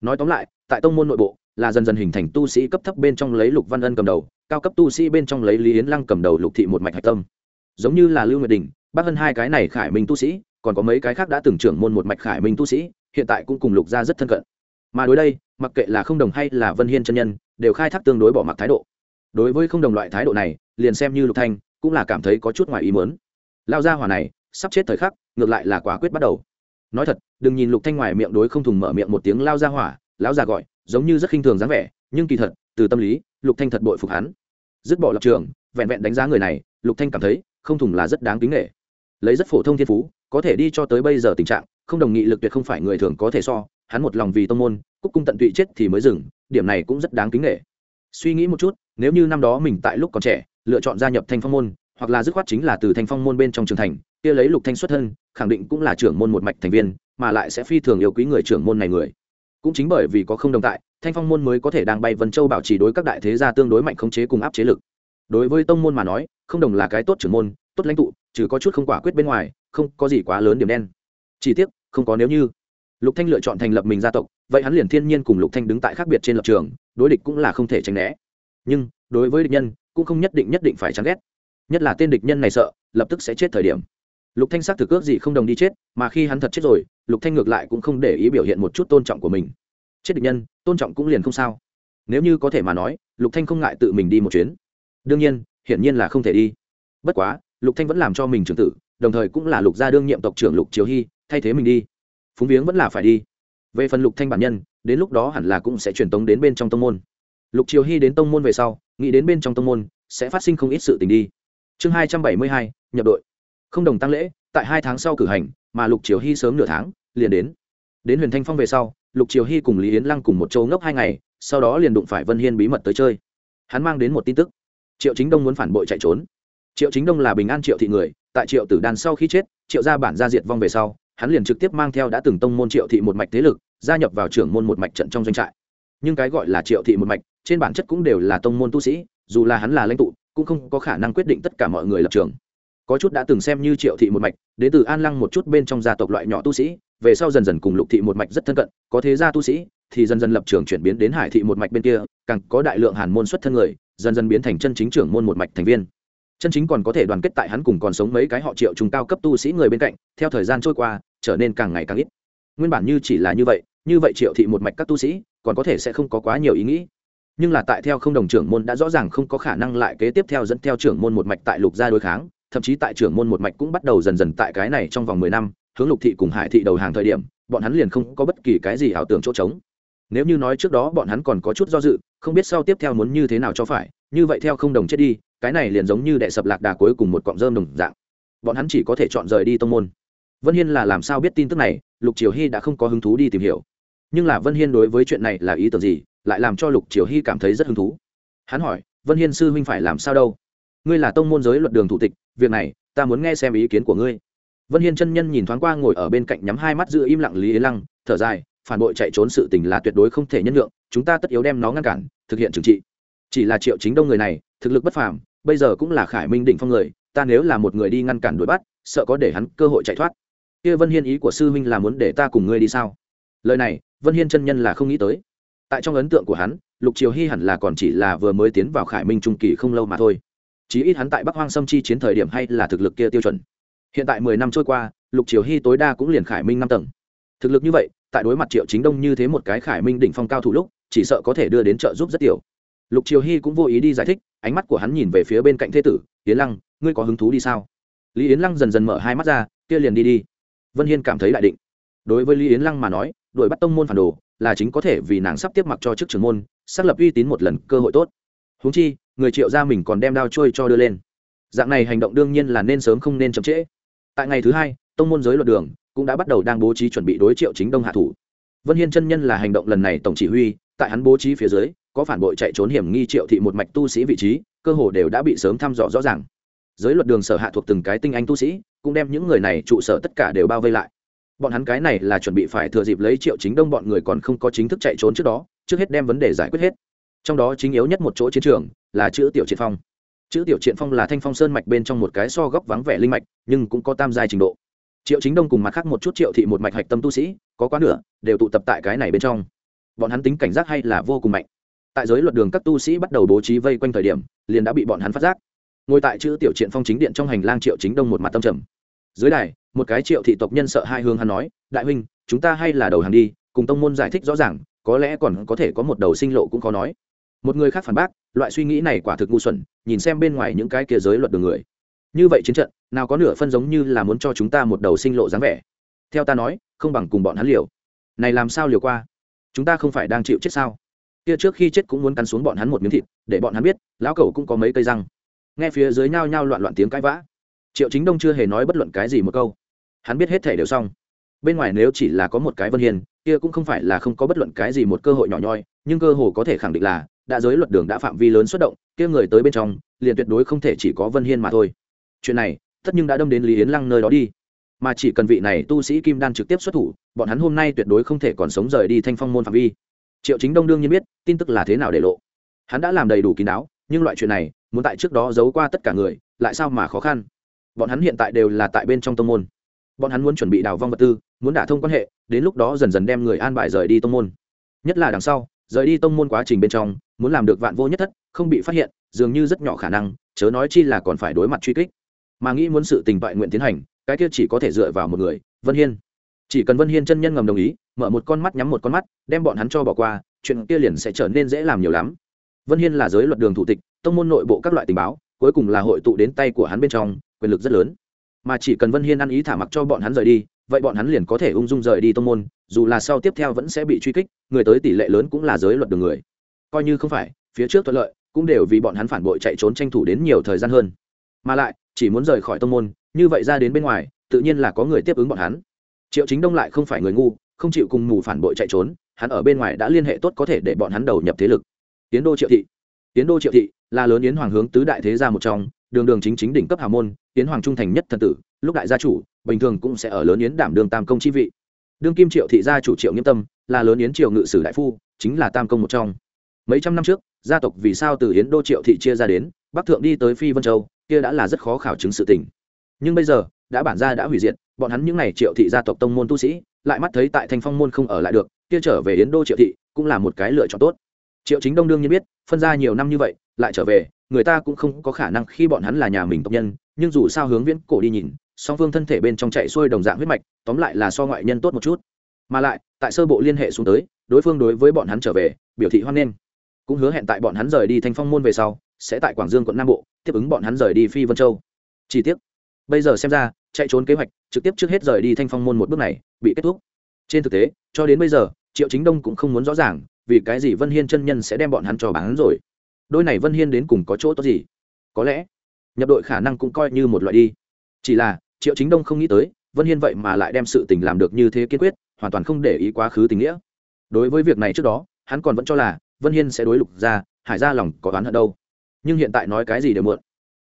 Nói tóm lại, tại tông môn nội bộ, là dần dần hình thành tu sĩ cấp thấp bên trong lấy lục văn ân cầm đầu, cao cấp tu sĩ bên trong lấy lý yến lăng cầm đầu lục thị một mạch hạch tâm. Giống như là lưu nguyệt đình, bác hơn hai cái này khải minh tu sĩ, còn có mấy cái khác đã từng trưởng môn một mạch khải minh tu sĩ, hiện tại cũng cùng lục gia rất thân cận mà đối đây, mặc kệ là không đồng hay là vân hiên chân nhân, đều khai thác tương đối bỏ mặc thái độ. Đối với không đồng loại thái độ này, liền xem như lục thanh cũng là cảm thấy có chút ngoài ý muốn. Lao ra hỏa này, sắp chết thời khắc, ngược lại là quả quyết bắt đầu. Nói thật, đừng nhìn lục thanh ngoài miệng đối không thùng mở miệng một tiếng lao ra hỏa, lão già gọi, giống như rất khinh thường dáng vẻ, nhưng kỳ thật, từ tâm lý, lục thanh thật bội phục hắn. Dứt bỏ lập trường, vẹn vẹn đánh giá người này, lục thanh cảm thấy, không thùng là rất đáng kính nghệ lấy rất phổ thông thiên phú, có thể đi cho tới bây giờ tình trạng, không đồng nghị lực tuyệt không phải người thường có thể so hắn một lòng vì tông môn, cúc cung tận tụy chết thì mới dừng, điểm này cũng rất đáng kính nghệ suy nghĩ một chút, nếu như năm đó mình tại lúc còn trẻ, lựa chọn gia nhập thanh phong môn, hoặc là dứt khoát chính là từ thanh phong môn bên trong trường thành, kia lấy lục thanh xuất thân, khẳng định cũng là trưởng môn một mạch thành viên, mà lại sẽ phi thường yêu quý người trưởng môn này người. Cũng chính bởi vì có không đồng tại, thanh phong môn mới có thể đang bay vân châu bảo trì đối các đại thế gia tương đối mạnh khống chế cùng áp chế lực. Đối với tông môn mà nói, không đồng là cái tốt trưởng môn, tốt lãnh tụ, trừ có chút không quả quyết bên ngoài, không có gì quá lớn điểm đen. Chỉ tiếc, không có nếu như lục thanh lựa chọn thành lập mình gia tộc, vậy hắn liền thiên nhiên cùng lục thanh đứng tại khác biệt trên lập trường, đối địch cũng là không thể tránh né. Nhưng, đối với địch nhân, cũng không nhất định nhất định phải chán ghét. Nhất là tên địch nhân này sợ, lập tức sẽ chết thời điểm. Lục thanh xác thực ước gì không đồng đi chết, mà khi hắn thật chết rồi, lục thanh ngược lại cũng không để ý biểu hiện một chút tôn trọng của mình. Chết địch nhân, tôn trọng cũng liền không sao. Nếu như có thể mà nói, lục thanh không ngại tự mình đi một chuyến. Đương nhiên, hiển nhiên là không thể đi. Bất quá, lục thanh vẫn làm cho mình trưởng tử, đồng thời cũng là lục gia đương nhiệm tộc trưởng lục triều hy, thay thế mình đi phúng viếng vẫn là phải đi. Về phần lục thanh bản nhân, đến lúc đó hẳn là cũng sẽ truyền tống đến bên trong tông môn. Lục triều hy đến tông môn về sau, nghĩ đến bên trong tông môn, sẽ phát sinh không ít sự tình đi. Chương hai trăm bảy mươi hai, nhập đội. Không đồng tăng lễ, tại hai tháng sau cử hành, mà lục triều hy sớm nửa tháng, liền đến. Đến huyền thanh phong về sau, lục triều hy cùng lý yến lăng cùng một châu ngốc hai ngày, sau đó liền đụng phải vân hiên bí mật tới chơi. Hắn mang đến một tin tức. Triệu chính đông muốn phản bội chạy trốn. Triệu chính đông là bình an triệu thị người, tại triệu tử đàn sau khi chết, triệu gia bản gia diệt vong về sau hắn liền trực tiếp mang theo đã từng tông môn triệu thị một mạch thế lực, gia nhập vào trưởng môn một mạch trận trong doanh trại. Nhưng cái gọi là triệu thị một mạch, trên bản chất cũng đều là tông môn tu sĩ, dù là hắn là lãnh tụ, cũng không có khả năng quyết định tất cả mọi người lập trường. Có chút đã từng xem như triệu thị một mạch, đến từ an lăng một chút bên trong gia tộc loại nhỏ tu sĩ, về sau dần dần cùng lục thị một mạch rất thân cận, có thế gia tu sĩ, thì dần dần lập trường chuyển biến đến hải thị một mạch bên kia, càng có đại lượng hàn môn xuất thân người, dần dần biến thành chân chính trưởng môn một mạch thành viên chân chính còn có thể đoàn kết tại hắn cùng còn sống mấy cái họ triệu trùng cao cấp tu sĩ người bên cạnh, theo thời gian trôi qua, trở nên càng ngày càng ít. Nguyên bản như chỉ là như vậy như vậy triệu thị một mạch các tu sĩ, còn có thể sẽ không có quá nhiều ý nghĩ. Nhưng là tại theo không đồng trưởng môn đã rõ ràng không có khả năng lại kế tiếp theo dẫn theo trưởng môn một mạch tại lục gia đối kháng, thậm chí tại trưởng môn một mạch cũng bắt đầu dần dần tại cái này trong vòng mười năm, hướng lục thị cùng hải thị đầu hàng thời điểm, bọn hắn liền không có bất kỳ cái gì ảo tưởng chỗ trống. Nếu như nói trước đó bọn hắn còn có chút do dự, không biết sau tiếp theo muốn như thế nào cho phải, như vậy theo không đồng chết đi cái này liền giống như đệ sập lạc đà cuối cùng một cọng rơm đồng dạng. Bọn hắn chỉ có thể chọn rời đi tông môn. Vân hiên là làm sao biết tin tức này, lục triều hy đã không có hứng thú đi tìm hiểu. Nhưng là vân hiên đối với chuyện này là ý tưởng gì, lại làm cho lục triều hy cảm thấy rất hứng thú. Hắn hỏi, vân hiên sư huynh phải làm sao đâu? Ngươi là tông môn giới luật đường thủ tịch, việc này, ta muốn nghe xem ý kiến của ngươi. Vân hiên chân nhân nhìn thoáng qua ngồi ở bên cạnh nhắm hai mắt giữ im lặng lý yến lăng, thở dài, phản bội chạy trốn sự tình là tuyệt đối không thể nhân lượng chúng ta tất yếu đem nó ngăn cản, thực hiện trừng trị. Chỉ là triệu chính đông người này thực lực bất phàm, bây giờ cũng là khải minh định phong người, ta nếu là một người đi ngăn cản đuổi bắt, sợ có để hắn cơ hội chạy thoát. Kia vân hiên ý của sư huynh là muốn để ta cùng ngươi đi sao? Lời này, vân hiên chân nhân là không nghĩ tới. Tại trong ấn tượng của hắn, lục triều hy hẳn là còn chỉ là vừa mới tiến vào khải minh trung kỳ không lâu mà thôi. Chí ít hắn tại bắc hoang sâm chi chiến thời điểm hay là thực lực kia tiêu chuẩn. Hiện tại mười năm trôi qua, lục triều hy tối đa cũng liền khải minh năm tầng. Thực lực như vậy, tại đối mặt triệu chính đông như thế một cái khải minh đỉnh phong cao thủ lúc, chỉ sợ có thể đưa đến trợ giúp rất tiểu lục triều hy cũng vô ý đi giải thích, ánh mắt của hắn nhìn về phía bên cạnh thế tử, yến lăng, ngươi có hứng thú đi sao? Lý yến lăng dần dần mở hai mắt ra, kia liền đi đi. Vân hiên cảm thấy đại định. Đối với lý yến lăng mà nói đội bắt tông môn phản đồ là chính có thể vì nàng sắp tiếp mặc cho chức trưởng môn, xác lập uy tín một lần cơ hội tốt. Húng chi, người triệu gia mình còn đem đao trôi cho đưa lên. Dạng này hành động đương nhiên là nên sớm không nên chậm trễ. Tại ngày thứ hai, tông môn giới luật đường cũng đã bắt đầu đang bố trí chuẩn bị đối triệu chính đông hạ thủ. Vân hiên chân nhân là hành động lần này tổng chỉ huy, tại hắn bố trí phía dưới có phản bội chạy trốn hiểm nghi triệu thị một mạch tu sĩ vị trí, cơ hồ đều đã bị sớm thăm dò rõ ràng. Giới luật đường sở hạ thuộc từng cái tinh anh tu sĩ, cũng đem những người này trụ sở tất cả đều bao vây lại. Bọn hắn cái này là chuẩn bị phải thừa dịp lấy triệu chính đông bọn người còn không có chính thức chạy trốn trước đó, trước hết đem vấn đề giải quyết hết. Trong đó chính yếu nhất một chỗ chiến trường, là chữ tiểu triệt phong. Chữ tiểu triệt phong là thanh phong sơn mạch bên trong một cái so góc vắng vẻ linh mạch, nhưng cũng có tam giai trình độ. Triệu chính đông cùng mặt khác một chút triệu thị một mạch hạch tâm tu sĩ, có quá nửa, đều tụ tập tại cái này bên trong. Bọn hắn tính cảnh giác hay là vô cùng mạnh tại giới luật đường các tu sĩ bắt đầu bố trí vây quanh thời điểm, liền đã bị bọn hắn phát giác. Ngồi tại chữ tiểu triện phong chính điện trong hành lang triệu chính đông một mặt tâm trầm. Dưới đài, một cái triệu thị tộc nhân sợ hai hương hắn nói, đại huynh, chúng ta hay là đầu hàng đi, cùng tông môn giải thích rõ ràng, có lẽ còn có thể có một đầu sinh lộ cũng khó nói. Một người khác phản bác, loại suy nghĩ này quả thực ngu xuẩn, nhìn xem bên ngoài những cái kia giới luật đường người. Như vậy chiến trận, nào có nửa phân giống như là muốn cho chúng ta một đầu sinh lộ dáng vẻ. Theo ta nói, không bằng cùng bọn hắn liều. Này làm sao liều qua? Chúng ta không phải đang chịu chết sao? Kia trước khi chết cũng muốn cắn xuống bọn hắn một miếng thịt, để bọn hắn biết, lão cẩu cũng có mấy cây răng. Nghe phía dưới nhao nhao loạn loạn tiếng cãi vã. Triệu chính đông chưa hề nói bất luận cái gì một câu. Hắn biết hết thể đều xong. Bên ngoài nếu chỉ là có một cái vân hiền kia cũng không phải là không có bất luận cái gì một cơ hội nhỏ nhoi, nhưng cơ hồ có thể khẳng định là, đã giới luật đường đã phạm vi lớn xuất động, kia người tới bên trong, liền tuyệt đối không thể chỉ có vân hiên mà thôi. Chuyện này, tất nhưng đã đâm đến lý yến lăng nơi đó đi. Mà chỉ cần vị này tu sĩ kim đan trực tiếp xuất thủ, bọn hắn hôm nay tuyệt đối không thể còn sống rời đi thanh phong môn phạm vi triệu chính đông đương nhiên biết tin tức là thế nào để lộ. Hắn đã làm đầy đủ kín đáo, nhưng loại chuyện này, muốn tại trước đó giấu qua tất cả người, lại sao mà khó khăn? Bọn hắn hiện tại đều là tại bên trong tông môn. Bọn hắn muốn chuẩn bị đào vong vật tư, muốn đả thông quan hệ, đến lúc đó dần dần đem người an bài rời đi tông môn. Nhất là đằng sau, rời đi tông môn quá trình bên trong, muốn làm được vạn vô nhất thất, không bị phát hiện, dường như rất nhỏ khả năng, chớ nói chi là còn phải đối mặt truy kích. Mà nghĩ muốn sự tình bại nguyện tiến hành, cái kia chỉ có thể dựa vào một người, vân hiên. Chỉ cần vân hiên chân nhân ngầm đồng ý mở một con mắt nhắm một con mắt, đem bọn hắn cho bỏ qua, chuyện kia liền sẽ trở nên dễ làm nhiều lắm. Vân hiên là giới luật đường thủ tịch, tông môn nội bộ các loại tình báo, cuối cùng là hội tụ đến tay của hắn bên trong, quyền lực rất lớn. Mà chỉ cần vân hiên ăn ý thả mặc cho bọn hắn rời đi, vậy bọn hắn liền có thể ung dung rời đi tông môn, dù là sau tiếp theo vẫn sẽ bị truy kích, người tới tỷ lệ lớn cũng là giới luật đường người. Coi như không phải, phía trước thuận lợi, cũng đều vì bọn hắn phản bội chạy trốn tranh thủ đến nhiều thời gian hơn. Mà lại, chỉ muốn rời khỏi tông môn, như vậy ra đến bên ngoài, tự nhiên là có người tiếp ứng bọn hắn. Triệu chính đông lại không phải người ngu không chịu cùng mù phản bội chạy trốn, hắn ở bên ngoài đã liên hệ tốt có thể để bọn hắn đầu nhập thế lực. Tiến đô triệu thị. Tiến đô triệu thị là lớn yến hoàng hướng tứ đại thế gia một trong, đường đường chính chính đỉnh cấp hào môn, yến hoàng trung thành nhất thần tử, lúc đại gia chủ, bình thường cũng sẽ ở lớn yến đảm đường tam công chi vị. Đương kim triệu thị gia chủ triệu nghiêm tâm là lớn yến triều ngự sử đại phu, chính là tam công một trong. Mấy trăm năm trước, gia tộc vì sao từ yến đô triệu thị chia ra đến, bắc thượng đi tới phi vân châu, kia đã là rất khó khảo chứng sự tình. Nhưng bây giờ, đã bản gia đã hủy diệt, bọn hắn những n à y triệu thị gia tộc tông môn tu sĩ lại mắt thấy tại thanh phong môn không ở lại được, kia trở về yến đô triệu thị cũng là một cái lựa chọn tốt. Triệu chính đông đương nhiên biết, phân ra nhiều năm như vậy, lại trở về, người ta cũng không có khả năng khi bọn hắn là nhà mình tộc nhân, nhưng dù sao hướng viễn cổ đi nhìn, song phương thân thể bên trong chạy xuôi đồng dạng huyết mạch, tóm lại là so ngoại nhân tốt một chút. Mà lại, tại sơ bộ liên hệ xuống tới, đối phương đối với bọn hắn trở về, biểu thị hoan nghênh. Cũng hứa hẹn tại bọn hắn rời đi thanh phong môn về sau, sẽ tại quảng dương quận nam bộ, tiếp ứng bọn hắn rời đi phi vân châu. Chi tiết bây giờ xem ra, chạy trốn kế hoạch, trực tiếp trước hết rời đi thanh phong môn một bước này, bị kết thúc. Trên thực tế, cho đến bây giờ, triệu chính đông cũng không muốn rõ ràng, vì cái gì vân hiên chân nhân sẽ đem bọn hắn cho bán rồi. Đôi này vân hiên đến cùng có chỗ tốt gì? Có lẽ, nhập đội khả năng cũng coi như một loại đi. Chỉ là, triệu chính đông không nghĩ tới, vân hiên vậy mà lại đem sự tình làm được như thế kiên quyết, hoàn toàn không để ý quá khứ tình nghĩa. Đối với việc này trước đó, hắn còn vẫn cho là, vân hiên sẽ đối lục ra, hải ra lòng có đoán hận đâu. Nhưng hiện tại nói cái gì đều muộn.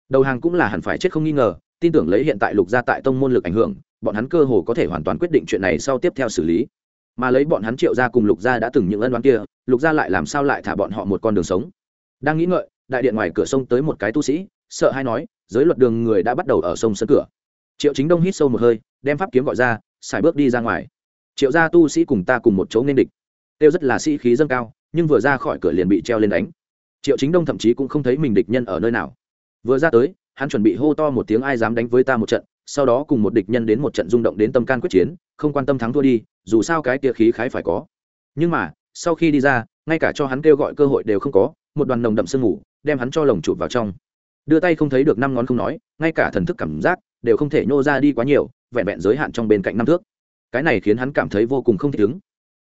Đầu hàng cũng là hẳn phải chết không nghi ngờ tin tưởng lấy hiện tại lục gia tại tông môn lực ảnh hưởng, bọn hắn cơ hồ có thể hoàn toàn quyết định chuyện này sau tiếp theo xử lý. Mà lấy bọn hắn triệu ra cùng lục gia đã từng những ân đoán kia, lục gia lại làm sao lại thả bọn họ một con đường sống? Đang nghĩ ngợi, đại điện ngoài cửa sông tới một cái tu sĩ, sợ hay nói, giới luật đường người đã bắt đầu ở sông sân cửa. Triệu chính đông hít sâu một hơi, đem pháp kiếm gọi ra, xài bước đi ra ngoài. Triệu gia tu sĩ cùng ta cùng một chỗ nên địch. Tiêu rất là sĩ khí dâng cao, nhưng vừa ra khỏi cửa liền bị treo lên đánh. Triệu chính đông thậm chí cũng không thấy mình địch nhân ở nơi nào. Vừa ra tới hắn chuẩn bị hô to một tiếng ai dám đánh với ta một trận, sau đó cùng một địch nhân đến một trận rung động đến tâm can quyết chiến, không quan tâm thắng thua đi, dù sao cái tia khí khái phải có. Nhưng mà, sau khi đi ra, ngay cả cho hắn kêu gọi cơ hội đều không có, một đoàn nồng đậm sương ngủ đem hắn cho lồng chụp vào trong. Đưa tay không thấy được năm ngón không nói, ngay cả thần thức cảm giác đều không thể nhô ra đi quá nhiều, vẹn vẹn giới hạn trong bên cạnh năm thước. Cái này khiến hắn cảm thấy vô cùng không thích ứng.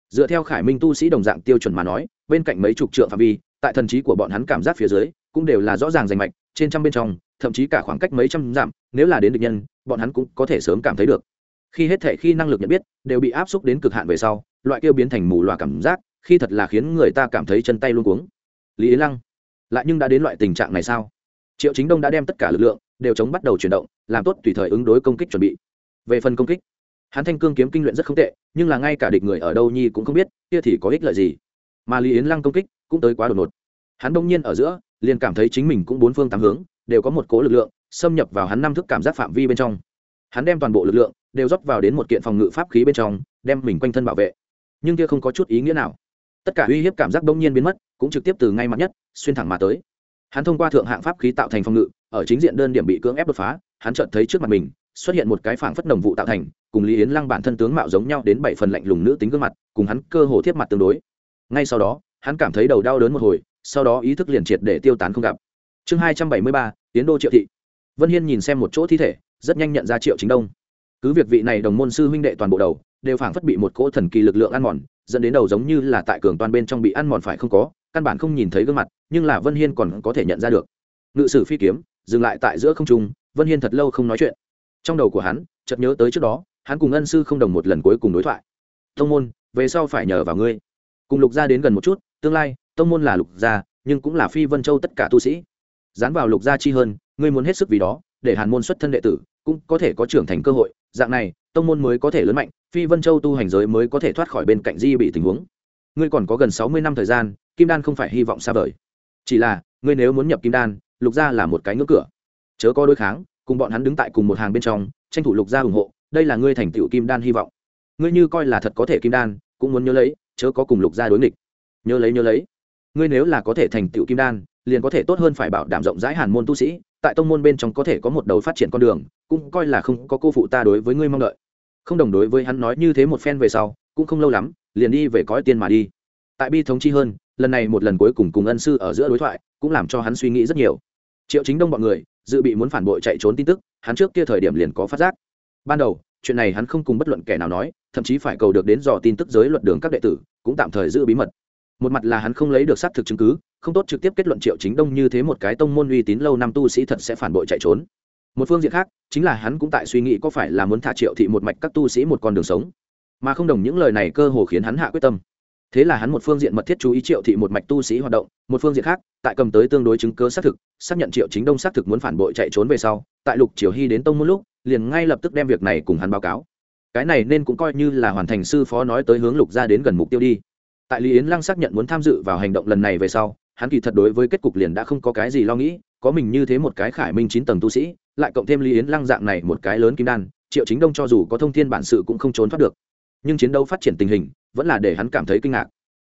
Dựa theo khải minh tu sĩ đồng dạng tiêu chuẩn mà nói, bên cạnh mấy chục trượng phạm vi, tại thần trí của bọn hắn cảm giác phía dưới cũng đều là rõ ràng rành mạch, trên trăm bên trong thậm chí cả khoảng cách mấy trăm dặm, nếu là đến địch nhân, bọn hắn cũng có thể sớm cảm thấy được. Khi hết thể khi năng lực nhận biết, đều bị áp xúc đến cực hạn về sau, loại kêu biến thành mù loà cảm giác, khi thật là khiến người ta cảm thấy chân tay luôn cuống. Lý yến lăng, lại nhưng đã đến loại tình trạng này sao? Triệu chính đông đã đem tất cả lực lượng đều chống bắt đầu chuyển động, làm tốt tùy thời ứng đối công kích chuẩn bị. Về phần công kích, hắn thanh cương kiếm kinh luyện rất không tệ, nhưng là ngay cả địch người ở đâu nhi cũng không biết, kia thì có ích lợi gì? Mà lý yến lăng công kích cũng tới quá đột ngột. Hắn đông nhiên ở giữa, liền cảm thấy chính mình cũng bốn phương tám hướng đều có một cố lực lượng xâm nhập vào hắn năm thức cảm giác phạm vi bên trong. Hắn đem toàn bộ lực lượng đều rót vào đến một kiện phòng ngự pháp khí bên trong, đem mình quanh thân bảo vệ. Nhưng kia không có chút ý nghĩa nào. Tất cả uy hiếp cảm giác bỗng nhiên biến mất, cũng trực tiếp từ ngay mặt nhất, xuyên thẳng mà tới. Hắn thông qua thượng hạng pháp khí tạo thành phòng ngự, ở chính diện đơn điểm bị cưỡng ép đột phá, hắn chợt thấy trước mặt mình, xuất hiện một cái phảng phất đồng vụ tạo thành, cùng lý yến lăng bản thân tướng mạo giống nhau đến bảy phần lạnh lùng nữ tính gương mặt, cùng hắn cơ hồ thiết mặt tương đối. Ngay sau đó, hắn cảm thấy đầu đau đớn một hồi, sau đó ý thức liền triệt để tiêu tán không gặp chương hai trăm bảy mươi ba, tiến đô triệu thị. Vân hiên nhìn xem một chỗ thi thể, rất nhanh nhận ra triệu chính đông. Cứ việc vị này đồng môn sư huynh đệ toàn bộ đầu, đều phảng phất bị một cỗ thần kỳ lực lượng ăn mòn, dẫn đến đầu giống như là tại cường toàn bên trong bị ăn mòn phải không có, căn bản không nhìn thấy gương mặt, nhưng là vân hiên còn có thể nhận ra được. Ngự sử phi kiếm, dừng lại tại giữa không trung, vân hiên thật lâu không nói chuyện. Trong đầu của hắn, chợt nhớ tới trước đó, hắn cùng ân sư không đồng một lần cuối cùng đối thoại. Tông môn, về sau phải nhờ vào ngươi. Cùng lục gia đến gần một chút, tương lai, tông môn là lục gia, nhưng cũng là phi vân châu tất cả tu sĩ dán vào lục gia chi hơn, ngươi muốn hết sức vì đó, để hàn môn xuất thân đệ tử cũng có thể có trưởng thành cơ hội, dạng này, tông môn mới có thể lớn mạnh, phi vân châu tu hành giới mới có thể thoát khỏi bên cạnh di bị tình huống. Ngươi còn có gần sáu mươi năm thời gian, kim đan không phải hy vọng xa vời. Chỉ là, ngươi nếu muốn nhập kim đan, lục gia là một cái ngưỡng cửa. Chớ có đối kháng, cùng bọn hắn đứng tại cùng một hàng bên trong, tranh thủ lục gia ủng hộ, đây là ngươi thành tựu kim đan hy vọng. Ngươi như coi là thật có thể kim đan, cũng muốn nhớ lấy, chớ có cùng lục gia đối nghịch. Nhớ lấy nhớ lấy. Ngươi nếu là có thể thành tựu kim đan liền có thể tốt hơn phải bảo đảm rộng rãi hàn môn tu sĩ, tại tông môn bên trong có thể có một đầu phát triển con đường, cũng coi là không có cô phụ ta đối với ngươi mong đợi. Không đồng đối với hắn nói như thế một phen về sau, cũng không lâu lắm, liền đi về cõi tiên mà đi. Tại bi thống chi hơn, lần này một lần cuối cùng cùng ân sư ở giữa đối thoại, cũng làm cho hắn suy nghĩ rất nhiều. Triệu chính đông bọn người, dự bị muốn phản bội chạy trốn tin tức, hắn trước kia thời điểm liền có phát giác. Ban đầu, chuyện này hắn không cùng bất luận kẻ nào nói, thậm chí phải cầu được đến dò tin tức giới luật đường các đệ tử, cũng tạm thời giữ bí mật một mặt là hắn không lấy được xác thực chứng cứ, không tốt trực tiếp kết luận triệu chính đông như thế một cái tông môn uy tín lâu năm tu sĩ thật sẽ phản bội chạy trốn. Một phương diện khác, chính là hắn cũng tại suy nghĩ có phải là muốn thả triệu thị một mạch các tu sĩ một con đường sống. Mà không đồng những lời này cơ hồ khiến hắn hạ quyết tâm. Thế là hắn một phương diện mật thiết chú ý triệu thị một mạch tu sĩ hoạt động, một phương diện khác, tại cầm tới tương đối chứng cơ xác thực, xác nhận triệu chính đông xác thực muốn phản bội chạy trốn về sau, tại lục triều hy đến tông một lúc, liền ngay lập tức đem việc này cùng hắn báo cáo. Cái này nên cũng coi như là hoàn thành sư phó nói tới hướng lục ra đến gần mục tiêu đi tại lý yến lăng xác nhận muốn tham dự vào hành động lần này về sau, hắn kỳ thật đối với kết cục liền đã không có cái gì lo nghĩ, có mình như thế một cái khải minh chín tầng tu sĩ, lại cộng thêm lý yến lăng dạng này một cái lớn kim đan, triệu chính đông cho dù có thông thiên bản sự cũng không trốn thoát được. Nhưng chiến đấu phát triển tình hình, vẫn là để hắn cảm thấy kinh ngạc.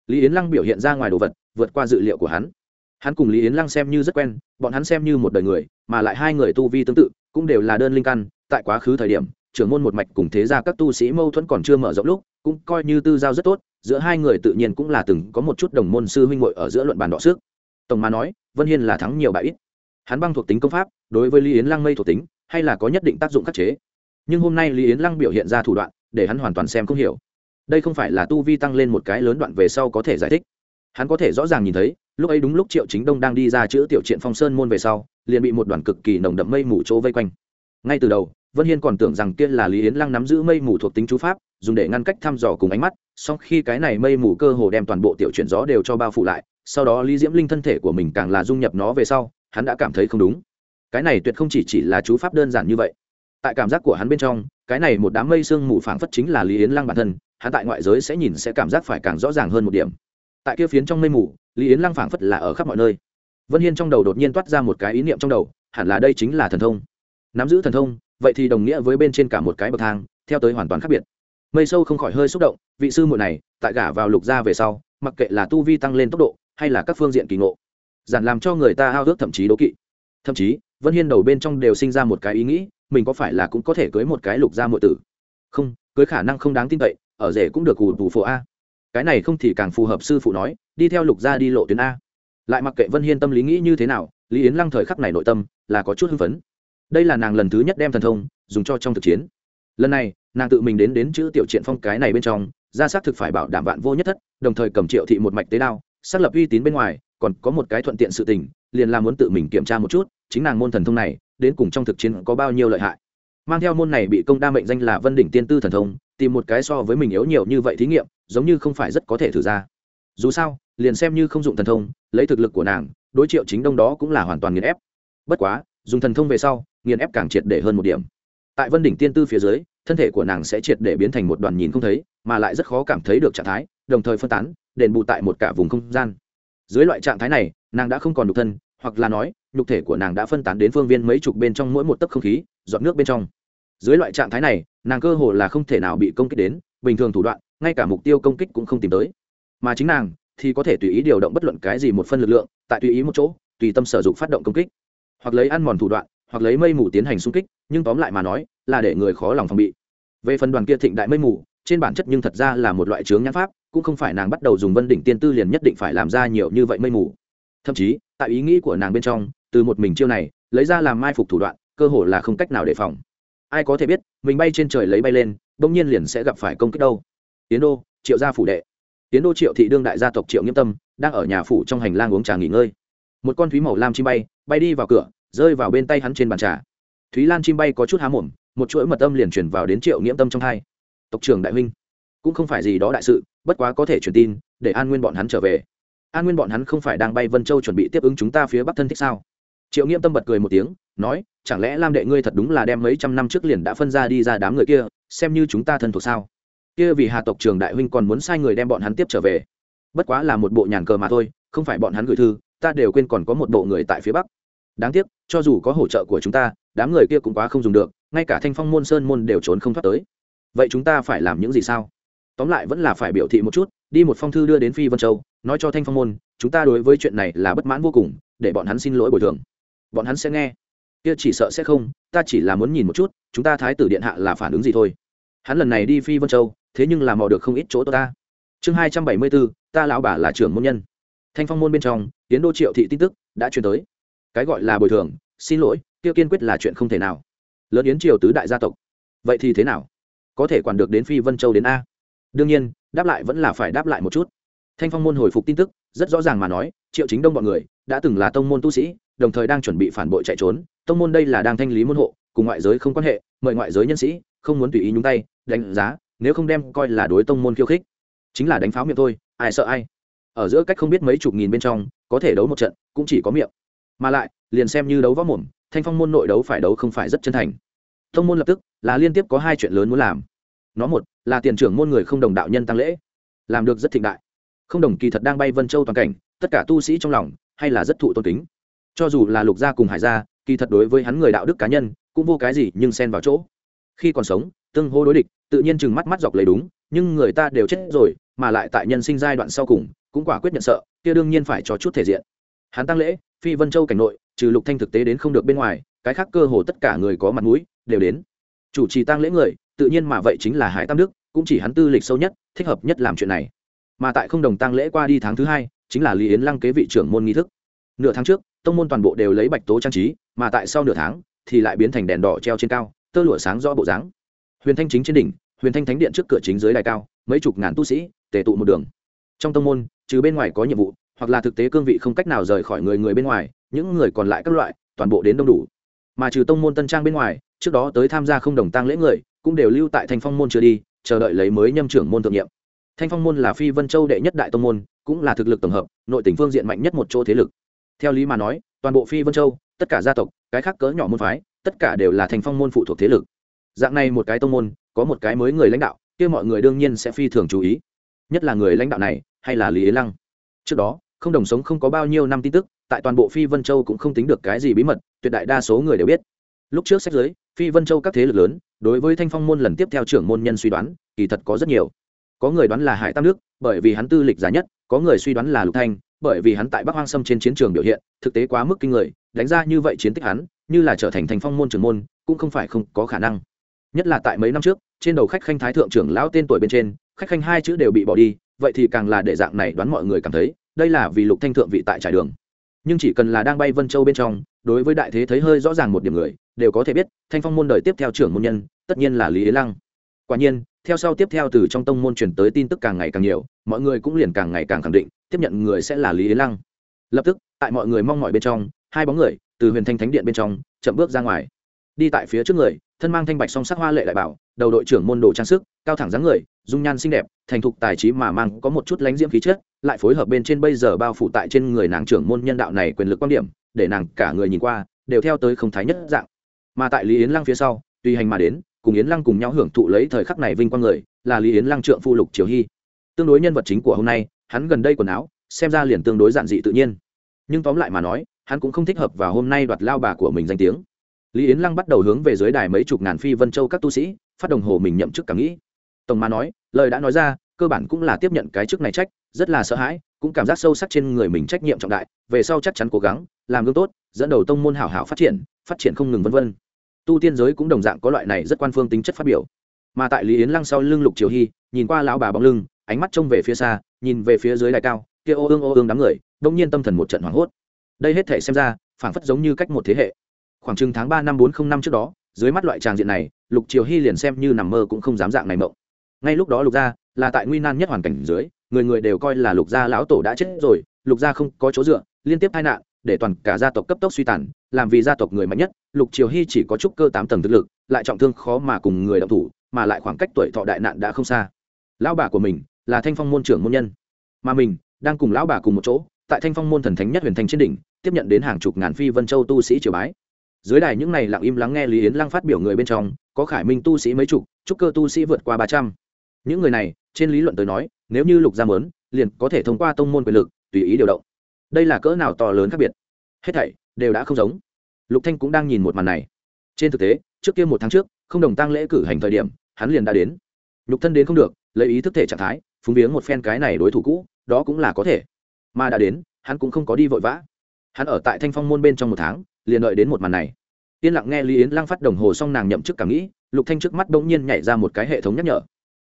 Lý yến lăng biểu hiện ra ngoài đồ vật, vượt qua dự liệu của hắn. Hắn cùng lý yến lăng xem như rất quen, bọn hắn xem như một đời người, mà lại hai người tu vi tương tự, cũng đều là đơn linh căn, tại quá khứ thời điểm, trưởng môn một mạch cùng thế gia các tu sĩ mâu thuẫn còn chưa mở rộng lúc, cũng coi như tư giao rất tốt giữa hai người tự nhiên cũng là từng có một chút đồng môn sư huynh muội ở giữa luận bàn đọ sức. Tổng mà nói, vân hiên là thắng nhiều bại ít. Hắn băng thuộc tính công pháp, đối với lý yến lăng mây thuộc tính, hay là có nhất định tác dụng khắc chế. Nhưng hôm nay lý yến lăng biểu hiện ra thủ đoạn, để hắn hoàn toàn xem không hiểu. Đây không phải là tu vi tăng lên một cái lớn đoạn về sau có thể giải thích. Hắn có thể rõ ràng nhìn thấy, lúc ấy đúng lúc triệu chính đông đang đi ra chữ tiểu triện phong sơn môn về sau, liền bị một đoàn cực kỳ nồng đậm mây mù chỗ vây quanh. Ngay từ đầu, vân hiên còn tưởng rằng kia là lý yến lăng nắm giữ mây mù thuộc tính chú pháp dùng để ngăn cách thăm dò cùng ánh mắt, song khi cái này mây mù cơ hồ đem toàn bộ tiểu chuyển gió đều cho bao phủ lại, sau đó lý diễm linh thân thể của mình càng là dung nhập nó về sau, hắn đã cảm thấy không đúng. Cái này tuyệt không chỉ chỉ là chú pháp đơn giản như vậy. Tại cảm giác của hắn bên trong, cái này một đám mây sương mù phảng phất chính là lý yến lăng bản thân, hắn tại ngoại giới sẽ nhìn sẽ cảm giác phải càng rõ ràng hơn một điểm. Tại kia phiến trong mây mù, lý yến lăng phảng phất là ở khắp mọi nơi. Vân hiên trong đầu đột nhiên toát ra một cái ý niệm trong đầu, hẳn là đây chính là thần thông. Nắm giữ thần thông, vậy thì đồng nghĩa với bên trên cả một cái bậc thang, theo tới hoàn toàn khác biệt mây sâu không khỏi hơi xúc động, vị sư muội này, tại gả vào lục gia về sau, mặc kệ là tu vi tăng lên tốc độ, hay là các phương diện kỳ ngộ giản làm cho người ta ao ước thậm chí đố kỵ. Thậm chí, vân hiên đầu bên trong đều sinh ra một cái ý nghĩ, mình có phải là cũng có thể cưới một cái lục gia muội tử? Không, cưới khả năng không đáng tin cậy, ở rể cũng được cù tù phổ a. Cái này không thì càng phù hợp sư phụ nói, đi theo lục gia đi lộ tuyến a. Lại mặc kệ vân hiên tâm lý nghĩ như thế nào, lý yến lăng thời khắc này nội tâm là có chút hưng phấn. Đây là nàng lần thứ nhất đem thần thông dùng cho trong thực chiến. Lần này nàng tự mình đến đến chữ tiểu triện phong cái này bên trong, ra xác thực phải bảo đảm vạn vô nhất thất, đồng thời cầm triệu thị một mạch tế đao, xác lập uy tín bên ngoài, còn có một cái thuận tiện sự tình, liền là muốn tự mình kiểm tra một chút, chính nàng môn thần thông này, đến cùng trong thực chiến có bao nhiêu lợi hại. Mang theo môn này bị công đa mệnh danh là vân đỉnh tiên tư thần thông, tìm một cái so với mình yếu nhiều như vậy thí nghiệm, giống như không phải rất có thể thử ra. Dù sao, liền xem như không dụng thần thông, lấy thực lực của nàng, đối triệu chính đông đó cũng là hoàn toàn nghiền ép. Bất quá, dùng thần thông về sau, nghiền ép càng triệt để hơn một điểm tại vân đỉnh tiên tư phía dưới, thân thể của nàng sẽ triệt để biến thành một đoàn nhìn không thấy, mà lại rất khó cảm thấy được trạng thái, đồng thời phân tán, đền bù tại một cả vùng không gian. Dưới loại trạng thái này, nàng đã không còn nhục thân, hoặc là nói, nhục thể của nàng đã phân tán đến phương viên mấy chục bên trong mỗi một tấc không khí dọn nước bên trong. Dưới loại trạng thái này, nàng cơ hồ là không thể nào bị công kích đến, bình thường thủ đoạn, ngay cả mục tiêu công kích cũng không tìm tới. Mà chính nàng thì có thể tùy ý điều động bất luận cái gì một phân lực lượng, tại tùy ý một chỗ, tùy tâm sở dụng phát động công kích, hoặc lấy ăn mòn thủ đoạn hoặc lấy mây mù tiến hành xung kích, nhưng tóm lại mà nói, là để người khó lòng phòng bị. Về phần đoàn kia thịnh đại mây mù, trên bản chất nhưng thật ra là một loại chướng nhãn pháp, cũng không phải nàng bắt đầu dùng vân đỉnh tiên tư liền nhất định phải làm ra nhiều như vậy mây mù. Thậm chí, tại ý nghĩ của nàng bên trong, từ một mình chiêu này, lấy ra làm mai phục thủ đoạn, cơ hồ là không cách nào đề phòng. Ai có thể biết, mình bay trên trời lấy bay lên, bỗng nhiên liền sẽ gặp phải công kích đâu. Tiến đô, triệu gia phủ đệ. Tiến đô triệu thị đương đại gia tộc triệu nghiêm tâm, đang ở nhà phủ trong hành lang uống trà nghỉ ngơi. Một con thúy màu lam chim bay bay đi vào cửa rơi vào bên tay hắn trên bàn trà. Thúy lan chim bay có chút há mồm, một chuỗi mật âm liền chuyển vào đến triệu nghiễm tâm trong hai. Tộc trưởng đại huynh, cũng không phải gì đó đại sự, bất quá có thể truyền tin, để an nguyên bọn hắn trở về. An nguyên bọn hắn không phải đang bay vân châu chuẩn bị tiếp ứng chúng ta phía bắc thân thích sao? Triệu nghiễm tâm bật cười một tiếng, nói, chẳng lẽ lam đệ ngươi thật đúng là đem mấy trăm năm trước liền đã phân ra đi ra đám người kia, xem như chúng ta thân thuộc sao? Kia vì hà tộc trường đại huynh còn muốn sai người đem bọn hắn tiếp trở về. Bất quá là một bộ nhàn cờ mà thôi, không phải bọn hắn gửi thư, ta đều quên còn có một bộ người tại phía bắc đáng tiếc, cho dù có hỗ trợ của chúng ta, đám người kia cũng quá không dùng được, ngay cả thanh phong môn sơn môn đều trốn không thoát tới. Vậy chúng ta phải làm những gì sao? Tóm lại vẫn là phải biểu thị một chút, đi một phong thư đưa đến phi vân châu, nói cho thanh phong môn, chúng ta đối với chuyện này là bất mãn vô cùng, để bọn hắn xin lỗi bồi thường. Bọn hắn sẽ nghe. Kia chỉ sợ sẽ không, ta chỉ là muốn nhìn một chút, chúng ta thái tử điện hạ là phản ứng gì thôi. Hắn lần này đi phi vân châu, thế nhưng làm mò được không ít chỗ tốt ta. Chương hai trăm bảy mươi bốn, ta lão bà là trưởng môn nhân. Thanh phong môn bên trong, tiến đô triệu thị tin tức đã truyền tới cái gọi là bồi thường, xin lỗi, kia kiên quyết là chuyện không thể nào. Lớn yến triều tứ đại gia tộc. Vậy thì thế nào? Có thể quản được đến phi vân châu đến a? Đương nhiên, đáp lại vẫn là phải đáp lại một chút. Thanh phong môn hồi phục tin tức, rất rõ ràng mà nói, triệu chính đông bọn người đã từng là tông môn tu sĩ, đồng thời đang chuẩn bị phản bội chạy trốn, tông môn đây là đang thanh lý môn hộ, cùng ngoại giới không quan hệ, mời ngoại giới nhân sĩ, không muốn tùy ý nhúng tay, đánh giá, nếu không đem coi là đối tông môn khiêu khích. Chính là đánh pháo miệng thôi, ai sợ ai. Ở giữa cách không biết mấy chục nghìn bên trong, có thể đấu một trận, cũng chỉ có miệng mà lại, liền xem như đấu võ mồm, thanh phong môn nội đấu phải đấu không phải rất chân thành. Thông môn lập tức, là liên tiếp có hai chuyện lớn muốn làm. Nó một, là tiền trưởng môn người không đồng đạo nhân tăng lễ. Làm được rất thịnh đại. Không đồng kỳ thật đang bay vân châu toàn cảnh, tất cả tu sĩ trong lòng, hay là rất thụ tôn kính. Cho dù là lục gia cùng hải gia, kỳ thật đối với hắn người đạo đức cá nhân, cũng vô cái gì nhưng xen vào chỗ. Khi còn sống, tương hô đối địch, tự nhiên chừng mắt mắt dọc lấy đúng, nhưng người ta đều chết rồi, mà lại tại nhân sinh giai đoạn sau cùng, cũng quả quyết nhận sợ, kia đương nhiên phải cho chút thể diện hắn tăng lễ, phi vân châu cảnh nội, trừ lục thanh thực tế đến không được bên ngoài, cái khác cơ hồ tất cả người có mặt mũi, đều đến. Chủ trì tăng lễ người, tự nhiên mà vậy chính là hải tam đức, cũng chỉ hắn tư lịch sâu nhất, thích hợp nhất làm chuyện này. Mà tại không đồng tăng lễ qua đi tháng thứ hai, chính là lý yến lăng kế vị trưởng môn nghi thức. Nửa tháng trước, tông môn toàn bộ đều lấy bạch tố trang trí, mà tại sau nửa tháng, thì lại biến thành đèn đỏ treo trên cao, tơ lụa sáng rõ bộ dáng. Huyền thanh chính trên đỉnh, huyền thanh thánh điện trước cửa chính dưới đài cao, mấy chục ngàn tu sĩ, tề tụ một đường. Trong tông môn, trừ bên ngoài có nhiệm vụ hoặc là thực tế cương vị không cách nào rời khỏi người người bên ngoài, những người còn lại các loại, toàn bộ đến đông đủ. Mà trừ tông môn tân trang bên ngoài, trước đó tới tham gia không đồng tăng lễ người, cũng đều lưu tại thanh phong môn chưa đi, chờ đợi lấy mới nhâm trưởng môn thượng nhiệm. Thanh phong môn là phi vân châu đệ nhất đại tông môn, cũng là thực lực tổng hợp, nội tỉnh phương diện mạnh nhất một chỗ thế lực. Theo lý mà nói, toàn bộ phi vân châu, tất cả gia tộc, cái khác cỡ nhỏ môn phái, tất cả đều là thanh phong môn phụ thuộc thế lực. Dạng này một cái tông môn, có một cái mới người lãnh đạo, kia mọi người đương nhiên sẽ phi thường chú ý. Nhất là người lãnh đạo này, hay là lý ý lăng. Trước đó không đồng sống không có bao nhiêu năm tin tức tại toàn bộ phi vân châu cũng không tính được cái gì bí mật tuyệt đại đa số người đều biết. Lúc trước sách giới phi vân châu các thế lực lớn đối với thanh phong môn lần tiếp theo trưởng môn nhân suy đoán kỳ thật có rất nhiều. Có người đoán là hải tam nước, bởi vì hắn tư lịch giá nhất có người suy đoán là lục thanh bởi vì hắn tại bắc hoang sâm trên chiến trường biểu hiện thực tế quá mức kinh người đánh ra như vậy chiến tích hắn như là trở thành thành phong môn trưởng môn cũng không phải không có khả năng. Nhất là tại mấy năm trước trên đầu khách khanh thái thượng trưởng lão tên tuổi bên trên khách khanh hai chữ đều bị bỏ đi vậy thì càng là để dạng này đoán mọi người cảm thấy đây là vì lục thanh thượng vị tại trải đường. Nhưng chỉ cần là đang bay vân châu bên trong, đối với đại thế thấy hơi rõ ràng một điểm người, đều có thể biết, thanh phong môn đời tiếp theo trưởng môn nhân, tất nhiên là lý yến lăng. Quả nhiên, theo sau tiếp theo từ trong tông môn truyền tới tin tức càng ngày càng nhiều, mọi người cũng liền càng ngày càng khẳng định, tiếp nhận người sẽ là lý yến lăng. Lập tức, tại mọi người mong mọi bên trong, hai bóng người, từ huyền thanh thánh điện bên trong, chậm bước ra ngoài. Đi tại phía trước người, thân mang thanh bạch song sắc hoa lệ đại bảo, đầu đội trưởng môn đồ trang sức, cao thẳng dáng người dung nhan xinh đẹp, thành thục tài trí mà mang có một chút lánh diễm khí chất, lại phối hợp bên trên bây giờ bao phủ tại trên người nàng trưởng môn nhân đạo này quyền lực quan điểm, để nàng cả người nhìn qua, đều theo tới không thái nhất dạng. Mà tại lý yến lăng phía sau, tùy hành mà đến, cùng yến lăng cùng nhau hưởng thụ lấy thời khắc này vinh quang người, là lý yến lăng trượng phu lục triều hy. Tương đối nhân vật chính của hôm nay, hắn gần đây quần áo, xem ra liền tương đối giản dị tự nhiên. Nhưng tóm lại mà nói, hắn cũng không thích hợp và hôm nay đoạt lao bà của mình danh tiếng. Lý yến lăng bắt đầu hướng về dưới đài mấy chục ngàn phi vân châu các tu sĩ, phát đồng hồ mình nhậm chức cảm nghĩ tổng mà nói, lời đã nói ra, cơ bản cũng là tiếp nhận cái chức này trách, rất là sợ hãi, cũng cảm giác sâu sắc trên người mình trách nhiệm trọng đại, về sau chắc chắn cố gắng, làm gương tốt, dẫn đầu tông môn hảo hảo phát triển phát triển không ngừng vân vân. Tu tiên giới cũng đồng dạng có loại này rất quan phương tính chất phát biểu. Mà tại lý yến lăng sau lưng lục triều hy, nhìn qua lão bà bóng lưng, ánh mắt trông về phía xa, nhìn về phía dưới đài cao, kia ô ương ô ương đám người, đông nhiên tâm thần một trận hoảng hốt. Đây hết thể xem ra, phảng phất giống như cách một thế hệ. Khoảng chừng tháng ba năm bốn không năm trước đó, dưới mắt loại tràng diện này, lục triều hy liền xem như nằm mơ cũng không dám dạng này mộng ngay lúc đó lục gia là tại nguy nan nhất hoàn cảnh dưới, người người đều coi là lục gia lão tổ đã chết rồi, lục gia không có chỗ dựa, liên tiếp tai nạn, để toàn cả gia tộc cấp tốc suy tàn, làm vì gia tộc người mạnh nhất, lục triều hy chỉ có chút cơ tám tầng thực lực, lại trọng thương khó mà cùng người động thủ, mà lại khoảng cách tuổi thọ đại nạn đã không xa. Lão bà của mình là thanh phong môn trưởng môn nhân, mà mình đang cùng lão bà cùng một chỗ, tại thanh phong môn thần thánh nhất huyền thành trên đỉnh, tiếp nhận đến hàng chục ngàn phi vân châu tu sĩ triều bái. Dưới đài những này lặng im lắng nghe lý yến lăng phát biểu người bên trong, có khải minh tu sĩ mấy chục trúc cơ tu sĩ vượt qua ba trăm những người này, trên lý luận tới nói, nếu như lục gia mớn, liền có thể thông qua tông môn quyền lực, tùy ý điều động. Đây là cỡ nào to lớn khác biệt? Hết thảy đều đã không giống. Lục thanh cũng đang nhìn một màn này. Trên thực tế, trước kia một tháng trước, không đồng tăng lễ cử hành thời điểm, hắn liền đã đến. Lục thân đến không được, lấy ý thức thể trạng thái, phúng viếng một phen cái này đối thủ cũ, đó cũng là có thể. Mà đã đến, hắn cũng không có đi vội vã. Hắn ở tại thanh phong môn bên trong một tháng, liền đợi đến một màn này. Yên lặng nghe lý yến Lang phát đồng hồ xong nàng nhậm chức cảm nghĩ, lục thanh trước mắt bỗng nhiên nhảy ra một cái hệ thống nhắc nhở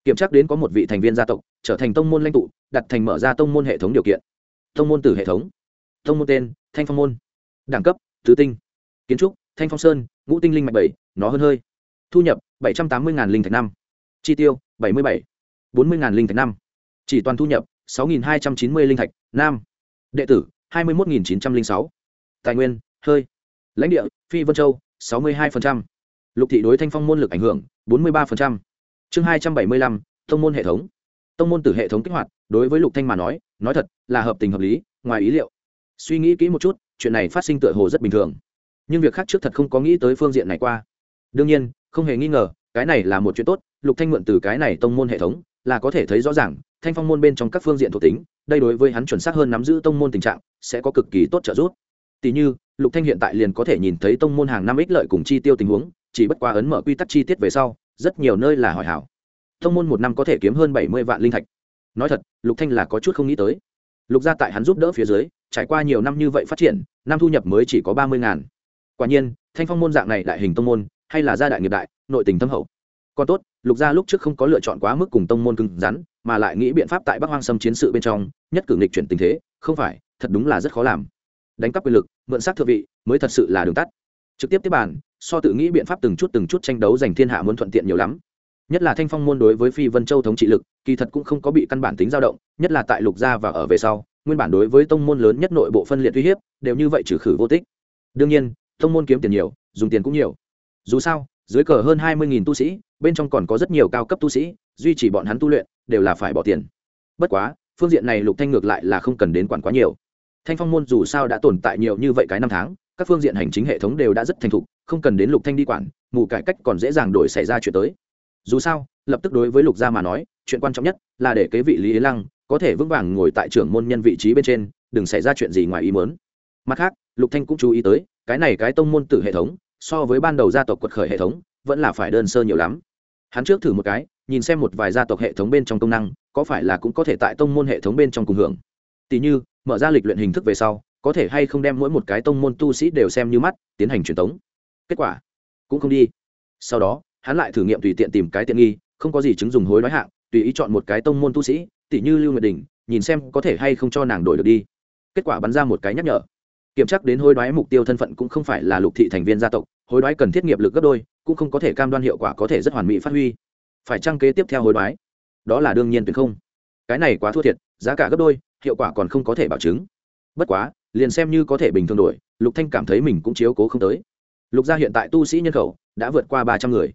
kiểm tra đến có một vị thành viên gia tộc, trở thành tông môn lãnh tụ, đặt thành mở ra tông môn hệ thống điều kiện. Tông môn tử hệ thống. Tông môn tên, thanh phong môn. Đẳng cấp, tứ tinh. Kiến trúc, thanh phong sơn, ngũ tinh linh mạch bảy, nó hơn hơi. Thu nhập, bảy trăm tám mươi linh thạch năm. Chi tiêu, bảy mươi bảy, bốn mươi linh thạch năm. Chỉ toàn thu nhập, sáu hai trăm chín mươi linh thạch nam đệ tử, hai mươi một chín trăm linh sáu. Tài nguyên, hơi. Lãnh địa, phi vân châu, sáu mươi hai lục thị đối thanh phong môn lực ảnh hưởng, bốn mươi ba chương hai trăm bảy mươi lăm, tông môn hệ thống. Tông môn từ hệ thống kích hoạt, đối với lục thanh mà nói nói thật, là hợp tình hợp lý, ngoài ý liệu. Suy nghĩ kỹ một chút, chuyện này phát sinh tựa hồ rất bình thường. Nhưng việc khác trước thật không có nghĩ tới phương diện này qua. Đương nhiên, không hề nghi ngờ, cái này là một chuyện tốt, lục thanh mượn từ cái này tông môn hệ thống, là có thể thấy rõ ràng, thanh phong môn bên trong các phương diện thuộc tính, đây đối với hắn chuẩn xác hơn nắm giữ tông môn tình trạng, sẽ có cực kỳ tốt trợ giúp. Tỷ như, lục thanh hiện tại liền có thể nhìn thấy tông môn hàng năm ích lợi cùng chi tiêu tình huống, chỉ bất quá ấn mở quy tắc chi tiết về sau rất nhiều nơi là hỏi hảo. Thông môn một năm có thể kiếm hơn bảy mươi vạn linh thạch. Nói thật, lục thanh là có chút không nghĩ tới. Lục gia tại hắn giúp đỡ phía dưới, trải qua nhiều năm như vậy phát triển, năm thu nhập mới chỉ có ba mươi ngàn. Quả nhiên, thanh phong môn dạng này đại hình tông môn, hay là gia đại nghiệp đại, nội tình thâm hậu. Còn tốt, lục gia lúc trước không có lựa chọn quá mức cùng tông môn cứng rắn, mà lại nghĩ biện pháp tại bắc hoang xâm chiến sự bên trong, nhất cử nghịch chuyển tình thế, không phải, thật đúng là rất khó làm. Đánh cắp quyền lực, mượn sát thượng vị, mới thật sự là đường tắt. Trực tiếp tiếp bàn so tự nghĩ biện pháp từng chút từng chút tranh đấu giành thiên hạ muốn thuận tiện nhiều lắm. Nhất là thanh phong môn đối với phi vân châu thống trị lực, kỳ thật cũng không có bị căn bản tính dao động, nhất là tại lục gia và ở về sau, nguyên bản đối với tông môn lớn nhất nội bộ phân liệt uy hiếp, đều như vậy trừ khử vô tích. Đương nhiên, tông môn kiếm tiền nhiều, dùng tiền cũng nhiều. Dù sao, dưới cờ hơn hai mươi tu sĩ, bên trong còn có rất nhiều cao cấp tu sĩ, duy trì bọn hắn tu luyện, đều là phải bỏ tiền. Bất quá, phương diện này lục thanh ngược lại là không cần đến quản quá nhiều. Thanh phong môn dù sao đã tồn tại nhiều như vậy cái năm tháng các phương diện hành chính hệ thống đều đã rất thành thục, không cần đến lục thanh đi quản, mù cải cách còn dễ dàng đổi xảy ra chuyện tới. Dù sao, lập tức đối với lục gia mà nói, chuyện quan trọng nhất là để kế vị lý yến lăng có thể vững vàng ngồi tại trưởng môn nhân vị trí bên trên, đừng xảy ra chuyện gì ngoài ý muốn. Mặt khác, lục thanh cũng chú ý tới, cái này cái tông môn tử hệ thống, so với ban đầu gia tộc quật khởi hệ thống, vẫn là phải đơn sơ nhiều lắm. Hắn trước thử một cái, nhìn xem một vài gia tộc hệ thống bên trong công năng, có phải là cũng có thể tại tông môn hệ thống bên trong cùng hưởng. Tỷ như, mở ra lịch luyện hình thức về sau có thể hay không đem mỗi một cái tông môn tu sĩ đều xem như mắt, tiến hành truyền tống. Kết quả, cũng không đi. Sau đó, hắn lại thử nghiệm tùy tiện tìm cái tiện nghi, không có gì chứng dùng hối đoái hạng, tùy ý chọn một cái tông môn tu sĩ tỷ như lưu nguyệt đình, nhìn xem có thể hay không cho nàng đổi được đi. Kết quả bắn ra một cái nhắc nhở. Kiểm tra đến hối đoái mục tiêu thân phận cũng không phải là lục thị thành viên gia tộc, hối đoái cần thiết nghiệp lực gấp đôi, cũng không có thể cam đoan hiệu quả có thể rất hoàn mỹ phát huy. Phải trang kế tiếp theo hối đoái? Đó là đương nhiên tuyệt không. Cái này quá thua thiệt, giá cả gấp đôi, hiệu quả còn không có thể bảo chứng. Bất quá liền xem như có thể bình thường đổi, lục thanh cảm thấy mình cũng chiếu cố không tới. Lục gia hiện tại tu sĩ nhân khẩu đã vượt qua ba trăm người.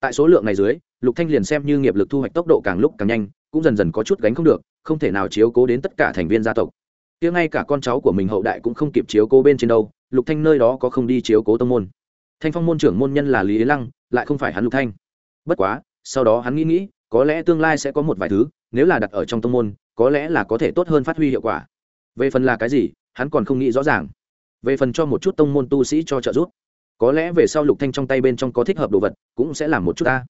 Tại số lượng này dưới, lục thanh liền xem như nghiệp lực thu hoạch tốc độ càng lúc càng nhanh, cũng dần dần có chút gánh không được, không thể nào chiếu cố đến tất cả thành viên gia tộc. Kia ngay cả con cháu của mình hậu đại cũng không kịp chiếu cố bên trên đâu, lục thanh nơi đó có không đi chiếu cố tông môn. Thanh phong môn trưởng môn nhân là lý yến lăng, lại không phải hắn lục thanh. Bất quá, sau đó hắn nghĩ nghĩ, có lẽ tương lai sẽ có một vài thứ, nếu là đặt ở trong tông môn, có lẽ là có thể tốt hơn phát huy hiệu quả. Về phần là cái gì hắn còn không nghĩ rõ ràng. Về phần cho một chút tông môn tu sĩ cho trợ giúp, có lẽ về sau lục thanh trong tay bên trong có thích hợp đồ vật, cũng sẽ làm một chút ta.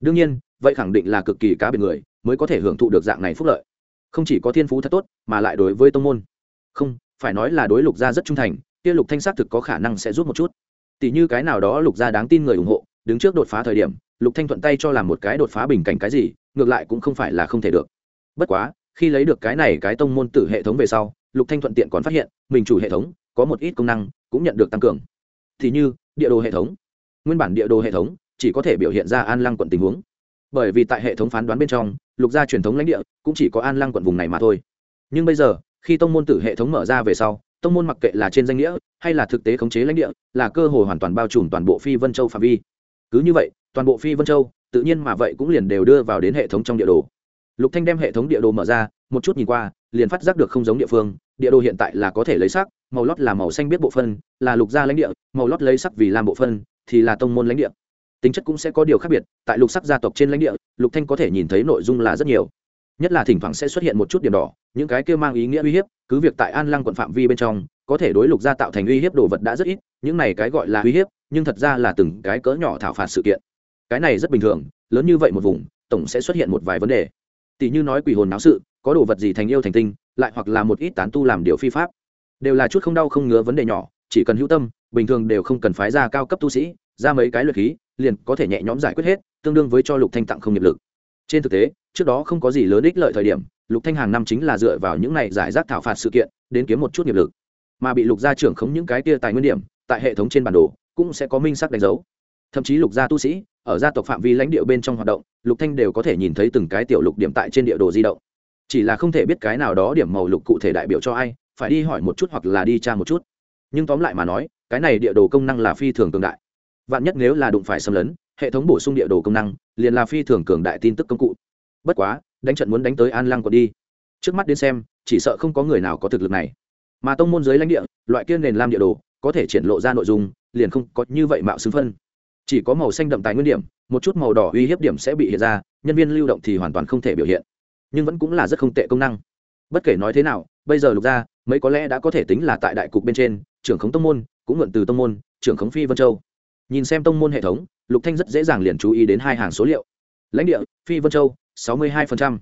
Đương nhiên, vậy khẳng định là cực kỳ cá biệt người, mới có thể hưởng thụ được dạng này phúc lợi. Không chỉ có thiên phú thật tốt, mà lại đối với tông môn. Không, phải nói là đối lục gia rất trung thành, kia lục thanh xác thực có khả năng sẽ giúp một chút. Tỷ như cái nào đó lục gia đáng tin người ủng hộ, đứng trước đột phá thời điểm, lục thanh thuận tay cho làm một cái đột phá bình cảnh cái gì, ngược lại cũng không phải là không thể được. Bất quá, khi lấy được cái này cái tông môn tử hệ thống về sau lục thanh thuận tiện còn phát hiện, mình chủ hệ thống, có một ít công năng, cũng nhận được tăng cường. Thì như, địa đồ hệ thống. Nguyên bản địa đồ hệ thống, chỉ có thể biểu hiện ra an lăng quận tình huống. Bởi vì tại hệ thống phán đoán bên trong, lục gia truyền thống lãnh địa, cũng chỉ có an lăng quận vùng này mà thôi. Nhưng bây giờ, khi tông môn tử hệ thống mở ra về sau, tông môn mặc kệ là trên danh nghĩa, hay là thực tế khống chế lãnh địa, là cơ hội hoàn toàn bao trùm toàn bộ phi vân châu phạm vi. Cứ như vậy, toàn bộ phi vân châu, tự nhiên mà vậy cũng liền đều đưa vào đến hệ thống trong địa đồ. Lục thanh đem hệ thống địa đồ mở ra, một chút nhìn qua liền phát giác được không giống địa phương, địa đồ hiện tại là có thể lấy sắc, màu lót là màu xanh biết bộ phân, là lục gia lãnh địa, màu lót lấy sắc vì làm bộ phân, thì là tông môn lãnh địa. Tính chất cũng sẽ có điều khác biệt, tại lục sắc gia tộc trên lãnh địa, lục thanh có thể nhìn thấy nội dung là rất nhiều. Nhất là thỉnh thoảng sẽ xuất hiện một chút điểm đỏ, những cái kia mang ý nghĩa uy hiếp, cứ việc tại an lăng quận phạm vi bên trong, có thể đối lục gia tạo thành uy hiếp đồ vật đã rất ít, những này cái gọi là uy hiếp, nhưng thật ra là từng cái cỡ nhỏ thảo phạt sự kiện. Cái này rất bình thường, lớn như vậy một vùng, tổng sẽ xuất hiện một vài vấn đề tỷ như nói quỷ hồn náo sự, có đồ vật gì thành yêu thành tinh, lại hoặc là một ít tán tu làm điều phi pháp, đều là chút không đau không ngứa vấn đề nhỏ, chỉ cần hữu tâm, bình thường đều không cần phái ra cao cấp tu sĩ, ra mấy cái luật khí, liền có thể nhẹ nhõm giải quyết hết, tương đương với cho lục thanh tặng không nghiệp lực. Trên thực tế, trước đó không có gì lớn ích lợi thời điểm, lục thanh hàng năm chính là dựa vào những này giải rác thảo phạt sự kiện, đến kiếm một chút nghiệp lực. Mà bị lục gia trưởng khống những cái kia tài nguyên điểm, tại hệ thống trên bản đồ, cũng sẽ có minh sắc đánh dấu. Thậm chí lục gia tu sĩ ở gia tộc phạm vi lãnh địa bên trong hoạt động, lục thanh đều có thể nhìn thấy từng cái tiểu lục điểm tại trên địa đồ di động. Chỉ là không thể biết cái nào đó điểm màu lục cụ thể đại biểu cho ai, phải đi hỏi một chút hoặc là đi tra một chút. Nhưng tóm lại mà nói, cái này địa đồ công năng là phi thường cường đại. Vạn nhất nếu là đụng phải xâm lấn, hệ thống bổ sung địa đồ công năng, liền là phi thường cường đại tin tức công cụ. Bất quá, đánh trận muốn đánh tới an lăng còn đi. Trước mắt đến xem, chỉ sợ không có người nào có thực lực này. Mà tông môn giới lãnh địa, loại kia nền lam địa đồ, có thể triển lộ ra nội dung, liền không có như vậy mạo xứng phân chỉ có màu xanh đậm tài nguyên điểm, một chút màu đỏ uy hiếp điểm sẽ bị hiện ra, nhân viên lưu động thì hoàn toàn không thể biểu hiện. Nhưng vẫn cũng là rất không tệ công năng. Bất kể nói thế nào, bây giờ lục gia mấy có lẽ đã có thể tính là tại đại cục bên trên, trưởng khống tông môn, cũng mượn từ tông môn, trưởng khống phi vân châu. Nhìn xem tông môn hệ thống, lục thanh rất dễ dàng liền chú ý đến hai hàng số liệu. Lãnh địa, phi vân châu 62%.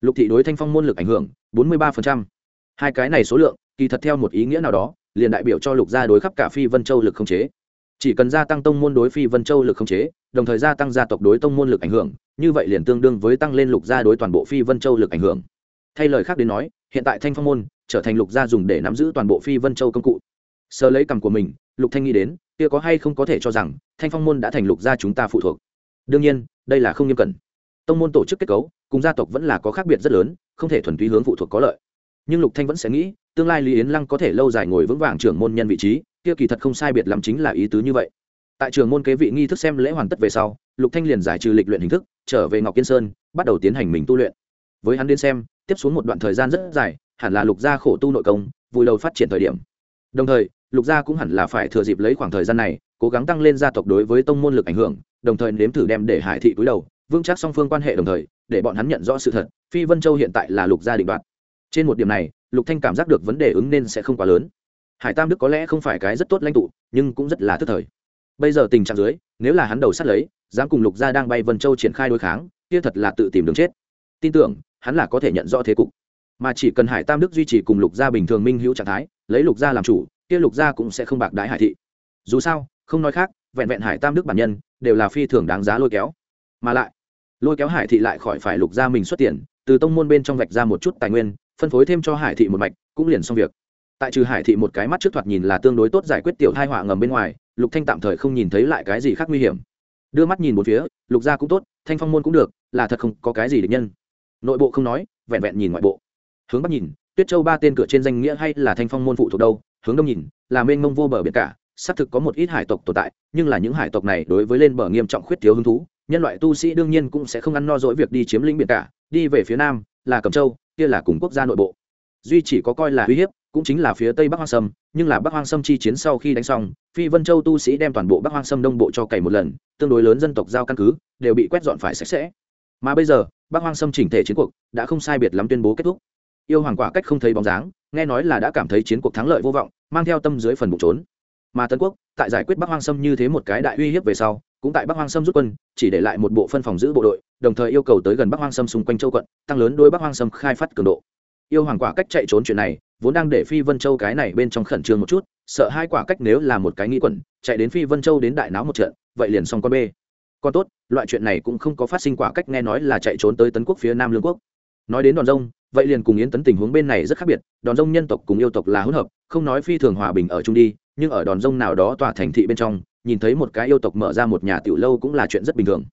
lục thị đối thanh phong môn lực ảnh hưởng 43%. hai cái này số lượng, kỳ thật theo một ý nghĩa nào đó, liền đại biểu cho lục gia đối khắp cả phi vân châu lực không chế chỉ cần gia tăng tông môn đối phi vân châu lực không chế, đồng thời gia tăng gia tộc đối tông môn lực ảnh hưởng, như vậy liền tương đương với tăng lên lục gia đối toàn bộ phi vân châu lực ảnh hưởng. Thay lời khác đến nói, hiện tại thanh phong môn trở thành lục gia dùng để nắm giữ toàn bộ phi vân châu công cụ. Sơ lấy cầm của mình, lục thanh nghĩ đến, kia có hay không có thể cho rằng thanh phong môn đã thành lục gia chúng ta phụ thuộc. Đương nhiên, đây là không nghiêm cẩn. Tông môn tổ chức kết cấu, cùng gia tộc vẫn là có khác biệt rất lớn, không thể thuần túy hướng phụ thuộc có lợi. Nhưng lục thanh vẫn sẽ nghĩ, tương lai lý yến lăng có thể lâu dài ngồi vững vàng trưởng môn nhân vị trí kia kỳ thật không sai biệt lắm chính là ý tứ như vậy. Tại trường môn kế vị nghi thức xem lễ hoàn tất về sau, lục thanh liền giải trừ lịch luyện hình thức, trở về ngọc kiên sơn, bắt đầu tiến hành mình tu luyện. Với hắn đến xem, tiếp xuống một đoạn thời gian rất dài, hẳn là lục gia khổ tu nội công, vui đầu phát triển thời điểm. Đồng thời, lục gia cũng hẳn là phải thừa dịp lấy khoảng thời gian này, cố gắng tăng lên gia tộc đối với tông môn lực ảnh hưởng, đồng thời nếm thử đem để hải thị cúi đầu, vững chắc song phương quan hệ đồng thời, để bọn hắn nhận rõ sự thật, phi vân châu hiện tại là lục gia định đoạt. Trên một điểm này, lục thanh cảm giác được vấn đề ứng nên sẽ không quá lớn hải tam đức có lẽ không phải cái rất tốt lãnh tụ, nhưng cũng rất là thức thời. Bây giờ tình trạng dưới, nếu là hắn đầu sát lấy, dám cùng lục gia đang bay vân châu triển khai đối kháng, kia thật là tự tìm đường chết. Tin tưởng, hắn là có thể nhận rõ thế cục. Mà chỉ cần hải tam đức duy trì cùng lục gia bình thường minh hữu trạng thái, lấy lục gia làm chủ, kia lục gia cũng sẽ không bạc đái hải thị. Dù sao, không nói khác, vẹn vẹn hải tam đức bản nhân, đều là phi thường đáng giá lôi kéo. Mà lại, lôi kéo hải thị lại khỏi phải lục gia mình xuất tiền, từ tông môn bên trong vạch ra một chút tài nguyên, phân phối thêm cho hải thị một mạch, cũng liền xong việc tại trừ hải thị một cái mắt trước thoạt nhìn là tương đối tốt giải quyết tiểu thai họa ngầm bên ngoài, lục thanh tạm thời không nhìn thấy lại cái gì khác nguy hiểm. Đưa mắt nhìn một phía, lục gia cũng tốt, thanh phong môn cũng được, là thật không có cái gì địch nhân. Nội bộ không nói, vẹn vẹn nhìn ngoại bộ. Hướng bắc nhìn, tuyết châu ba tên cửa trên danh nghĩa hay là thanh phong môn phụ thuộc đâu, hướng đông nhìn, là mênh mông vô bờ biển cả, xác thực có một ít hải tộc tồn tại, nhưng là những hải tộc này đối với lên bờ nghiêm trọng khuyết thiếu hứng thú, nhân loại tu sĩ đương nhiên cũng sẽ không ăn no dỗi việc đi chiếm lĩnh biển cả, đi về phía nam, là Cẩm châu, kia là cùng quốc gia nội bộ. Duy chỉ có coi là uy hiếp cũng chính là phía tây bắc hoang sâm, nhưng là bắc hoang sâm chi chiến sau khi đánh xong, phi vân châu tu sĩ đem toàn bộ bắc hoang sâm đông bộ cho cày một lần, tương đối lớn dân tộc giao căn cứ, đều bị quét dọn phải sạch sẽ. Mà bây giờ, bắc hoang sâm chỉnh thể chiến cuộc đã không sai biệt lắm tuyên bố kết thúc. Yêu hoàng quả cách không thấy bóng dáng, nghe nói là đã cảm thấy chiến cuộc thắng lợi vô vọng, mang theo tâm dưới phần bụng trốn. Mà tân quốc, tại giải quyết bắc hoang sâm như thế một cái đại uy hiếp về sau, cũng tại bắc hoang sâm rút quân, chỉ để lại một bộ phân phòng giữ bộ đội, đồng thời yêu cầu tới gần bắc hoang sâm xung quanh châu quận, tăng lớn đôi bắc hoang sâm khai phát cường độ. Yêu hoàng quả cách chạy trốn chuyện này vốn đang để phi vân châu cái này bên trong khẩn trương một chút, sợ hai quả cách nếu là một cái nghĩ quẩn, chạy đến phi vân châu đến đại náo một trận, vậy liền xong con bê. Con tốt, loại chuyện này cũng không có phát sinh quả cách nghe nói là chạy trốn tới tấn quốc phía nam lương quốc. Nói đến đòn rông, vậy liền cùng yến tấn tình huống bên này rất khác biệt đòn rông nhân tộc cùng yêu tộc là hỗn hợp, không nói phi thường hòa bình ở chung đi, nhưng ở đòn rông nào đó tòa thành thị bên trong, nhìn thấy một cái yêu tộc mở ra một nhà tiểu lâu cũng là chuyện rất bình thường.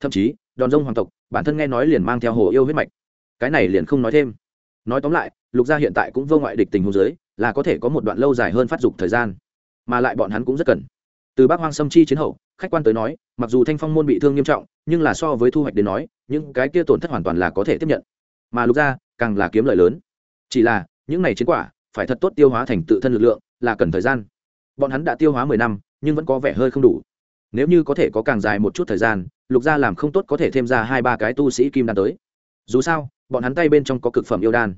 Thậm chí đòn rông hoàng tộc, bản thân nghe nói liền mang theo hồ yêu huyết mạch. Cái này liền không nói thêm nói tóm lại, lục gia hiện tại cũng vô ngoại địch tình hồ dưới, là có thể có một đoạn lâu dài hơn phát dục thời gian. Mà lại bọn hắn cũng rất cần. Từ bắc hoang sâm chi chiến hậu, khách quan tới nói, mặc dù thanh phong môn bị thương nghiêm trọng, nhưng là so với thu hoạch đến nói, những cái kia tổn thất hoàn toàn là có thể tiếp nhận. Mà lục gia, càng là kiếm lợi lớn. Chỉ là, những này chiến quả, phải thật tốt tiêu hóa thành tự thân lực lượng, là cần thời gian. Bọn hắn đã tiêu hóa mười năm, nhưng vẫn có vẻ hơi không đủ. Nếu như có thể có càng dài một chút thời gian, lục gia làm không tốt có thể thêm ra hai ba cái tu sĩ kim đan tới. Dù sao bọn hắn tay bên trong có cực phẩm yêu đan.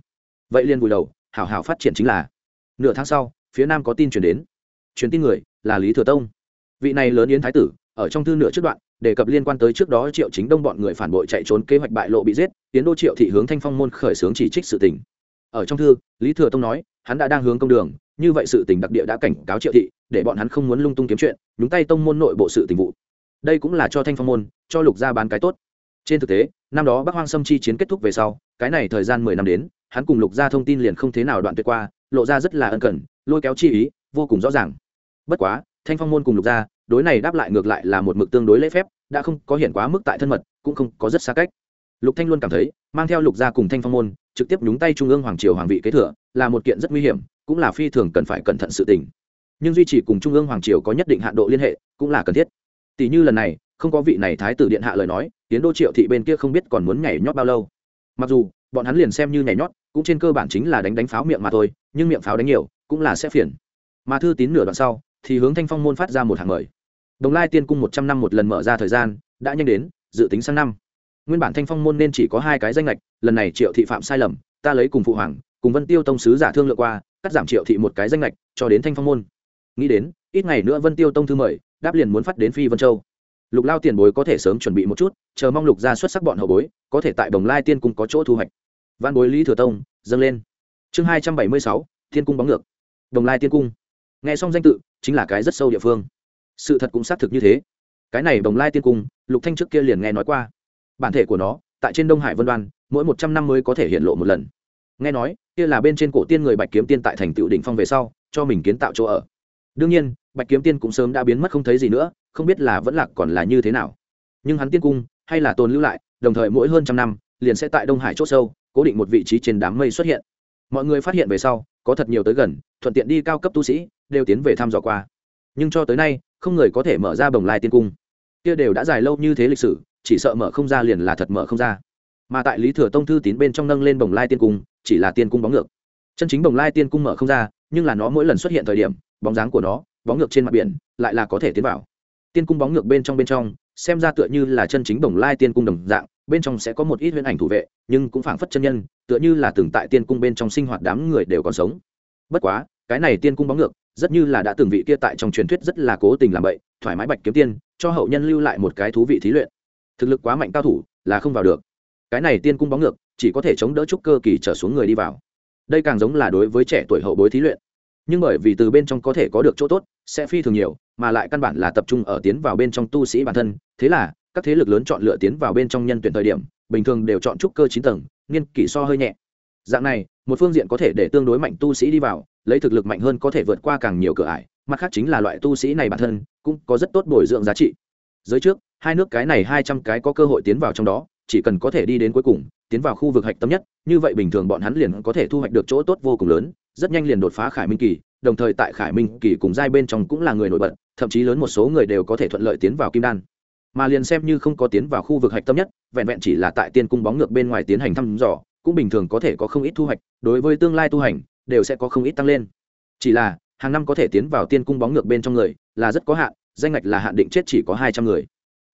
Vậy liền vùi đầu, hảo hảo phát triển chính là. Nửa tháng sau, phía nam có tin chuyển đến. Chuyến tin người là lý thừa tông. Vị này lớn yến thái tử, ở trong thư nửa trước đoạn, đề cập liên quan tới trước đó triệu chính đông bọn người phản bội chạy trốn kế hoạch bại lộ bị giết tiến đô triệu thị hướng thanh phong môn khởi xướng chỉ trích sự tình. Ở trong thư, lý thừa tông nói, hắn đã đang hướng công đường, như vậy sự tình đặc địa đã cảnh cáo triệu thị, để bọn hắn không muốn lung tung kiếm chuyện, nhúng tay tông môn nội bộ sự tình vụ. Đây cũng là cho thanh phong môn, cho lục gia bán cái tốt trên thực tế, năm đó bắc hoang sâm chi chiến kết thúc về sau, cái này thời gian mười năm đến, hắn cùng lục gia thông tin liền không thế nào đoạn tuyệt qua, lộ ra rất là ân cần, lôi kéo chi ý, vô cùng rõ ràng. Bất quá, thanh phong môn cùng lục gia, đối này đáp lại ngược lại là một mực tương đối lễ phép, đã không có hiện quá mức tại thân mật, cũng không có rất xa cách. Lục thanh luôn cảm thấy, mang theo lục gia cùng thanh phong môn, trực tiếp nhúng tay trung ương hoàng triều hoàng vị kế thừa, là một kiện rất nguy hiểm, cũng là phi thường cần phải cẩn thận sự tình. Nhưng duy trì cùng trung ương hoàng triều có nhất định hạn độ liên hệ, cũng là cần thiết. Tỷ như lần này, không có vị này thái tử điện hạ lời nói tiến đô triệu thị bên kia không biết còn muốn nhảy nhót bao lâu. Mặc dù, bọn hắn liền xem như nhảy nhót, cũng trên cơ bản chính là đánh đánh pháo miệng mà thôi, nhưng miệng pháo đánh nhiều, cũng là sẽ phiền. Mà thư tín nửa đoạn sau, thì hướng thanh phong môn phát ra một hàng mời. Đồng lai tiên cung một trăm năm một lần mở ra thời gian, đã nhanh đến, dự tính sang năm. Nguyên bản thanh phong môn nên chỉ có hai cái danh lệch lần này triệu thị phạm sai lầm, ta lấy cùng phụ hoàng, cùng vân tiêu tông sứ giả thương lượng qua, cắt giảm triệu thị một cái danh lệch cho đến thanh phong môn. Nghĩ đến, ít ngày nữa vân tiêu tông thư mời, đáp liền muốn phát đến phi vân châu lục lao tiền bối có thể sớm chuẩn bị một chút, chờ mong lục ra xuất sắc bọn hậu bối, có thể tại đồng lai tiên cung có chỗ thu hoạch. Văn bối lý thừa tông, dâng lên. Chương hai trăm bảy mươi sáu, thiên cung bóng ngược. Đồng lai tiên cung. Nghe xong danh tự, chính là cái rất sâu địa phương. Sự thật cũng xác thực như thế. Cái này đồng lai tiên cung, lục thanh trước kia liền nghe nói qua. Bản thể của nó, tại trên đông hải vân đoan, mỗi một trăm năm mới có thể hiện lộ một lần. Nghe nói, kia là bên trên cổ tiên người bạch kiếm tiên tại thành tựu đỉnh phong về sau, cho mình kiến tạo chỗ ở. Đương nhiên bạch kiếm tiên cũng sớm đã biến mất không thấy gì nữa, không biết là vẫn lạc còn là như thế nào. Nhưng hắn tiên cung, hay là tồn lưu lại, đồng thời mỗi hơn trăm năm, liền sẽ tại đông hải c h ỗ sâu, cố định một vị trí trên đám mây xuất hiện. Mọi người phát hiện về sau, có thật nhiều tới gần, thuận tiện đi cao cấp tu sĩ, đều tiến về thăm dò qua. Nhưng cho tới nay, không người có thể mở ra bồng lai tiên cung. Kia đều đã dài lâu như thế lịch sử, chỉ sợ mở không ra liền là thật mở không ra. Mà tại lý thừa tông thư tín bên trong nâng lên bồng lai tiên cung, chỉ là tiên cung bóng ngược. Chân chính bồng lai tiên cung mở không ra, nhưng là nó mỗi lần xuất hiện thời điểm, bóng dáng của nó bóng ngược trên mặt biển, lại là có thể tiến vào. Tiên cung bóng ngược bên trong bên trong, xem ra tựa như là chân chính bồng lai tiên cung đồng dạng, bên trong sẽ có một ít huyễn ảnh thủ vệ, nhưng cũng phảng phất chân nhân, tựa như là từng tại tiên cung bên trong sinh hoạt đám người đều còn sống. Bất quá, cái này tiên cung bóng ngược, rất như là đã từng vị kia tại trong truyền thuyết rất là cố tình làm vậy thoải mái bạch kiếm tiên, cho hậu nhân lưu lại một cái thú vị thí luyện. Thực lực quá mạnh cao thủ, là không vào được. Cái này tiên cung bóng ngược, chỉ có thể chống đỡ chút cơ kỳ trở xuống người đi vào. Đây càng giống là đối với trẻ tuổi hậu bối thí luyện nhưng bởi vì từ bên trong có thể có được chỗ tốt, sẽ phi thường nhiều, mà lại căn bản là tập trung ở tiến vào bên trong tu sĩ bản thân. Thế là, các thế lực lớn chọn lựa tiến vào bên trong nhân tuyển thời điểm, bình thường đều chọn trúc cơ chín tầng, nghiên kỷ so hơi nhẹ. Dạng này, một phương diện có thể để tương đối mạnh tu sĩ đi vào, lấy thực lực mạnh hơn có thể vượt qua càng nhiều cửa ải. Mặt khác chính là loại tu sĩ này bản thân, cũng có rất tốt bồi dưỡng giá trị. Giới trước, hai nước cái này hai trăm cái có cơ hội tiến vào trong đó, chỉ cần có thể đi đến cuối cùng, tiến vào khu vực hạch tâm nhất, như vậy bình thường bọn hắn liền có thể thu hoạch được chỗ tốt vô cùng lớn rất nhanh liền đột phá khải minh kỳ, đồng thời tại khải minh kỳ cùng giai bên trong cũng là người nổi bật, thậm chí lớn một số người đều có thể thuận lợi tiến vào kim đan. Mà liền xem như không có tiến vào khu vực hạch tâm nhất, vẹn vẹn chỉ là tại tiên cung bóng ngược bên ngoài tiến hành thăm dò, cũng bình thường có thể có không ít thu hoạch, đối với tương lai tu hành, đều sẽ có không ít tăng lên. Chỉ là, hàng năm có thể tiến vào tiên cung bóng ngược bên trong người, là rất có hạn, danh ngạch là hạn định chết chỉ có hai trăm người.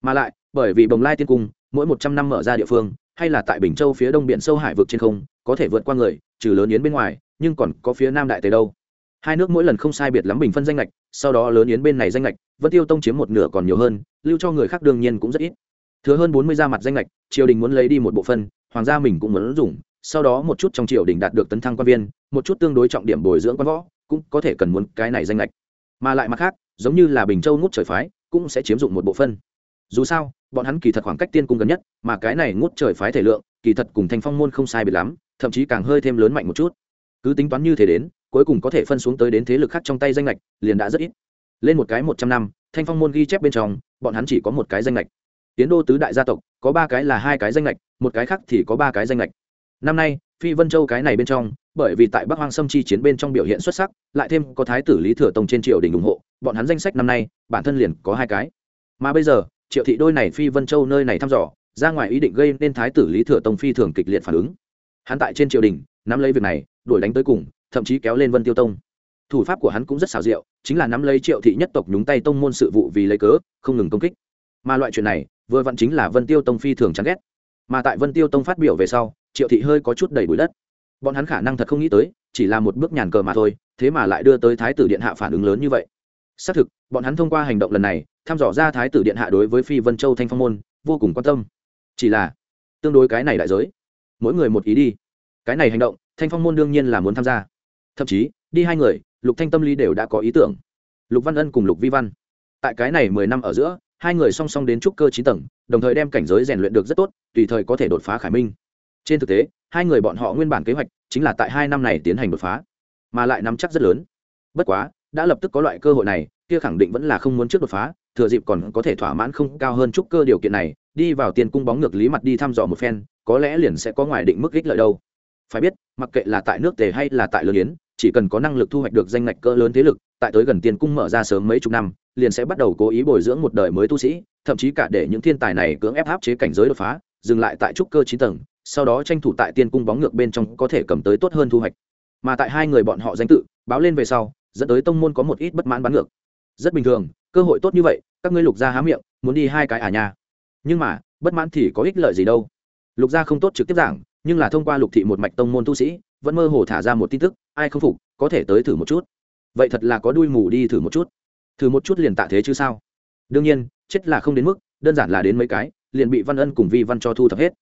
Mà lại, bởi vì bồng lai tiên cung, mỗi một trăm năm mở ra địa phương, hay là tại bình châu phía đông biển sâu hải vực trên không, có thể vượt qua người, trừ lớn yến bên ngoài nhưng còn có phía nam đại tề đâu. Hai nước mỗi lần không sai biệt lắm bình phân danh lệch, sau đó lớn yến bên này danh lệch vẫn tiêu tông chiếm một nửa còn nhiều hơn, lưu cho người khác đương nhiên cũng rất ít. Thừa hơn bốn mươi ra mặt danh lệch, triều đình muốn lấy đi một bộ phân, hoàng gia mình cũng muốn dùng, sau đó một chút trong triều đình đạt được tấn thăng quan viên, một chút tương đối trọng điểm bồi dưỡng quan võ, cũng có thể cần muốn cái này danh lệch. Mà lại mặt khác, giống như là bình châu ngút trời phái, cũng sẽ chiếm dụng một bộ phân. Dù sao, bọn hắn kỳ thật khoảng cách tiên cung gần nhất, mà cái này ngút trời phái thể lượng, kỳ thật cùng thanh phong môn không sai biệt lắm, thậm chí càng hơi thêm lớn mạnh một chút cứ tính toán như thế đến, cuối cùng có thể phân xuống tới đến thế lực khác trong tay danh lệch, liền đã rất ít. Lên một cái một trăm năm, thanh phong môn ghi chép bên trong, bọn hắn chỉ có một cái danh lệch. Tiến đô tứ đại gia tộc, có ba cái là hai cái danh lệch, một cái khác thì có ba cái danh lệch. Năm nay, phi vân châu cái này bên trong, bởi vì tại bắc hoang sâm chi chiến bên trong biểu hiện xuất sắc, lại thêm có thái tử lý thừa tông trên triều đình ủng hộ, bọn hắn danh sách năm nay, bản thân liền có hai cái. Mà bây giờ, triệu thị đôi này phi vân châu nơi này thăm dò, ra ngoài ý định gây nên thái tử lý thừa tông phi thường kịch liệt phản ứng. Hắn tại trên triều đình nắm lấy việc này, đuổi đánh tới cùng, thậm chí kéo lên vân tiêu tông. Thủ pháp của hắn cũng rất xảo diệu, chính là nắm lấy triệu thị nhất tộc nhúng tay tông môn sự vụ vì lấy cớ, không ngừng công kích. Mà loại chuyện này, vừa vặn chính là vân tiêu tông phi thường chán ghét. Mà tại vân tiêu tông phát biểu về sau, triệu thị hơi có chút đầy bụi đất. Bọn hắn khả năng thật không nghĩ tới, chỉ là một bước nhàn cờ mà thôi, thế mà lại đưa tới thái tử điện hạ phản ứng lớn như vậy. Xác thực, bọn hắn thông qua hành động lần này, thăm dò ra thái tử điện hạ đối với phi vân châu thanh phong môn, vô cùng quan tâm. Chỉ là, tương đối cái này đại giới, mỗi người một ý đi cái này hành động, thanh phong môn đương nhiên là muốn tham gia. Thậm chí, đi hai người, lục thanh tâm lý đều đã có ý tưởng. Lục văn ân cùng lục vi văn. Tại cái này mười năm ở giữa, hai người song song đến trúc cơ chín tầng, đồng thời đem cảnh giới rèn luyện được rất tốt, tùy thời có thể đột phá khải minh. Trên thực tế, hai người bọn họ nguyên bản kế hoạch chính là tại hai năm này tiến hành đột phá, mà lại nắm chắc rất lớn. Bất quá, đã lập tức có loại cơ hội này, kia khẳng định vẫn là không muốn trước đột phá, thừa dịp còn có thể thỏa mãn không cao hơn trúc cơ điều kiện này, đi vào tiền cung bóng ngược lý mặt đi thăm dò một phen, có lẽ liền sẽ có ngoài định mức ích lợi đâu phải biết, mặc kệ là tại nước tề hay là tại lớn yến, chỉ cần có năng lực thu hoạch được danh ngạch cỡ lớn thế lực, tại tới gần tiền cung mở ra sớm mấy chục năm, liền sẽ bắt đầu cố ý bồi dưỡng một đời mới tu sĩ, thậm chí cả để những thiên tài này cưỡng ép áp chế cảnh giới đột phá, dừng lại tại trúc cơ chín tầng, sau đó tranh thủ tại tiên cung bóng ngược bên trong có thể cầm tới tốt hơn thu hoạch. Mà tại hai người bọn họ danh tự, báo lên về sau, dẫn tới tông môn có một ít bất mãn bắn ngược. Rất bình thường, cơ hội tốt như vậy, các ngươi lục gia há miệng, muốn đi hai cái à nha. Nhưng mà, bất mãn thì có ích lợi gì đâu. Lục gia không tốt trực tiếp giảng nhưng là thông qua lục thị một mạch tông môn tu sĩ, vẫn mơ hồ thả ra một tin tức, ai không phục, có thể tới thử một chút. Vậy thật là có đuôi mù đi thử một chút. Thử một chút liền tạ thế chứ sao? Đương nhiên, chết là không đến mức, đơn giản là đến mấy cái, liền bị văn ân cùng vi văn cho thu thập hết.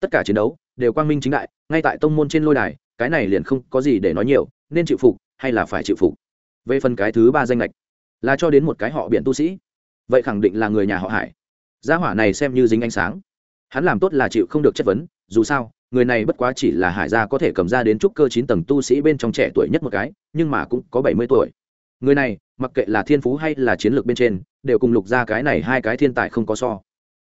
Tất cả chiến đấu, đều quang minh chính đại, ngay tại tông môn trên lôi đài, cái này liền không có gì để nói nhiều, nên chịu phục, hay là phải chịu phục? Về phần cái thứ ba danh lệch là cho đến một cái họ biện tu sĩ. Vậy khẳng định là người nhà họ hải. Gia hỏa này xem như dính ánh sáng. Hắn làm tốt là chịu không được chất vấn, dù sao người này bất quá chỉ là hải gia có thể cầm ra đến trúc cơ chín tầng tu sĩ bên trong trẻ tuổi nhất một cái, nhưng mà cũng có bảy mươi tuổi. Người này, mặc kệ là thiên phú hay là chiến lược bên trên, đều cùng lục ra cái này hai cái thiên tài không có so.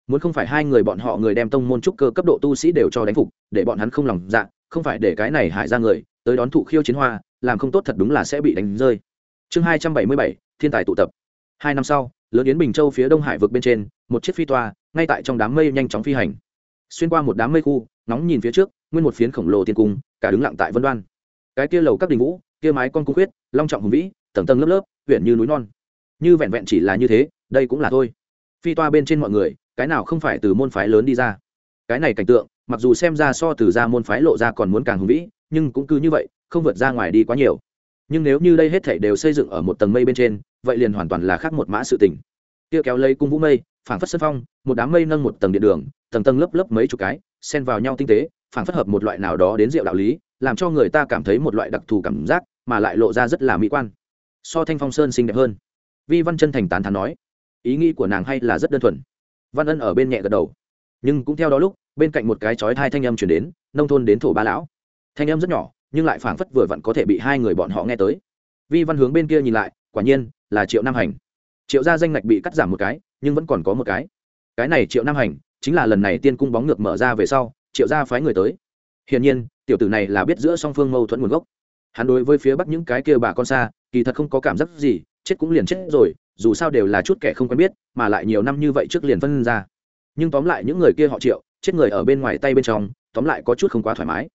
Muốn không phải hai người bọn họ người đem tông môn trúc cơ cấp độ tu sĩ đều cho đánh phục, để bọn hắn không lòng dạ không phải để cái này hại ra người tới đón thụ khiêu chiến hoa, làm không tốt thật đúng là sẽ bị đánh rơi. Chương hai trăm bảy mươi bảy, thiên tài tụ tập. Hai năm sau, lớn yến bình châu phía đông hải vực bên trên, một chiếc phi toa, ngay tại trong đám mây nhanh chóng phi hành xuyên qua một đám mây khu nóng nhìn phía trước, nguyên một phiến khổng lồ tiên cung, cả đứng lặng tại vân đoan. Cái kia lầu các đình vũ, kia mái con cung khuyết, long trọng hùng vĩ, tầng tầng lớp lớp, huyện như núi non. Như vẹn vẹn chỉ là như thế, đây cũng là thôi. Phi toa bên trên mọi người, cái nào không phải từ môn phái lớn đi ra. Cái này cảnh tượng, mặc dù xem ra so từ ra môn phái lộ ra còn muốn càng hùng vĩ, nhưng cũng cứ như vậy, không vượt ra ngoài đi quá nhiều. Nhưng nếu như đây hết thảy đều xây dựng ở một tầng mây bên trên, vậy liền hoàn toàn là khác một mã sự tình. Kia kéo lấy cung vũ mây, phảng phất sân phong, một đám mây nâng một tầng điện đường tầng tầng lớp lớp mấy chục cái, xen vào nhau tinh tế, phảng phất hợp một loại nào đó đến rượu đạo lý, làm cho người ta cảm thấy một loại đặc thù cảm giác, mà lại lộ ra rất là mỹ quan. So thanh phong sơn xinh đẹp hơn. Vi văn chân thành tán thán nói, ý nghĩ của nàng hay là rất đơn thuần. Văn ân ở bên nhẹ gật đầu. Nhưng cũng theo đó lúc, bên cạnh một cái chói thai thanh âm chuyển đến, nông thôn đến thổ ba lão. Thanh âm rất nhỏ, nhưng lại phảng phất vừa vặn có thể bị hai người bọn họ nghe tới. Vi văn hướng bên kia nhìn lại, quả nhiên là triệu nam hành. Triệu gia danh ngạch bị cắt giảm một cái, nhưng vẫn còn có một cái. Cái này triệu nam hành chính là lần này tiên cung bóng ngược mở ra về sau, triệu gia phái người tới. Hiển nhiên, tiểu tử này là biết giữa song phương mâu thuẫn nguồn gốc. Hắn đối với phía bắc những cái kia bà con xa, kỳ thật không có cảm giác gì, chết cũng liền chết rồi, dù sao đều là chút kẻ không quen biết, mà lại nhiều năm như vậy trước liền phân ra. Nhưng tóm lại những người kia họ triệu, chết người ở bên ngoài tay bên trong, tóm lại có chút không quá thoải mái.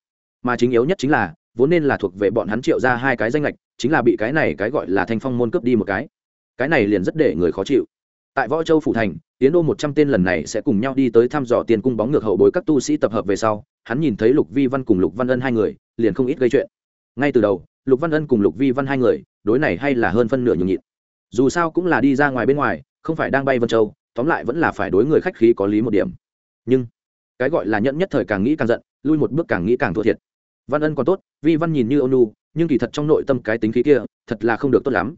Mà chính yếu nhất chính là, vốn nên là thuộc về bọn hắn triệu ra hai cái danh lệch chính là bị cái này cái gọi là thanh phong môn cướp đi một cái. Cái này liền rất để người khó chịu. Tại võ châu phủ thành tiến đô một trăm tên lần này sẽ cùng nhau đi tới thăm dò tiền cung bóng ngược hậu bối các tu sĩ tập hợp về sau hắn nhìn thấy lục vi văn cùng lục văn ân hai người liền không ít gây chuyện. Ngay từ đầu lục văn ân cùng lục vi văn hai người đối này hay là hơn phân nửa nhường nhịn. Dù sao cũng là đi ra ngoài bên ngoài không phải đang bay vân châu tóm lại vẫn là phải đối người khách khí có lý một điểm. Nhưng cái gọi là nhẫn nhất thời càng nghĩ càng giận lui một bước càng nghĩ càng thua thiệt. Văn ân còn tốt vi văn nhìn như ôn nhu, nhưng kỳ thật trong nội tâm cái tính khí kia thật là không được tốt lắm.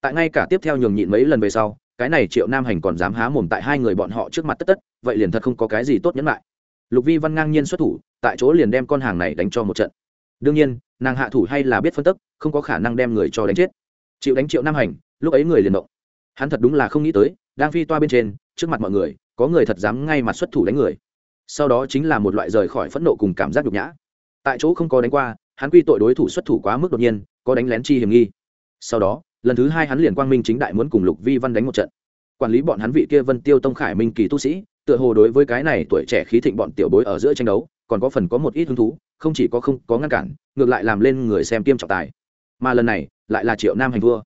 Tại ngay cả tiếp theo nhường nhịn mấy lần về sau cái này triệu nam hành còn dám há mồm tại hai người bọn họ trước mặt tất tất, vậy liền thật không có cái gì tốt nhẫn lại. Lục vi văn ngang nhiên xuất thủ, tại chỗ liền đem con hàng này đánh cho một trận. Đương nhiên, nàng hạ thủ hay là biết phân tức, không có khả năng đem người cho đánh chết. Chịu đánh triệu nam hành, lúc ấy người liền động. Hắn thật đúng là không nghĩ tới, đang phi toa bên trên, trước mặt mọi người, có người thật dám ngay mặt xuất thủ đánh người. Sau đó chính là một loại rời khỏi phẫn nộ cùng cảm giác nhục nhã. Tại chỗ không có đánh qua, hắn quy tội đối thủ xuất thủ quá mức đột nhiên, có đánh lén chi hiểm nghi. Sau đó lần thứ hai hắn liền quang minh chính đại muốn cùng lục vi văn đánh một trận. Quản lý bọn hắn vị kia vân tiêu tông khải minh kỳ tu sĩ, tựa hồ đối với cái này tuổi trẻ khí thịnh bọn tiểu bối ở giữa tranh đấu, còn có phần có một ít hứng thú, không chỉ có không có ngăn cản, ngược lại làm lên người xem kiêm trọng tài. Mà lần này, lại là triệu nam hành vua.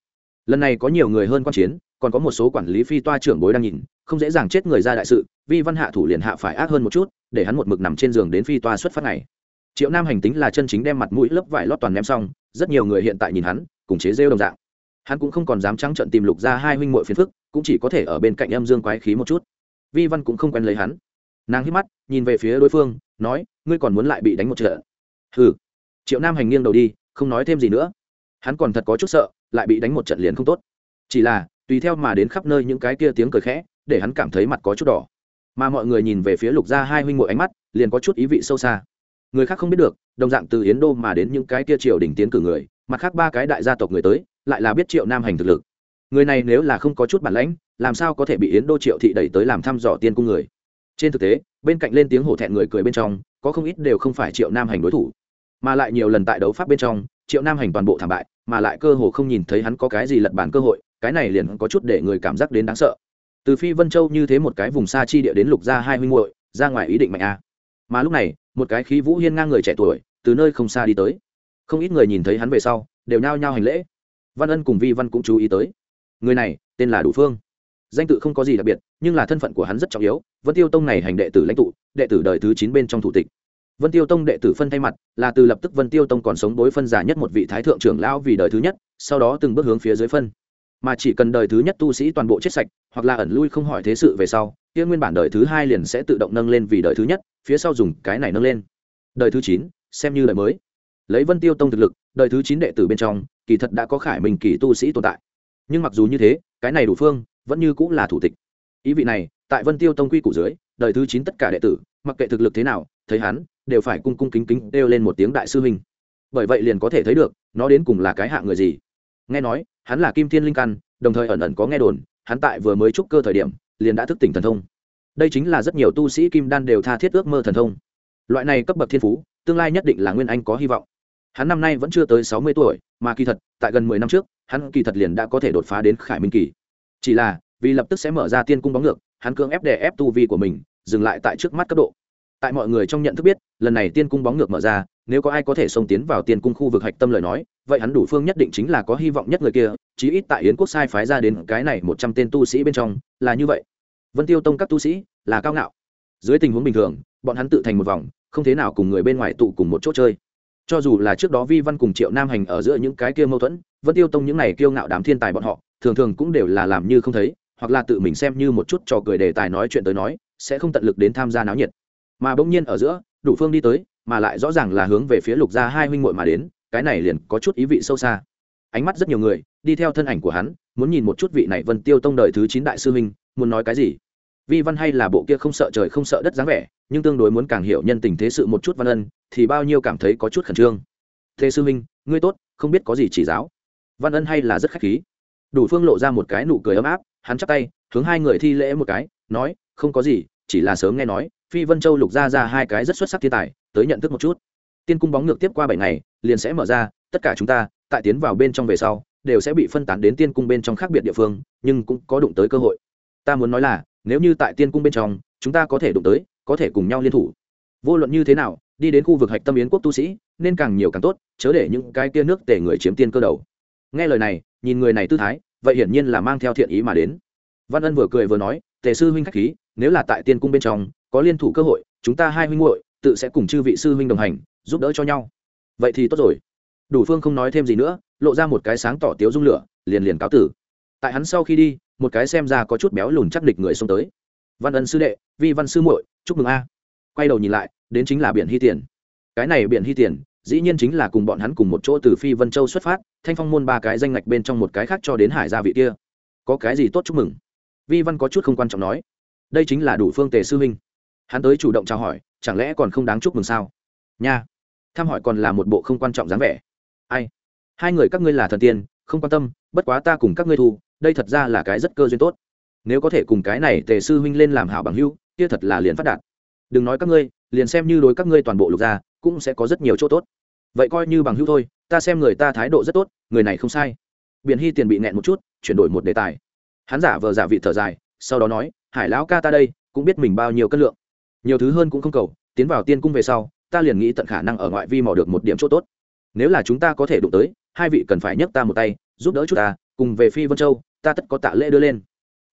Lần này có nhiều người hơn quan chiến, còn có một số quản lý phi toa trưởng bối đang nhìn, không dễ dàng chết người ra đại sự, vi văn hạ thủ liền hạ phải ác hơn một chút, để hắn một mực nằm trên giường đến phi toa xuất phát này triệu nam hành tính là chân chính đem mặt mũi lớp vải lót toàn ném xong, rất nhiều người hiện tại nhìn hắn, cùng chế rêu đồng dạng hắn cũng không còn dám trắng trận tìm lục ra hai huynh muội phiền phức, cũng chỉ có thể ở bên cạnh âm dương quái khí một chút. Vi văn cũng không quen lấy hắn. Nàng hít mắt, nhìn về phía đối phương, nói, ngươi còn muốn lại bị đánh một trận? Hừ. Triệu nam hành nghiêng đầu đi, không nói thêm gì nữa. Hắn còn thật có chút sợ, lại bị đánh một trận liền không tốt. Chỉ là, tùy theo mà đến khắp nơi những cái kia tiếng cười khẽ, để hắn cảm thấy mặt có chút đỏ. Mà mọi người nhìn về phía lục gia hai huynh muội ánh mắt, liền có chút ý vị sâu xa. Người khác không biết được, đồng dạng từ yến đô mà đến những cái kia triều đình tiến cử người, mặt khác ba cái đại gia tộc người tới lại là biết triệu nam hành thực lực. Người này nếu là không có chút bản lãnh, làm sao có thể bị yến đô triệu thị đẩy tới làm thăm dò tiên cung người? Trên thực tế, bên cạnh lên tiếng hổ thẹn người cười bên trong, có không ít đều không phải triệu nam hành đối thủ. Mà lại nhiều lần tại đấu pháp bên trong, triệu nam hành toàn bộ thảm bại, mà lại cơ hồ không nhìn thấy hắn có cái gì lật bản cơ hội, cái này liền có chút để người cảm giác đến đáng sợ. Từ phi vân châu như thế một cái vùng xa chi địa đến lục gia hai huynh muội, ra ngoài ý định mạnh a. Mà lúc này, một cái khí vũ hiên ngang người trẻ tuổi, từ nơi không xa đi tới. Không ít người nhìn thấy hắn về sau, đều nhao nhao hành lễ văn ân cùng vi văn cũng chú ý tới. Người này, tên là đủ phương. Danh tự không có gì đặc biệt, nhưng là thân phận của hắn rất trọng yếu. Vân tiêu tông này hành đệ tử lãnh tụ, đệ tử đời thứ chín bên trong thủ tịch. Vân tiêu tông đệ tử phân thay mặt, là từ lập tức vân tiêu tông còn sống đối phân giả nhất một vị thái thượng trưởng lão vì đời thứ nhất, sau đó từng bước hướng phía dưới phân. Mà chỉ cần đời thứ nhất tu sĩ toàn bộ chết sạch, hoặc là ẩn lui không hỏi thế sự về sau, kia nguyên bản đời thứ hai liền sẽ tự động nâng lên vì đời thứ nhất, phía sau dùng cái này nâng lên. Đời thứ chín, xem như đời mới lấy vân tiêu tông thực lực, đời thứ chín đệ tử bên trong, kỳ thật đã có khải minh kỳ tu sĩ tồn tại. Nhưng mặc dù như thế, cái này đủ phương, vẫn như cũng là thủ tịch. Ý vị này, tại vân tiêu tông quy củ dưới, đời thứ chín tất cả đệ tử, mặc kệ thực lực thế nào, thấy hắn, đều phải cung cung kính kính đeo lên một tiếng đại sư huynh. Bởi vậy liền có thể thấy được, nó đến cùng là cái hạng người gì. Nghe nói, hắn là kim thiên linh căn, đồng thời ẩn ẩn có nghe đồn, hắn tại vừa mới trúc cơ thời điểm, liền đã thức tỉnh thần thông. Đây chính là rất nhiều tu sĩ kim đan đều tha thiết ước mơ thần thông. Loại này cấp bậc thiên phú, tương lai nhất định là nguyên anh có hy vọng hắn năm nay vẫn chưa tới sáu mươi tuổi, mà kỳ thật, tại gần mười năm trước, hắn kỳ thật liền đã có thể đột phá đến khải minh kỳ. Chỉ là, vì lập tức sẽ mở ra tiên cung bóng ngược, hắn cưỡng ép đè ép tu vi của mình, dừng lại tại trước mắt cấp độ. Tại mọi người trong nhận thức biết, lần này tiên cung bóng ngược mở ra, nếu có ai có thể xông tiến vào tiên cung khu vực hạch tâm lời nói, vậy hắn đủ phương nhất định chính là có hy vọng nhất người kia, chí ít tại yến quốc sai phái ra đến cái này một trăm tên tu sĩ bên trong, là như vậy. Vân tiêu tông các tu sĩ, là cao ngạo. Dưới tình huống bình thường, bọn hắn tự thành một vòng, không thế nào cùng người bên ngoài tụ cùng một chỗ chơi cho dù là trước đó vi văn cùng triệu nam hành ở giữa những cái kia mâu thuẫn, vân tiêu tông những này kiêu ngạo đám thiên tài bọn họ, thường thường cũng đều là làm như không thấy, hoặc là tự mình xem như một chút trò cười đề tài nói chuyện tới nói, sẽ không tận lực đến tham gia náo nhiệt. Mà bỗng nhiên ở giữa, đủ phương đi tới, mà lại rõ ràng là hướng về phía lục gia hai huynh muội mà đến, cái này liền có chút ý vị sâu xa. Ánh mắt rất nhiều người, đi theo thân ảnh của hắn, muốn nhìn một chút vị này vân tiêu tông đời thứ chín đại sư huynh, muốn nói cái gì. Vi văn hay là bộ kia không sợ trời không sợ đất dáng vẻ, nhưng tương đối muốn càng hiểu nhân tình thế sự một chút văn ân thì bao nhiêu cảm thấy có chút khẩn trương. Thế sư minh, ngươi tốt không biết có gì chỉ giáo. Văn ân hay là rất khách khí. Đủ phương lộ ra một cái nụ cười ấm áp hắn chắp tay hướng hai người thi lễ một cái nói không có gì chỉ là sớm nghe nói phi vân châu lục ra ra hai cái rất xuất sắc thiên tài tới nhận thức một chút. Tiên cung bóng ngược tiếp qua bảy ngày liền sẽ mở ra tất cả chúng ta tại tiến vào bên trong về sau đều sẽ bị phân tán đến tiên cung bên trong khác biệt địa phương nhưng cũng có đụng tới cơ hội. Ta muốn nói là nếu như tại tiên cung bên trong chúng ta có thể đụng tới có thể cùng nhau liên thủ. Vô luận như thế nào đi đến khu vực hạch tâm yến quốc tu sĩ, nên càng nhiều càng tốt, chớ để những cái kia nước tể người chiếm tiên cơ đầu. Nghe lời này, nhìn người này tư thái, vậy hiển nhiên là mang theo thiện ý mà đến. Văn ân vừa cười vừa nói, tề sư huynh khách khí, nếu là tại tiên cung bên trong, có liên thủ cơ hội, chúng ta hai huynh hội tự sẽ cùng chư vị sư huynh đồng hành, giúp đỡ cho nhau. Vậy thì tốt rồi. Đủ phương không nói thêm gì nữa, lộ ra một cái sáng tỏ tiếu dung lửa, liền liền cáo tử. Tại hắn sau khi đi, một cái xem ra có chút béo lùn chắc địch người xông tới. Văn ân sư đệ, vi văn sư muội, chúc mừng a. Quay đầu nhìn lại đến chính là biển hy tiền. Cái này biển hy tiền, dĩ nhiên chính là cùng bọn hắn cùng một chỗ từ phi vân châu xuất phát, thanh phong môn ba cái danh ngạch bên trong một cái khác cho đến hải gia vị kia. Có cái gì tốt chúc mừng? Vi văn có chút không quan trọng nói. Đây chính là đủ phương tề sư huynh. Hắn tới chủ động chào hỏi, chẳng lẽ còn không đáng chúc mừng sao? Nha. Thăm hỏi còn là một bộ không quan trọng dáng vẻ. Ai? Hai người các ngươi là thần tiên, không quan tâm, bất quá ta cùng các ngươi thu đây thật ra là cái rất cơ duyên tốt. Nếu có thể cùng cái này tề sư huynh lên làm hảo bằng hưu kia thật là liền phát đạt. Đừng nói các ngươi liền xem như đối các ngươi toàn bộ lục gia, cũng sẽ có rất nhiều chỗ tốt. Vậy coi như bằng hữu thôi, ta xem người ta thái độ rất tốt, người này không sai. Biển hy tiền bị nẹn một chút, chuyển đổi một đề tài. Hắn giả vờ giả vị thở dài, sau đó nói, hải lão ca ta đây, cũng biết mình bao nhiêu cân lượng. Nhiều thứ hơn cũng không cầu, tiến vào tiên cung về sau, ta liền nghĩ tận khả năng ở ngoại vi mò được một điểm chỗ tốt. Nếu là chúng ta có thể đụng tới, hai vị cần phải nhấc ta một tay, giúp đỡ chúng ta, cùng về phi vân châu, ta tất có tạ lễ đưa lên.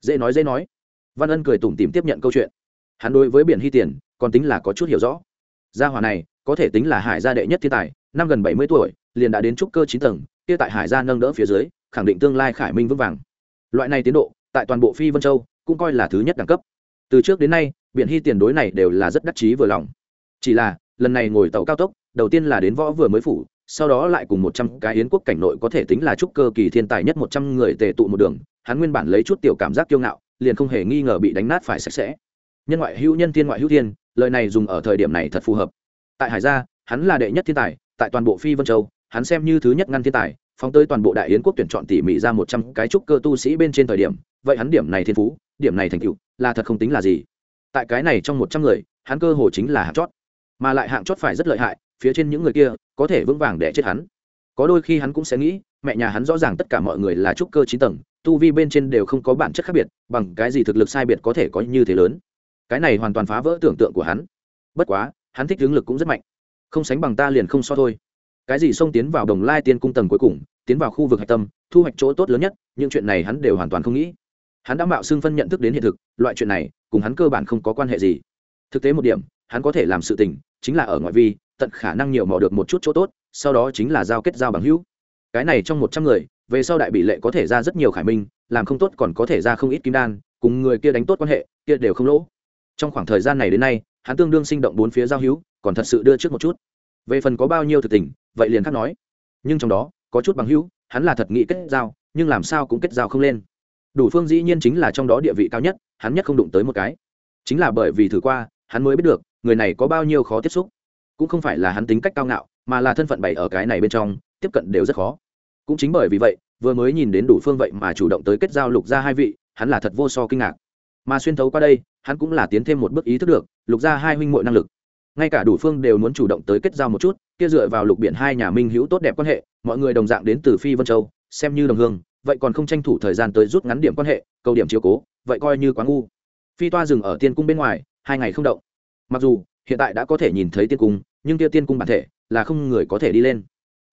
Dễ nói dễ nói. Văn ân cười tủm tìm tiếp nhận câu chuyện. Hắn đối với biển hy tiền còn tính là có chút hiểu rõ. Gia hòa này, có thể tính là hải gia đệ nhất thiên tài, năm gần bảy mươi tuổi, liền đã đến trúc cơ chín tầng, kia tại hải gia nâng đỡ phía dưới, khẳng định tương lai khải minh vững vàng. Loại này tiến độ, tại toàn bộ phi vân châu, cũng coi là thứ nhất đẳng cấp. Từ trước đến nay biện hy tiền đối này đều là rất đắc chí vừa lòng. Chỉ là, lần này ngồi tàu cao tốc, đầu tiên là đến võ vừa mới phủ, sau đó lại cùng một trăm cái yến quốc cảnh nội có thể tính là trúc cơ kỳ thiên tài nhất một trăm người tề tụ một đường, hắn nguyên bản lấy chút tiểu cảm giác kiêu ngạo, liền không hề nghi ngờ bị đánh nát phải sạch sẽ nhân ngoại hữu nhân thiên ngoại hữu thiên, lời này dùng ở thời điểm này thật phù hợp. Tại hải gia, hắn là đệ nhất thiên tài, tại toàn bộ phi vân châu, hắn xem như thứ nhất ngăn thiên tài, phóng tới toàn bộ đại yến quốc tuyển chọn tỉ mỉ ra một trăm cái trúc cơ tu sĩ bên trên thời điểm, vậy hắn điểm này thiên phú, điểm này thành tựu, là thật không tính là gì. Tại cái này trong một trăm người, hắn cơ hồ chính là hạng chót. Mà lại hạng chót phải rất lợi hại, phía trên những người kia, có thể vững vàng để chết hắn. Có đôi khi hắn cũng sẽ nghĩ, mẹ nhà hắn rõ ràng tất cả mọi người là trúc cơ chín tầng, tu vi bên trên đều không có bản chất khác biệt, bằng cái gì thực lực sai biệt có thể có như thế lớn cái này hoàn toàn phá vỡ tưởng tượng của hắn. Bất quá, hắn thích hướng lực cũng rất mạnh. Không sánh bằng ta liền không so thôi. Cái gì xông tiến vào đồng lai tiên cung tầng cuối cùng, tiến vào khu vực hạch tâm, thu hoạch chỗ tốt lớn nhất, những chuyện này hắn đều hoàn toàn không nghĩ. Hắn đã mạo xưng phân nhận thức đến hiện thực, loại chuyện này, cùng hắn cơ bản không có quan hệ gì. Thực tế một điểm, hắn có thể làm sự tình, chính là ở ngoại vi, tận khả năng nhiều mò được một chút chỗ tốt, sau đó chính là giao kết giao bằng hữu. Cái này trong một trăm người, về sau đại bị lệ có thể ra rất nhiều khải minh, làm không tốt còn có thể ra không ít kim đan, cùng người kia đánh tốt quan hệ, kia đều không lỗ trong khoảng thời gian này đến nay, hắn tương đương sinh động bốn phía giao hữu, còn thật sự đưa trước một chút. Về phần có bao nhiêu thực tình, vậy liền khắc nói. Nhưng trong đó, có chút bằng hữu, hắn là thật nghĩ kết giao, nhưng làm sao cũng kết giao không lên. Đủ phương dĩ nhiên chính là trong đó địa vị cao nhất, hắn nhất không đụng tới một cái. Chính là bởi vì thử qua, hắn mới biết được, người này có bao nhiêu khó tiếp xúc. Cũng không phải là hắn tính cách cao ngạo, mà là thân phận bày ở cái này bên trong, tiếp cận đều rất khó. Cũng chính bởi vì vậy, vừa mới nhìn đến đủ phương vậy mà chủ động tới kết giao lục ra hai vị, hắn là thật vô so kinh ngạc mà xuyên thấu qua đây, hắn cũng là tiến thêm một bước ý thức được, lục ra hai huynh muội năng lực. Ngay cả đủ phương đều muốn chủ động tới kết giao một chút, kia dựa vào lục biển hai nhà minh hữu tốt đẹp quan hệ, mọi người đồng dạng đến từ phi vân châu, xem như đồng hương, vậy còn không tranh thủ thời gian tới rút ngắn điểm quan hệ câu điểm chiếu cố, vậy coi như quá ngu. Phi toa dừng ở tiên cung bên ngoài, hai ngày không động. Mặc dù, hiện tại đã có thể nhìn thấy tiên cung, nhưng kia tiên cung bản thể là không người có thể đi lên.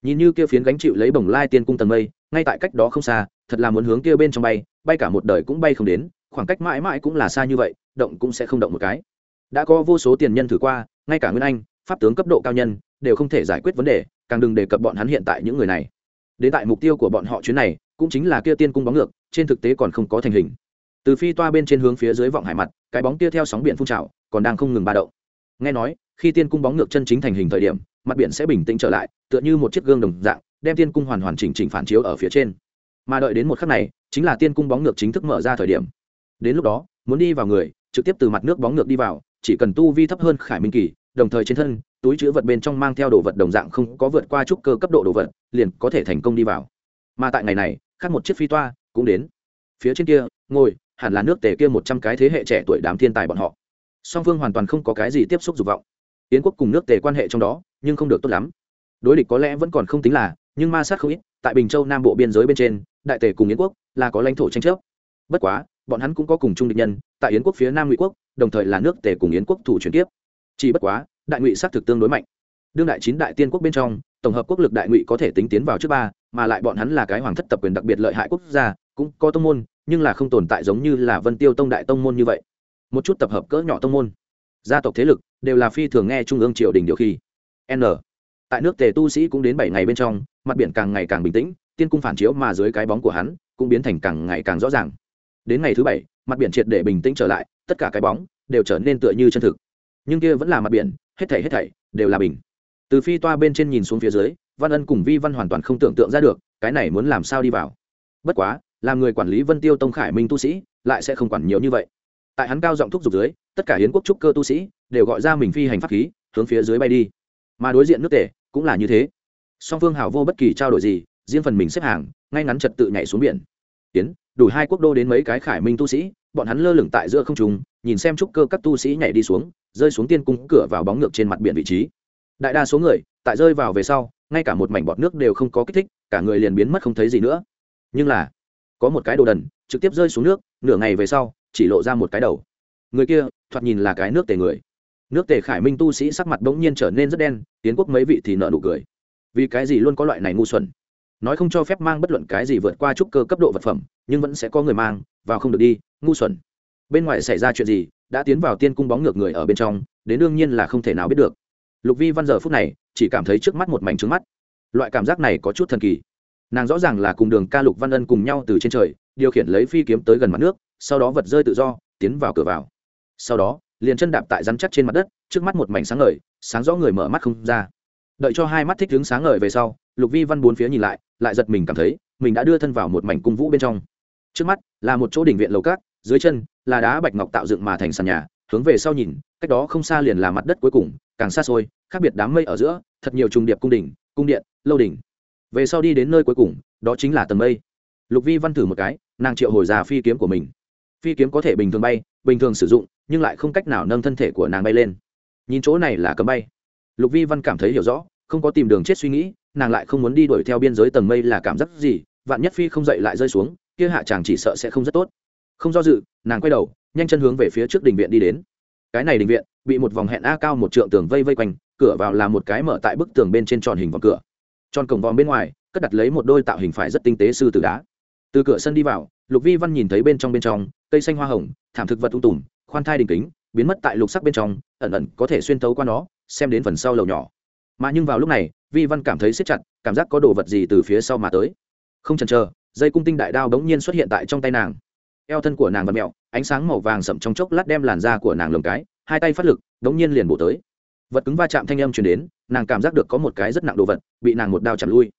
Nhìn như kia phiến gánh chịu lấy bồng lai tiên cung tầng mây, ngay tại cách đó không xa, thật là muốn hướng kia bên trong bay bay cả một đời cũng bay không đến khoảng cách mãi mãi cũng là xa như vậy, động cũng sẽ không động một cái. Đã có vô số tiền nhân thử qua, ngay cả nguyên anh, pháp tướng cấp độ cao nhân, đều không thể giải quyết vấn đề, càng đừng đề cập bọn hắn hiện tại những người này. Đến tại mục tiêu của bọn họ chuyến này, cũng chính là kia tiên cung bóng ngược, trên thực tế còn không có thành hình. Từ phi toa bên trên hướng phía dưới vọng hải mặt, cái bóng kia theo sóng biển phun trào, còn đang không ngừng ba động. Nghe nói, khi tiên cung bóng ngược chân chính thành hình thời điểm, mặt biển sẽ bình tĩnh trở lại, tựa như một chiếc gương đồng dạng, đem tiên cung hoàn hoàn chỉnh chỉnh phản chiếu ở phía trên. Mà đợi đến một khắc này, chính là tiên cung bóng ngược chính thức mở ra thời điểm đến lúc đó, muốn đi vào người, trực tiếp từ mặt nước bóng ngược đi vào, chỉ cần tu vi thấp hơn khải minh kỳ, đồng thời trên thân, túi chứa vật bên trong mang theo đồ vật đồng dạng không có vượt qua trúc cơ cấp độ đồ vật, liền có thể thành công đi vào. Mà tại ngày này, khác một chiếc phi toa cũng đến. Phía trên kia, ngồi, hẳn là nước tề kia một trăm cái thế hệ trẻ tuổi đám thiên tài bọn họ. Song phương hoàn toàn không có cái gì tiếp xúc dục vọng. Yến quốc cùng nước tề quan hệ trong đó, nhưng không được tốt lắm. Đối địch có lẽ vẫn còn không tính là, nhưng ma sát không ít, tại bình châu nam bộ biên giới bên trên, đại tề cùng yến quốc là có lãnh thổ tranh chấp. Bất quá bọn hắn cũng có cùng chung địch nhân, tại yến quốc phía nam ngụy quốc, đồng thời là nước tề cùng yến quốc thủ chuyển tiếp. Chỉ bất quá, đại ngụy xác thực tương đối mạnh. Đương đại chín đại tiên quốc bên trong, tổng hợp quốc lực đại ngụy có thể tính tiến vào trước ba, mà lại bọn hắn là cái hoàng thất tập quyền đặc biệt lợi hại quốc gia, cũng có tông môn, nhưng là không tồn tại giống như là vân tiêu tông đại tông môn như vậy. Một chút tập hợp cỡ nhỏ tông môn, gia tộc thế lực, đều là phi thường nghe trung ương triều đình điều khi n. Tại nước tề tu sĩ cũng đến bảy ngày bên trong, mặt biển càng ngày càng bình tĩnh, tiên cung phản chiếu mà dưới cái bóng của hắn, cũng biến thành càng ngày càng rõ ràng đến ngày thứ bảy, mặt biển triệt để bình tĩnh trở lại, tất cả cái bóng đều trở nên tựa như chân thực. Nhưng kia vẫn là mặt biển, hết thảy hết thảy đều là bình. Từ phi toa bên trên nhìn xuống phía dưới, văn ân cùng vi văn hoàn toàn không tưởng tượng ra được, cái này muốn làm sao đi vào. Bất quá, làm người quản lý vân tiêu tông khải minh tu sĩ, lại sẽ không quản nhiều như vậy. Tại hắn cao giọng thúc giục dưới, tất cả hiến quốc trúc cơ tu sĩ đều gọi ra mình phi hành pháp khí, hướng phía dưới bay đi. Mà đối diện nước tể cũng là như thế. Song phương hào vô bất kỳ trao đổi gì, riêng phần mình xếp hàng, ngay ngắn trật tự nhảy xuống biển. Tiến đủ hai quốc đô đến mấy cái khải minh tu sĩ, bọn hắn lơ lửng tại giữa không trung, nhìn xem trúc cơ các tu sĩ nhảy đi xuống, rơi xuống tiên cung cửa vào bóng ngược trên mặt biển vị trí. Đại đa số người, tại rơi vào về sau, ngay cả một mảnh bọt nước đều không có kích thích, cả người liền biến mất không thấy gì nữa. Nhưng là, có một cái đồ đần, trực tiếp rơi xuống nước, nửa ngày về sau, chỉ lộ ra một cái đầu. Người kia, thoạt nhìn là cái nước tề người. Nước tề khải minh tu sĩ sắc mặt bỗng nhiên trở nên rất đen, tiến quốc mấy vị thì nợ nụ cười. Vì cái gì luôn có loại này ngu xuẩn? Nói không cho phép mang bất luận cái gì vượt qua trúc cơ cấp độ vật phẩm, nhưng vẫn sẽ có người mang, vào không được đi, ngu xuẩn. Bên ngoài xảy ra chuyện gì, đã tiến vào tiên cung bóng ngược người ở bên trong, đến đương nhiên là không thể nào biết được. Lục vi văn giờ phút này, chỉ cảm thấy trước mắt một mảnh trứng mắt. Loại cảm giác này có chút thần kỳ. Nàng rõ ràng là cùng đường ca lục văn ân cùng nhau từ trên trời, điều khiển lấy phi kiếm tới gần mặt nước, sau đó vật rơi tự do, tiến vào cửa vào. Sau đó, liền chân đạp tại rắn chắc trên mặt đất, trước mắt một mảnh sáng ngời, sáng rõ người mở mắt không ra. Đợi cho hai mắt thích đứng sáng ngời về sau lục vi văn bốn phía nhìn lại lại giật mình cảm thấy, mình đã đưa thân vào một mảnh cung vũ bên trong. Trước mắt, là một chỗ đỉnh viện lầu cát dưới chân là đá bạch ngọc tạo dựng mà thành sàn nhà, hướng về sau nhìn, cách đó không xa liền là mặt đất cuối cùng, càng xa xôi, khác biệt đám mây ở giữa, thật nhiều trùng điệp cung đỉnh, cung điện, lâu đỉnh. Về sau đi đến nơi cuối cùng, đó chính là tầng mây. Lục vi văn thử một cái, nàng triệu hồi ra phi kiếm của mình. Phi kiếm có thể bình thường bay, bình thường sử dụng, nhưng lại không cách nào nâng thân thể của nàng bay lên. Nhìn chỗ này là cấm bay. Lục vi văn cảm thấy hiểu rõ, không có tìm đường chết suy nghĩ nàng lại không muốn đi đuổi theo biên giới tầng mây là cảm giác gì, vạn nhất phi không dậy lại rơi xuống, kia hạ chàng chỉ sợ sẽ không rất tốt. Không do dự, nàng quay đầu, nhanh chân hướng về phía trước đình viện đi đến. Cái này đình viện, bị một vòng hẹn a cao một trượng tường vây vây quanh, cửa vào là một cái mở tại bức tường bên trên tròn hình vòng cửa. Tròn cổng vòng bên ngoài, cất đặt lấy một đôi tạo hình phải rất tinh tế sư tử đá. Từ cửa sân đi vào, lục vi văn nhìn thấy bên trong bên trong, cây xanh hoa hồng, thảm thực vật tung tùm, khoan thai đình kính, biến mất tại lục sắc bên trong, ẩn ẩn có thể xuyên tấu qua nó, xem đến phần sau lầu nhỏ. Mà nhưng vào lúc này vi văn cảm thấy siết chặt, cảm giác có đồ vật gì từ phía sau mà tới. Không chần chờ, dây cung tinh đại đao bỗng nhiên xuất hiện tại trong tay nàng. Eo thân của nàng và mẹo, ánh sáng màu vàng sậm trong chốc lát đem làn da của nàng lồng cái, hai tay phát lực bỗng nhiên liền bổ tới. Vật cứng va chạm thanh âm chuyển đến, nàng cảm giác được có một cái rất nặng đồ vật, bị nàng một đao chặt lui.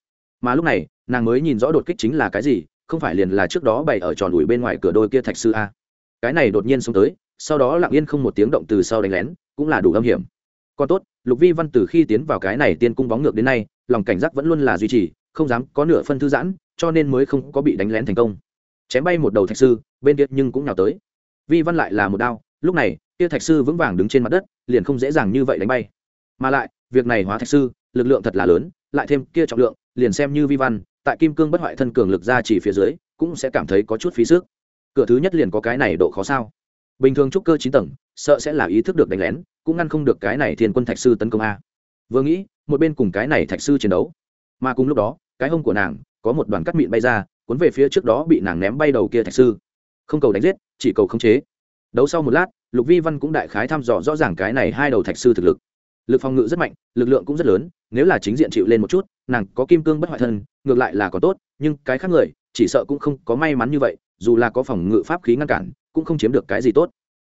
Mà lúc này, nàng mới nhìn rõ đột kích chính là cái gì, không phải liền là trước đó bày ở tròn ủi bên ngoài cửa đôi kia thạch sư a. Cái này đột nhiên xuống tới, sau đó lặng yên không một tiếng động từ sau đánh lén, cũng là đủ âm hiểm còn tốt, lục vi văn từ khi tiến vào cái này tiên cung bóng ngược đến nay, lòng cảnh giác vẫn luôn là duy trì, không dám có nửa phân thư giãn, cho nên mới không có bị đánh lén thành công. Chém bay một đầu thạch sư, bên kia nhưng cũng nào tới. Vi văn lại là một đao, lúc này, kia thạch sư vững vàng đứng trên mặt đất, liền không dễ dàng như vậy đánh bay. Mà lại, việc này hóa thạch sư, lực lượng thật là lớn, lại thêm kia trọng lượng, liền xem như vi văn, tại kim cương bất hoại thân cường lực ra chỉ phía dưới, cũng sẽ cảm thấy có chút phí sức. Cửa thứ nhất liền có cái này độ khó sao bình thường trúc cơ chín tầng, sợ sẽ là ý thức được đánh lén, cũng ngăn không được cái này thiên quân thạch sư tấn công a. Vừa nghĩ, một bên cùng cái này thạch sư chiến đấu, mà cùng lúc đó, cái hông của nàng có một đoàn cắt mịn bay ra, cuốn về phía trước đó bị nàng ném bay đầu kia thạch sư. Không cầu đánh giết, chỉ cầu khống chế. Đấu sau một lát, lục vi văn cũng đại khái thăm dò rõ ràng cái này hai đầu thạch sư thực lực. Lực phòng ngự rất mạnh, lực lượng cũng rất lớn, nếu là chính diện chịu lên một chút, nàng có kim cương bất hoại thân, ngược lại là có tốt, nhưng cái khác người chỉ sợ cũng không có may mắn như vậy, dù là có phòng ngự pháp khí ngăn cản, cũng không chiếm được cái gì tốt.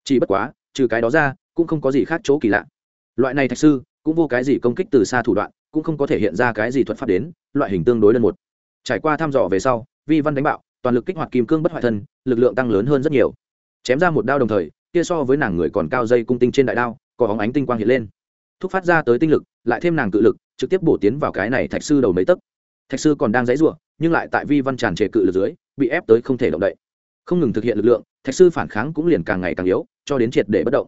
Chỉ bất quá, trừ cái đó ra, cũng không có gì khác chỗ kỳ lạ. Loại này thạch sư, cũng vô cái gì công kích từ xa thủ đoạn, cũng không có thể hiện ra cái gì thuật pháp đến, loại hình tương đối đơn một. Trải qua thăm dò về sau, vi văn đánh bạo, toàn lực kích hoạt kim cương bất hoại thân, lực lượng tăng lớn hơn rất nhiều. Chém ra một đao đồng thời, kia so với nàng người còn cao dây cung tinh trên đại đao, có hóng ánh tinh quang hiện lên. Thúc phát ra tới tinh lực, lại thêm nàng cự lực, trực tiếp bổ tiến vào cái này thạch sư đầu mấy tấc. Thạch sư còn đang dãy ruộng nhưng lại tại vi văn tràn trề cự lực dưới, bị ép tới không thể động đậy. Không ngừng thực hiện lực lượng, thạch sư phản kháng cũng liền càng ngày càng yếu, cho đến triệt để bất động.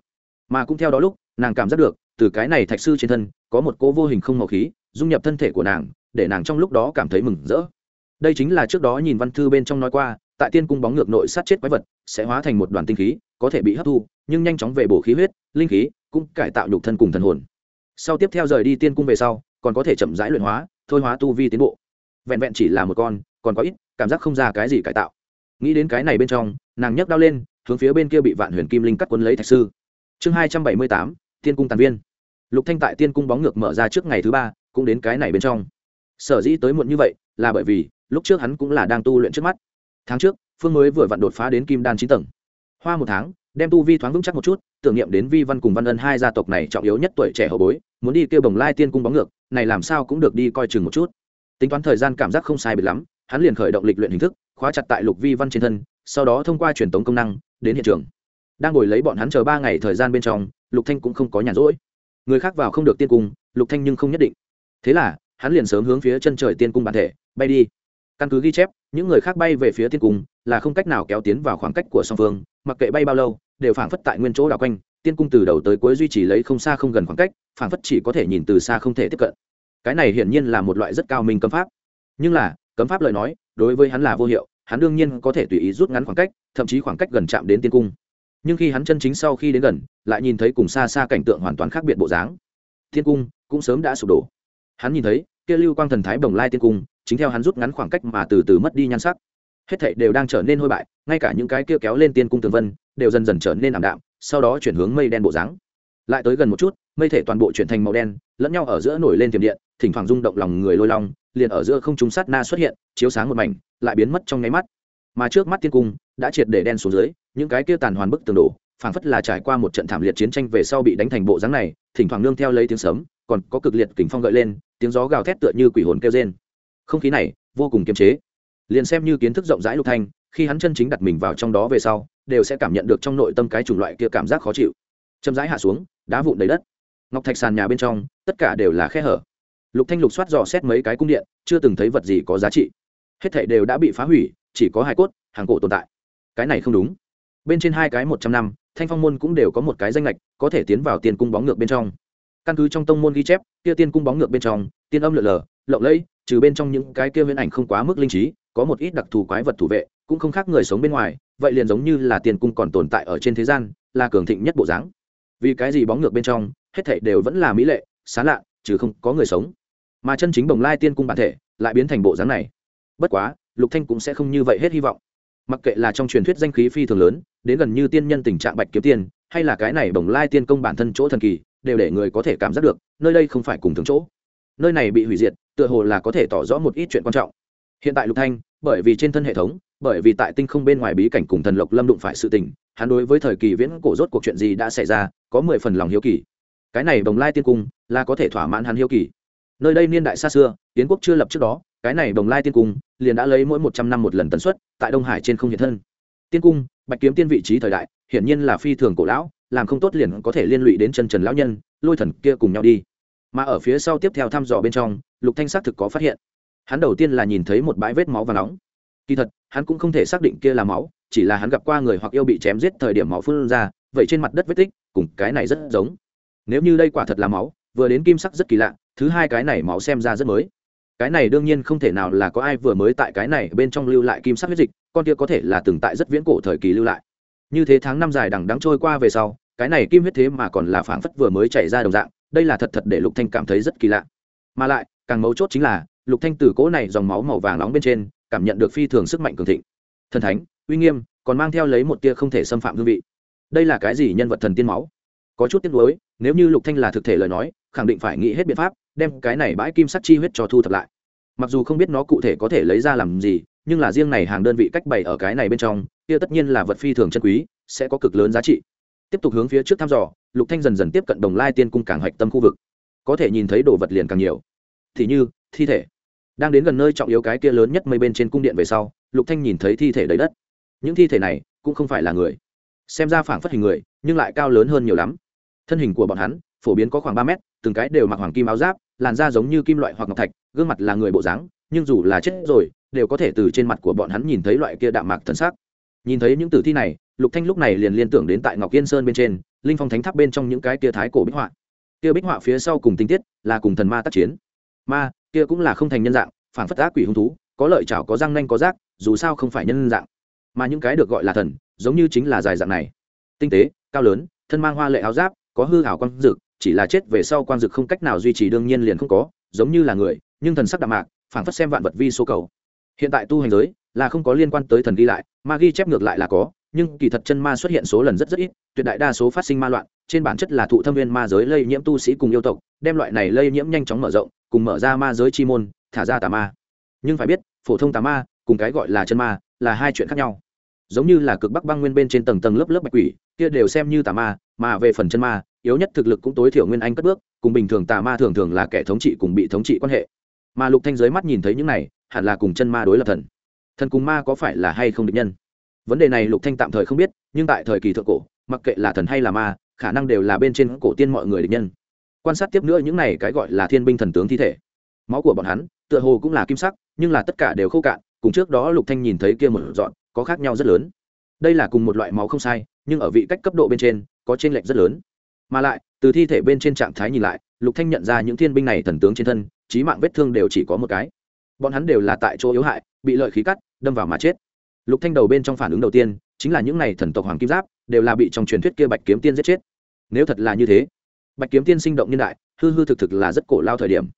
Mà cũng theo đó lúc, nàng cảm giác được, từ cái này thạch sư trên thân, có một cỗ vô hình không màu khí, dung nhập thân thể của nàng, để nàng trong lúc đó cảm thấy mừng rỡ. Đây chính là trước đó nhìn văn thư bên trong nói qua, tại tiên cung bóng ngược nội sát chết quái vật, sẽ hóa thành một đoàn tinh khí, có thể bị hấp thu, nhưng nhanh chóng về bổ khí huyết, linh khí, cũng cải tạo nhục thân cùng thần hồn. Sau tiếp theo rời đi tiên cung về sau, còn có thể chậm rãi luyện hóa, thôi hóa tu vi tiến bộ vẹn vẹn chỉ là một con, còn có ít, cảm giác không ra cái gì cải tạo. Nghĩ đến cái này bên trong, nàng nhấc đau lên, hướng phía bên kia bị vạn huyền kim linh cắt quân lấy thạch sư. Chương hai trăm bảy mươi tám tiên cung tàn viên. Lục thanh tại tiên cung bóng ngược mở ra trước ngày thứ ba, cũng đến cái này bên trong. Sở dĩ tới muộn như vậy, là bởi vì, lúc trước hắn cũng là đang tu luyện trước mắt. Tháng trước, phương mới vừa vặn đột phá đến kim đan chín tầng. Hoa một tháng, đem tu vi thoáng vững chắc một chút, tưởng niệm đến vi văn cùng văn ân hai gia tộc này trọng yếu nhất tuổi trẻ hậu bối, muốn đi kêu bồng lai tiên cung bóng ngược, này làm sao cũng được đi coi chừng một chút tính toán thời gian cảm giác không sai biệt lắm, hắn liền khởi động lịch luyện hình thức, khóa chặt tại lục vi văn trên thân, sau đó thông qua truyền tống công năng, đến hiện trường. Đang ngồi lấy bọn hắn chờ ba ngày thời gian bên trong, lục thanh cũng không có nhàn rỗi. Người khác vào không được tiên cung, lục thanh nhưng không nhất định. Thế là, hắn liền sớm hướng phía chân trời tiên cung bản thể, bay đi. Căn cứ ghi chép, những người khác bay về phía tiên cung, là không cách nào kéo tiến vào khoảng cách của song phương, mặc kệ bay bao lâu, đều phảng phất tại nguyên chỗ đảo quanh, tiên cung từ đầu tới cuối duy trì lấy không xa không gần khoảng cách, phảng phất chỉ có thể nhìn từ xa không thể tiếp cận cái này hiển nhiên là một loại rất cao minh cấm pháp. Nhưng là, cấm pháp lời nói, đối với hắn là vô hiệu, hắn đương nhiên có thể tùy ý rút ngắn khoảng cách, thậm chí khoảng cách gần chạm đến tiên cung. Nhưng khi hắn chân chính sau khi đến gần, lại nhìn thấy cùng xa xa cảnh tượng hoàn toàn khác biệt bộ dáng. Thiên cung cũng sớm đã sụp đổ. Hắn nhìn thấy, kia lưu quang thần thái bồng lai tiên cung, chính theo hắn rút ngắn khoảng cách mà từ từ mất đi nhan sắc. Hết thảy đều đang trở nên hôi bại, ngay cả những cái kia kéo lên tiên cung tường vân, đều dần dần trở nên ảm đạm, sau đó chuyển hướng mây đen bộ dáng. Lại tới gần một chút mây thể toàn bộ chuyển thành màu đen, lẫn nhau ở giữa nổi lên tiềm điện, thỉnh thoảng rung động lòng người lôi long, liền ở giữa không trung sát na xuất hiện, chiếu sáng một mảnh, lại biến mất trong nháy mắt. Mà trước mắt tiên cung đã triệt để đen xuống dưới, những cái kia tàn hoàn bức tường đổ, phảng phất là trải qua một trận thảm liệt chiến tranh về sau bị đánh thành bộ dáng này, thỉnh thoảng nương theo lấy tiếng sấm, còn có cực liệt kình phong gợi lên, tiếng gió gào thét tựa như quỷ hồn kêu rên. Không khí này vô cùng kiềm chế. Liền xem như kiến thức rộng rãi lục thanh, khi hắn chân chính đặt mình vào trong đó về sau, đều sẽ cảm nhận được trong nội tâm cái chủng loại kia cảm giác khó chịu. Chậm rãi hạ xuống, đá vụn đầy đất ngọc thạch sàn nhà bên trong, tất cả đều là khe hở. Lục thanh lục soát dò xét mấy cái cung điện, chưa từng thấy vật gì có giá trị. Hết thảy đều đã bị phá hủy, chỉ có hài cốt, hàng cổ tồn tại. Cái này không đúng. Bên trên hai cái một trăm năm, thanh phong môn cũng đều có một cái danh lệch có thể tiến vào tiền cung bóng ngược bên trong. Căn cứ trong tông môn ghi chép, kia tiên cung bóng ngược bên trong, tiên âm lượn lờ, lộng lẫy, trừ bên trong những cái kia huyễn ảnh không quá mức linh trí, có một ít đặc thù quái vật thủ vệ, cũng không khác người sống bên ngoài, vậy liền giống như là tiền cung còn tồn tại ở trên thế gian, là cường thịnh nhất bộ dáng. Vì cái gì bóng ngược bên trong hết thảy đều vẫn là mỹ lệ xá lạ chứ không có người sống. Mà chân chính bồng lai tiên cung bản thể lại biến thành bộ dáng này. Bất quá lục thanh cũng sẽ không như vậy hết hy vọng. Mặc kệ là trong truyền thuyết danh khí phi thường lớn đến gần như tiên nhân tình trạng bạch kiếm tiên, hay là cái này bồng lai tiên công bản thân chỗ thần kỳ đều để người có thể cảm giác được nơi đây không phải cùng thường chỗ. Nơi này bị hủy diệt tựa hồ là có thể tỏ rõ một ít chuyện quan trọng. Hiện tại lục thanh bởi vì trên thân hệ thống bởi vì tại tinh không bên ngoài bí cảnh cùng thần lộc lâm đụng phải sự tình hắn đối với thời kỳ viễn cổ rốt cuộc chuyện gì đã xảy ra có mười phần lòng hiếu kỳ cái này bồng lai tiên cung là có thể thỏa mãn hắn hiếu kỳ. Nơi đây niên đại xa xưa tiến quốc chưa lập trước đó, cái này bồng lai tiên cung liền đã lấy mỗi một trăm năm một lần tần suất, tại đông hải trên không hiện thân. Tiên cung, bạch kiếm tiên vị trí thời đại, hiển nhiên là phi thường cổ lão, làm không tốt liền có thể liên lụy đến chân trần lão nhân, lôi thần kia cùng nhau đi. Mà ở phía sau tiếp theo thăm dò bên trong, lục thanh xác thực có phát hiện. Hắn đầu tiên là nhìn thấy một bãi vết máu và nóng. Kỳ thật, hắn cũng không thể xác định kia là máu, chỉ là hắn gặp qua người hoặc yêu bị chém giết thời điểm máu phun ra, vậy trên mặt đất vết tích, cùng cái này rất giống nếu như đây quả thật là máu, vừa đến kim sắc rất kỳ lạ, thứ hai cái này máu xem ra rất mới. Cái này đương nhiên không thể nào là có ai vừa mới tại cái này bên trong lưu lại kim sắc huyết dịch, con kia có thể là từng tại rất viễn cổ thời kỳ lưu lại. Như thế tháng năm dài đằng đắng trôi qua về sau, cái này kim huyết thế mà còn là phảng phất vừa mới chảy ra đồng dạng, đây là thật thật để lục thanh cảm thấy rất kỳ lạ. Mà lại, càng mấu chốt chính là, lục thanh từ cỗ này dòng máu màu vàng nóng bên trên, cảm nhận được phi thường sức mạnh cường thịnh. Thần thánh, uy nghiêm, còn mang theo lấy một tia không thể xâm phạm hương vị. Đây là cái gì nhân vật thần tiên máu? Có chút tiếc nuối, nếu như lục thanh là thực thể lời nói, khẳng định phải nghĩ hết biện pháp, đem cái này bãi kim sắt chi huyết cho thu thập lại. Mặc dù không biết nó cụ thể có thể lấy ra làm gì, nhưng là riêng này hàng đơn vị cách bày ở cái này bên trong, kia tất nhiên là vật phi thường chân quý, sẽ có cực lớn giá trị. Tiếp tục hướng phía trước thăm dò, lục thanh dần dần tiếp cận đồng lai tiên cung càng hạch tâm khu vực. Có thể nhìn thấy đồ vật liền càng nhiều. Thì như, thi thể. Đang đến gần nơi trọng yếu cái kia lớn nhất mây bên trên cung điện về sau, lục thanh nhìn thấy thi thể đầy đất. Những thi thể này cũng không phải là người. Xem ra phảng phất hình người, nhưng lại cao lớn hơn nhiều lắm thân hình của bọn hắn phổ biến có khoảng ba mét, từng cái đều mặc hoàng kim áo giáp, làn da giống như kim loại hoặc ngọc thạch, gương mặt là người bộ dáng, nhưng dù là chết rồi, đều có thể từ trên mặt của bọn hắn nhìn thấy loại kia đạm mạc thần sắc. Nhìn thấy những tử thi này, lục thanh lúc này liền liên tưởng đến tại ngọc yên sơn bên trên, linh phong thánh tháp bên trong những cái kia thái cổ bích họa. Kia bích họa phía sau cùng tinh tiết là cùng thần ma tác chiến. Ma, kia cũng là không thành nhân dạng phản phất ác quỷ hung thú, có lợi chảo, có răng nanh, có rác, dù sao không phải nhân dạng. Mà những cái được gọi là thần, giống như chính là dài dạng này. Tinh tế, cao lớn, thân mang hoa lệ áo giáp có hư hảo quang dực, chỉ là chết về sau quang dực không cách nào duy trì đương nhiên liền không có, giống như là người, nhưng thần sắc đạm mạc, phảng phất xem vạn vật vi số cầu. Hiện tại tu hành giới là không có liên quan tới thần ghi lại, ma ghi chép ngược lại là có, nhưng kỳ thật chân ma xuất hiện số lần rất rất ít, tuyệt đại đa số phát sinh ma loạn, trên bản chất là thụ thâm viên ma giới lây nhiễm tu sĩ cùng yêu tộc, đem loại này lây nhiễm nhanh chóng mở rộng, cùng mở ra ma giới chi môn, thả ra tà ma. Nhưng phải biết, phổ thông tà ma, cùng cái gọi là chân ma, là hai chuyện khác nhau. Giống như là cực bắc băng nguyên bên trên tầng tầng lớp lớp bạch quỷ kia đều xem như tà ma, mà về phần chân ma, yếu nhất thực lực cũng tối thiểu nguyên anh cất bước, cùng bình thường tà ma thường thường là kẻ thống trị cùng bị thống trị quan hệ. Mà lục thanh giới mắt nhìn thấy những này, hẳn là cùng chân ma đối lập thần. Thần cùng ma có phải là hay không địch nhân? Vấn đề này lục thanh tạm thời không biết, nhưng tại thời kỳ thượng cổ, mặc kệ là thần hay là ma, khả năng đều là bên trên cổ tiên mọi người địch nhân. Quan sát tiếp nữa những này cái gọi là thiên binh thần tướng thi thể. Máu của bọn hắn, tựa hồ cũng là kim sắc, nhưng là tất cả đều khô cạn, cùng trước đó lục thanh nhìn thấy kia một dọn, có khác nhau rất lớn. Đây là cùng một loại máu không sai nhưng ở vị cách cấp độ bên trên, có trên lệch rất lớn. Mà lại, từ thi thể bên trên trạng thái nhìn lại, lục thanh nhận ra những thiên binh này thần tướng trên thân trí mạng vết thương đều chỉ có một cái. Bọn hắn đều là tại chỗ yếu hại, bị lợi khí cắt, đâm vào mà chết. Lục thanh đầu bên trong phản ứng đầu tiên, chính là những này thần tộc hoàng kim giáp, đều là bị trong truyền thuyết kia bạch kiếm tiên giết chết. Nếu thật là như thế, bạch kiếm tiên sinh động nhân đại, hư hư thực thực là rất cổ lao thời điểm.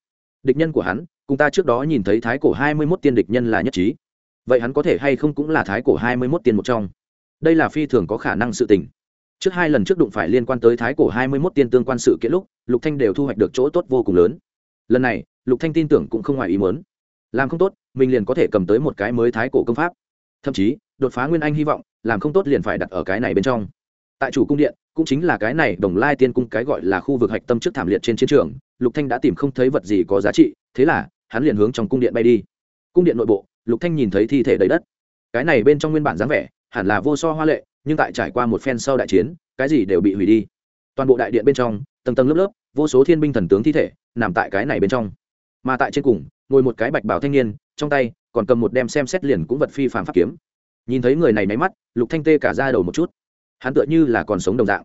Địch nhân của hắn, cùng ta trước đó nhìn thấy thái cổ hai mươi mốt tiên địch nhân là nhất trí. Vậy hắn có thể hay không cũng là thái cổ hai mươi mốt tiên một trong? Đây là phi thường có khả năng sự tình. Trước hai lần trước đụng phải liên quan tới thái cổ hai mươi mốt tiên tương quan sự kiện lúc, lục thanh đều thu hoạch được chỗ tốt vô cùng lớn. Lần này, lục thanh tin tưởng cũng không ngoài ý muốn. Làm không tốt, mình liền có thể cầm tới một cái mới thái cổ công pháp. Thậm chí, đột phá nguyên anh hy vọng, làm không tốt liền phải đặt ở cái này bên trong. Tại chủ cung điện, cũng chính là cái này đồng lai tiên cung cái gọi là khu vực hạch tâm trước thảm liệt trên chiến trường, lục thanh đã tìm không thấy vật gì có giá trị, thế là, hắn liền hướng trong cung điện bay đi. Cung điện nội bộ, lục thanh nhìn thấy thi thể đầy đất. Cái này bên trong nguyên bản dáng vẻ hẳn là vô so hoa lệ, nhưng tại trải qua một phen sau đại chiến, cái gì đều bị hủy đi. Toàn bộ đại điện bên trong, tầng tầng lớp lớp, vô số thiên binh thần tướng thi thể, nằm tại cái này bên trong. Mà tại trên cùng, ngồi một cái bạch bảo thanh niên, trong tay, còn cầm một đem xem xét liền cũng vật phi phàm pháp kiếm. Nhìn thấy người này máy mắt, lục thanh tê cả ra đầu một chút. Hắn tựa như là còn sống đồng dạng.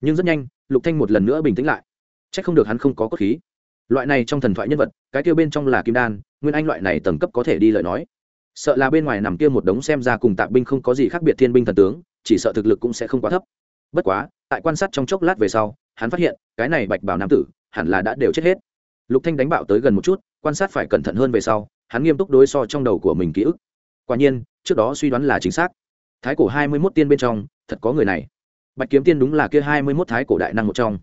Nhưng rất nhanh, lục thanh một lần nữa bình tĩnh lại. Chắc không được hắn không có cốt khí. Loại này trong thần thoại nhân vật, cái tiêu bên trong là kim đan, nguyên anh loại này tầng cấp có thể đi lời nói sợ là bên ngoài nằm kia một đống xem ra cùng tạp binh không có gì khác biệt thiên binh thần tướng, chỉ sợ thực lực cũng sẽ không quá thấp. Bất quá, tại quan sát trong chốc lát về sau, hắn phát hiện, cái này bạch bảo nam tử, hẳn là đã đều chết hết. Lục thanh đánh bạo tới gần một chút, quan sát phải cẩn thận hơn về sau, hắn nghiêm túc đối so trong đầu của mình ký ức. Quả nhiên, trước đó suy đoán là chính xác. Thái cổ hai mươi 21 tiên bên trong, thật có người này. Bạch kiếm tiên đúng là kia hai mươi 21 thái cổ đại năng một trong.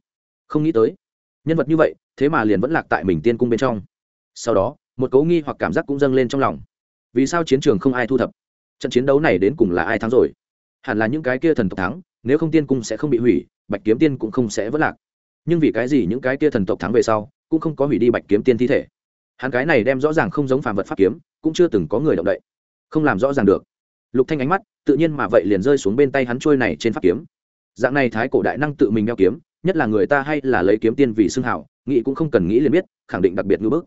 Không nghĩ tới, nhân vật như vậy, thế mà liền vẫn lạc tại mình tiên cung bên trong. Sau đó, một cấu nghi hoặc cảm giác cũng dâng lên trong lòng vì sao chiến trường không ai thu thập? Trận chiến đấu này đến cùng là ai thắng rồi? Hẳn là những cái kia thần tộc thắng, nếu không tiên cung sẽ không bị hủy, bạch kiếm tiên cũng không sẽ vất lạc. Nhưng vì cái gì những cái kia thần tộc thắng về sau cũng không có hủy đi bạch kiếm tiên thi thể? Hắn cái này đem rõ ràng không giống phàm vật pháp kiếm, cũng chưa từng có người động đậy. Không làm rõ ràng được. Lục thanh ánh mắt tự nhiên mà vậy liền rơi xuống bên tay hắn trôi này trên pháp kiếm. Dạng này thái cổ đại năng tự mình đeo kiếm, nhất là người ta hay là lấy kiếm tiên vì xưng hảo, nghĩ cũng không cần nghĩ liền biết, khẳng định đặc biệt ngưỡng bức.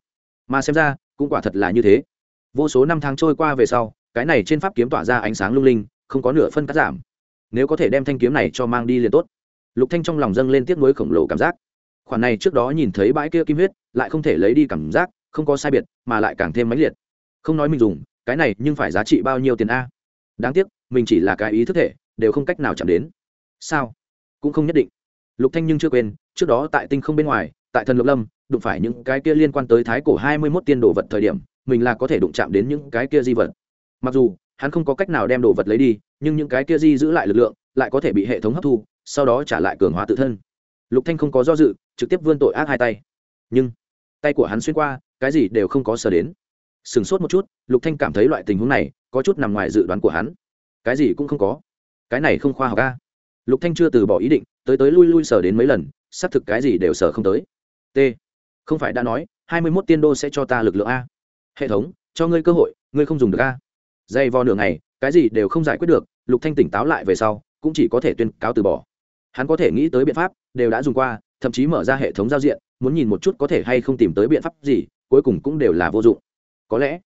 Mà xem ra, cũng quả thật là như thế vô số năm tháng trôi qua về sau, cái này trên pháp kiếm tỏa ra ánh sáng lung linh, không có nửa phân cắt giảm. Nếu có thể đem thanh kiếm này cho mang đi liền tốt. Lục thanh trong lòng dâng lên tiếc nuối khổng lồ cảm giác. Khoản này trước đó nhìn thấy bãi kia kim huyết, lại không thể lấy đi cảm giác, không có sai biệt, mà lại càng thêm mãnh liệt. Không nói mình dùng, cái này nhưng phải giá trị bao nhiêu tiền a? Đáng tiếc, mình chỉ là cái ý thức thể, đều không cách nào chạm đến. Sao? Cũng không nhất định. Lục thanh nhưng chưa quên, trước đó tại tinh không bên ngoài, tại thần lục lâm, đụng phải những cái kia liên quan tới thái cổ hai mươi 21 tiên đồ vật thời điểm mình là có thể đụng chạm đến những cái kia di vật. Mặc dù, hắn không có cách nào đem đồ vật lấy đi, nhưng những cái kia di giữ lại lực lượng, lại có thể bị hệ thống hấp thu, sau đó trả lại cường hóa tự thân. Lục thanh không có do dự, trực tiếp vươn tội ác hai tay. Nhưng, tay của hắn xuyên qua, cái gì đều không có sờ đến. Sừng sốt một chút, lục thanh cảm thấy loại tình huống này có chút nằm ngoài dự đoán của hắn. Cái gì cũng không có. Cái này không khoa học a. Lục thanh chưa từ bỏ ý định, tới tới lui lui sờ đến mấy lần, xác thực cái gì đều sờ không tới. T, không phải đã nói, hai mươi 21 tiên đô sẽ cho ta lực lượng a hệ thống, cho ngươi cơ hội, ngươi không dùng được a. Dây vo nửa ngày, cái gì đều không giải quyết được, lục thanh tỉnh táo lại về sau, cũng chỉ có thể tuyên cáo từ bỏ. Hắn có thể nghĩ tới biện pháp, đều đã dùng qua, thậm chí mở ra hệ thống giao diện, muốn nhìn một chút có thể hay không tìm tới biện pháp gì, cuối cùng cũng đều là vô dụng. Có lẽ,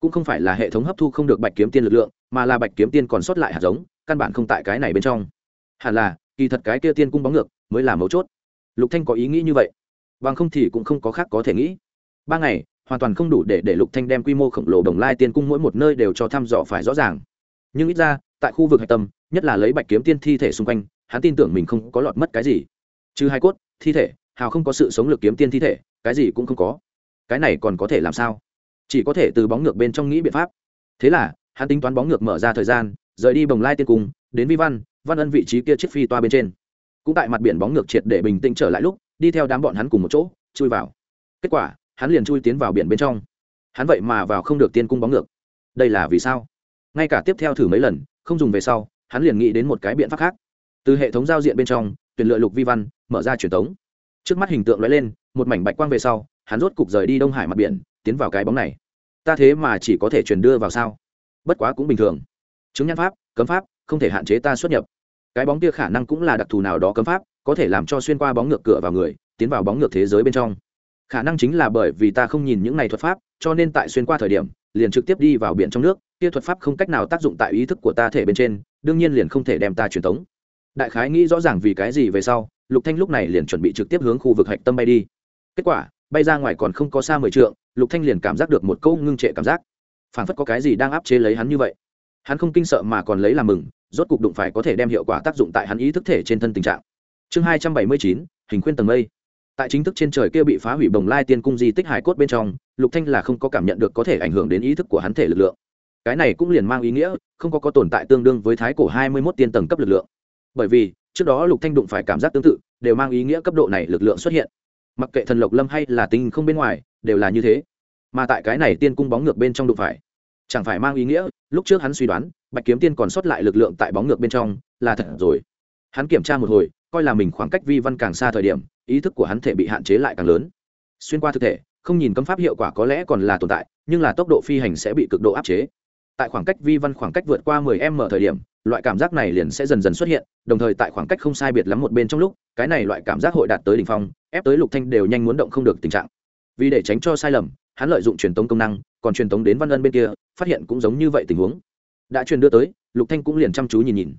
cũng không phải là hệ thống hấp thu không được bạch kiếm tiên lực lượng, mà là bạch kiếm tiên còn sót lại hạt giống, căn bản không tại cái này bên trong. Hẳn là, kỳ thật cái kia tiên cung bóng ngược, mới là mấu chốt. Lục thanh có ý nghĩ như vậy, bằng không thì cũng không có khác có thể nghĩ. Ba ngày hoàn toàn không đủ để để lục thanh đem quy mô khổng lồ đồng lai tiên cung mỗi một nơi đều cho thăm dò phải rõ ràng. Nhưng ít ra, tại khu vực hạch tâm, nhất là lấy bạch kiếm tiên thi thể xung quanh, hắn tin tưởng mình không có lọt mất cái gì. Trừ hai cốt, thi thể, hào không có sự sống lực kiếm tiên thi thể, cái gì cũng không có. Cái này còn có thể làm sao? Chỉ có thể từ bóng ngược bên trong nghĩ biện pháp. Thế là, hắn tính toán bóng ngược mở ra thời gian, rời đi bồng lai tiên cung, đến vi văn văn ân vị trí kia chiếc phi toa bên trên. Cũng tại mặt biển bóng ngược triệt để bình tĩnh trở lại lúc, đi theo đám bọn hắn cùng một chỗ, chui vào. Kết quả hắn liền chui tiến vào biển bên trong. Hắn vậy mà vào không được tiên cung bóng ngược. Đây là vì sao? Ngay cả tiếp theo thử mấy lần, không dùng về sau, hắn liền nghĩ đến một cái biện pháp khác. Từ hệ thống giao diện bên trong, tuyển lựa lục vi văn, mở ra truyền thống trước mắt hình tượng lóe lên, một mảnh bạch quang về sau, hắn rốt cục rời đi đông hải mặt biển, tiến vào cái bóng này. Ta thế mà chỉ có thể truyền đưa vào sao? Bất quá cũng bình thường. Chứng nhãn pháp, cấm pháp, không thể hạn chế ta xuất nhập. Cái bóng kia khả năng cũng là đặc thù nào đó cấm pháp, có thể làm cho xuyên qua bóng ngược cửa vào người, tiến vào bóng ngược thế giới bên trong khả năng chính là bởi vì ta không nhìn những này thuật pháp, cho nên tại xuyên qua thời điểm, liền trực tiếp đi vào biển trong nước, kia thuật pháp không cách nào tác dụng tại ý thức của ta thể bên trên, đương nhiên liền không thể đem ta truyền tống. Đại khái nghĩ rõ ràng vì cái gì về sau, lục thanh lúc này liền chuẩn bị trực tiếp hướng khu vực hạch tâm bay đi. Kết quả, bay ra ngoài còn không có xa mười trượng, lục thanh liền cảm giác được một câu ngưng trệ cảm giác. Phảng phất có cái gì đang áp chế lấy hắn như vậy. Hắn không kinh sợ mà còn lấy làm mừng, rốt cục đụng phải có thể đem hiệu quả tác dụng tại hắn ý thức thể trên thân tình trạng. Chương hai trăm bảy mươi chín, hình khuyên tầng mây tại chính thức trên trời kia bị phá hủy bồng lai tiên cung di tích hải cốt bên trong, lục thanh là không có cảm nhận được có thể ảnh hưởng đến ý thức của hắn thể lực lượng. Cái này cũng liền mang ý nghĩa, không có có tồn tại tương đương với thái cổ hai mươi 21 tiên tầng cấp lực lượng. Bởi vì, trước đó lục thanh đụng phải cảm giác tương tự, đều mang ý nghĩa cấp độ này lực lượng xuất hiện. Mặc kệ thần lộc lâm hay là tinh không bên ngoài, đều là như thế. Mà tại cái này tiên cung bóng ngược bên trong đụng phải, chẳng phải mang ý nghĩa, lúc trước hắn suy đoán, bạch kiếm tiên còn sót lại lực lượng tại bóng ngược bên trong, là thật rồi. Hắn kiểm tra một hồi, coi là mình khoảng cách vi văn càng xa thời điểm ý thức của hắn thể bị hạn chế lại càng lớn. Xuyên qua thực thể, không nhìn cấm pháp hiệu quả có lẽ còn là tồn tại, nhưng là tốc độ phi hành sẽ bị cực độ áp chế. Tại khoảng cách vi văn khoảng cách vượt qua 10 m thời điểm, loại cảm giác này liền sẽ dần dần xuất hiện, đồng thời tại khoảng cách không sai biệt lắm một bên trong lúc, cái này loại cảm giác hội đạt tới đỉnh phong, ép tới lục thanh đều nhanh muốn động không được tình trạng. Vì để tránh cho sai lầm, hắn lợi dụng truyền tống công năng, còn truyền tống đến văn ân bên kia, phát hiện cũng giống như vậy tình huống. Đã truyền đưa tới, lục thanh cũng liền chăm chú nhìn nhìn.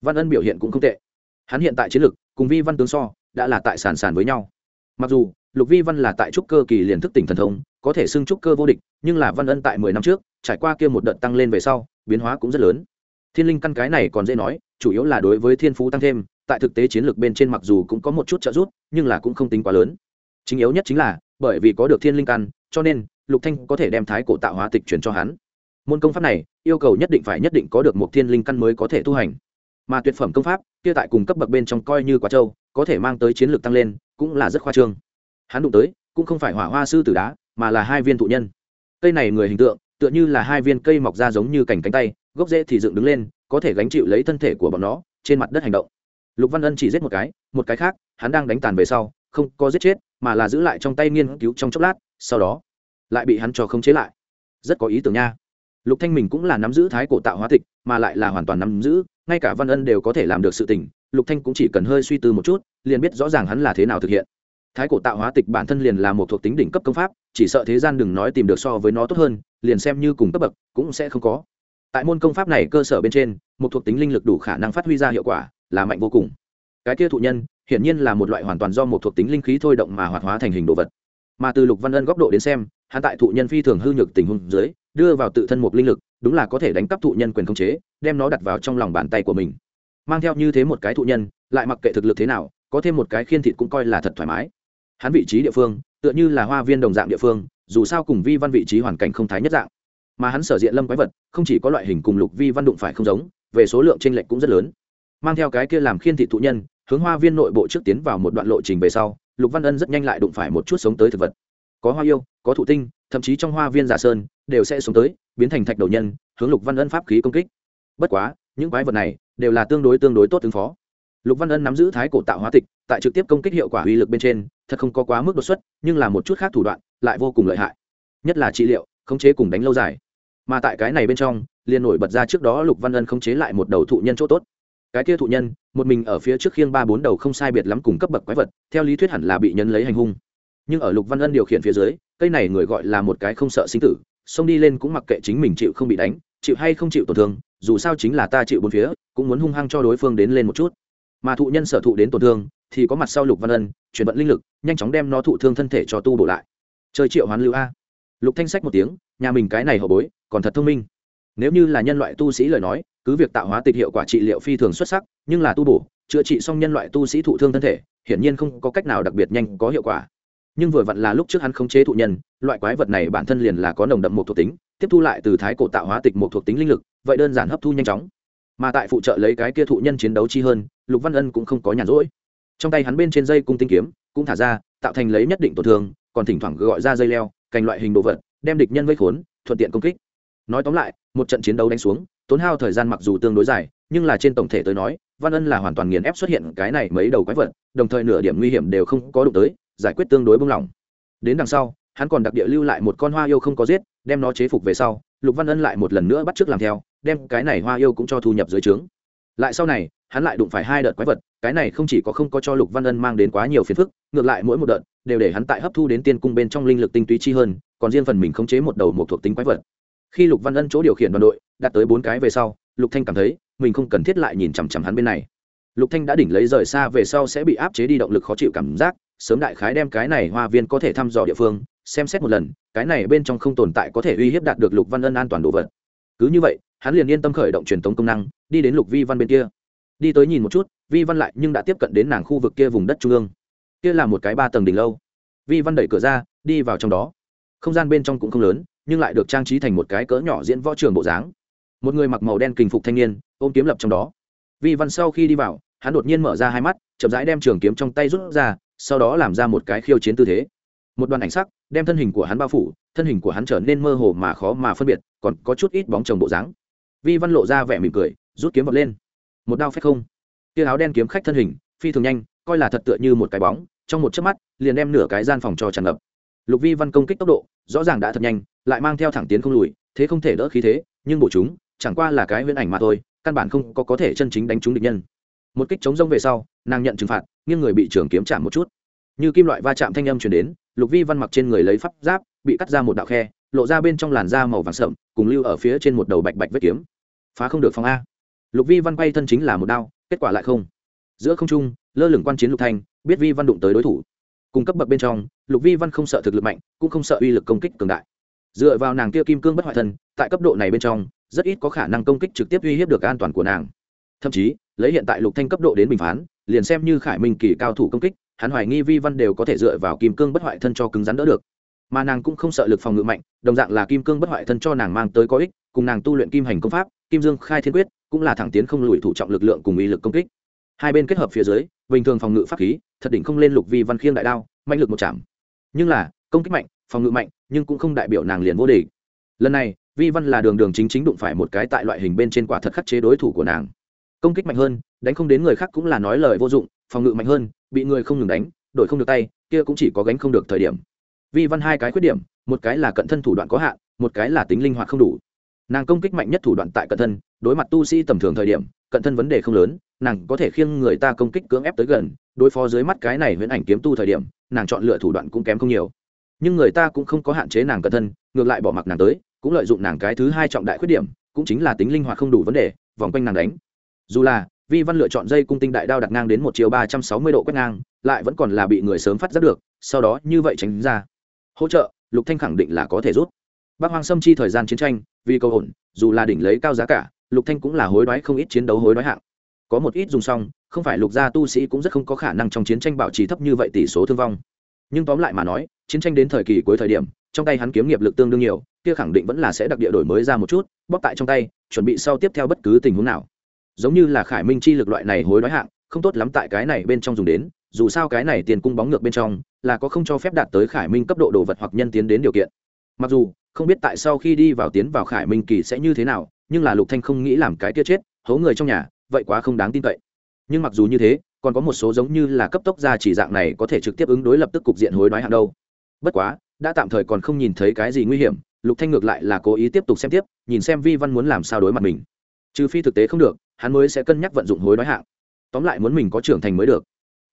Văn ân biểu hiện cũng không tệ. Hắn hiện tại chiến lực cùng vi văn tướng so đã là tại sàn sàn với nhau. Mặc dù, lục vi văn là tại trúc cơ kỳ liền thức tỉnh thần thông, có thể xưng trúc cơ vô địch, nhưng là văn ân tại mười năm trước, trải qua kia một đợt tăng lên về sau, biến hóa cũng rất lớn. Thiên linh căn cái này còn dễ nói, chủ yếu là đối với thiên phú tăng thêm, tại thực tế chiến lược bên trên mặc dù cũng có một chút trợ giúp, nhưng là cũng không tính quá lớn. Chính yếu nhất chính là, bởi vì có được thiên linh căn, cho nên, lục thanh có thể đem thái cổ tạo hóa tịch chuyển cho hắn. Môn công pháp này, yêu cầu nhất định phải nhất định có được một thiên linh căn mới có thể tu hành mà tuyệt phẩm công pháp, kia tại cùng cấp bậc bên trong coi như quá châu có thể mang tới chiến lược tăng lên, cũng là rất khoa trương. Hắn đụng tới, cũng không phải hỏa hoa sư tử đá, mà là hai viên thụ nhân. Cây này người hình tượng, tựa như là hai viên cây mọc ra giống như cành cánh tay, gốc rễ thì dựng đứng lên, có thể gánh chịu lấy thân thể của bọn nó, trên mặt đất hành động. Lục văn ân chỉ giết một cái một cái khác, hắn đang đánh tàn về sau, không có giết chết, mà là giữ lại trong tay nghiên cứu trong chốc lát, sau đó, lại bị hắn cho khống chế lại. Rất có ý tưởng nha lục thanh mình cũng là nắm giữ thái cổ tạo hóa tịch, mà lại là hoàn toàn nắm giữ, ngay cả văn ân đều có thể làm được sự tình, lục thanh cũng chỉ cần hơi suy tư một chút, liền biết rõ ràng hắn là thế nào thực hiện. Thái cổ tạo hóa tịch bản thân liền là một thuộc tính đỉnh cấp công pháp, chỉ sợ thế gian đừng nói tìm được so với nó tốt hơn, liền xem như cùng cấp bậc, cũng sẽ không có. Tại môn công pháp này cơ sở bên trên, một thuộc tính linh lực đủ khả năng phát huy ra hiệu quả, là mạnh vô cùng. Cái kia thụ nhân, hiển nhiên là một loại hoàn toàn do một thuộc tính linh khí thôi động mà hoạt hóa thành hình đồ vật. Mà từ lục văn ân góc độ đến xem, hắn tại thụ nhân phi thường hư nhược tình huống dưới đưa vào tự thân một linh lực, đúng là có thể đánh cắp thụ nhân quyền khống chế, đem nó đặt vào trong lòng bàn tay của mình. Mang theo như thế một cái thụ nhân, lại mặc kệ thực lực thế nào, có thêm một cái khiên thịt cũng coi là thật thoải mái. Hắn vị trí địa phương, tựa như là hoa viên đồng dạng địa phương, dù sao cùng vi văn vị trí hoàn cảnh không thái nhất dạng. Mà hắn sở diện lâm quái vật, không chỉ có loại hình cùng lục vi văn đụng phải không giống, về số lượng tranh lệch cũng rất lớn. Mang theo cái kia làm khiên thị thụ nhân, hướng hoa viên nội bộ trước tiến vào một đoạn lộ trình về sau, lục văn ân rất nhanh lại đụng phải một chút sống tới thực vật. Có hoa yêu, có thụ tinh thậm chí trong hoa viên giả sơn đều sẽ xuống tới, biến thành thạch đầu nhân, hướng lục văn ân pháp khí công kích. Bất quá, những quái vật này đều là tương đối tương đối tốt ứng phó. Lục văn ân nắm giữ thái cổ tạo hóa tịch, tại trực tiếp công kích hiệu quả uy lực bên trên, thật không có quá mức đột xuất, nhưng là một chút khác thủ đoạn lại vô cùng lợi hại. Nhất là trị liệu, khống chế cùng đánh lâu dài. Mà tại cái này bên trong, liền nổi bật ra trước đó lục văn ân khống chế lại một đầu thụ nhân chỗ tốt. Cái kia thụ nhân, một mình ở phía trước khiêng ba bốn đầu không sai biệt lắm cùng cấp bậc quái vật, theo lý thuyết hẳn là bị nhân lấy hành hung. Nhưng ở lục văn ân điều khiển phía dưới cây này người gọi là một cái không sợ sinh tử, xông đi lên cũng mặc kệ chính mình chịu không bị đánh, chịu hay không chịu tổn thương, dù sao chính là ta chịu bốn phía, cũng muốn hung hăng cho đối phương đến lên một chút. Mà thụ nhân sở thụ đến tổn thương, thì có mặt sau lục văn ân, chuyển vận linh lực, nhanh chóng đem nó thụ thương thân thể cho tu bổ lại. Chơi triệu hoán lưu a. Lục thanh sách một tiếng, nhà mình cái này hậu bối, còn thật thông minh. Nếu như là nhân loại tu sĩ lời nói, cứ việc tạo hóa tịch hiệu quả trị liệu phi thường xuất sắc, nhưng là tu bổ, chữa trị xong nhân loại tu sĩ thụ thương thân thể, hiển nhiên không có cách nào đặc biệt nhanh, có hiệu quả nhưng vừa vặn là lúc trước hắn khống chế thụ nhân, loại quái vật này bản thân liền là có nồng đậm một thuộc tính, tiếp thu lại từ thái cổ tạo hóa tịch một thuộc tính linh lực, vậy đơn giản hấp thu nhanh chóng. Mà tại phụ trợ lấy cái kia thụ nhân chiến đấu chi hơn, lục văn ân cũng không có nhàn rỗi. Trong tay hắn bên trên dây cung tinh kiếm, cũng thả ra, tạo thành lấy nhất định tổn thương, còn thỉnh thoảng gọi ra dây leo, cành loại hình đồ vật, đem địch nhân vây khốn, thuận tiện công kích. Nói tóm lại, một trận chiến đấu đánh xuống, tốn hao thời gian mặc dù tương đối dài, nhưng là trên tổng thể tới nói, văn ân là hoàn toàn nghiền ép xuất hiện cái này mấy đầu quái vật, đồng thời nửa điểm nguy hiểm đều không có đụng tới giải quyết tương đối bông lỏng. Đến đằng sau, hắn còn đặc địa lưu lại một con hoa yêu không có giết, đem nó chế phục về sau, lục văn ân lại một lần nữa bắt t làm theo, đem cái này hoa yêu cũng cho thu nhập dưới trướng. Lại sau này, hắn lại đụng phải hai đợt quái vật, cái này không chỉ có không có cho lục văn ân mang đến quá nhiều phiền phức, ngược lại mỗi một đợt, đều để hắn tại hấp thu đến tiên cung bên trong linh lực tinh túy chi hơn, còn riêng phần mình khống chế một đầu một thuộc tính quái vật. Khi lục văn ân chỗ điều khiển đoàn đội, đạt tới bốn cái về sau, lục thanh cảm thấy, mình không cần thiết lại nhìn chằm chằm hắn bên này. Lục thanh đã đỉnh lấy rời xa về sau sẽ bị áp chế đi động lực khó chịu cảm giác sớm đại khái đem cái này hoa viên có thể thăm dò địa phương, xem xét một lần, cái này bên trong không tồn tại có thể uy hiếp đạt được lục văn ân an toàn đồ vật. Cứ như vậy, hắn liền yên tâm khởi động truyền tống công năng, đi đến lục vi văn bên kia. Đi tới nhìn một chút, vi văn lại nhưng đã tiếp cận đến nàng khu vực kia vùng đất trung ương. Kia là một cái ba tầng đỉnh lâu. Vi văn đẩy cửa ra, đi vào trong đó. Không gian bên trong cũng không lớn, nhưng lại được trang trí thành một cái cỡ nhỏ diễn võ trường bộ dáng. Một người mặc màu đen kình phục thanh niên, ôm kiếm lập trong đó. Vi văn sau khi đi vào, hắn đột nhiên mở ra hai mắt, chậm rãi đem trường kiếm trong tay rút ra sau đó làm ra một cái khiêu chiến tư thế. Một đoàn ảnh sắc, đem thân hình của hắn bao phủ, thân hình của hắn trở nên mơ hồ mà khó mà phân biệt, còn có chút ít bóng chồng bộ dáng. Vi văn lộ ra vẻ mỉm cười, rút kiếm vật lên. Một đao phép không. Tia áo đen kiếm khách thân hình, phi thường nhanh, coi là thật tựa như một cái bóng, trong một chớp mắt, liền đem nửa cái gian phòng cho tràn ngập. Lục vi văn công kích tốc độ, rõ ràng đã thật nhanh, lại mang theo thẳng tiến không lùi, thế không thể đỡ khí thế, nhưng bổ chúng, chẳng qua là cái huyễn ảnh mà thôi, căn bản không có có thể chân chính đánh trúng địch nhân một kích chống rông về sau, nàng nhận trừng phạt, nghiêng người bị trường kiếm chạm một chút. Như kim loại va chạm thanh âm truyền đến, lục vi văn mặc trên người lấy pháp giáp, bị cắt ra một đạo khe, lộ ra bên trong làn da màu vàng sậm, cùng lưu ở phía trên một đầu bạch bạch vết kiếm. Phá không được phòng a. Lục vi văn quay thân chính là một đao, kết quả lại không. Giữa không trung, lơ lửng quan chiến lục thanh, biết vi văn đụng tới đối thủ. Cùng cấp bậc bên trong, lục vi văn không sợ thực lực mạnh, cũng không sợ uy lực công kích cường đại. Dựa vào nàng kia kim cương bất hoại thân, tại cấp độ này bên trong, rất ít có khả năng công kích trực tiếp uy hiếp được an toàn của nàng. Thậm chí lấy hiện tại lục thanh cấp độ đến bình phán, liền xem như khải minh kỳ cao thủ công kích, hắn hoài nghi vi văn đều có thể dựa vào kim cương bất hoại thân cho cứng rắn đỡ được. Mà nàng cũng không sợ lực phòng ngự mạnh, đồng dạng là kim cương bất hoại thân cho nàng mang tới có ích, cùng nàng tu luyện kim hành công pháp, kim dương khai thiên quyết, cũng là thẳng tiến không lùi thủ trọng lực lượng cùng uy lực công kích. Hai bên kết hợp phía dưới, bình thường phòng ngự pháp khí, thật đỉnh không lên lục vi văn khiêng đại đao, mạnh lực một chạm. Nhưng là, công kích mạnh, phòng ngự mạnh, nhưng cũng không đại biểu nàng liền vô địch. Lần này, vi văn là đường đường chính chính đụng phải một cái tại loại hình bên trên quả thật khắc chế đối thủ của nàng công kích mạnh hơn, đánh không đến người khác cũng là nói lời vô dụng, phòng ngự mạnh hơn, bị người không ngừng đánh, đổi không được tay, kia cũng chỉ có gánh không được thời điểm. Vi văn hai cái khuyết điểm, một cái là cận thân thủ đoạn có hạn, một cái là tính linh hoạt không đủ. Nàng công kích mạnh nhất thủ đoạn tại cận thân, đối mặt tu sĩ tầm thường thời điểm, cận thân vấn đề không lớn, nàng có thể khiêng người ta công kích cưỡng ép tới gần, đối phó dưới mắt cái này huyễn ảnh kiếm tu thời điểm, nàng chọn lựa thủ đoạn cũng kém không nhiều. Nhưng người ta cũng không có hạn chế nàng cận thân, ngược lại bỏ mặc nàng tới, cũng lợi dụng nàng cái thứ hai trọng đại khuyết điểm, cũng chính là tính linh hoạt không đủ vấn đề, vòng quanh nàng đánh dù là vi văn lựa chọn dây cung tinh đại đao đặt ngang đến một chiều ba trăm sáu mươi độ quét ngang, lại vẫn còn là bị người sớm phát giác được, sau đó như vậy tránh ra. Hỗ trợ, lục thanh khẳng định là có thể rút. Bác Hoàng xâm chi thời gian chiến tranh, vì cầu ổn, dù là đỉnh lấy cao giá cả, lục thanh cũng là hối đoái không ít chiến đấu hối đoái hạng. Có một ít dùng xong, không phải lục gia tu sĩ cũng rất không có khả năng trong chiến tranh bảo trì thấp như vậy tỷ số thương vong. Nhưng tóm lại mà nói, chiến tranh đến thời kỳ cuối thời điểm, trong tay hắn kiếm nghiệp lực tương đương nhiều, kia khẳng định vẫn là sẽ đặc địa đổi mới ra một chút, bóp tại trong tay, chuẩn bị sau tiếp theo bất cứ tình huống nào giống như là khải minh chi lực loại này hối đoái hạng, không tốt lắm tại cái này bên trong dùng đến, dù sao cái này tiền cung bóng ngược bên trong, là có không cho phép đạt tới khải minh cấp độ đồ vật hoặc nhân tiến đến điều kiện. Mặc dù, không biết tại sao khi đi vào tiến vào khải minh kỳ sẽ như thế nào, nhưng là lục thanh không nghĩ làm cái kia chết hấu người trong nhà, vậy quá không đáng tin cậy. Nhưng mặc dù như thế, còn có một số giống như là cấp tốc ra chỉ dạng này có thể trực tiếp ứng đối lập tức cục diện hối đoái hạng đâu. Bất quá, đã tạm thời còn không nhìn thấy cái gì nguy hiểm, lục thanh ngược lại là cố ý tiếp tục xem tiếp, nhìn xem vi văn muốn làm sao đối mặt mình. Trừ phi thực tế không được hắn mới sẽ cân nhắc vận dụng hối đoái hạng. Tóm lại muốn mình có trưởng thành mới được.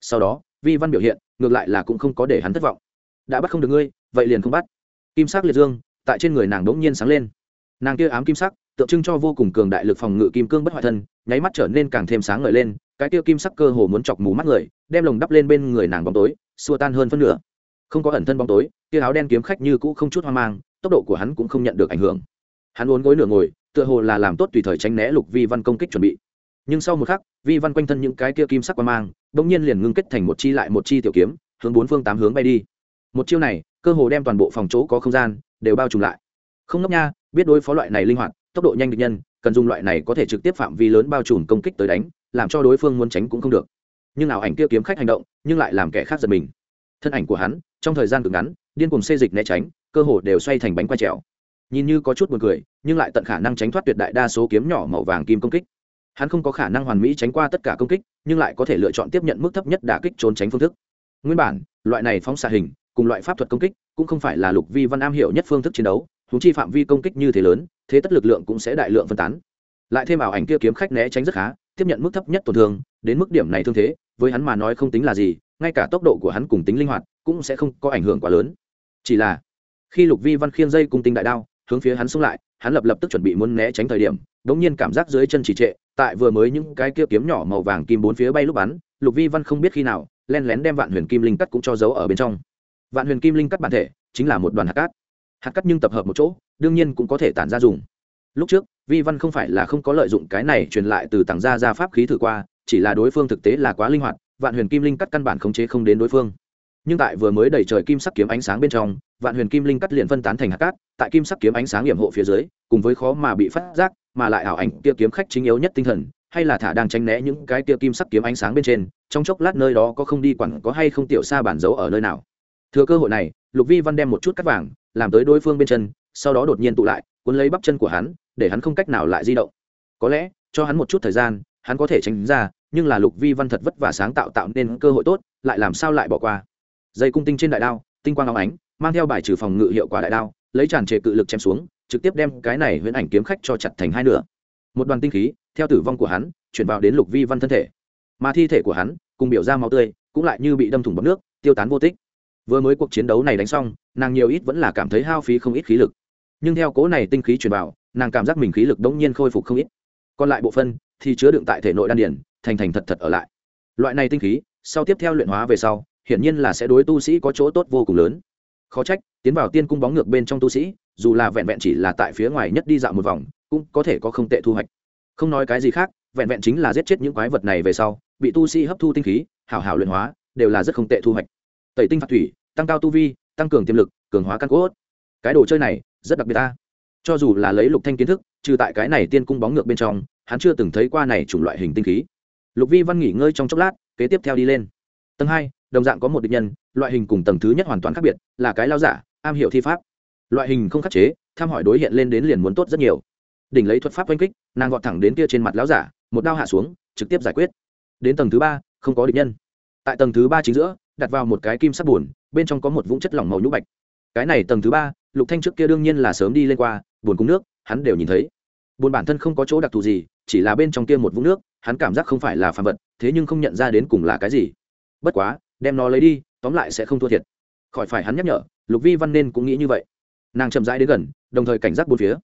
Sau đó, vi văn biểu hiện, ngược lại là cũng không có để hắn thất vọng. Đã bắt không được ngươi, vậy liền không bắt. Kim sắc liệt dương, tại trên người nàng đống nhiên sáng lên. Nàng kia ám kim sắc, tượng trưng cho vô cùng cường đại lực phòng ngự kim cương bất hoại thân, nháy mắt trở nên càng thêm sáng ngời lên, cái kia kim sắc cơ hồ muốn chọc mù mắt người, đem lồng đắp lên bên người nàng bóng tối, xua tan hơn phân nửa. Không có ẩn thân bóng tối, kia áo đen kiếm khách như cũ không chút hoang mang, tốc độ của hắn cũng không nhận được ảnh hưởng. Hắn uốn gối nửa ngồi tựa hồ là làm tốt tùy thời tránh né lục vi văn công kích chuẩn bị. Nhưng sau một khắc, vi văn quanh thân những cái kia kim sắc qua mang bỗng nhiên liền ngưng kết thành một chi lại một chi tiểu kiếm, hướng bốn phương tám hướng bay đi. Một chiêu này, cơ hồ đem toàn bộ phòng chỗ có không gian, đều bao trùm lại. Không ngốc nha, biết đối phó loại này linh hoạt, tốc độ nhanh địch nhân, cần dùng loại này có thể trực tiếp phạm vi lớn bao trùm công kích tới đánh, làm cho đối phương muốn tránh cũng không được. Nhưng nào ảnh kia kiếm khách hành động, nhưng lại làm kẻ khác giật mình. Thân ảnh của hắn, trong thời gian cực ngắn, điên cùng xê dịch né tránh, cơ hồ đều xoay thành bánh quay trèo nhìn như có chút buồn cười, nhưng lại tận khả năng tránh thoát tuyệt đại đa số kiếm nhỏ màu vàng kim công kích. Hắn không có khả năng hoàn mỹ tránh qua tất cả công kích, nhưng lại có thể lựa chọn tiếp nhận mức thấp nhất đả kích trốn tránh phương thức. Nguyên bản, loại này phóng xạ hình, cùng loại pháp thuật công kích, cũng không phải là lục vi văn am hiểu nhất phương thức chiến đấu húng chi phạm vi công kích như thế lớn, thế tất lực lượng cũng sẽ đại lượng phân tán. Lại thêm ảo ảnh kia kiếm khách né tránh rất khá, tiếp nhận mức thấp nhất tổn thương, đến mức điểm này thương thế, với hắn mà nói không tính là gì, ngay cả tốc độ của hắn cùng tính linh hoạt, cũng sẽ không có ảnh hưởng quá lớn. Chỉ là, khi lục vi văn khiêng dây cung tinh đại đao hướng phía hắn xuống lại, hắn lập lập tức chuẩn bị muốn né tránh thời điểm đ ỗ n g nhiên cảm giác dưới chân chỉ trệ, tại vừa mới những cái kia kiếm nhỏ màu vàng kim bốn phía bay lúc bắn, lục vi văn không biết khi nào, len lén đem vạn huyền kim linh cắt cũng cho giấu ở bên trong. Vạn huyền kim linh cắt bản thể chính là một đoàn hạt cát. Hạt cắt nhưng tập hợp một chỗ, đương nhiên cũng có thể tản ra dùng. Lúc trước, vi văn không phải là không có lợi dụng cái này truyền lại từ tảng ra ra pháp khí thử qua, chỉ là đối phương thực tế là quá linh hoạt, vạn huyền kim linh cắt căn bản khống chế không đến đối phương nhưng tại vừa mới đẩy trời kim sắc kiếm ánh sáng bên trong, vạn huyền kim linh cắt liền phân tán thành hạt cát, tại kim sắc kiếm ánh sáng hiểm hộ phía dưới, cùng với khó mà bị phát giác, mà lại ảo ảnh tia kiếm khách chính yếu nhất tinh thần, hay là thả đang tránh né những cái tia kim sắc kiếm ánh sáng bên trên, trong chốc lát nơi đó có không đi quản có hay không tiểu xa bản giấu ở nơi nào. Thừa cơ hội này, lục vi văn đem một chút cắt vàng, làm tới đối phương bên chân, sau đó đột nhiên tụ lại, cuốn lấy bắp chân của hắn, để hắn không cách nào lại di động. Có lẽ, cho hắn một chút thời gian, hắn có thể tránh ra, nhưng là lục vi văn thật vất vả sáng tạo tạo nên cơ hội tốt, lại làm sao lại bỏ qua dây cung tinh trên đại đao, tinh quang long ánh, mang theo bài trừ phòng ngự hiệu quả đại đao, lấy tràn trề cự lực chém xuống, trực tiếp đem cái này huyễn ảnh kiếm khách cho chặt thành hai nửa. Một đoàn tinh khí, theo tử vong của hắn, chuyển vào đến lục vi văn thân thể. Mà thi thể của hắn, cùng biểu ra máu tươi, cũng lại như bị đâm thủng bọc nước, tiêu tán vô tích. Vừa mới cuộc chiến đấu này đánh xong, nàng nhiều ít vẫn là cảm thấy hao phí không ít khí lực. Nhưng theo cố này tinh khí chuyển vào, nàng cảm giác mình khí lực đống nhiên khôi phục không ít. Còn lại bộ phân thì chứa đựng tại thể nội đan điển thành thành thật thật ở lại. Loại này tinh khí, sau tiếp theo luyện hóa về sau hiển nhiên là sẽ đối tu sĩ có chỗ tốt vô cùng lớn. Khó trách, tiến vào tiên cung bóng ngược bên trong tu sĩ, dù là vẹn vẹn chỉ là tại phía ngoài nhất đi dạo một vòng, cũng có thể có không tệ thu hoạch. Không nói cái gì khác, vẹn vẹn chính là giết chết những quái vật này về sau, bị tu sĩ hấp thu tinh khí, hảo hảo luyện hóa, đều là rất không tệ thu hoạch. Tẩy tinh phạt thủy, tăng cao tu vi, tăng cường tiềm lực, cường hóa căn cốt. Cái đồ chơi này, rất đặc biệt ta. Cho dù là lấy lục thanh kiến thức, trừ tại cái này tiên cung bóng ngược bên trong, hắn chưa từng thấy qua này chủng loại hình tinh khí. Lục vi văn nghỉ ngơi trong chốc lát, kế tiếp theo đi lên. Tầng hai đồng dạng có một địch nhân, loại hình cùng tầng thứ nhất hoàn toàn khác biệt, là cái lao giả, am hiểu thi pháp. Loại hình không khắc chế, tham hỏi đối hiện lên đến liền muốn tốt rất nhiều. Đỉnh lấy thuật pháp oanh kích, nàng gọt thẳng đến kia trên mặt lão giả, một đao hạ xuống, trực tiếp giải quyết. Đến tầng thứ ba, không có địch nhân. Tại tầng thứ ba chính giữa, đặt vào một cái kim sắt buồn, bên trong có một vũng chất lỏng màu nhũ bạch. Cái này tầng thứ ba, lục thanh trước kia đương nhiên là sớm đi lên qua, buồn cung nước, hắn đều nhìn thấy. Buồn bản thân không có chỗ đặc thù gì, chỉ là bên trong kia một vũng nước, hắn cảm giác không phải là phàm vật, thế nhưng không nhận ra đến cùng là cái gì. Bất quá đem nó lấy đi tóm lại sẽ không thua thiệt. Khỏi phải hắn nhắc nhở lục vi văn nên cũng nghĩ như vậy. Nàng chậm rãi đến gần đồng thời cảnh giác bốn phía.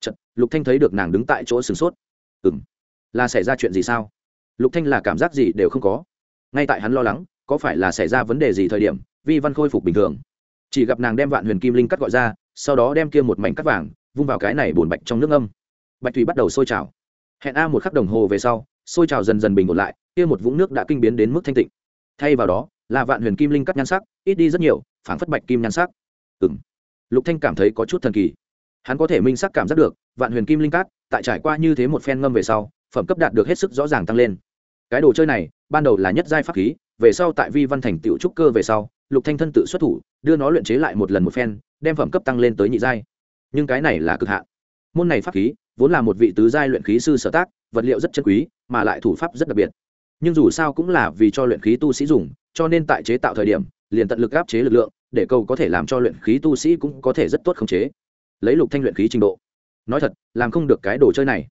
Chật, lục thanh thấy được nàng đứng tại chỗ sửng sốt. Ừm là xảy ra chuyện gì sao? Lục thanh là cảm giác gì đều không có. Ngay tại hắn lo lắng có phải là xảy ra vấn đề gì thời điểm vi văn khôi phục bình thường. Chỉ gặp nàng đem vạn huyền kim linh cắt gọi ra sau đó đem kia một mảnh cắt vàng vung vào cái này bùn bạch trong nước âm. Bạch thủy bắt đầu sôi trào. Hẹn a một khắc đồng hồ về sau sôi trào dần dần bình ổn lại kia một vũng nước đã kinh biến đến mức thanh tịnh. Thay vào đó là vạn huyền kim linh cắt nhan sắc, ít đi rất nhiều, phảng phất bạch kim nhan sắc. Ừng lục thanh cảm thấy có chút thần kỳ. Hắn có thể minh sắc cảm giác được, vạn huyền kim linh cắt, tại trải qua như thế một phen ngâm về sau, phẩm cấp đạt được hết sức rõ ràng tăng lên. Cái đồ chơi này, ban đầu là nhất giai pháp khí, về sau tại vi văn thành tựu trúc cơ về sau, lục thanh thân tự xuất thủ, đưa nó luyện chế lại một lần một phen, đem phẩm cấp tăng lên tới nhị giai. Nhưng cái này là cực hạn. Môn này pháp khí, vốn là một vị tứ giai luyện khí sư sở tác, vật liệu rất chân quý, mà lại thủ pháp rất đặc biệt nhưng dù sao cũng là vì cho luyện khí tu sĩ dùng, cho nên tại chế tạo thời điểm, liền tận lực áp chế lực lượng, để cầu có thể làm cho luyện khí tu sĩ cũng có thể rất tốt khống chế. Lấy lục thanh luyện khí trình độ. Nói thật, làm không được cái đồ chơi này.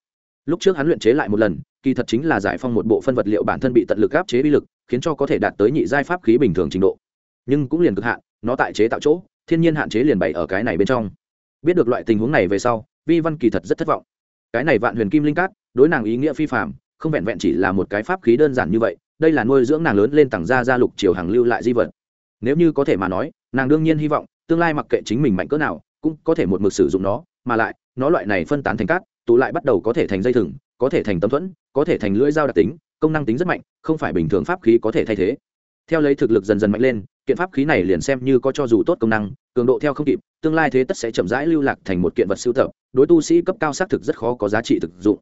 Lúc trước hắn luyện chế lại một lần, kỳ thật chính là giải phong một bộ phân vật liệu bản thân bị tận lực áp chế bi lực, khiến cho có thể đạt tới nhị giai pháp khí bình thường trình độ. Nhưng cũng liền cực hạn, nó tại chế tạo chỗ, thiên nhiên hạn chế liền bày ở cái này bên trong. Biết được loại tình huống này về sau, vi văn kỳ thật rất thất vọng. Cái này vạn huyền kim linh cát, đối nàng ý nghĩa phi phạm không vẹn vẹn chỉ là một cái pháp khí đơn giản như vậy, đây là nuôi dưỡng nàng lớn lên tặng ra gia lục triều hàng lưu lại di vật. Nếu như có thể mà nói, nàng đương nhiên hy vọng, tương lai mặc kệ chính mình mạnh cỡ nào, cũng có thể một mực sử dụng nó, mà lại, nó loại này phân tán thành cát, tụ lại bắt đầu có thể thành dây thừng, có thể thành tấm thuẫn, có thể thành lưỡi dao đặc tính, công năng tính rất mạnh, không phải bình thường pháp khí có thể thay thế. Theo lấy thực lực dần dần mạnh lên, kiện pháp khí này liền xem như có cho dù tốt công năng, cường độ theo không kịp, tương lai thế tất sẽ chậm rãi lưu lạc thành một kiện vật sưu tập, đối tu sĩ cấp cao xác thực rất khó có giá trị thực dụng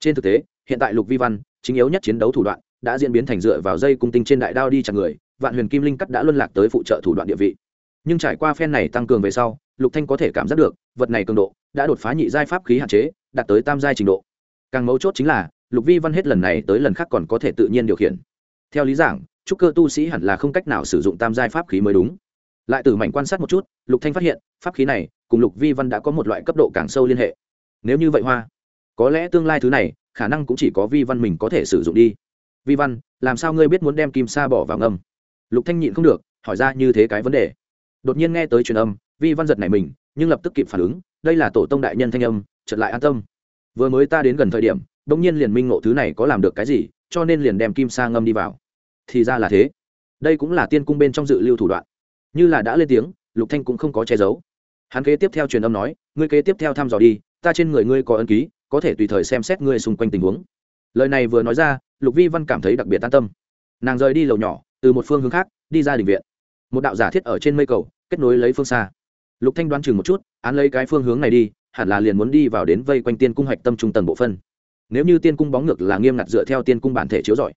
trên thực tế, hiện tại lục vi văn, chính yếu nhất chiến đấu thủ đoạn, đã diễn biến thành dựa vào dây cung tinh trên đại đao đi chặt người, vạn huyền kim linh cắt đã luân lạc tới phụ trợ thủ đoạn địa vị. Nhưng trải qua phen này tăng cường về sau, lục thanh có thể cảm giác được, vật này cường độ đã đột phá nhị giai pháp khí hạn chế, đạt tới tam giai trình độ. Càng mấu chốt chính là, lục vi văn hết lần này tới lần khác còn có thể tự nhiên điều khiển. Theo lý giảng, trúc cơ tu sĩ hẳn là không cách nào sử dụng tam giai pháp khí mới đúng. Lại từ mảnh quan sát một chút, lục thanh phát hiện, pháp khí này cùng lục vi văn đã có một loại cấp độ càng sâu liên hệ. Nếu như vậy hoa có lẽ tương lai thứ này, khả năng cũng chỉ có vi văn mình có thể sử dụng đi. Vi văn, làm sao ngươi biết muốn đem kim sa bỏ vào ngâm lục thanh nhịn không được, hỏi ra như thế cái vấn đề. Đột nhiên nghe tới truyền âm, vi văn giật này mình, nhưng lập tức kịp phản ứng, đây là tổ tông đại nhân thanh âm, chợt lại an tâm. Vừa mới ta đến gần thời điểm đông nhiên liền minh ngộ thứ này có làm được cái gì, cho nên liền đem kim sa ngâm đi vào. Thì ra là thế. Đây cũng là tiên cung bên trong dự lưu thủ đoạn. Như là đã lên tiếng, lục thanh cũng không có che giấu. Hắn kế tiếp theo truyền âm nói, ngươi kế tiếp theo thăm dò đi, ta trên người ngươi có ân ký có thể tùy thời xem xét ngươi xung quanh tình huống. Lời này vừa nói ra, lục vi văn cảm thấy đặc biệt an tâm. Nàng rời đi lầu nhỏ, từ một phương hướng khác, đi ra đình viện. Một đạo giả thiết ở trên mây cầu, kết nối lấy phương xa. Lục thanh đoán chừng một chút, án lấy cái phương hướng này đi, hẳn là liền muốn đi vào đến vây quanh tiên cung hạch tâm trung tầng bộ phân. Nếu như tiên cung bóng ngược là nghiêm ngặt dựa theo tiên cung bản thể chiếu rọi,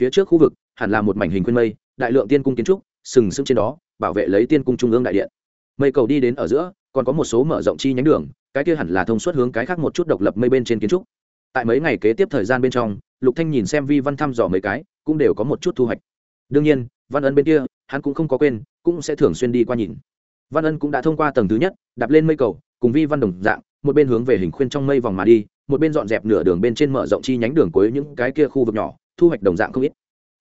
phía trước khu vực hẳn là một mảnh hình khuyên mây, đại lượng tiên cung kiến trúc, sừng sững trên đó, bảo vệ lấy tiên cung trung ương đại điện. Mây cầu đi đến ở giữa, còn có một số mở rộng chi nhánh đường cái kia hẳn là thông suốt hướng cái khác một chút độc lập mây bên trên kiến trúc. Tại mấy ngày kế tiếp thời gian bên trong, lục thanh nhìn xem vi văn thăm dò mấy cái, cũng đều có một chút thu hoạch. Đương nhiên, văn ân bên kia, hắn cũng không có quên, cũng sẽ thường xuyên đi qua nhìn. Văn ân cũng đã thông qua tầng thứ nhất, đạp lên mây cầu, cùng vi văn đồng dạng, một bên hướng về hình khuyên trong mây vòng mà đi, một bên dọn dẹp nửa đường bên trên mở rộng chi nhánh đường cuối những cái kia khu vực nhỏ, thu hoạch đồng dạng không ít.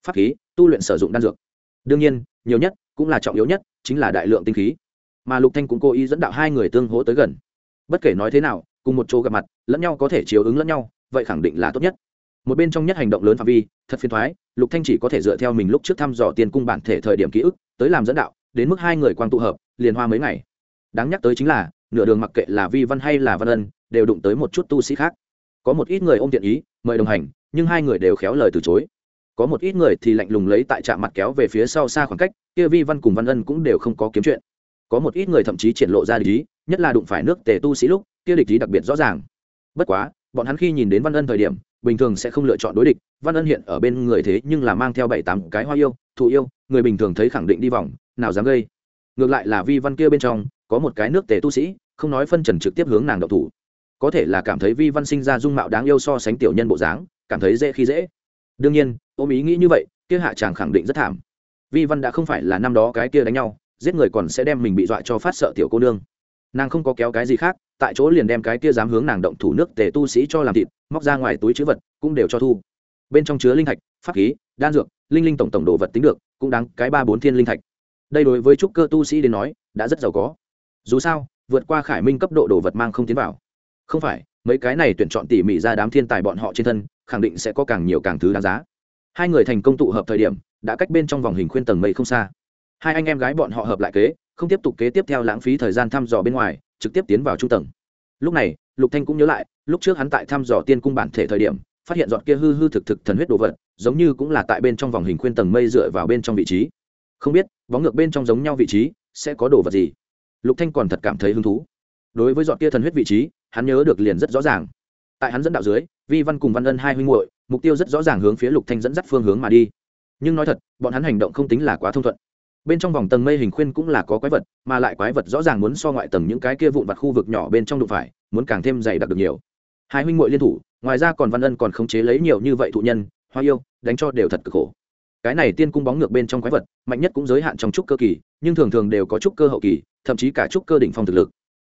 Pháp khí, tu luyện sử dụng đan dược. Đương nhiên, nhiều nhất cũng là trọng yếu nhất chính là đại lượng tinh khí. Mà lục thanh cũng cố ý dẫn đạo hai người tương hỗ tới gần bất kể nói thế nào, cùng một chỗ gặp mặt, lẫn nhau có thể chiếu ứng lẫn nhau, vậy khẳng định là tốt nhất. Một bên trong nhất hành động lớn phạm vi, thật phiền thoái, lục thanh chỉ có thể dựa theo mình lúc trước thăm dò tiền cung bản thể thời điểm ký ức, tới làm dẫn đạo, đến mức hai người quang tụ hợp, liền hoa mấy ngày. Đáng nhắc tới chính là, nửa đường mặc kệ là vi văn hay là văn ân, đều đụng tới một chút tu sĩ khác. Có một ít người ôm tiện ý, mời đồng hành, nhưng hai người đều khéo lời từ chối. Có một ít người thì lạnh lùng lấy tại trạm mặt kéo về phía sau xa khoảng cách, kia vi văn cùng văn ân cũng đều không có kiếm chuyện có một ít người thậm chí triển lộ ra địch ý, nhất là đụng phải nước tề tu sĩ lúc, kia địch ý đặc biệt rõ ràng. Bất quá, bọn hắn khi nhìn đến văn ân thời điểm, bình thường sẽ không lựa chọn đối địch. Văn ân hiện ở bên người thế nhưng là mang theo bảy tám cái hoa yêu, thụ yêu, người bình thường thấy khẳng định đi vòng, nào dám gây. Ngược lại là vi văn kia bên trong, có một cái nước tề tu sĩ, không nói phân trần trực tiếp hướng nàng đậu thủ. Có thể là cảm thấy vi văn sinh ra dung mạo đáng yêu so sánh tiểu nhân bộ dáng, cảm thấy dễ khi dễ. Đương nhiên, ôm ý nghĩ như vậy, kia hạ chàng khẳng định rất thảm. Vi văn đã không phải là năm đó cái kia đánh nhau giết người còn sẽ đem mình bị dọa cho phát sợ tiểu cô nương. Nàng không có kéo cái gì khác, tại chỗ liền đem cái kia dám hướng nàng động thủ nước tề tu sĩ cho làm thịt, móc ra ngoài túi chữ vật, cũng đều cho thu. Bên trong chứa linh thạch, pháp khí, đan dược, linh linh tổng tổng đồ vật tính được, cũng đáng cái ba bốn thiên linh thạch. Đây đối với trúc cơ tu sĩ đến nói, đã rất giàu có. Dù sao, vượt qua khải minh cấp độ đồ vật mang không tiến vào. Không phải, mấy cái này tuyển chọn tỉ mỉ ra đám thiên tài bọn họ trên thân, khẳng định sẽ có càng nhiều càng thứ đáng giá. Hai người thành công tụ hợp thời điểm, đã cách bên trong vòng hình khuyên tầng mây không xa hai anh em gái bọn họ hợp lại kế, không tiếp tục kế tiếp theo lãng phí thời gian thăm dò bên ngoài, trực tiếp tiến vào trung tầng. Lúc này, lục thanh cũng nhớ lại, lúc trước hắn tại thăm dò tiên cung bản thể thời điểm, phát hiện dọn kia hư hư thực thực thần huyết đồ vật, giống như cũng là tại bên trong vòng hình khuyên tầng mây dựa vào bên trong vị trí. Không biết, bóng ngược bên trong giống nhau vị trí, sẽ có đồ vật gì? Lục thanh còn thật cảm thấy hứng thú. Đối với dọn kia thần huyết vị trí, hắn nhớ được liền rất rõ ràng. Tại hắn dẫn đạo dưới, vi văn cùng văn ân hai huynh muội, mục tiêu rất rõ ràng hướng phía lục thanh dẫn dắt phương hướng mà đi. Nhưng nói thật, bọn hắn hành động không tính là quá thông thuận bên trong vòng tầng mây hình khuyên cũng là có quái vật, mà lại quái vật rõ ràng muốn so ngoại tầng những cái kia vụn vặt khu vực nhỏ bên trong đụng phải, muốn càng thêm dày đặc được nhiều. Hai huynh muội liên thủ, ngoài ra còn văn ân còn khống chế lấy nhiều như vậy thụ nhân, hoa yêu, đánh cho đều thật cực khổ. Cái này tiên cung bóng ngược bên trong quái vật, mạnh nhất cũng giới hạn trong trúc cơ kỳ, nhưng thường thường đều có trúc cơ hậu kỳ, thậm chí cả trúc cơ đỉnh phong thực lực.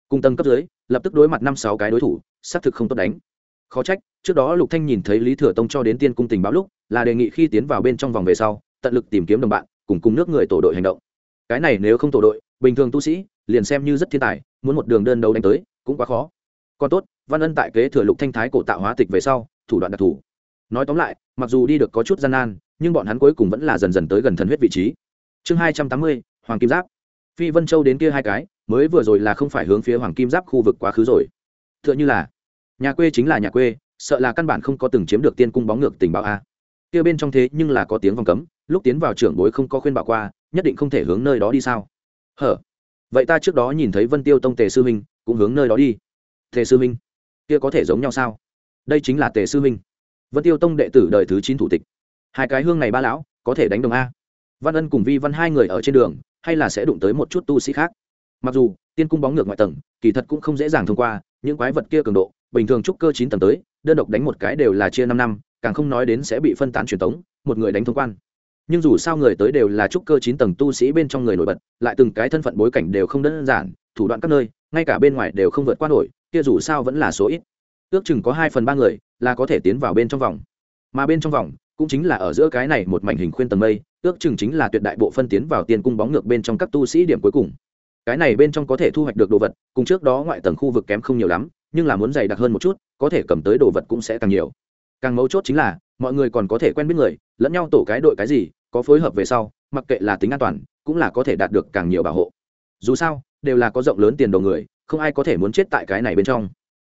Cung tầng cấp dưới, lập tức đối mặt năm sáu cái đối thủ, xác thực không tốt đánh. Khó trách, trước đó lục thanh nhìn thấy lý thừa tông cho đến tiên cung tình báo lúc, là đề nghị khi tiến vào bên trong vòng về sau, tận lực tìm kiếm đồng bạn cùng cùng nước người tổ đội hành động. Cái này nếu không tổ đội, bình thường tu sĩ liền xem như rất thiên tài, muốn một đường đơn đấu đánh tới cũng quá khó. Còn tốt, văn ân tại kế thừa lục thanh thái cổ tạo hóa tịch về sau, thủ đoạn đặc thù. Nói tóm lại, mặc dù đi được có chút gian nan, nhưng bọn hắn cuối cùng vẫn là dần dần tới gần thần huyết vị trí. Chương hai trăm tám mươi, hoàng kim giáp. Phi vân châu đến kia hai cái, mới vừa rồi là không phải hướng phía hoàng kim giáp khu vực quá khứ rồi. T h ư ợ n h ư là, nhà quê chính là nhà quê, sợ là căn bản không có từng chiếm được tiên cung bóng ngược tình báo a kia bên trong thế nhưng là có tiếng vòng cấm, lúc tiến vào trưởng bối không có khuyên bảo qua, nhất định không thể hướng nơi đó đi sao? Hở. Vậy ta trước đó nhìn thấy vân tiêu tông tề sư minh, cũng hướng nơi đó đi. Tề sư minh, kia có thể giống nhau sao? Đây chính là tề sư minh. Vân tiêu tông đệ tử đời thứ chín thủ tịch. Hai cái hương này ba lão, có thể đánh đồng a. Văn ân cùng vi văn hai người ở trên đường, hay là sẽ đụng tới một chút tu sĩ khác. Mặc dù, tiên cung bóng ngược ngoại tầng, kỳ thật cũng không dễ dàng thông qua, những quái vật kia cường độ, bình thường trúc cơ chín tầng tới, đơn độc đánh một cái đều là chia năm năm càng không nói đến sẽ bị phân tán truyền tống, một người đánh thông quan. Nhưng dù sao người tới đều là trúc cơ chín tầng tu sĩ bên trong người nổi bật, lại từng cái thân phận bối cảnh đều không đơn giản, thủ đoạn các nơi, ngay cả bên ngoài đều không vượt qua nổi, kia dù sao vẫn là số ít. Ước chừng có hai phần ba người là có thể tiến vào bên trong vòng. Mà bên trong vòng cũng chính là ở giữa cái này một mảnh hình khuyên tầng mây, ước chừng chính là tuyệt đại bộ phân tiến vào tiền cung bóng ngược bên trong các tu sĩ điểm cuối cùng. Cái này bên trong có thể thu hoạch được đồ vật, cùng trước đó ngoại tầng khu vực kém không nhiều lắm, nhưng là muốn dày đặc hơn một chút, có thể cầm tới đồ vật cũng sẽ càng nhiều càng mấu chốt chính là, mọi người còn có thể quen biết người, lẫn nhau tổ cái đội cái gì, có phối hợp về sau, mặc kệ là tính an toàn, cũng là có thể đạt được càng nhiều bảo hộ. Dù sao, đều là có rộng lớn tiền đồ người, không ai có thể muốn chết tại cái này bên trong.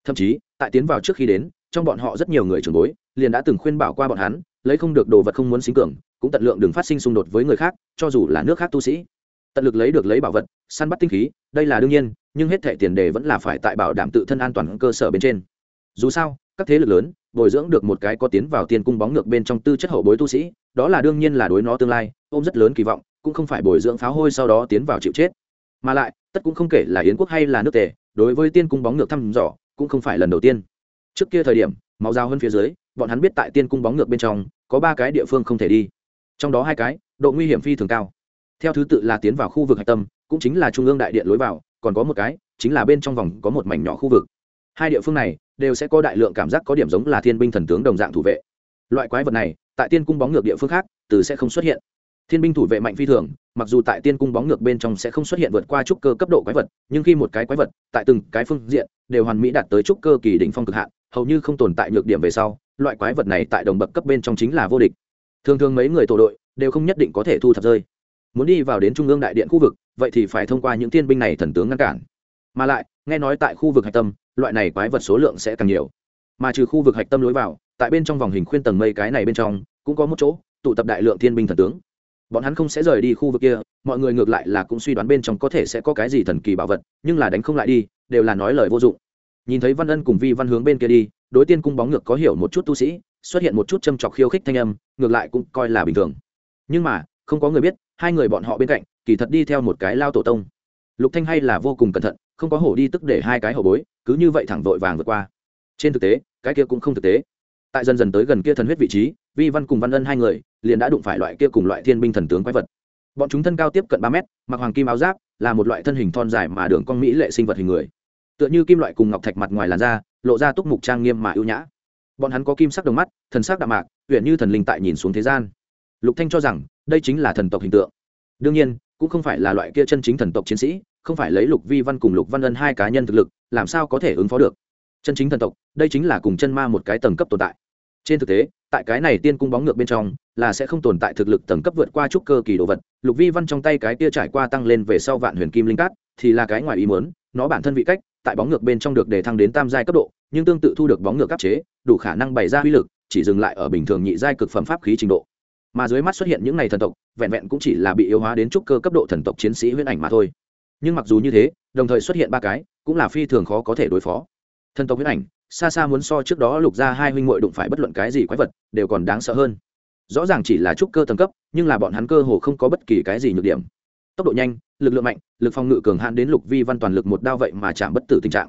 Thậm chí, tại tiến vào trước khi đến, trong bọn họ rất nhiều người trưởng bối, liền đã từng khuyên bảo qua bọn hắn, lấy không được đồ vật không muốn sinh cường, cũng tận lượng đừng phát sinh xung đột với người khác, cho dù là nước khác tu sĩ. Tận lực lấy được lấy bảo vật, săn bắt tinh khí, đây là đương nhiên, nhưng hết thẻ tiền đề vẫn là phải tại bảo đảm tự thân an toàn cơ sở bên trên. Dù sao các thế lực lớn, bồi dưỡng được một cái có tiến vào tiên cung bóng ngược bên trong tư chất hậu bối tu sĩ, đó là đương nhiên là đối nó tương lai, ôm rất lớn kỳ vọng, cũng không phải bồi dưỡng pháo hôi sau đó tiến vào chịu chết. Mà lại, tất cũng không kể là yến quốc hay là nước tề, đối với tiên cung bóng ngược thăm dò, cũng không phải lần đầu tiên. Trước kia thời điểm, máu dao hơn phía dưới, bọn hắn biết tại tiên cung bóng ngược bên trong, có ba cái địa phương không thể đi. Trong đó hai cái, độ nguy hiểm phi thường cao. Theo thứ tự là tiến vào khu vực hạch tâm, cũng chính là trung ương đại điện lối vào, còn có một cái, chính là bên trong vòng có một mảnh nhỏ khu vực. Hai địa phương này đều sẽ có đại lượng cảm giác có điểm giống là thiên binh thần tướng đồng dạng thủ vệ. Loại quái vật này, tại tiên cung bóng ngược địa phương khác, từ sẽ không xuất hiện. Thiên binh thủ vệ mạnh phi thường, mặc dù tại tiên cung bóng ngược bên trong sẽ không xuất hiện vượt qua trúc cơ cấp độ quái vật, nhưng khi một cái quái vật, tại từng cái phương diện, đều hoàn mỹ đạt tới trúc cơ kỳ đỉnh phong cực hạn, hầu như không tồn tại nhược điểm về sau, loại quái vật này tại đồng bậc cấp bên trong chính là vô địch. Thường thường mấy người tổ đội, đều không nhất định có thể thu thập rơi. Muốn đi vào đến trung ương đại điện khu vực, vậy thì phải thông qua những thiên binh này thần tướng ngăn cản. Mà lại nghe nói tại khu vực hạch tâm, loại này quái vật số lượng sẽ càng nhiều. Mà trừ khu vực hạch tâm lối vào, tại bên trong vòng hình khuyên tầng mây cái này bên trong, cũng có một chỗ, tụ tập đại lượng thiên binh thần tướng. Bọn hắn không sẽ rời đi khu vực kia, mọi người ngược lại là cũng suy đoán bên trong có thể sẽ có cái gì thần kỳ bảo vật, nhưng là đánh không lại đi, đều là nói lời vô dụng. Nhìn thấy văn ân cùng vi văn hướng bên kia đi, đối tiên cung bóng ngược có hiểu một chút tu sĩ, xuất hiện một chút châm chọc khiêu khích thanh âm, ngược lại cũng coi là bình thường. Nhưng mà, không có người biết, hai người bọn họ bên cạnh, kỳ thật đi theo một cái lao tổ tông. Lục thanh hay là vô cùng cẩn thận không có hổ đi tức để hai cái hổ bối, cứ như vậy thẳng vội vàng vượt qua. Trên thực tế, cái kia cũng không thực tế. Tại dần dần tới gần kia thần huyết vị trí, vi văn cùng văn ân hai người, liền đã đụng phải loại kia cùng loại thiên binh thần tướng quái vật. Bọn chúng thân cao tiếp cận ba mét, mặc hoàng kim áo giáp, là một loại thân hình thon dài mà đường con mỹ lệ sinh vật hình người. Tựa như kim loại cùng ngọc thạch mặt ngoài làn da, lộ ra túc mục trang nghiêm mà ưu nhã. Bọn hắn có kim sắc đồng mắt, thần sắc đạm mạc huyện như thần linh tại nhìn xuống thế gian. Lục thanh cho rằng, đây chính là thần tộc hình tượng. Đương nhiên, cũng không phải là loại kia chân chính thần tộc chiến sĩ không phải lấy lục vi văn cùng lục văn ân hai cá nhân thực lực, làm sao có thể ứng phó được? Chân chính thần tộc, đây chính là cùng chân ma một cái tầng cấp tồn tại. Trên thực tế, tại cái này tiên cung bóng ngược bên trong, là sẽ không tồn tại thực lực tầng cấp vượt qua trúc cơ kỳ đồ vật. Lục vi văn trong tay cái kia trải qua tăng lên về sau vạn huyền kim linh cát, thì là cái ngoài ý muốn, nó bản thân vị cách, tại bóng ngược bên trong được đề thăng đến tam giai cấp độ, nhưng tương tự thu được bóng ngược cấp chế, đủ khả năng bày ra uy lực, chỉ dừng lại ở bình thường nhị giai cực phẩm pháp khí trình độ. Mà dưới mắt xuất hiện những này thần tộc, vẹn vẹn cũng chỉ là bị yếu hóa đến trúc cơ cấp độ thần tộc chiến sĩ huyễn ảnh mà thôi nhưng mặc dù như thế, đồng thời xuất hiện ba cái, cũng là phi thường khó có thể đối phó. Thần tộc huyết ảnh, xa xa muốn so trước đó lục ra hai huynh muội đụng phải bất luận cái gì quái vật, đều còn đáng sợ hơn. Rõ ràng chỉ là trúc cơ tầng cấp, nhưng là bọn hắn cơ hồ không có bất kỳ cái gì nhược điểm. Tốc độ nhanh, lực lượng mạnh, lực phòng ngự cường hạn đến lục vi văn toàn lực một đao vậy mà chạm bất tử tình trạng.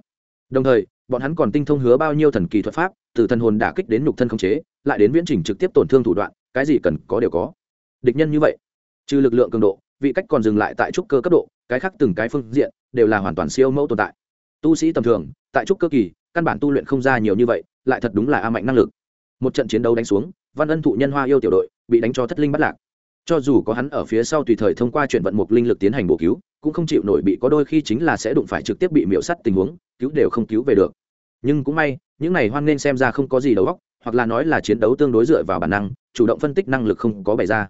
Đồng thời, bọn hắn còn tinh thông hứa bao nhiêu thần kỳ thuật pháp, từ thần hồn đả kích đến nhục thân không chế, lại đến viễn trình trực tiếp tổn thương thủ đoạn, cái gì cần có đều có. Địch nhân như vậy, trừ lực lượng cường độ vị cách còn dừng lại tại trúc cơ cấp độ, cái khác từng cái phương diện đều là hoàn toàn siêu mẫu tồn tại. Tu sĩ tầm thường, tại trúc cơ kỳ, căn bản tu luyện không ra nhiều như vậy, lại thật đúng là a mạnh năng lực. Một trận chiến đấu đánh xuống, văn ân thụ nhân hoa yêu tiểu đội bị đánh cho thất linh bắt lạc. Cho dù có hắn ở phía sau tùy thời thông qua chuyển vận mục linh lực tiến hành bổ cứu, cũng không chịu nổi bị có đôi khi chính là sẽ đụng phải trực tiếp bị miễu sắt tình huống, cứu đều không cứu về được. Nhưng cũng may, những này hoan nên xem ra không có gì đầu óc, hoặc là nói là chiến đấu tương đối dựa vào bản năng, chủ động phân tích năng lực không có bày ra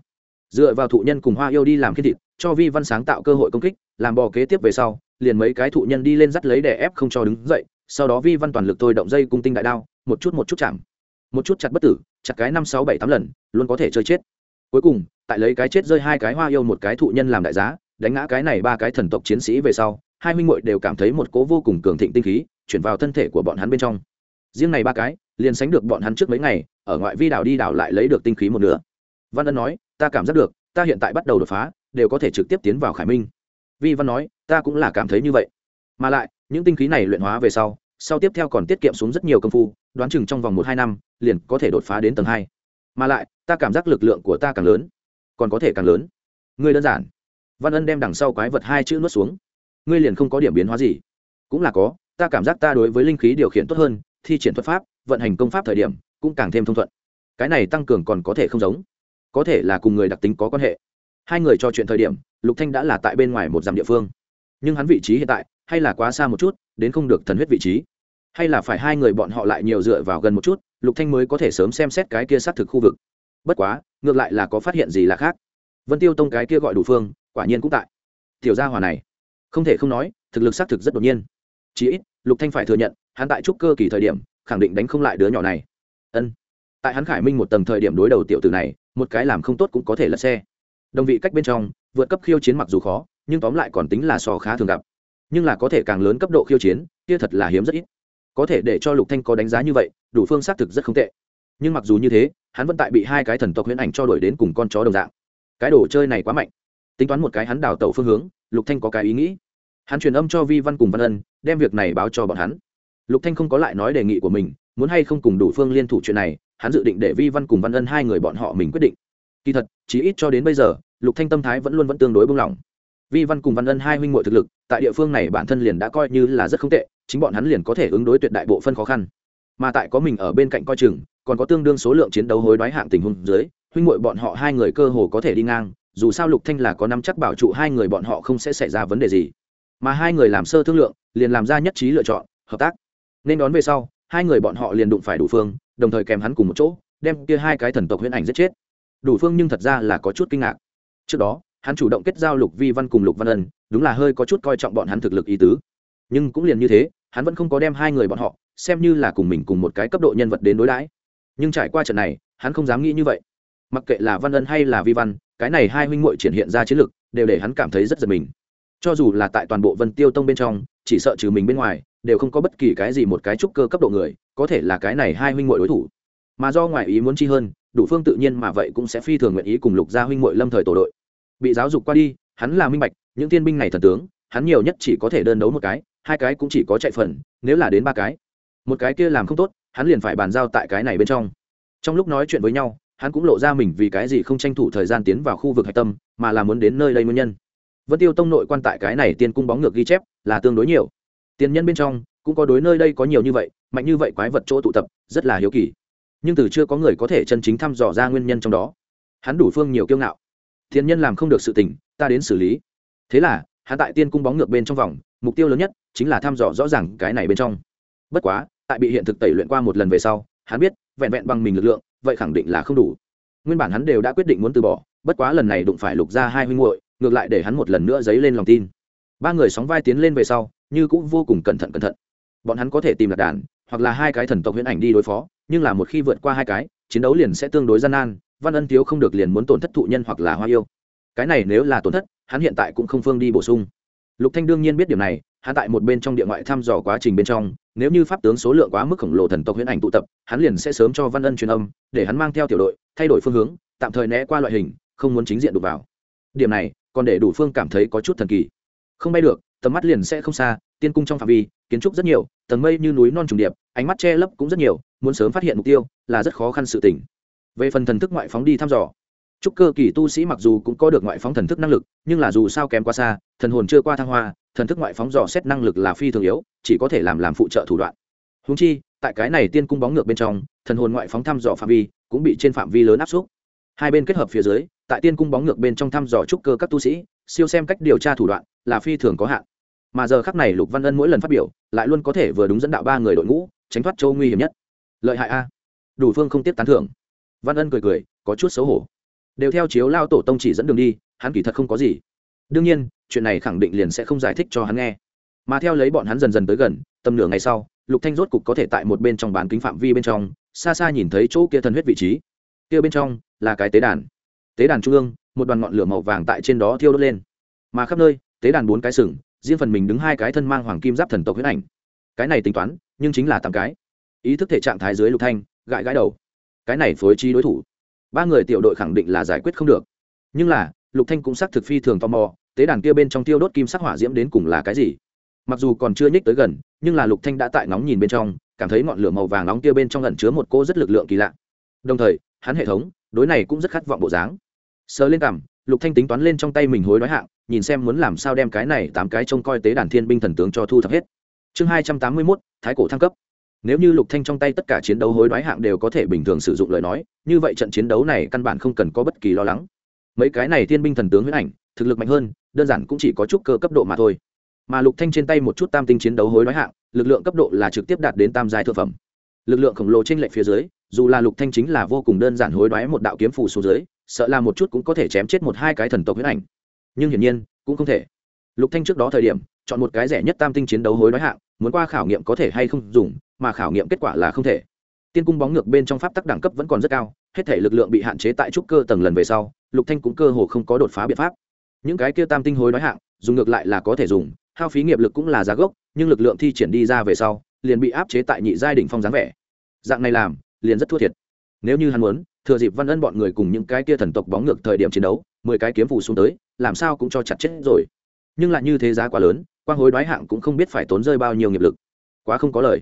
dựa vào thụ nhân cùng hoa yêu đi làm khiên thịt, cho vi văn sáng tạo cơ hội công kích, làm bò kế tiếp về sau, liền mấy cái thụ nhân đi lên dắt lấy đè ép không cho đứng dậy, sau đó vi văn toàn lực thôi động dây cung tinh đại đao, một chút một chút chạm. Một chút chặt bất tử, chặt cái năm, sáu, bảy, tám lần, luôn có thể chơi chết. Cuối cùng, tại lấy cái chết rơi hai cái hoa yêu một cái thụ nhân làm đại giá, đánh ngã cái này ba cái thần tộc chiến sĩ về sau, hai huynh muội đều cảm thấy một cố vô cùng cường thịnh tinh khí, chuyển vào thân thể của bọn hắn bên trong. Riêng này ba cái, liền sánh được bọn hắn trước mấy ngày, ở ngoại vi đảo đi đảo lại lấy được tinh khí một nửa. Văn ân nói ta cảm giác được, ta hiện tại bắt đầu đột phá, đều có thể trực tiếp tiến vào khải minh. Vi văn nói, ta cũng là cảm thấy như vậy. Mà lại, những tinh khí này luyện hóa về sau sau tiếp theo còn tiết kiệm xuống rất nhiều công phu, đoán chừng trong vòng một hai năm, liền có thể đột phá đến tầng hai. Mà lại, ta cảm giác lực lượng của ta càng lớn, còn có thể càng lớn. Ngươi đơn giản. Văn ân đem đằng sau quái vật hai chữ nuốt xuống. Ngươi liền không có điểm biến hóa gì. Cũng là có, ta cảm giác ta đối với linh khí điều khiển tốt hơn, thi triển thuật pháp, vận hành công pháp thời điểm, cũng càng thêm thông thuận. Cái này tăng cường còn có thể không giống có thể là cùng người đặc tính có quan hệ. Hai người trò chuyện thời điểm, lục thanh đã là tại bên ngoài một dặm địa phương. Nhưng hắn vị trí hiện tại, hay là quá xa một chút, đến không được thần huyết vị trí. Hay là phải hai người bọn họ lại nhiều dựa vào gần một chút, lục thanh mới có thể sớm xem xét cái kia sát thực khu vực. Bất quá, ngược lại là có phát hiện gì là khác. Vân tiêu tông cái kia gọi đủ phương, quả nhiên cũng tại. Tiểu gia hỏa này, không thể không nói, thực lực xác thực rất đột nhiên. Chỉ ít, lục thanh phải thừa nhận, hắn tại trúc cơ kỳ thời điểm, khẳng định đánh không lại đứa nhỏ này. Ân tại hắn khải minh một tầng thời điểm đối đầu tiểu tử này, một cái làm không tốt cũng có thể lật xe. Đồng vị cách bên trong, vượt cấp khiêu chiến mặc dù khó, nhưng tóm lại còn tính là so khá thường gặp. Nhưng là có thể càng lớn cấp độ khiêu chiến, kia thật là hiếm rất ít. Có thể để cho lục thanh có đánh giá như vậy, đủ phương xác thực rất không tệ. Nhưng mặc dù như thế, hắn vẫn tại bị hai cái thần tộc huyễn ảnh cho đuổi đến cùng con chó đồng dạng. Cái đồ chơi này quá mạnh. Tính toán một cái hắn đào tẩu phương hướng, lục thanh có cái ý nghĩ. Hắn truyền âm cho vi văn cùng văn ân, đem việc này báo cho bọn hắn. Lục thanh không có lại nói đề nghị của mình muốn hay không cùng đủ phương liên thủ chuyện này, hắn dự định để vi văn cùng văn ân hai người bọn họ mình quyết định. Kỳ thật, chí ít cho đến bây giờ, lục thanh tâm thái vẫn luôn vẫn tương đối buông lỏng vi văn cùng văn ân hai huynh muội thực lực, tại địa phương này bản thân liền đã coi như là rất không tệ, chính bọn hắn liền có thể ứng đối tuyệt đại bộ phân khó khăn. Mà tại có mình ở bên cạnh coi chừng, còn có tương đương số lượng chiến đấu hối đoái hạng tình huống dưới, huynh muội bọn họ hai người cơ hồ có thể đi ngang, dù sao lục thanh là có nắm chắc bảo trụ hai người bọn họ không sẽ xảy ra vấn đề gì. Mà hai người làm sơ thương lượng, liền làm ra nhất trí lựa chọn, hợp tác. Nên đón về sau hai người bọn họ liền đụng phải đủ phương, đồng thời kèm hắn cùng một chỗ, đem kia hai cái thần tộc huyễn ảnh giết chết. Đủ phương nhưng thật ra là có chút kinh ngạc. Trước đó, hắn chủ động kết giao lục vi văn cùng lục văn ân, đúng là hơi có chút coi trọng bọn hắn thực lực ý tứ. Nhưng cũng liền như thế, hắn vẫn không có đem hai người bọn họ, xem như là cùng mình cùng một cái cấp độ nhân vật đến đối đãi. Nhưng trải qua trận này, hắn không dám nghĩ như vậy. Mặc kệ là văn ân hay là vi văn, cái này hai huynh muội triển hiện ra chiến lực, đều để hắn cảm thấy rất giật mình. Cho dù là tại toàn bộ vân tiêu tông bên trong, chỉ sợ trừ mình bên ngoài đều không có bất kỳ cái gì một cái trúc cơ cấp độ người, có thể là cái này hai huynh muội đối thủ. Mà do ngoại ý muốn chi hơn, đủ phương tự nhiên mà vậy cũng sẽ phi thường nguyện ý cùng lục gia huynh muội lâm thời tổ đội. Bị giáo dục qua đi, hắn là minh bạch, những tiên binh này thần tướng, hắn nhiều nhất chỉ có thể đơn đấu một cái, hai cái cũng chỉ có chạy phần, nếu là đến ba cái. Một cái kia làm không tốt, hắn liền phải bàn giao tại cái này bên trong. Trong lúc nói chuyện với nhau, hắn cũng lộ ra mình vì cái gì không tranh thủ thời gian tiến vào khu vực hạch tâm, mà là muốn đến nơi đây nguyên nhân. Vân tiêu tông nội quan tại cái này tiên cung bóng ngược ghi chép, là tương đối nhiều tiền nhân bên trong, cũng có đối nơi đây có nhiều như vậy, mạnh như vậy quái vật chỗ tụ tập, rất là hiếu kỳ. Nhưng từ chưa có người có thể chân chính thăm dò ra nguyên nhân trong đó. Hắn đủ phương nhiều kiêu ngạo. Thiên nhân làm không được sự tình, ta đến xử lý. Thế là, hắn tại tiên cung bóng ngược bên trong vòng, mục tiêu lớn nhất chính là thăm dò rõ ràng cái này bên trong. Bất quá, tại bị hiện thực tẩy luyện qua một lần về sau, hắn biết, vẹn vẹn bằng mình lực lượng, vậy khẳng định là không đủ. Nguyên bản hắn đều đã quyết định muốn từ bỏ, bất quá lần này đụng phải lục ra hai huynh hội ngược lại để hắn một lần nữa dấy lên lòng tin. Ba người sóng vai tiến lên về sau như cũng vô cùng cẩn thận cẩn thận. Bọn hắn có thể tìm lạc đàn, hoặc là hai cái thần tộc huyễn ảnh đi đối phó, nhưng là một khi vượt qua hai cái, chiến đấu liền sẽ tương đối gian nan, văn ân thiếu không được liền muốn tổn thất thụ nhân hoặc là hoa yêu. Cái này nếu là tổn thất, hắn hiện tại cũng không phương đi bổ sung. Lục thanh đương nhiên biết điểm này, hắn tại một bên trong địa ngoại thăm dò quá trình bên trong, nếu như pháp tướng số lượng quá mức khổng lồ thần tộc huyễn ảnh tụ tập, hắn liền sẽ sớm cho văn ân truyền âm, để hắn mang theo tiểu đội, thay đổi phương hướng, tạm thời né qua loại hình, không muốn chính diện đụng vào. Điểm này, còn để đủ phương cảm thấy có chút thần kỳ. Không bay được tầm mắt liền sẽ không xa, tiên cung trong phạm vi, kiến trúc rất nhiều, tầng mây như núi non trùng điệp, ánh mắt che lấp cũng rất nhiều, muốn sớm phát hiện mục tiêu là rất khó khăn sự tỉnh về phần thần thức ngoại phóng đi thăm dò, trúc cơ kỳ tu sĩ mặc dù cũng có được ngoại phóng thần thức năng lực, nhưng là dù sao kém quá xa, thần hồn chưa qua thăng hoa, thần thức ngoại phóng dò xét năng lực là phi thường yếu, chỉ có thể làm làm phụ trợ thủ đoạn. Húng chi, tại cái này tiên cung bóng ngược bên trong, thần hồn ngoại phóng thăm dò phạm vi cũng bị trên phạm vi lớn áp suất. Hai bên kết hợp phía dưới, tại tiên cung bóng ngược bên trong thăm dò trúc cơ các tu sĩ, siêu xem cách điều tra thủ đoạn là phi thường có hạn mà giờ khắc này lục văn ân mỗi lần phát biểu lại luôn có thể vừa đúng dẫn đạo ba người đội ngũ tránh thoát châu nguy hiểm nhất lợi hại a đủ phương không tiếp tán thưởng văn ân cười cười có chút xấu hổ đều theo chiếu lao tổ tông chỉ dẫn đường đi hắn kỳ thật không có gì đương nhiên chuyện này khẳng định liền sẽ không giải thích cho hắn nghe mà theo lấy bọn hắn dần dần tới gần tầm nửa ngày sau lục thanh rốt cục có thể tại một bên trong bán kính phạm vi bên trong xa xa nhìn thấy chỗ kia thần huyết vị trí kia bên trong là cái tế đàn tế đàn trung ương một đoàn ngọn lửa màu vàng tại trên đó thiêu đốt lên mà khắp nơi tế đàn bốn cái sừng riêng phần mình đứng hai cái thân mang hoàng kim giáp thần tộc huyết ảnh. Cái này tính toán, nhưng chính là tám cái. Ý thức thể trạng thái dưới lục thanh, gãi gãi đầu. Cái này phối trí đối thủ. Ba người tiểu đội khẳng định là giải quyết không được. Nhưng là, lục thanh cũng xác thực phi thường tò mò, tế đàn kia bên trong tiêu đốt kim sắc hỏa diễm đến cùng là cái gì? Mặc dù còn chưa nhích tới gần, nhưng là lục thanh đã tại nóng nhìn bên trong, cảm thấy ngọn lửa màu vàng nóng kia bên trong ẩn chứa một cô rất lực lượng kỳ lạ. Đồng thời, hắn hệ thống, đối này cũng rất khát vọng bộ dáng. Sờ lên cằm lục thanh tính toán lên trong tay mình hối đoái hạng, nhìn xem muốn làm sao đem cái này tám cái trông coi tế đàn thiên binh thần tướng cho thu thập hết. Chương hai trăm tám mươi mốt, thái cổ thăng cấp. Nếu như lục thanh trong tay tất cả chiến đấu hối đoái hạng đều có thể bình thường sử dụng lời nói, như vậy trận chiến đấu này căn bản không cần có bất kỳ lo lắng. Mấy cái này thiên binh thần tướng huyết ảnh, thực lực mạnh hơn, đơn giản cũng chỉ có chút cơ cấp độ mà thôi. Mà lục thanh trên tay một chút tam tinh chiến đấu hối đoái hạng, lực lượng cấp độ là trực tiếp đạt đến tam giai thượng phẩm. Lực lượng khổng lồ trên lệ phía dưới, dù là lục thanh chính là vô cùng đơn giản hối đoái một đạo kiếm phù xuống dưới sợ là một chút cũng có thể chém chết một hai cái thần tộc huyết ảnh. Nhưng hiển nhiên, cũng không thể. Lục thanh trước đó thời điểm, chọn một cái rẻ nhất tam tinh chiến đấu hối đoái hạng, muốn qua khảo nghiệm có thể hay không dùng, mà khảo nghiệm kết quả là không thể. Tiên cung bóng ngược bên trong pháp tắc đẳng cấp vẫn còn rất cao, hết thể lực lượng bị hạn chế tại trúc cơ tầng lần về sau, lục thanh cũng cơ hồ không có đột phá biện pháp. Những cái kia tam tinh hối đoái hạng, dùng ngược lại là có thể dùng, hao phí nghiệp lực cũng là giá gốc, nhưng lực lượng thi triển đi ra về sau, liền bị áp chế tại nhị giai đỉnh phong dáng vẻ. Dạng này làm, liền rất thua thiệt. Nếu như hắn muốn thừa dịp văn ân bọn người cùng những cái kia thần tộc bóng ngược thời điểm chiến đấu, mười cái kiếm phù xuống tới, làm sao cũng cho chặt chết rồi. Nhưng lại như thế giá quá lớn, quang hối đoái hạng cũng không biết phải tốn rơi bao nhiêu nghiệp lực. Quá không có lời.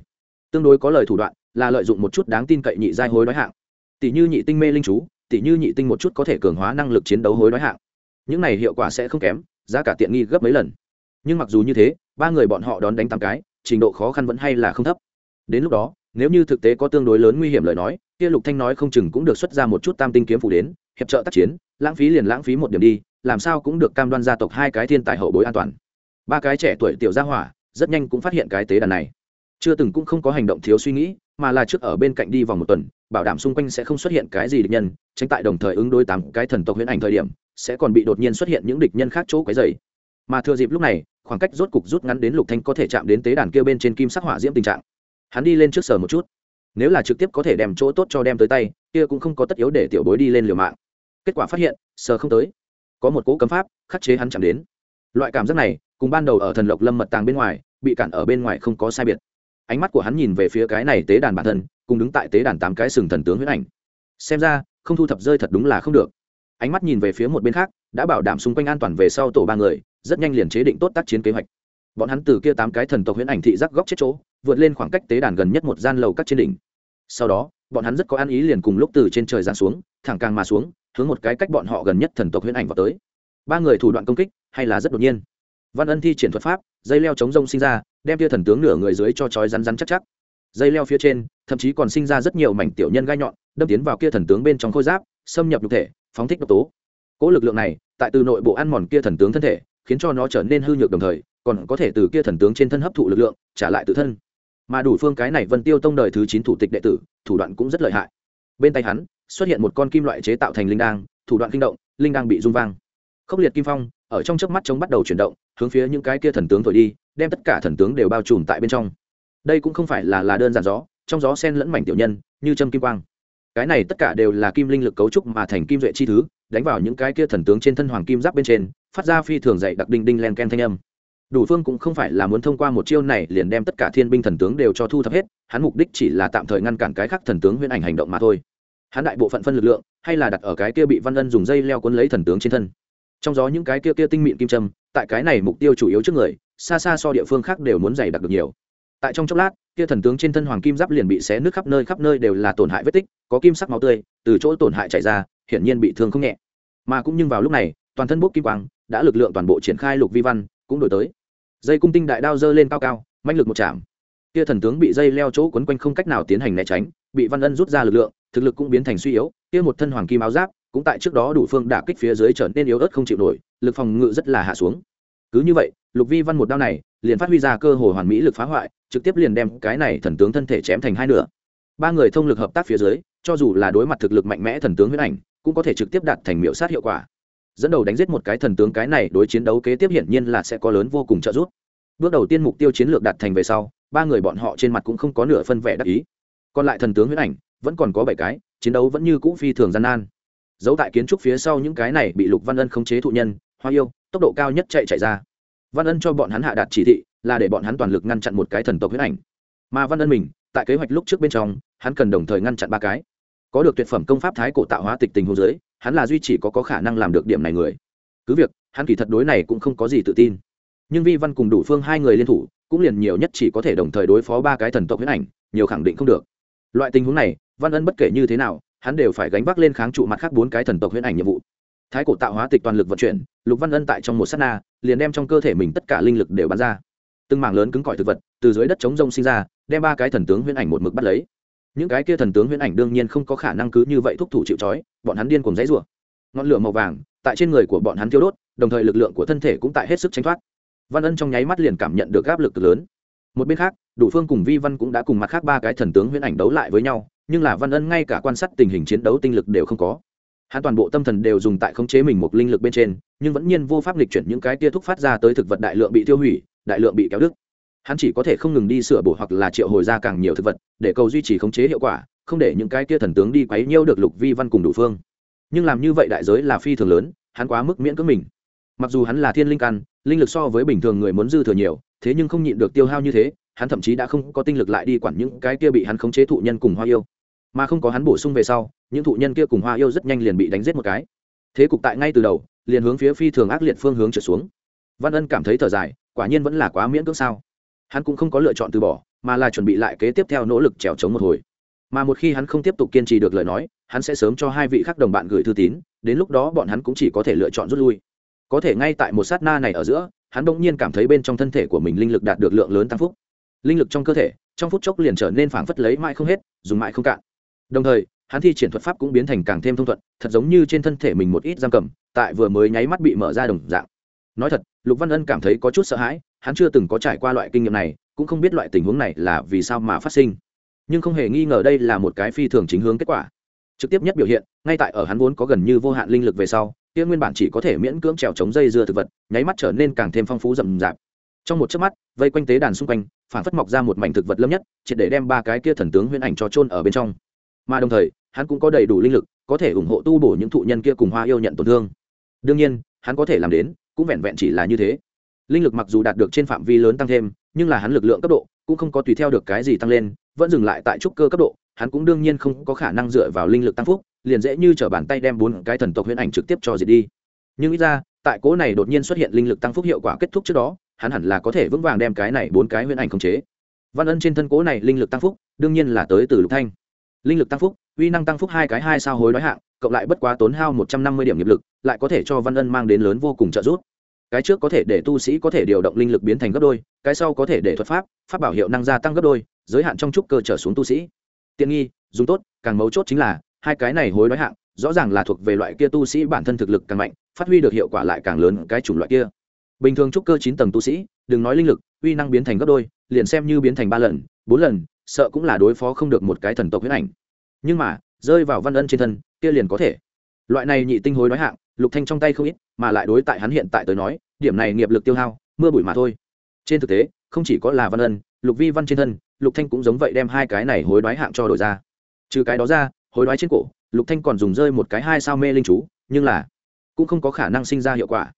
Tương đối có lời thủ đoạn, là lợi dụng một chút đáng tin cậy nhị giai hối đoái hạng. Tỷ như nhị tinh mê linh chú, tỷ như nhị tinh một chút có thể cường hóa năng lực chiến đấu hối đoái hạng. Những này hiệu quả sẽ không kém, giá cả tiện nghi gấp mấy lần. Nhưng mặc dù như thế, ba người bọn họ đón đánh tám cái, trình độ khó khăn vẫn hay là không thấp. Đến lúc đó nếu như thực tế có tương đối lớn nguy hiểm lời nói, kia lục thanh nói không chừng cũng được xuất ra một chút tam tinh kiếm phủ đến, hiệp trợ tác chiến, lãng phí liền lãng phí một điểm đi, làm sao cũng được cam đoan gia tộc hai cái thiên tài hậu bối an toàn. Ba cái trẻ tuổi tiểu gia hỏa, rất nhanh cũng phát hiện cái tế đàn này. Chưa từng cũng không có hành động thiếu suy nghĩ, mà là trước ở bên cạnh đi vòng một tuần, bảo đảm xung quanh sẽ không xuất hiện cái gì địch nhân, tránh tại đồng thời ứng đối tám cái thần tộc huyễn ảnh thời điểm, sẽ còn bị đột nhiên xuất hiện những địch nhân khác chỗ quấy dày mà thừa dịp lúc này, khoảng cách rốt cục rút ngắn đến lục thanh có thể chạm đến tế đàn kia bên trên kim sắc hỏa diễm tình trạng hắn đi lên trước sở một chút. Nếu là trực tiếp có thể đem chỗ tốt cho đem tới tay, kia cũng không có tất yếu để tiểu bối đi lên liều mạng. Kết quả phát hiện sờ không tới. Có một cỗ cấm pháp, khắc chế hắn chạm đến. Loại cảm giác này, cùng ban đầu ở thần lộc lâm mật tàng bên ngoài, bị cản ở bên ngoài không có sai biệt. Ánh mắt của hắn nhìn về phía cái này tế đàn bản thân, cùng đứng tại tế đàn tám cái sừng thần tướng huyết ảnh. Xem ra, không thu thập rơi thật đúng là không được. Ánh mắt nhìn về phía một bên khác, đã bảo đảm xung quanh an toàn về sau tổ ba người, rất nhanh liền chế định tốt tác chiến kế hoạch. Bọn hắn từ kia tám cái thần tộc huyễn ảnh thị giác góc chết chỗ vượt lên khoảng cách tế đàn gần nhất một gian lầu các trên đỉnh. Sau đó, bọn hắn rất có ăn ý liền cùng lúc từ trên trời giáng xuống, thẳng càng mà xuống, hướng một cái cách bọn họ gần nhất thần tộc huyễn ảnh vào tới. Ba người thủ đoạn công kích hay là rất đột nhiên. Văn ân thi triển thuật pháp, dây leo chống rông sinh ra, đem tia thần tướng nửa người dưới cho chói rắn rắn chắc chắc. Dây leo phía trên, thậm chí còn sinh ra rất nhiều mảnh tiểu nhân gai nhọn, đâm tiến vào kia thần tướng bên trong khôi giáp, xâm nhập nhục thể, phóng thích độc tố. Cỗ lực lượng này, tại từ nội bộ ăn mòn kia thần tướng thân thể, khiến cho nó trở nên hư nhược đồng thời, còn có thể từ kia thần tướng trên thân hấp thụ lực lượng, trả lại tự thân mà đủ phương cái này vân tiêu tông đời thứ chín thủ tịch đệ tử, thủ đoạn cũng rất lợi hại. Bên tay hắn, xuất hiện một con kim loại chế tạo thành linh đang thủ đoạn kinh động, linh đang bị rung vang. Khốc liệt kim phong, ở trong chớp mắt chống bắt đầu chuyển động, hướng phía những cái kia thần tướng thổi đi, đem tất cả thần tướng đều bao trùm tại bên trong. Đây cũng không phải là là đơn giản gió, trong gió sen lẫn mảnh tiểu nhân, như châm kim quang. Cái này tất cả đều là kim linh lực cấu trúc mà thành kim duệ chi thứ, đánh vào những cái kia thần tướng trên thân hoàng kim giáp bên trên, phát ra phi thường dạy đặc đinh đinh len ken thanh âm đủ phương cũng không phải là muốn thông qua một chiêu này liền đem tất cả thiên binh thần tướng đều cho thu thập hết hắn mục đích chỉ là tạm thời ngăn cản cái khác thần tướng huyễn ảnh hành động mà thôi. Hắn đại bộ phận phân lực lượng hay là đặt ở cái kia bị văn ân dùng dây leo cuốn lấy thần tướng trên thân. Trong gió những cái kia kia tinh mịn kim trâm, tại cái này mục tiêu chủ yếu trước người xa xa so địa phương khác đều muốn dày đặc được nhiều. Tại trong chốc lát kia thần tướng trên thân hoàng kim giáp liền bị xé nước khắp nơi khắp nơi đều là tổn hại vết tích có kim sắc máu tươi từ chỗ tổn hại chạy ra hiển nhiên bị thương không nhẹ. Mà cũng nhưng vào lúc này toàn thân bốc kim quang đã lực lượng toàn bộ triển khai lục vi văn cũng đổi tới. Dây cung tinh đại đao dơ lên cao cao manh lực một chạm. Kia thần tướng bị dây leo chỗ quấn quanh không cách nào tiến hành né tránh, bị văn ân rút ra lực lượng, thực lực cũng biến thành suy yếu, kia một thân hoàng kim áo giáp, cũng tại trước đó đủ phương đả kích phía dưới trở nên yếu ớt không chịu nổi, lực phòng ngự rất là hạ xuống. Cứ như vậy, lục vi văn một đao này, liền phát huy ra cơ hội hoàn mỹ lực phá hoại, trực tiếp liền đem cái này thần tướng thân thể chém thành hai nửa. Ba người thông lực hợp tác phía dưới, cho dù là đối mặt thực lực mạnh mẽ thần tướng huyết ảnh, cũng có thể trực tiếp đạt thành miệu sát hiệu quả dẫn đầu đánh giết một cái thần tướng cái này đối chiến đấu kế tiếp hiển nhiên là sẽ có lớn vô cùng trợ giúp. Bước đầu tiên mục tiêu chiến lược đạt thành về sau, ba người bọn họ trên mặt cũng không có nửa phân vẻ đắc ý. Còn lại thần tướng huyết ảnh, vẫn còn có bảy cái, chiến đấu vẫn như cũ phi thường gian nan. Giấu tại kiến trúc phía sau những cái này bị lục văn ân khống chế thụ nhân, hoa yêu, tốc độ cao nhất chạy chạy ra. Văn ân cho bọn hắn hạ đạt chỉ thị, là để bọn hắn toàn lực ngăn chặn một cái thần tộc huyết ảnh. Mà văn ân mình, tại kế hoạch lúc trước bên trong, hắn cần đồng thời ngăn chặn ba cái. Có được tuyệt phẩm công pháp thái cổ tạo hóa tịch tình hô dưới hắn là duy chỉ có, có khả năng làm được điểm này người. Cứ việc hắn kỳ thật đối này cũng không có gì tự tin. Nhưng vi văn cùng đủ phương hai người liên thủ cũng liền nhiều nhất chỉ có thể đồng thời đối phó ba cái thần tộc huyết ảnh nhiều khẳng định không được. Loại tình huống này văn ân bất kể như thế nào hắn đều phải gánh vác lên kháng trụ mặt khác bốn cái thần tộc huyễn ảnh nhiệm vụ. Thái cổ tạo hóa tịch toàn lực vận chuyển lục văn ân tại trong một s á t na liền đem trong cơ thể mình tất cả linh lực đều bắn ra. Từng mảng lớn cứng cỏi thực vật từ dưới đất chống rông sinh ra đem ba cái thần tướng huyễn ảnh một mực bắt lấy những cái kia thần tướng huyễn ảnh đương nhiên không có khả năng cứ như vậy thúc thủ chịu trói, bọn hắn điên cùng dãy rủa. Ngọn lửa màu vàng, tại trên người của bọn hắn thiêu đốt, đồng thời lực lượng của thân thể cũng tại hết sức tránh thoát. Văn ân trong nháy mắt liền cảm nhận được áp lực lớn. Một bên khác, đủ phương cùng vi văn cũng đã cùng mặt khác ba cái thần tướng huyễn ảnh đấu lại với nhau, nhưng là văn ân ngay cả quan sát tình hình chiến đấu tinh lực đều không có. Hắn toàn bộ tâm thần đều dùng tại khống chế mình một linh lực bên trên, nhưng vẫn nhiên vô pháp lịch chuyển những cái tia thúc phát ra tới thực vật đại lượng bị tiêu hủy, đại lượng bị kéo đứt hắn chỉ có thể không ngừng đi sửa bổ hoặc là triệu hồi ra càng nhiều thực vật, để cầu duy trì khống chế hiệu quả, không để những cái kia thần tướng đi quấy nhiêu được lục vi văn cùng đủ phương. Nhưng làm như vậy đại giới là phi thường lớn, hắn quá mức miễn cưỡng mình. Mặc dù hắn là thiên linh căn, linh lực so với bình thường người muốn dư thừa nhiều, thế nhưng không nhịn được tiêu hao như thế, hắn thậm chí đã không có tinh lực lại đi quản những cái kia bị hắn khống chế thụ nhân cùng hoa yêu. Mà không có hắn bổ sung về sau, những thụ nhân kia cùng hoa yêu rất nhanh liền bị đánh giết một cái. Thế cục tại ngay từ đầu, liền hướng phía phi thường ác liệt phương hướng trở xuống. Văn ân cảm thấy thở dài, quả nhiên vẫn là quá miễn cưỡng sao? Hắn cũng không có lựa chọn từ bỏ, mà là chuẩn bị lại kế tiếp theo nỗ lực trèo chống một hồi. Mà một khi hắn không tiếp tục kiên trì được lời nói, hắn sẽ sớm cho hai vị khác đồng bạn gửi thư tín, đến lúc đó bọn hắn cũng chỉ có thể lựa chọn rút lui. Có thể ngay tại một sát na này ở giữa, hắn bỗng nhiên cảm thấy bên trong thân thể của mình linh lực đạt được lượng lớn tăng phúc. Linh lực trong cơ thể, trong phút chốc liền trở nên phảng phất lấy mãi không hết, dùng mãi không cạn. Đồng thời, hắn thi triển thuật pháp cũng biến thành càng thêm thông thuận, thật giống như trên thân thể mình một ít giam cầm, tại vừa mới nháy mắt bị mở ra đồng dạng. Nói thật, lục văn ân cảm thấy có chút sợ hãi hắn chưa từng có trải qua loại kinh nghiệm này, cũng không biết loại tình huống này là vì sao mà phát sinh. Nhưng không hề nghi ngờ đây là một cái phi thường chính hướng kết quả. Trực tiếp nhất biểu hiện, ngay tại ở hắn vốn có gần như vô hạn linh lực về sau, kia nguyên bản chỉ có thể miễn cưỡng trèo chống dây dưa thực vật, nháy mắt trở nên càng thêm phong phú rậm rạp. Trong một chớp mắt, vây quanh tế đàn xung quanh phản phất mọc ra một mảnh thực vật lâm nhất, triệt để đem ba cái kia thần tướng huyễn ảnh cho trôn ở bên trong. Mà đồng thời, hắn cũng có đầy đủ linh lực, có thể ủng hộ tu bổ những thụ nhân kia cùng hoa yêu nhận tổn thương. Đương nhiên, hắn có thể làm đến, cũng vẹn vẹn chỉ là như thế linh lực mặc dù đạt được trên phạm vi lớn tăng thêm, nhưng là hắn lực lượng cấp độ cũng không có tùy theo được cái gì tăng lên, vẫn dừng lại tại trúc cơ cấp độ, hắn cũng đương nhiên không có khả năng dựa vào linh lực tăng phúc, liền dễ như t r ở bàn tay đem bốn cái thần tộc huyễn ảnh trực tiếp cho diệt đi. Nhưng ít ra, tại cố này đột nhiên xuất hiện linh lực tăng phúc hiệu quả kết thúc trước đó, hắn hẳn là có thể vững vàng đem cái này bốn cái huyễn ảnh khống chế. Văn ân trên thân cố này linh lực tăng phúc, đương nhiên là tới từ lục thanh. Linh lực tăng phúc, uy năng tăng phúc hai cái hai sao hối nói hạng, cộng lại bất quá tốn hao một trăm năm mươi điểm nghiệp lực, lại có thể cho văn ân mang đến lớn vô cùng trợ giúp cái trước có thể để tu sĩ có thể điều động linh lực biến thành gấp đôi, cái sau có thể để thuật pháp pháp bảo hiệu năng gia tăng gấp đôi, giới hạn trong trúc cơ trở xuống tu sĩ. Tiện nghi, dùng tốt, càng mấu chốt chính là, hai cái này hối đoái hạng, rõ ràng là thuộc về loại kia tu sĩ bản thân thực lực càng mạnh, phát huy được hiệu quả lại càng lớn cái chủng loại kia. Bình thường trúc cơ chín tầng tu sĩ, đừng nói linh lực, uy năng biến thành gấp đôi, liền xem như biến thành ba lần, bốn lần, sợ cũng là đối phó không được một cái thần tộc huyết ảnh. Nhưng mà, rơi vào văn ân trên thân, kia liền có thể. Loại này nhị tinh hối đoái hạng lục thanh trong tay không ít, mà lại đối tại hắn hiện tại tới nói, điểm này nghiệp lực tiêu hao, mưa bụi mà thôi. Trên thực tế, không chỉ có là văn ân, lục vi văn trên thân, lục thanh cũng giống vậy đem hai cái này hối đoái hạng cho đổi ra. Trừ cái đó ra, hối đoái trên cổ, lục thanh còn dùng rơi một cái hai sao mê linh chú, nhưng là cũng không có khả năng sinh ra hiệu quả.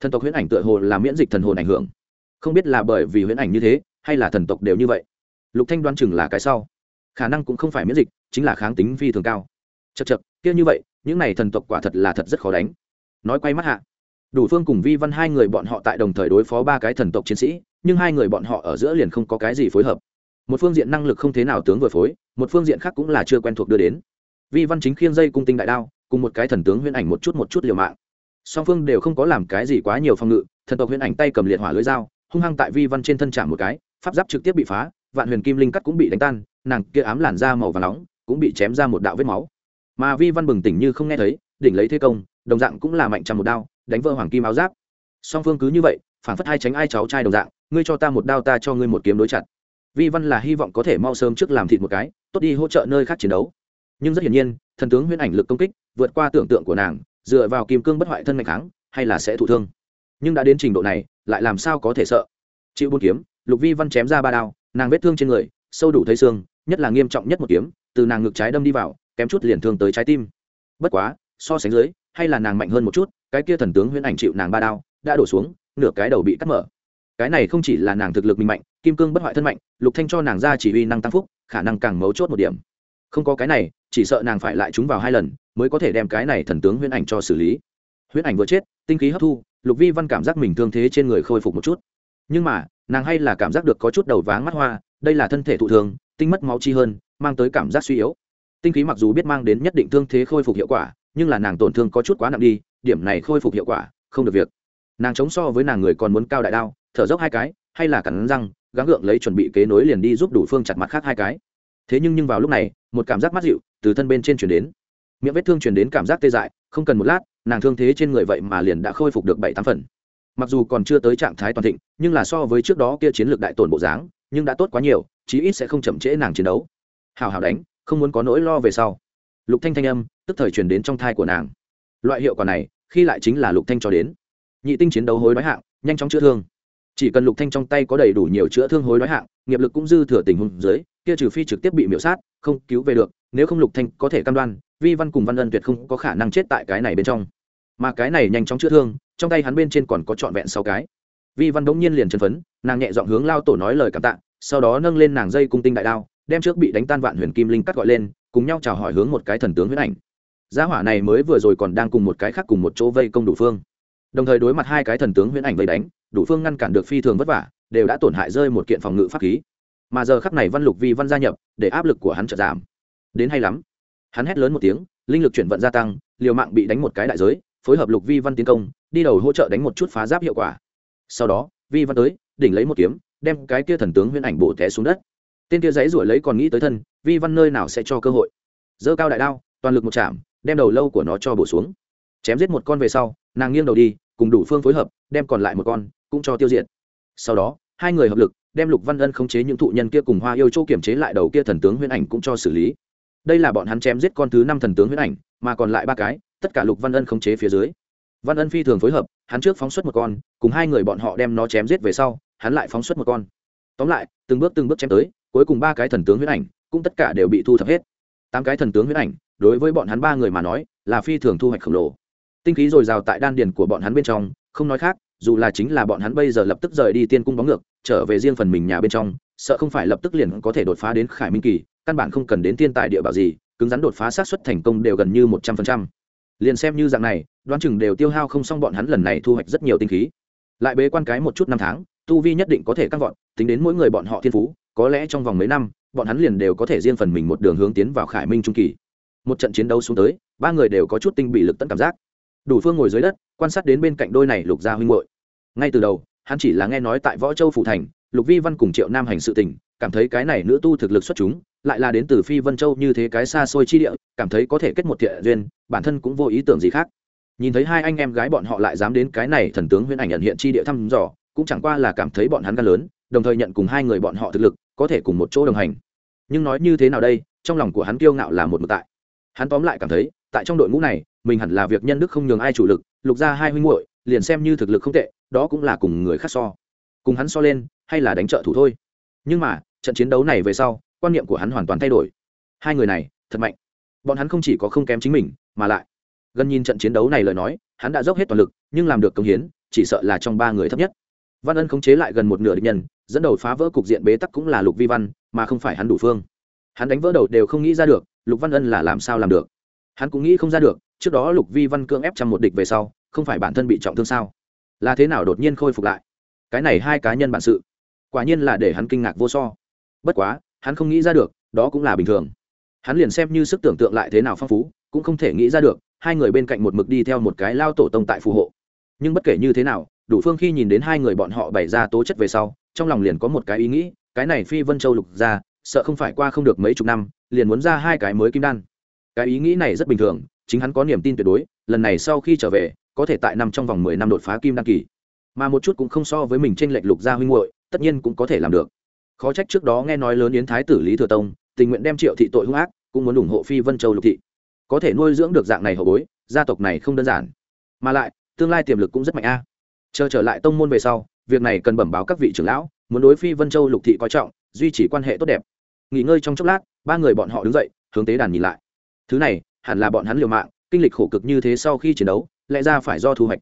Thần tộc huyễn ảnh tựa hồ là miễn dịch thần hồn ảnh hưởng. Không biết là bởi vì huyễn ảnh như thế, hay là thần tộc đều như vậy. Lục thanh đoán chừng là cái sau. Khả năng cũng không phải miễn dịch, chính là kháng tính phi thường cao. Chật chật kia như vậy, những này thần tộc quả thật là thật rất khó đánh nói quay mắt hạ. Đủ phương cùng vi văn hai người bọn họ tại đồng thời đối phó ba cái thần tộc chiến sĩ, nhưng hai người bọn họ ở giữa liền không có cái gì phối hợp. Một phương diện năng lực không thế nào tướng vừa phối, một phương diện khác cũng là chưa quen thuộc đưa đến. Vi văn chính khiêng dây cung tinh đại đao, cùng một cái thần tướng huyễn ảnh một chút một chút liều mạng. Song phương đều không có làm cái gì quá nhiều phòng ngự, thần tộc huyễn ảnh tay cầm liệt hỏa lưới dao, hung hăng tại vi văn trên thân chạm một cái, pháp giáp trực tiếp bị phá, vạn huyền kim linh cắt cũng bị đánh tan, nàng kia ám làn da màu và nóng cũng bị chém ra một đạo vết máu. Mà vi văn bừng tỉnh như không nghe thấy, đỉnh lấy thế công đồng dạng cũng là mạnh trăm một đao, đánh vỡ hoàng kim áo giáp. Song phương cứ như vậy, phản phất hai tránh ai cháu trai đồng dạng, ngươi cho ta một đao ta cho ngươi một kiếm đối chặt. Vi văn là hy vọng có thể mau sớm trước làm thịt một cái, tốt đi hỗ trợ nơi khác chiến đấu. Nhưng rất hiển nhiên, thần tướng huyễn ảnh lực công kích, vượt qua tưởng tượng của nàng, dựa vào kim cương bất hoại thân mạnh kháng, hay là sẽ thụ thương. Nhưng đã đến trình độ này, lại làm sao có thể sợ? Chịu buôn kiếm, lục vi văn chém ra ba đao, nàng vết thương trên người, sâu đủ thấy xương, nhất là nghiêm trọng nhất một kiếm, từ nàng ngực trái đâm đi vào, kém chút liền thương tới trái tim. Bất quá, so sánh dưới hay là nàng mạnh hơn một chút, cái kia thần tướng huyễn ảnh chịu nàng ba đao, đã đổ xuống, nửa cái đầu bị cắt mở. Cái này không chỉ là nàng thực lực mình mạnh, kim cương bất hoại thân mạnh, lục thanh cho nàng ra chỉ huy năng tăng phúc, khả năng càng mấu chốt một điểm. Không có cái này, chỉ sợ nàng phải lại chúng vào hai lần, mới có thể đem cái này thần tướng huyễn ảnh cho xử lý. Huyễn ảnh vừa chết, tinh khí hấp thu, lục vi văn cảm giác mình thương thế trên người khôi phục một chút. Nhưng mà, nàng hay là cảm giác được có chút đầu váng mắt hoa, đây là thân thể thụ thường tinh mất máu chi hơn, mang tới cảm giác suy yếu. Tinh khí mặc dù biết mang đến nhất định thương thế khôi phục hiệu quả nhưng là nàng tổn thương có chút quá nặng đi, điểm này khôi phục hiệu quả, không được việc. Nàng chống so với nàng người còn muốn cao đại đao, thở dốc hai cái, hay là cắn răng, gắng gượng lấy chuẩn bị kế nối liền đi giúp đủ phương chặt mặt khác hai cái. Thế nhưng nhưng vào lúc này, một cảm giác mát dịu từ thân bên trên chuyển đến. Miệng vết thương chuyển đến cảm giác tê dại, không cần một lát, nàng thương thế trên người vậy mà liền đã khôi phục được bảy tám phần. Mặc dù còn chưa tới trạng thái toàn thịnh, nhưng là so với trước đó kia chiến lược đại tổn bộ dáng, nhưng đã tốt quá nhiều, chí ít sẽ không chậm trễ nàng chiến đấu. Hào hào đánh, không muốn có nỗi lo về sau lục thanh thanh âm, tức thời truyền đến trong thai của nàng. Loại hiệu quả này, khi lại chính là lục thanh cho đến. Nhị tinh chiến đấu hối đoái hạng, nhanh chóng chữa thương. Chỉ cần lục thanh trong tay có đầy đủ nhiều chữa thương hối đoái hạng, nghiệp lực cũng dư thừa tình huống dưới, kia trừ phi trực tiếp bị miễu sát, không cứu về được, nếu không lục thanh có thể cam đoan, vi văn cùng văn ân tuyệt không có khả năng chết tại cái này bên trong. Mà cái này nhanh chóng chữa thương, trong tay hắn bên trên còn có trọn vẹn sáu cái. Vi văn đống nhiên liền chân phấn, nàng nhẹ giọng hướng lao tổ nói lời cảm tạ, sau đó nâng lên nàng dây cung tinh đại đao đem trước bị đánh tan vạn huyền kim linh cắt gọi lên, cùng nhau chào hỏi hướng một cái thần tướng huyết ảnh. Gia hỏa này mới vừa rồi còn đang cùng một cái khác cùng một chỗ vây công đủ phương. Đồng thời đối mặt hai cái thần tướng huyễn ảnh vây đánh, đủ phương ngăn cản được phi thường vất vả, đều đã tổn hại rơi một kiện phòng ngự pháp khí. Mà giờ khắc này văn lục vi văn gia nhập, để áp lực của hắn chợt giảm. Đến hay lắm. Hắn hét lớn một tiếng, linh lực chuyển vận gia tăng, liều mạng bị đánh một cái đại giới, phối hợp lục vi văn tiến công, đi đầu hỗ trợ đánh một chút phá giáp hiệu quả. Sau đó, vi văn tới, đỉnh lấy một kiếm, đem cái kia thần tướng huyễn ảnh bổ té xuống đất tên kia giấy rủi lấy còn nghĩ tới thân, vi văn nơi nào sẽ cho cơ hội. Dơ cao đại đao, toàn lực một chạm, đem đầu lâu của nó cho bổ xuống. Chém giết một con về sau, nàng nghiêng đầu đi, cùng đủ phương phối hợp, đem còn lại một con cũng cho tiêu diệt. Sau đó, hai người hợp lực, đem lục văn ân khống chế những thụ nhân kia cùng hoa yêu châu kiểm chế lại đầu kia thần tướng huyễn ảnh cũng cho xử lý. Đây là bọn hắn chém giết con thứ năm thần tướng huyễn ảnh, mà còn lại ba cái, tất cả lục văn ân khống chế phía dưới. Văn ân phi thường phối hợp, hắn trước phóng xuất một con, cùng hai người bọn họ đem nó chém giết về sau, hắn lại phóng xuất một con. Tóm lại, từng bước từng bước chém tới cuối cùng ba cái thần tướng huyết ảnh cũng tất cả đều bị thu thập hết. Tám cái thần tướng huyết ảnh, đối với bọn hắn ba người mà nói, là phi thường thu hoạch khổng lồ. Tinh khí dồi dào tại đan điền của bọn hắn bên trong, không nói khác, dù là chính là bọn hắn bây giờ lập tức rời đi tiên cung bóng ngược, trở về riêng phần mình nhà bên trong, sợ không phải lập tức liền có thể đột phá đến khải minh kỳ, căn bản không cần đến thiên tài địa bảo gì, cứng rắn đột phá sát xuất thành công đều gần như một trăm phần trăm. Liền xem như dạng này, đoán chừng đều tiêu hao không xong bọn hắn lần này thu hoạch rất nhiều tinh khí. Lại bế quan cái một chút năm tháng, tu vi nhất định có thể căng vọt, tính đến mỗi người bọn họ thiên phú có lẽ trong vòng mấy năm, bọn hắn liền đều có thể riêng phần mình một đường hướng tiến vào khải minh trung kỳ. Một trận chiến đấu xuống tới, ba người đều có chút tinh bị lực tận cảm giác. Đủ phương ngồi dưới đất, quan sát đến bên cạnh đôi này lục gia huynh hội ngay từ đầu, hắn chỉ là nghe nói tại võ châu phủ thành, lục vi văn cùng triệu nam hành sự tình, cảm thấy cái này nữ tu thực lực xuất chúng, lại là đến từ phi vân châu như thế cái xa xôi chi địa, cảm thấy có thể kết một thiện duyên, bản thân cũng vô ý tưởng gì khác. Nhìn thấy hai anh em gái bọn họ lại dám đến cái này thần tướng huyễn ảnh nhận hiện chi địa thăm dò, cũng chẳng qua là cảm thấy bọn hắn ca lớn, đồng thời nhận cùng hai người bọn họ thực lực có thể cùng một chỗ đồng hành. Nhưng nói như thế nào đây, trong lòng của hắn kiêu ngạo là một mực tại. Hắn tóm lại cảm thấy, tại trong đội ngũ này, mình hẳn là việc nhân đức không nhường ai chủ lực, lục ra hai huynh muội, liền xem như thực lực không tệ, đó cũng là cùng người khác so. Cùng hắn so lên, hay là đánh trợ thủ thôi. Nhưng mà, trận chiến đấu này về sau, quan niệm của hắn hoàn toàn thay đổi. Hai người này, thật mạnh. Bọn hắn không chỉ có không kém chính mình, mà lại. Gần nhìn trận chiến đấu này lời nói, hắn đã dốc hết toàn lực, nhưng làm được công hiến, chỉ sợ là trong ba người thấp nhất. Văn ân khống chế lại gần một nửa địch nhân dẫn đầu phá vỡ cục diện bế tắc cũng là lục vi văn, mà không phải hắn đủ phương. Hắn đánh vỡ đầu đều không nghĩ ra được, lục văn ân là làm sao làm được. Hắn cũng nghĩ không ra được, trước đó lục vi văn cưỡng ép trăm một địch về sau, không phải bản thân bị trọng thương sao? Là thế nào đột nhiên khôi phục lại? Cái này hai cá nhân bản sự, quả nhiên là để hắn kinh ngạc vô so. Bất quá, hắn không nghĩ ra được, đó cũng là bình thường. Hắn liền xem như sức tưởng tượng lại thế nào phong phú, cũng không thể nghĩ ra được, hai người bên cạnh một mực đi theo một cái lao tổ tông tại phù hộ. Nhưng bất kể như thế nào, đủ phương khi nhìn đến hai người bọn họ bày ra tố chất về sau trong lòng liền có một cái ý nghĩ, cái này phi vân châu lục ra, sợ không phải qua không được mấy chục năm, liền muốn ra hai cái mới kim đan. Cái ý nghĩ này rất bình thường, chính hắn có niềm tin tuyệt đối, lần này sau khi trở về, có thể tại năm trong vòng mười năm đột phá kim đan kỳ. Mà một chút cũng không so với mình tranh lệch lục gia huynh hội tất nhiên cũng có thể làm được. Khó trách trước đó nghe nói lớn yến thái tử lý thừa tông, tình nguyện đem triệu thị tội hung ác, cũng muốn ủng hộ phi vân châu lục thị. Có thể nuôi dưỡng được dạng này hậu bối, gia tộc này không đơn giản. Mà lại, tương lai tiềm lực cũng rất mạnh a. Chờ trở lại tông môn về sau việc này cần bẩm báo các vị trưởng lão, muốn đối phi vân châu lục thị coi trọng, duy trì quan hệ tốt đẹp. Nghỉ ngơi trong chốc lát, ba người bọn họ đứng dậy, hướng tế đàn nhìn lại. Thứ này, hẳn là bọn hắn liều mạng, kinh lịch khổ cực như thế sau khi chiến đấu, lẽ ra phải do thu hoạch.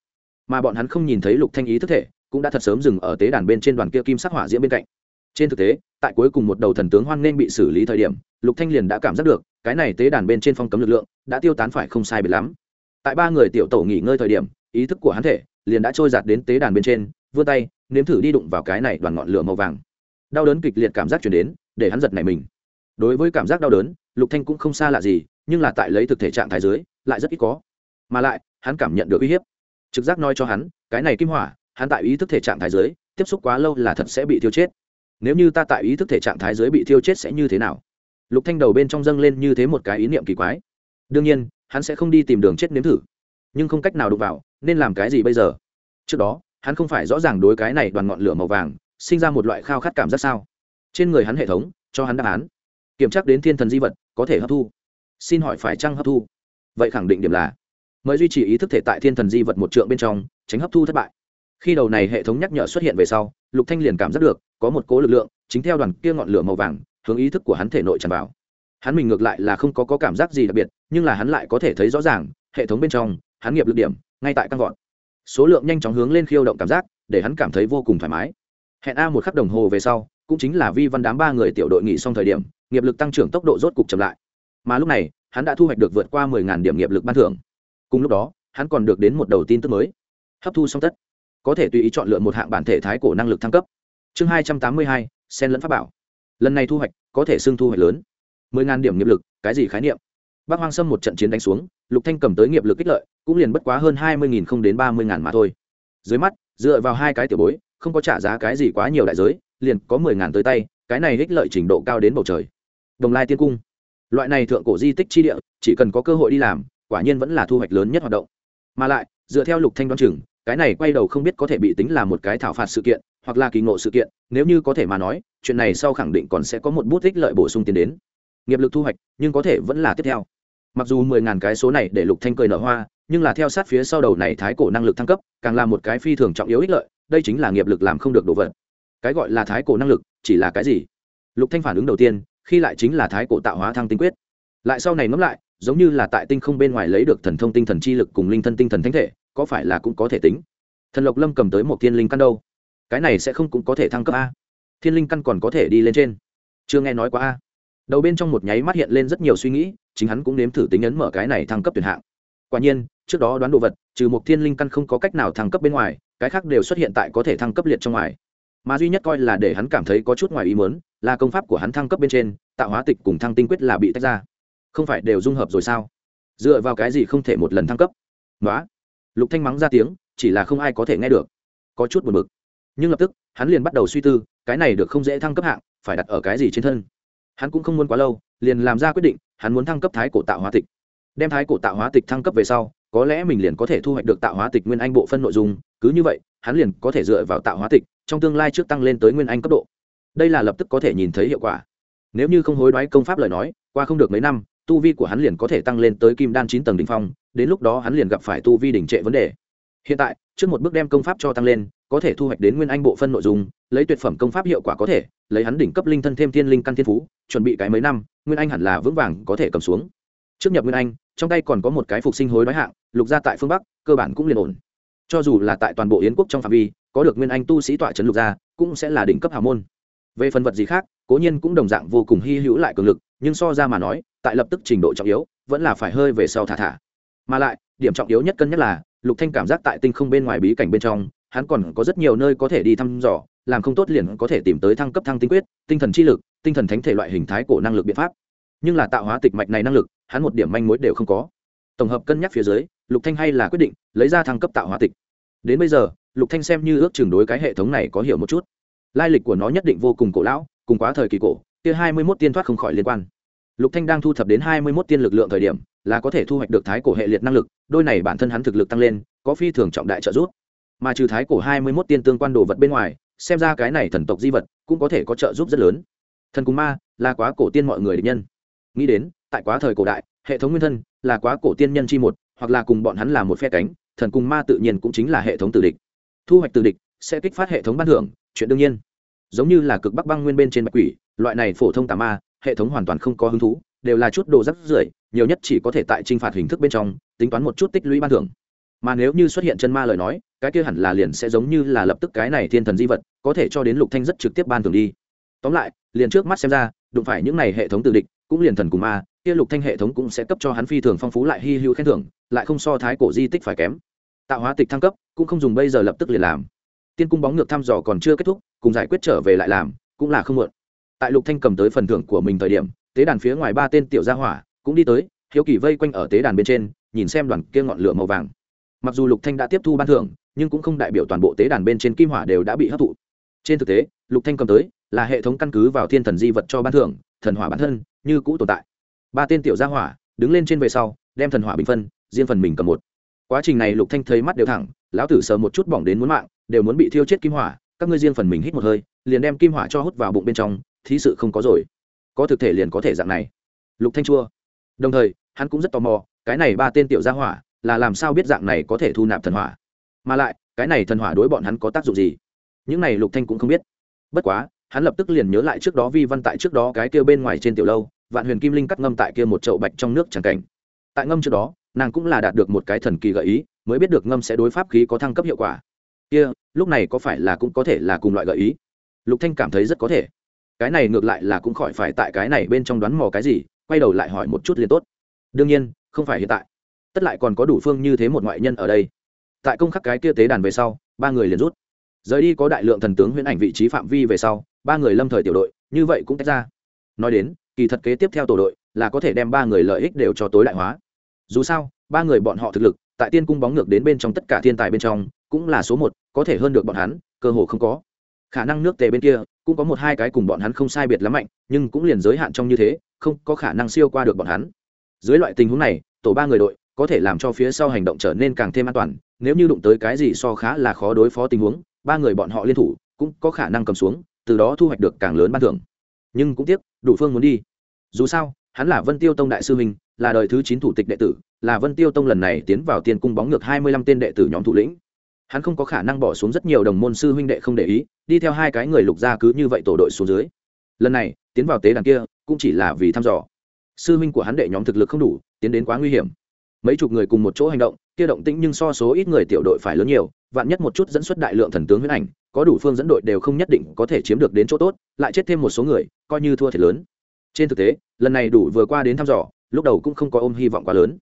Mà bọn hắn không nhìn thấy lục thanh ý thức thể, cũng đã thật sớm dừng ở tế đàn bên trên đoàn kia kim sắc hỏa diễm bên cạnh. Trên thực tế, tại cuối cùng một đầu thần tướng hoan nên bị xử lý thời điểm, lục thanh liền đã cảm giác được, cái này tế đàn bên trên phong cấm lực lượng, đã tiêu tán phải không sai biệt lắm. Tại ba người tiểu tổ nghỉ ngơi thời điểm, ý thức của hắn thể liền đã trôi giạt đến tế đàn bên trên vươn tay, nếm thử đi đụng vào cái này đoàn ngọn lửa màu vàng. Đau đớn kịch liệt cảm giác chuyển đến, để hắn giật nảy mình. Đối với cảm giác đau đớn, lục thanh cũng không xa lạ gì, nhưng là tại lấy thực thể trạng thái dưới, lại rất ít có. Mà lại, hắn cảm nhận được uy hiếp. Trực giác nói cho hắn, cái này kim hỏa, hắn tại ý thức thể trạng thái dưới, tiếp xúc quá lâu là thật sẽ bị thiêu chết. Nếu như ta tại ý thức thể trạng thái dưới bị thiêu chết sẽ như thế nào? Lục thanh đầu bên trong dâng lên như thế một cái ý niệm kỳ quái. Đương nhiên, hắn sẽ không đi tìm đường chết nếm thử. Nhưng không cách nào đụng vào, nên làm cái gì bây giờ? Trước đó hắn không phải rõ ràng đối cái này đoàn ngọn lửa màu vàng sinh ra một loại khao khát cảm giác sao? Trên người hắn hệ thống cho hắn đáp án. Kiểm tra đến thiên thần di vật có thể hấp thu. Xin hỏi phải chăng hấp thu? Vậy khẳng định điểm là. Mới duy trì ý thức thể tại thiên thần di vật một trượng bên trong tránh hấp thu thất bại. Khi đầu này hệ thống nhắc nhở xuất hiện về sau lục thanh liền cảm giác được có một cố lực lượng chính theo đoàn kia ngọn lửa màu vàng hướng ý thức của hắn thể nội tràn vào. Hắn mình ngược lại là không có, có cảm giác gì đặc biệt nhưng là hắn lại có thể thấy rõ ràng hệ thống bên trong hắn nghiệp lực điểm ngay tại căn vọt số lượng nhanh chóng hướng lên khiêu động cảm giác, để hắn cảm thấy vô cùng thoải mái. Hẹn a một khắc đồng hồ về sau, cũng chính là vi văn đám ba người tiểu đội nghỉ xong thời điểm, nghiệp lực tăng trưởng tốc độ rốt cục chậm lại. Mà lúc này, hắn đã thu hoạch được vượt qua mười ngàn điểm nghiệp lực ban thưởng. Cùng lúc đó, hắn còn được đến một đầu tin tức mới. Hấp thu xong tất. Có thể tùy ý chọn lựa một hạng bản thể thái cổ năng lực thăng cấp. Chương hai trăm tám mươi hai sen lẫn pháp bảo. Lần này thu hoạch, có thể xưng thu hoạch lớn. mười ngàn điểm nghiệp lực, cái gì khái niệm? Bác hoang sâm một trận chiến đánh xuống, lục thanh cầm tới nghiệp lực ích lợi cũng liền bất quá hơn hai mươi nghìn không đến ba mươi ngàn mà thôi. Dưới mắt, dựa vào hai cái tiểu bối, không có trả giá cái gì quá nhiều đại giới, liền có mười ngàn tới tay, cái này ích lợi trình độ cao đến bầu trời. Đồng lai tiên cung. Loại này thượng cổ di tích chi địa, chỉ cần có cơ hội đi làm, quả nhiên vẫn là thu hoạch lớn nhất hoạt động. Mà lại, dựa theo lục thanh đoán chừng, cái này quay đầu không biết có thể bị tính là một cái thảo phạt sự kiện, hoặc là kỳ ngộ sự kiện, nếu như có thể mà nói, chuyện này sau khẳng định còn sẽ có một bút ích lợi bổ sung tiền đến. Nghiệp lực thu hoạch, nhưng có thể vẫn là tiếp theo. Mặc dù mười ngàn cái số này để lục thanh cười nở hoa nhưng là theo sát phía sau đầu này thái cổ năng lực thăng cấp, càng là một cái phi thường trọng yếu ích lợi, đây chính là nghiệp lực làm không được đồ vật. Cái gọi là thái cổ năng lực, chỉ là cái gì? Lục thanh phản ứng đầu tiên, khi lại chính là thái cổ tạo hóa thăng tinh quyết. Lại sau này ngẫm lại, giống như là tại tinh không bên ngoài lấy được thần thông tinh thần chi lực cùng linh thân tinh thần thánh thể, có phải là cũng có thể tính? Thần lộc lâm cầm tới một thiên linh căn đâu? Cái này sẽ không cũng có thể thăng cấp a? Thiên linh căn còn có thể đi lên trên? Chưa nghe nói quá a. Đầu bên trong một nháy mắt hiện lên rất nhiều suy nghĩ, chính hắn cũng nếm thử tính ấn mở cái này thăng cấp tuyển hạng. Quả nhiên trước đó đoán đồ vật, trừ một thiên linh căn không có cách nào thăng cấp bên ngoài, cái khác đều xuất hiện tại có thể thăng cấp liệt trong ngoài. Mà duy nhất coi là để hắn cảm thấy có chút ngoài ý mớn là công pháp của hắn thăng cấp bên trên, tạo hóa tịch cùng thăng tinh quyết là bị tách ra. Không phải đều dung hợp rồi sao? Dựa vào cái gì không thể một lần thăng cấp? Nói lục thanh mắng ra tiếng, chỉ là không ai có thể nghe được. Có chút buồn bực. Nhưng lập tức, hắn liền bắt đầu suy tư, cái này được không dễ thăng cấp hạng, phải đặt ở cái gì trên thân? Hắn cũng không muốn quá lâu, liền làm ra quyết định, hắn muốn thăng cấp thái cổ tạo hóa tịch. Đem thái cổ tạo hóa tịch thăng cấp về sau có lẽ mình liền có thể thu hoạch được tạo hóa tịch nguyên anh bộ phân nội dung, cứ như vậy, hắn liền có thể dựa vào tạo hóa tịch trong tương lai trước tăng lên tới nguyên anh cấp độ. Đây là lập tức có thể nhìn thấy hiệu quả. Nếu như không hối đoái công pháp lời nói, qua không được mấy năm, tu vi của hắn liền có thể tăng lên tới kim đan chín tầng đ ỉ n h phong, đến lúc đó hắn liền gặp phải tu vi đỉnh trệ vấn đề. Hiện tại, trước một bước đem công pháp cho tăng lên, có thể thu hoạch đến nguyên anh bộ phân nội dung, lấy tuyệt phẩm công pháp hiệu quả có thể, lấy hắn đỉnh cấp linh thân thêm thiên linh căn thiên phú, chuẩn bị cái mấy năm, nguyên anh hẳn là vững vàng có thể cầm xuống trước nhập nguyên anh, trong tay còn có một cái phục sinh hối đói hạng, lục gia tại phương bắc, cơ bản cũng liền ổn. Cho dù là tại toàn bộ yến quốc trong phạm vi, có được nguyên anh tu sĩ tọa trấn lục gia, cũng sẽ là đỉnh cấp hào môn. Về phần vật gì khác, cố nhiên cũng đồng dạng vô cùng hy hữu lại cường lực, nhưng so ra mà nói, tại lập tức trình độ trọng yếu, vẫn là phải hơi về sau thả thả. Mà lại, điểm trọng yếu nhất cân nhắc là, lục thanh cảm giác tại tinh không bên ngoài bí cảnh bên trong, hắn còn có rất nhiều nơi có thể đi thăm dò, làm không tốt liền có thể tìm tới thăng cấp thăng tinh quyết, tinh thần chi lực, tinh thần thánh thể loại hình thái cổ năng lực biện pháp nhưng là tạo hóa tịch mạch này năng lực, hắn một điểm manh mối đều không có. Tổng hợp cân nhắc phía dưới, lục thanh hay là quyết định lấy ra thăng cấp tạo hóa tịch. Đến bây giờ, lục thanh xem như ước chừng đối cái hệ thống này có hiểu một chút. Lai lịch của nó nhất định vô cùng cổ lão, cùng quá thời kỳ cổ, kia hai mươi 21 tiên thoát không khỏi liên quan. Lục thanh đang thu thập đến hai mươi 21 tiên lực lượng thời điểm, là có thể thu hoạch được thái cổ hệ liệt năng lực, đôi này bản thân hắn thực lực tăng lên, có phi thường trọng đại trợ giúp. Mà trừ thái cổ hai mươi 21 tiên tương quan đồ vật bên ngoài, xem ra cái này thần tộc di vật cũng có thể có trợ giúp rất lớn. Thần cùng ma là quá cổ tiên mọi người địch nhân nghĩ đến, tại quá thời cổ đại, hệ thống nguyên thân là quá cổ tiên nhân chi một, hoặc là cùng bọn hắn là một phe cánh, thần cùng ma tự nhiên cũng chính là hệ thống tử địch. Thu hoạch tử địch sẽ kích phát hệ thống ban thưởng, chuyện đương nhiên. Giống như là cực bắc băng nguyên bên trên bạch quỷ, loại này phổ thông tà ma, hệ thống hoàn toàn không có hứng thú, đều là chút đồ rắc rưởi, nhiều nhất chỉ có thể tại t r i n h phạt hình thức bên trong, tính toán một chút tích lũy ban thưởng. Mà nếu như xuất hiện chân ma lời nói, cái kia hẳn là liền sẽ giống như là lập tức cái này thiên thần di vật, có thể cho đến lục thanh rất trực tiếp ban thưởng đi. Tóm lại, liền trước mắt xem ra, đụng phải những này hệ thống tự địch cũng liền thần cùng ma, kia lục thanh hệ thống cũng sẽ cấp cho hắn phi thường phong phú lại hy hữu khen thưởng, lại không so thái cổ di tích phải kém. Tạo hóa tịch thăng cấp, cũng không dùng bây giờ lập tức liền làm. Tiên cung bóng ngược thăm dò còn chưa kết thúc, cùng giải quyết trở về lại làm, cũng là không muộn. Tại lục thanh cầm tới phần thưởng của mình thời điểm, tế đàn phía ngoài ba tên tiểu gia hỏa cũng đi tới, hiếu kỳ vây quanh ở tế đàn bên trên, nhìn xem đoàn kia ngọn lửa màu vàng. Mặc dù lục thanh đã tiếp thu ban thưởng, nhưng cũng không đại biểu toàn bộ tế đàn bên trên kim hỏa đều đã bị hấp thụ. Trên thực tế, lục thanh cầm tới là hệ thống căn cứ vào thiên thần di vật cho ban thưởng thần hỏa bản thân như cũ tồn tại. Ba tên tiểu gia hỏa đứng lên trên về sau, đem thần hỏa bình phân, riêng phần mình cầm một. Quá trình này lục thanh thấy mắt đều thẳng, lão tử sờ một chút bỏng đến muốn mạng, đều muốn bị thiêu chết kim hỏa, các ngươi riêng phần mình hít một hơi, liền đem kim hỏa cho hút vào bụng bên trong, thí sự không có rồi. Có thực thể liền có thể dạng này. Lục thanh chua. Đồng thời, hắn cũng rất tò mò, cái này ba tên tiểu gia hỏa là làm sao biết dạng này có thể thu nạp thần hỏa? Mà lại, cái này thần hỏa đối bọn hắn có tác dụng gì? Những này lục thanh cũng không biết. Bất quá hắn lập tức liền nhớ lại trước đó vi văn tại trước đó cái kia bên ngoài trên tiểu lâu, vạn huyền kim linh cắt ngâm tại kia một chậu bạch trong nước chẳng cảnh. Tại ngâm trước đó, nàng cũng là đạt được một cái thần kỳ gợi ý, mới biết được ngâm sẽ đối pháp khí có thăng cấp hiệu quả. Kia, lúc này có phải là cũng có thể là cùng loại gợi ý? Lục thanh cảm thấy rất có thể. Cái này ngược lại là cũng khỏi phải tại cái này bên trong đoán mò cái gì, quay đầu lại hỏi một chút liền tốt. Đương nhiên, không phải hiện tại. Tất lại còn có đủ phương như thế một ngoại nhân ở đây. Tại công khắc cái kia tế đàn về sau, ba người liền rút rời đi có đại lượng thần tướng huyễn ảnh vị trí phạm vi về sau, ba người lâm thời tiểu đội, như vậy cũng tách ra. Nói đến, kỳ thật kế tiếp theo tổ đội là có thể đem ba người lợi ích đều cho tối đại hóa. Dù sao, ba người bọn họ thực lực, tại tiên cung bóng ngược đến bên trong tất cả thiên tài bên trong, cũng là số một, có thể hơn được bọn hắn, cơ hồ không có. Khả năng nước tề bên kia, cũng có một hai cái cùng bọn hắn không sai biệt lắm mạnh, nhưng cũng liền giới hạn trong như thế, không có khả năng siêu qua được bọn hắn. Dưới loại tình huống này, tổ ba người đội có thể làm cho phía sau hành động trở nên càng thêm an toàn nếu như đụng tới cái gì so khá là khó đối phó tình huống, ba người bọn họ liên thủ cũng có khả năng cầm xuống, từ đó thu hoạch được càng lớn ban thưởng. Nhưng cũng tiếc, đủ phương muốn đi. Dù sao, hắn là vân tiêu tông đại sư huynh, là đời thứ chín thủ tịch đệ tử, là vân tiêu tông lần này tiến vào tiên cung bóng ngược hai mươi lăm tên đệ tử nhóm thủ lĩnh. Hắn không có khả năng bỏ xuống rất nhiều đồng môn sư huynh đệ không để ý, đi theo hai cái người lục gia cứ như vậy tổ đội xuống dưới. Lần này, tiến vào tế đàn kia, cũng chỉ là vì thăm dò. Sư huynh của hắn đệ nhóm thực lực không đủ, tiến đến quá nguy hiểm. Mấy chục người cùng một chỗ hành động kia động tĩnh nhưng so số ít người tiểu đội phải lớn nhiều, vạn nhất một chút dẫn xuất đại lượng thần tướng huyết ảnh, có đủ phương dẫn đội đều không nhất định có thể chiếm được đến chỗ tốt, lại chết thêm một số người, coi như thua thiệt lớn. Trên thực tế, lần này đủ vừa qua đến thăm dò, lúc đầu cũng không có ôm hy vọng quá lớn.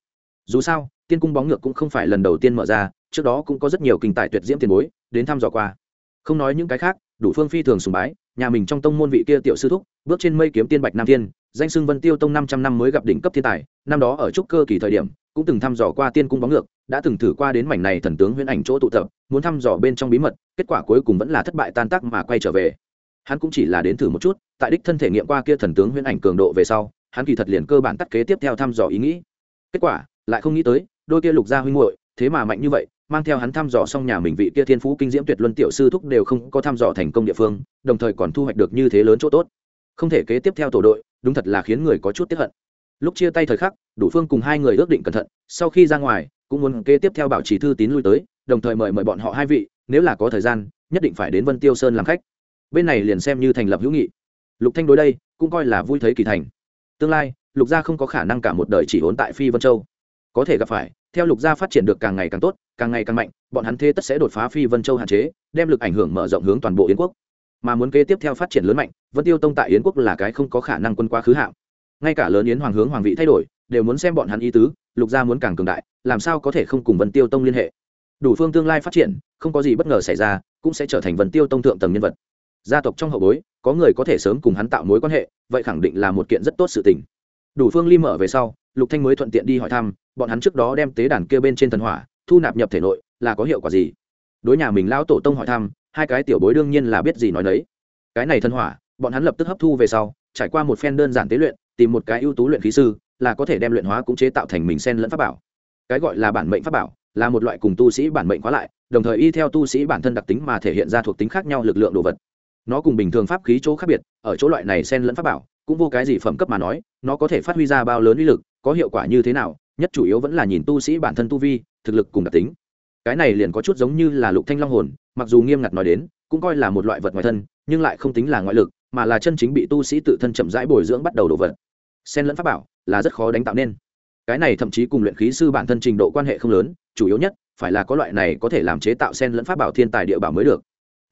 Dù sao, tiên cung bóng ngược cũng không phải lần đầu tiên mở ra, trước đó cũng có rất nhiều kinh tài tuyệt diễm tiền bối đến thăm dò qua. Không nói những cái khác, đủ phương phi thường sùng bái, nhà mình trong tông môn vị kia tiểu sư thúc, bước trên mây kiếm tiên bạch nam tiên danh xưng vân tiêu tông năm trăm năm mới gặp đỉnh cấp thiên tài, năm đó ở trúc cơ kỳ thời điểm, cũng từng thăm dò qua tiên cung bóng ngược, đã từng thử qua đến mảnh này thần tướng huyễn ảnh chỗ tụ tập, muốn thăm dò bên trong bí mật, kết quả cuối cùng vẫn là thất bại tan tác mà quay trở về. Hắn cũng chỉ là đến thử một chút, tại đích thân thể nghiệm qua kia thần tướng huyễn ảnh cường độ về sau, hắn kỳ thật liền cơ bản tắt kế tiếp theo thăm dò ý nghĩ. Kết quả, lại không nghĩ tới, đôi kia lục gia huynh muội, thế mà mạnh như vậy, mang theo hắn thăm dò xong nhà mình vị kia thiên phú kinh diễm tuyệt luân tiểu sư thúc đều không có thăm dò thành công địa phương, đồng thời còn thu hoạch được như thế lớn chỗ tốt. Không thể kế tiếp theo tổ đội đúng thật là khiến người có chút tiếp hận. Lúc chia tay thời khắc, đủ phương cùng hai người ước định cẩn thận, sau khi ra ngoài, cũng muốn kế tiếp theo bảo trì thư tín lui tới, đồng thời mời mời bọn họ hai vị, nếu là có thời gian, nhất định phải đến vân tiêu sơn làm khách. Bên này liền xem như thành lập hữu nghị. Lục thanh đối đây, cũng coi là vui thấy kỳ thành. Tương lai, lục gia không có khả năng cả một đời chỉ ốn tại phi vân châu. Có thể gặp phải, theo lục gia phát triển được càng ngày càng tốt, càng ngày càng mạnh, bọn hắn thế tất sẽ đột phá phi vân châu hạn chế, đem lực ảnh hưởng mở rộng hướng toàn bộ yến quốc mà muốn kế tiếp theo phát triển lớn mạnh, vân tiêu tông tại yến quốc là cái không có khả năng quân quá khứ hạng. Ngay cả lớn yến hoàng hướng hoàng vị thay đổi, đều muốn xem bọn hắn ý tứ, lục gia muốn càng cường đại, làm sao có thể không cùng vân tiêu tông liên hệ? Đủ phương tương lai phát triển, không có gì bất ngờ xảy ra, cũng sẽ trở thành vân tiêu tông thượng tầng nhân vật. Gia tộc trong hậu bối, có người có thể sớm cùng hắn tạo mối quan hệ, vậy khẳng định là một kiện rất tốt sự tình. Đủ phương ly mở về sau, lục thanh mới thuận tiện đi hỏi thăm, bọn hắn trước đó đem tế đàn kia bên trên thần hỏa, thu nạp nhập thể nội, là có hiệu quả gì? Đối nhà mình lão tổ tông hỏi thăm hai cái tiểu bối đương nhiên là biết gì nói đấy cái này thần hỏa, bọn hắn lập tức hấp thu về sau, trải qua một phen đơn giản tế luyện, tìm một cái ưu tú luyện khí sư, là có thể đem luyện hóa cũng chế tạo thành mình sen lẫn pháp bảo. Cái gọi là bản mệnh pháp bảo, là một loại cùng tu sĩ bản mệnh quá lại, đồng thời y theo tu sĩ bản thân đặc tính mà thể hiện ra thuộc tính khác nhau lực lượng đồ vật. Nó cùng bình thường pháp khí chỗ khác biệt, ở chỗ loại này sen lẫn pháp bảo, cũng vô cái gì phẩm cấp mà nói, nó có thể phát huy ra bao lớn uy lực, có hiệu quả như thế nào, nhất chủ yếu vẫn là nhìn tu sĩ bản thân tu vi, thực lực cùng đặc tính. Cái này liền có chút giống như là lục thanh long hồn mặc dù nghiêm ngặt nói đến, cũng coi là một loại vật ngoài thân, nhưng lại không tính là ngoại lực, mà là chân chính bị tu sĩ tự thân chậm rãi bồi dưỡng bắt đầu đổ vật. Sen lẫn pháp bảo là rất khó đánh tạo nên. Cái này thậm chí cùng luyện khí sư bản thân trình độ quan hệ không lớn, chủ yếu nhất phải là có loại này có thể làm chế tạo sen lẫn pháp bảo thiên tài địa bảo mới được.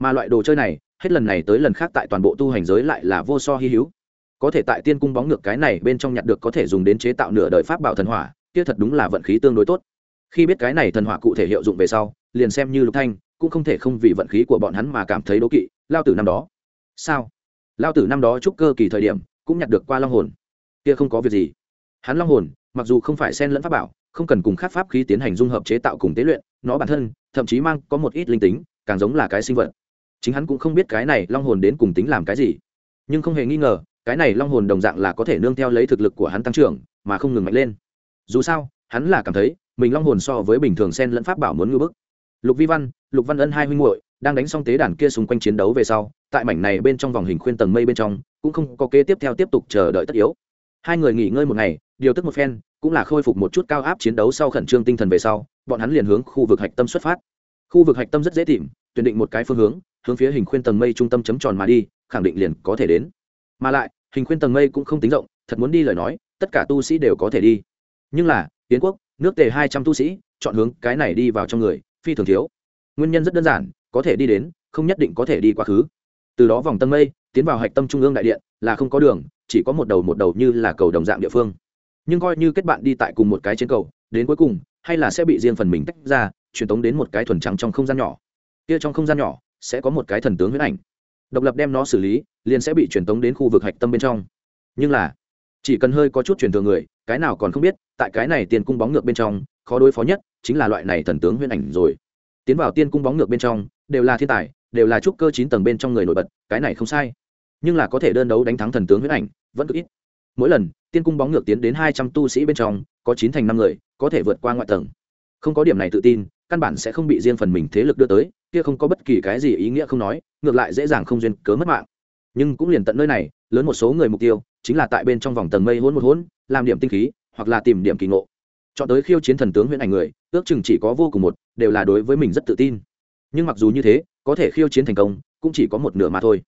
Mà loại đồ chơi này, hết lần này tới lần khác tại toàn bộ tu hành giới lại là vô so hy hữu. Có thể tại tiên cung bóng ngược cái này bên trong nhặt được có thể dùng đến chế tạo nửa đời pháp bảo thần hỏa, kia thật đúng là vận khí tương đối tốt. Khi biết cái này thần hỏa cụ thể hiệu dụng về sau, liền xem như lục thanh cũng không thể không vì vận khí của bọn hắn mà cảm thấy đố kỵ, lao tử năm đó. Sao? Lao tử năm đó chúc cơ kỳ thời điểm, cũng nhặt được qua long hồn. Kia không có việc gì. Hắn long hồn, mặc dù không phải sen lẫn pháp bảo, không cần cùng khác pháp khí tiến hành dung hợp chế tạo cùng tế luyện, nó bản thân, thậm chí mang có một ít linh tính, càng giống là cái sinh vật. Chính hắn cũng không biết cái này long hồn đến cùng tính làm cái gì. Nhưng không hề nghi ngờ, cái này long hồn đồng dạng là có thể nương theo lấy thực lực của hắn tăng trưởng, mà không ngừng mạnh lên. Dù sao, hắn là cảm thấy, mình long hồn so với bình thường sen lẫn pháp bảo muốn ngưỡng bức lục vi văn, lục văn ân hai huynh muội đang đánh xong tế đàn kia xung quanh chiến đấu về sau, tại mảnh này bên trong vòng hình khuyên tầng mây bên trong, cũng không có kế tiếp theo tiếp tục chờ đợi tất yếu. Hai người nghỉ ngơi một ngày, điều tức một phen, cũng là khôi phục một chút cao áp chiến đấu sau khẩn trương tinh thần về sau, bọn hắn liền hướng khu vực hạch tâm xuất phát. Khu vực hạch tâm rất dễ tìm, tuyển định một cái phương hướng hướng phía hình khuyên tầng mây trung tâm chấm tròn mà đi, khẳng định liền có thể đến. Mà lại, hình khuyên tầng mây cũng không tính rộng, thật muốn đi lời nói, tất cả tu sĩ đều có thể đi. Nhưng là tiến quốc, nước tề hai trăm tu sĩ, chọn hướng cái này đi vào trong người phi thường thiếu. Nguyên nhân rất đơn giản, có thể đi đến, không nhất định có thể đi quá khứ. Từ đó vòng tân mây, tiến vào hạch tâm trung ương đại điện, là không có đường, chỉ có một đầu một đầu như là cầu đồng dạng địa phương. Nhưng coi như kết bạn đi tại cùng một cái trên cầu, đến cuối cùng, hay là sẽ bị riêng phần mình tách ra, truyền tống đến một cái thuần trắng trong không gian nhỏ. Kia trong không gian nhỏ, sẽ có một cái thần tướng huyễn ảnh. Độc lập đem nó xử lý, liền sẽ bị truyền tống đến khu vực hạch tâm bên trong. Nhưng là, chỉ cần hơi có chút truyền thừa người, cái nào còn không biết, tại cái này tiền cung bóng ngược bên trong, khó đối phó nhất chính là loại này thần tướng huyễn ảnh rồi. Tiến vào tiên cung bóng ngược bên trong, đều là thiên tài, đều là trúc cơ chín tầng bên trong người nổi bật, cái này không sai. Nhưng là có thể đơn đấu đánh thắng thần tướng huyễn ảnh, vẫn cực ít. Mỗi lần, tiên cung bóng ngược tiến đến hai trăm tu sĩ bên trong, có chín thành năm người, có thể vượt qua ngoại tầng. Không có điểm này tự tin, căn bản sẽ không bị riêng phần mình thế lực đưa tới, kia không có bất kỳ cái gì ý nghĩa không nói, ngược lại dễ dàng không duyên cớ mất mạng. Nhưng cũng liền tận nơi này, lớn một số người mục tiêu, chính là tại bên trong vòng tầng mây hỗn một hỗn, làm điểm tinh khí, hoặc là tìm điểm kỳ ngộ chọn tới khiêu chiến thần tướng huyễn ảnh người, ước chừng chỉ có vô cùng một, đều là đối với mình rất tự tin. Nhưng mặc dù như thế, có thể khiêu chiến thành công, cũng chỉ có một nửa mà thôi.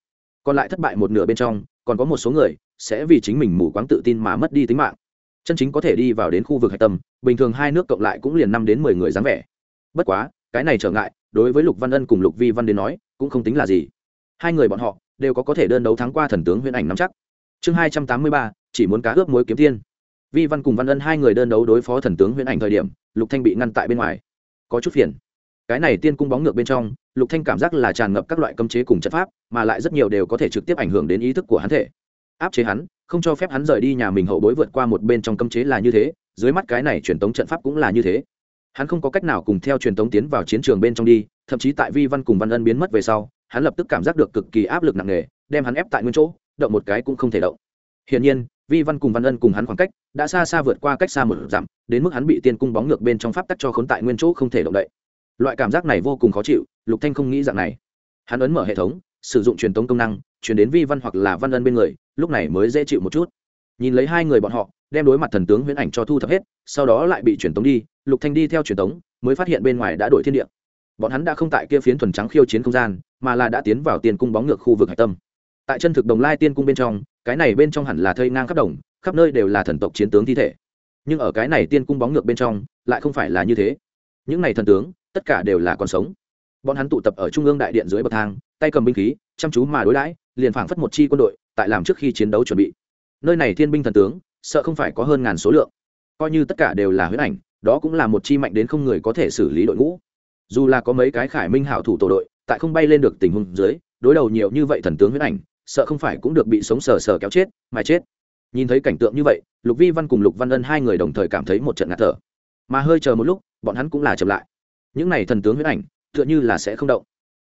Còn lại thất bại một nửa bên trong, còn có một số người sẽ vì chính mình mù quáng tự tin mà mất đi tính mạng. Chân chính có thể đi vào đến khu vực hạch tâm, bình thường hai nước cộng lại cũng liền năm đến mười người dáng vẻ. Bất quá, cái này trở ngại, đối với lục văn ân cùng lục vi văn đến nói, cũng không tính là gì. Hai người bọn họ đều có có thể đơn đấu thắng qua thần tướng huyễn ảnh nắm chắc. Chương hai trăm tám mươi ba, chỉ muốn cá ướp mối kiếm tiên vi văn cùng văn ân hai người đơn đấu đối phó thần tướng huyễn ảnh thời điểm, lục thanh bị ngăn tại bên ngoài. Có chút phiền. Cái này tiên cung bóng ngược bên trong, lục thanh cảm giác là tràn ngập các loại cấm chế cùng chất pháp, mà lại rất nhiều đều có thể trực tiếp ảnh hưởng đến ý thức của hắn thể. Áp chế hắn, không cho phép hắn rời đi nhà mình hậu bối vượt qua một bên trong cấm chế là như thế, dưới mắt cái này truyền tống trận pháp cũng là như thế. Hắn không có cách nào cùng theo truyền tống tiến vào chiến trường bên trong đi, thậm chí tại vi văn cùng văn ân biến mất về sau, hắn lập tức cảm giác được cực kỳ áp lực nặng nề, đem hắn ép tại nguyên chỗ, động một cái cũng không thể động. Hiển nhiên vi văn cùng văn ân cùng hắn khoảng cách, đã xa xa vượt qua cách xa một dặm, đến mức hắn bị tiên cung bóng ngược bên trong pháp tắc cho khốn tại nguyên chỗ không thể động đậy. Loại cảm giác này vô cùng khó chịu, lục thanh không nghĩ dạng này. Hắn ấn mở hệ thống, sử dụng truyền tống công năng truyền đến vi văn hoặc là văn ân bên người, lúc này mới dễ chịu một chút. Nhìn lấy hai người bọn họ, đem đối mặt thần tướng huyễn ảnh cho thu thập hết, sau đó lại bị truyền tống đi, lục thanh đi theo truyền tống, mới phát hiện bên ngoài đã đổi thiên địa. Bọn hắn đã không tại kia phiến thuần trắng khiêu chiến không gian, mà là đã tiến vào Tiên cung bóng ngược khu vực hải tâm. Tại chân thực đồng lai tiên cung bên trong cái này bên trong hẳn là thây ngang khắp đồng, khắp nơi đều là thần tộc chiến tướng thi thể. Nhưng ở cái này tiên cung bóng ngược bên trong, lại không phải là như thế. Những này thần tướng, tất cả đều là còn sống. Bọn hắn tụ tập ở trung ương đại điện dưới bậc thang, tay cầm binh khí, chăm chú mà đối đãi, liền phảng phất một chi quân đội, tại làm trước khi chiến đấu chuẩn bị. Nơi này thiên binh thần tướng, sợ không phải có hơn ngàn số lượng. Coi như tất cả đều là huyết ảnh, đó cũng là một chi mạnh đến không người có thể xử lý đội ngũ. Dù là có mấy cái khải minh hảo thủ tổ đội, tại không bay lên được tình huống dưới, đối đầu nhiều như vậy thần tướng huyết ảnh sợ không phải cũng được bị sống sờ sờ kéo chết, mà chết. Nhìn thấy cảnh tượng như vậy, lục vi văn cùng lục văn ân hai người đồng thời cảm thấy một trận ngạt thở. Mà hơi chờ một lúc, bọn hắn cũng là chậm lại. Những này thần tướng huyết ảnh, tựa như là sẽ không động.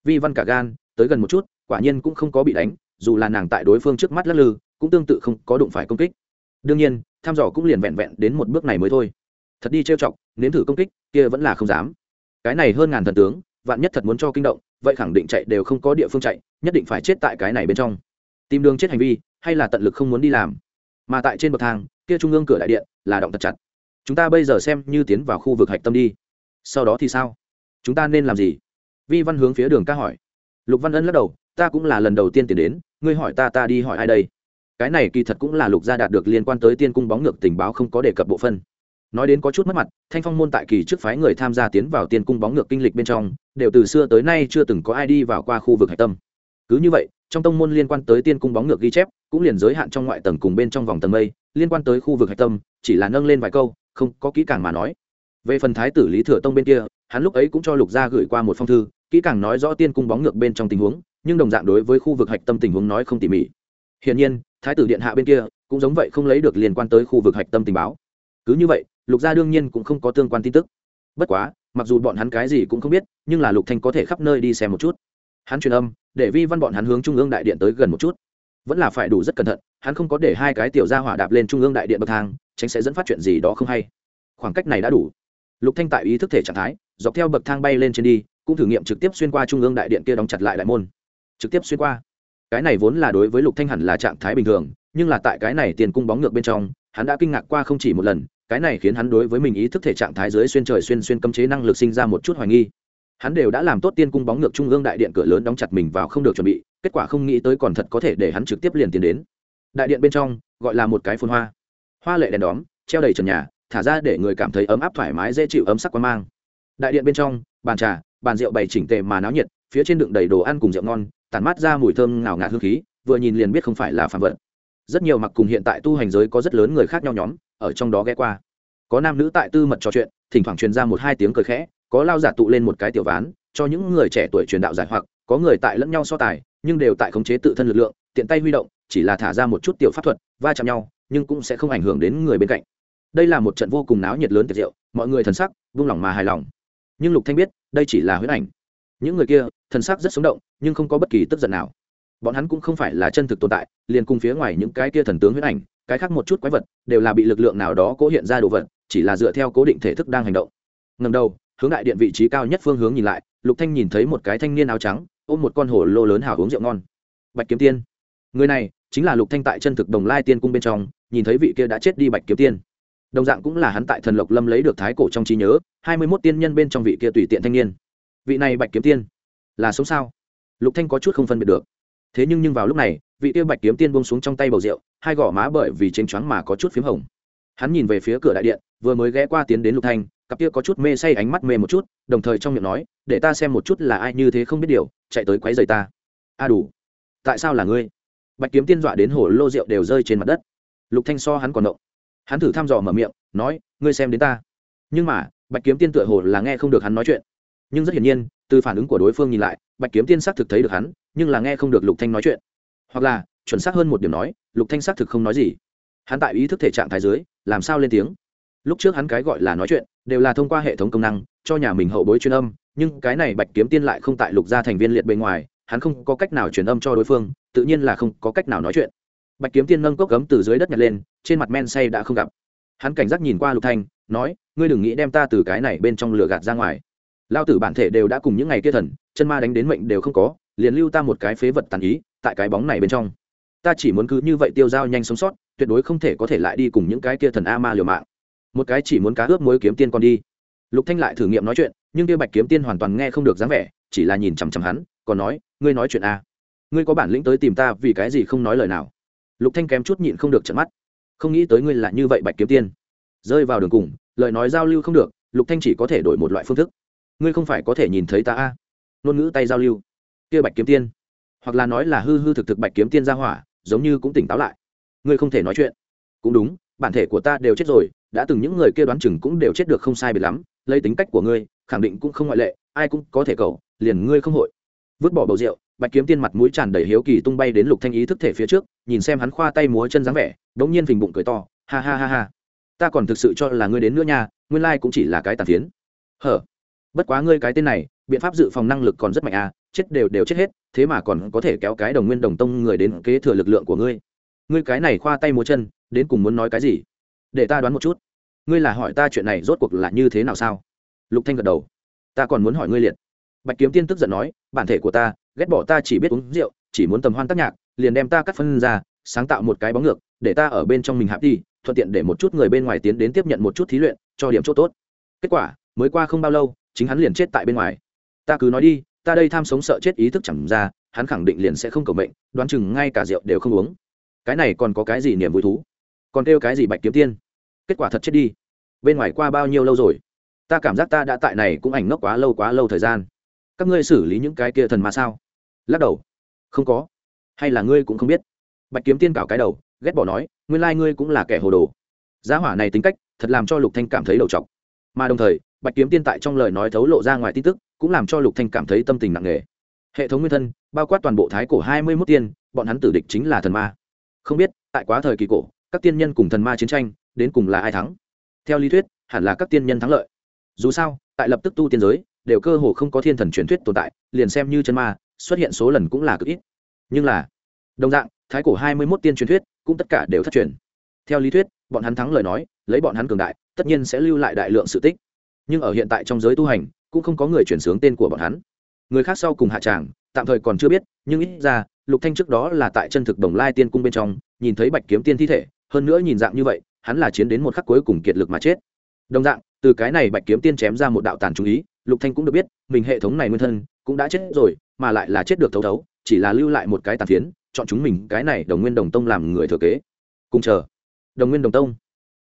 Vi văn cả gan, tới gần một chút, quả nhiên cũng không có bị đánh, dù là nàng tại đối phương trước mắt lắc lư, cũng tương tự không có đụng phải công kích. Đương nhiên tham dò cũng liền vẹn vẹn đến một bước này mới thôi. Thật đi trêu chọc, nếm thử công kích, kia vẫn là không dám. Cái này hơn ngàn thần tướng, vạn nhất thật muốn cho kinh động, vậy khẳng định chạy đều không có địa phương chạy, nhất định phải chết tại cái này bên trong tìm đường chết hành vi, hay là tận lực không muốn đi làm. Mà tại trên bậc thang, kia trung ương cửa đại điện là động thật chặt. Chúng ta bây giờ xem như tiến vào khu vực hạch tâm đi. Sau đó thì sao? Chúng ta nên làm gì? Vi văn hướng phía đường ca hỏi. Lục văn ân lắc đầu, ta cũng là lần đầu tiên tiến đến, ngươi hỏi ta ta đi hỏi ai đây? Cái này kỳ thật cũng là lục gia đạt được liên quan tới tiên cung bóng ngược tình báo không có đề cập bộ phân. Nói đến có chút mất mặt, thanh phong môn tại kỳ trước phái người tham gia tiến vào tiên cung bóng ngược kinh lịch bên trong, đều từ xưa tới nay chưa từng có ai đi vào qua khu vực hạch tâm cứ như vậy, trong tông môn liên quan tới tiên cung bóng ngược ghi chép, cũng liền giới hạn trong ngoại tầng cùng bên trong vòng tầng mây, liên quan tới khu vực hạch tâm, chỉ là nâng lên vài câu, không có kỹ càng mà nói. Về phần thái tử lý thừa tông bên kia, hắn lúc ấy cũng cho lục gia gửi qua một phong thư, kỹ càng nói rõ tiên cung bóng ngược bên trong tình huống, nhưng đồng dạng đối với khu vực hạch tâm tình huống nói không tỉ mỉ. Hiển nhiên, thái tử điện hạ bên kia, cũng giống vậy không lấy được liên quan tới khu vực hạch tâm tình báo. Cứ như vậy, lục gia đương nhiên cũng không có tương quan tin tức. Bất quá, mặc dù bọn hắn cái gì cũng không biết, nhưng là lục thanh có thể khắp nơi đi xem một chút. Hắn truyền âm để vi văn bọn hắn hướng trung ương đại điện tới gần một chút. Vẫn là phải đủ rất cẩn thận, hắn không có để hai cái tiểu gia hỏa đạp lên trung ương đại điện bậc thang, tránh sẽ dẫn phát chuyện gì đó không hay. Khoảng cách này đã đủ. Lục thanh tại ý thức thể trạng thái, dọc theo bậc thang bay lên trên đi, cũng thử nghiệm trực tiếp xuyên qua trung ương đại điện kia đóng chặt lại đại môn. Trực tiếp xuyên qua. Cái này vốn là đối với lục thanh hẳn là trạng thái bình thường, nhưng là tại cái này tiền cung bóng ngược bên trong, hắn đã kinh ngạc qua không chỉ một lần, cái này khiến hắn đối với mình ý thức thể trạng thái dưới xuyên trời xuyên xuyên cấm chế năng lực sinh ra một chút hoài nghi hắn đều đã làm tốt tiên cung bóng ngược trung ương đại điện cửa lớn đóng chặt mình vào không được chuẩn bị, kết quả không nghĩ tới còn thật có thể để hắn trực tiếp liền tiến đến. Đại điện bên trong, gọi là một cái phun hoa. Hoa lệ đèn đóm, treo đầy trần nhà, thả ra để người cảm thấy ấm áp thoải mái dễ chịu ấm sắc quan mang. Đại điện bên trong, bàn trà, bàn rượu bày chỉnh tề mà náo nhiệt, phía trên đựng đầy đồ ăn cùng rượu ngon, tản mát ra mùi thơm ngào ngạt hương khí, vừa nhìn liền biết không phải là phàm vật. Rất nhiều mặc cùng hiện tại tu hành giới có rất lớn người khác nhau nhóm, ở trong đó ghé qua. Có nam nữ tại tư mật trò chuyện, thỉnh thoảng truyền ra một hai tiếng cười khẽ có lao giả tụ lên một cái tiểu ván, cho những người trẻ tuổi truyền đạo giải hoặc, có người tại lẫn nhau so tài, nhưng đều tại khống chế tự thân lực lượng, tiện tay huy động, chỉ là thả ra một chút tiểu pháp thuật, va chạm nhau, nhưng cũng sẽ không ảnh hưởng đến người bên cạnh. Đây là một trận vô cùng náo nhiệt lớn tiệt diệu mọi người thần sắc vung lòng mà hài lòng. Nhưng lục thanh biết, đây chỉ là huyễn ảnh. Những người kia, thần sắc rất sống động, nhưng không có bất kỳ tức giận nào. Bọn hắn cũng không phải là chân thực tồn tại, liền cùng phía ngoài những cái kia thần tướng huyễn ảnh, cái khác một chút quái vật, đều là bị lực lượng nào đó cố hiện ra đồ vật, chỉ là dựa theo cố định thể thức đang hành động. Ngầm đầu hướng đại điện vị trí cao nhất phương hướng nhìn lại, lục thanh nhìn thấy một cái thanh niên áo trắng, ôm một con hổ lô lớn hào uống rượu ngon. Bạch kiếm tiên. Người này chính là lục thanh tại chân thực đồng lai tiên cung bên trong, nhìn thấy vị kia đã chết đi bạch kiếm tiên. Đồng dạng cũng là hắn tại thần lộc lâm lấy được thái cổ trong trí nhớ, hai mươi 21 tiên nhân bên trong vị kia tùy tiện thanh niên. Vị này bạch kiếm tiên là sống sao? Lục thanh có chút không phân biệt được. Thế nhưng nhưng vào lúc này, vị kia bạch kiếm tiên buông xuống trong tay bầu rượu, hai gò má bởi vì chênh choáng mà có chút phím hồng. Hắn nhìn về phía cửa đại điện, vừa mới ghé qua tiến đến lục thanh cặp kia có chút mê say ánh mắt mê một chút, đồng thời trong miệng nói, để ta xem một chút là ai như thế không biết điều, chạy tới quấy rầy ta. A đủ. Tại sao là ngươi? Bạch kiếm tiên dọa đến hồ lô rượu đều rơi trên mặt đất. Lục thanh so hắn còn động. Hắn thử thăm dò mở miệng, nói, ngươi xem đến ta. Nhưng mà, bạch kiếm tiên tựa hồ là nghe không được hắn nói chuyện. Nhưng rất hiển nhiên, từ phản ứng của đối phương nhìn lại, bạch kiếm tiên xác thực thấy được hắn, nhưng là nghe không được lục thanh nói chuyện. Hoặc là, chuẩn xác hơn một điểm nói, lục thanh xác thực không nói gì. Hắn tại ý thức thể trạng thái dưới, làm sao lên tiếng? Lúc trước hắn cái gọi là nói chuyện, đều là thông qua hệ thống công năng, cho nhà mình hậu bối truyền âm, nhưng cái này bạch kiếm tiên lại không tại lục gia thành viên liệt bên ngoài, hắn không có cách nào truyền âm cho đối phương, tự nhiên là không có cách nào nói chuyện. Bạch kiếm tiên nâng cốc gấm từ dưới đất nhặt lên, trên mặt men say đã không gặp. Hắn cảnh giác nhìn qua lục thanh, nói, ngươi đừng nghĩ đem ta từ cái này bên trong lửa gạt ra ngoài. Lao tử bản thể đều đã cùng những ngày kia thần, chân ma đánh đến mệnh đều không có, liền lưu ta một cái phế vật tàn ý, tại cái bóng này bên trong. Ta chỉ muốn cứ như vậy tiêu dao nhanh sống sót, tuyệt đối không thể có thể lại đi cùng những cái kia thần a ma liều mạng một cái chỉ muốn cá ướp mối kiếm tiên con đi. Lục thanh lại thử nghiệm nói chuyện, nhưng kia bạch kiếm tiên hoàn toàn nghe không được dáng vẻ, chỉ là nhìn chằm chằm hắn, còn nói, ngươi nói chuyện a ngươi có bản lĩnh tới tìm ta vì cái gì không nói lời nào? Lục thanh kém chút nhịn không được trợn mắt. Không nghĩ tới ngươi là như vậy bạch kiếm tiên. Rơi vào đường cùng, lời nói giao lưu không được, lục thanh chỉ có thể đổi một loại phương thức. Ngươi không phải có thể nhìn thấy ta a ngôn ngữ tay giao lưu. Kia bạch kiếm tiên. Hoặc là nói là hư hư thực thực bạch kiếm tiên ra hỏa, giống như cũng tỉnh táo lại. Ngươi không thể nói chuyện. Cũng đúng, bản thể của ta đều chết rồi đã từng những người kia đoán chừng cũng đều chết được không sai biệt lắm, lấy tính cách của ngươi, khẳng định cũng không ngoại lệ, ai cũng có thể cầu, liền ngươi không hội. Vứt bỏ bầu rượu, bạch kiếm tiên mặt mũi tràn đầy hiếu kỳ tung bay đến lục thanh ý thức thể phía trước, nhìn xem hắn khoa tay múa chân dáng vẻ, đống nhiên phình bụng cười to, ha ha ha ha. Ta còn thực sự cho là ngươi đến nữa nha, nguyên lai cũng chỉ là cái tàn phiến. Hở? Bất quá ngươi cái tên này, biện pháp dự phòng năng lực còn rất mạnh à chết đều đều chết hết, thế mà còn có thể kéo cái đồng nguyên đồng tông người đến kế thừa lực lượng của ngươi. Ngươi cái này khoa tay múa chân, đến cùng muốn nói cái gì? Để ta đoán một chút. Ngươi là hỏi ta chuyện này rốt cuộc là như thế nào sao? Lục thanh gật đầu. Ta còn muốn hỏi ngươi liệt. Bạch kiếm tiên tức giận nói, bản thể của ta, ghét bỏ ta chỉ biết uống rượu, chỉ muốn tầm hoan tác nhạc, liền đem ta cắt phân ra, sáng tạo một cái bóng ngược, để ta ở bên trong mình hạp đi, thuận tiện để một chút người bên ngoài tiến đến tiếp nhận một chút thí luyện, cho điểm chỗ tốt. Kết quả, mới qua không bao lâu, chính hắn liền chết tại bên ngoài. Ta cứ nói đi, ta đây tham sống sợ chết ý thức chẳng ra, hắn khẳng định liền sẽ không cầu mệnh, đoán chừng ngay cả rượu đều không uống. Cái này còn có cái gì niềm vui thú? Còn kêu cái gì bạch kiếm tiên? Kết quả thật chết đi. Bên ngoài qua bao nhiêu lâu rồi? Ta cảm giác ta đã tại này cũng ảnh ngốc quá lâu quá lâu thời gian. Các ngươi xử lý những cái kia thần mà sao? Lắc đầu. Không có. Hay là ngươi cũng không biết. Bạch kiếm tiên cào cái đầu, ghét bỏ nói, nguyên lai ngươi cũng là kẻ hồ đồ. Giá hỏa này tính cách, thật làm cho lục thanh cảm thấy đầu trọc. Mà đồng thời, bạch kiếm tiên tại trong lời nói thấu lộ ra ngoài tin tức, cũng làm cho lục thanh cảm thấy tâm tình nặng nề. Hệ thống nguyên thân, bao quát toàn bộ thái cổ hai mươi mốt tiên, bọn hắn tử địch chính là thần ma. Không biết, tại quá thời kỳ cổ các tiên nhân cùng thần ma chiến tranh, đến cùng là ai thắng? Theo lý thuyết, hẳn là các tiên nhân thắng lợi. Dù sao, tại lập tức tu tiên giới, đều cơ hồ không có thiên thần truyền thuyết tồn tại, liền xem như chân ma, xuất hiện số lần cũng là cực ít. Nhưng là, đồng dạng, thái cổ hai mươi mốt tiên truyền thuyết cũng tất cả đều thất truyền. Theo lý thuyết, bọn hắn thắng lời nói, lấy bọn hắn cường đại, tất nhiên sẽ lưu lại đại lượng sự tích. Nhưng ở hiện tại trong giới tu hành, cũng không có người chuyển sướng tên của bọn hắn. Người khác sau cùng hạ tràng, tạm thời còn chưa biết, nhưng ít ra, lục thanh trước đó là tại chân thực đồng lai tiên cung bên trong, nhìn thấy bạch kiếm tiên thi thể hơn nữa nhìn dạng như vậy, hắn là chiến đến một khắc cuối cùng kiệt lực mà chết. Đồng dạng, từ cái này bạch kiếm tiên chém ra một đạo tàn trung ý, lục thanh cũng được biết, mình hệ thống này nguyên thân cũng đã chết rồi, mà lại là chết được thấu thấu, chỉ là lưu lại một cái tàn phiến, chọn chúng mình cái này đồng nguyên đồng tông làm người thừa kế. Cùng chờ. Đồng nguyên đồng tông?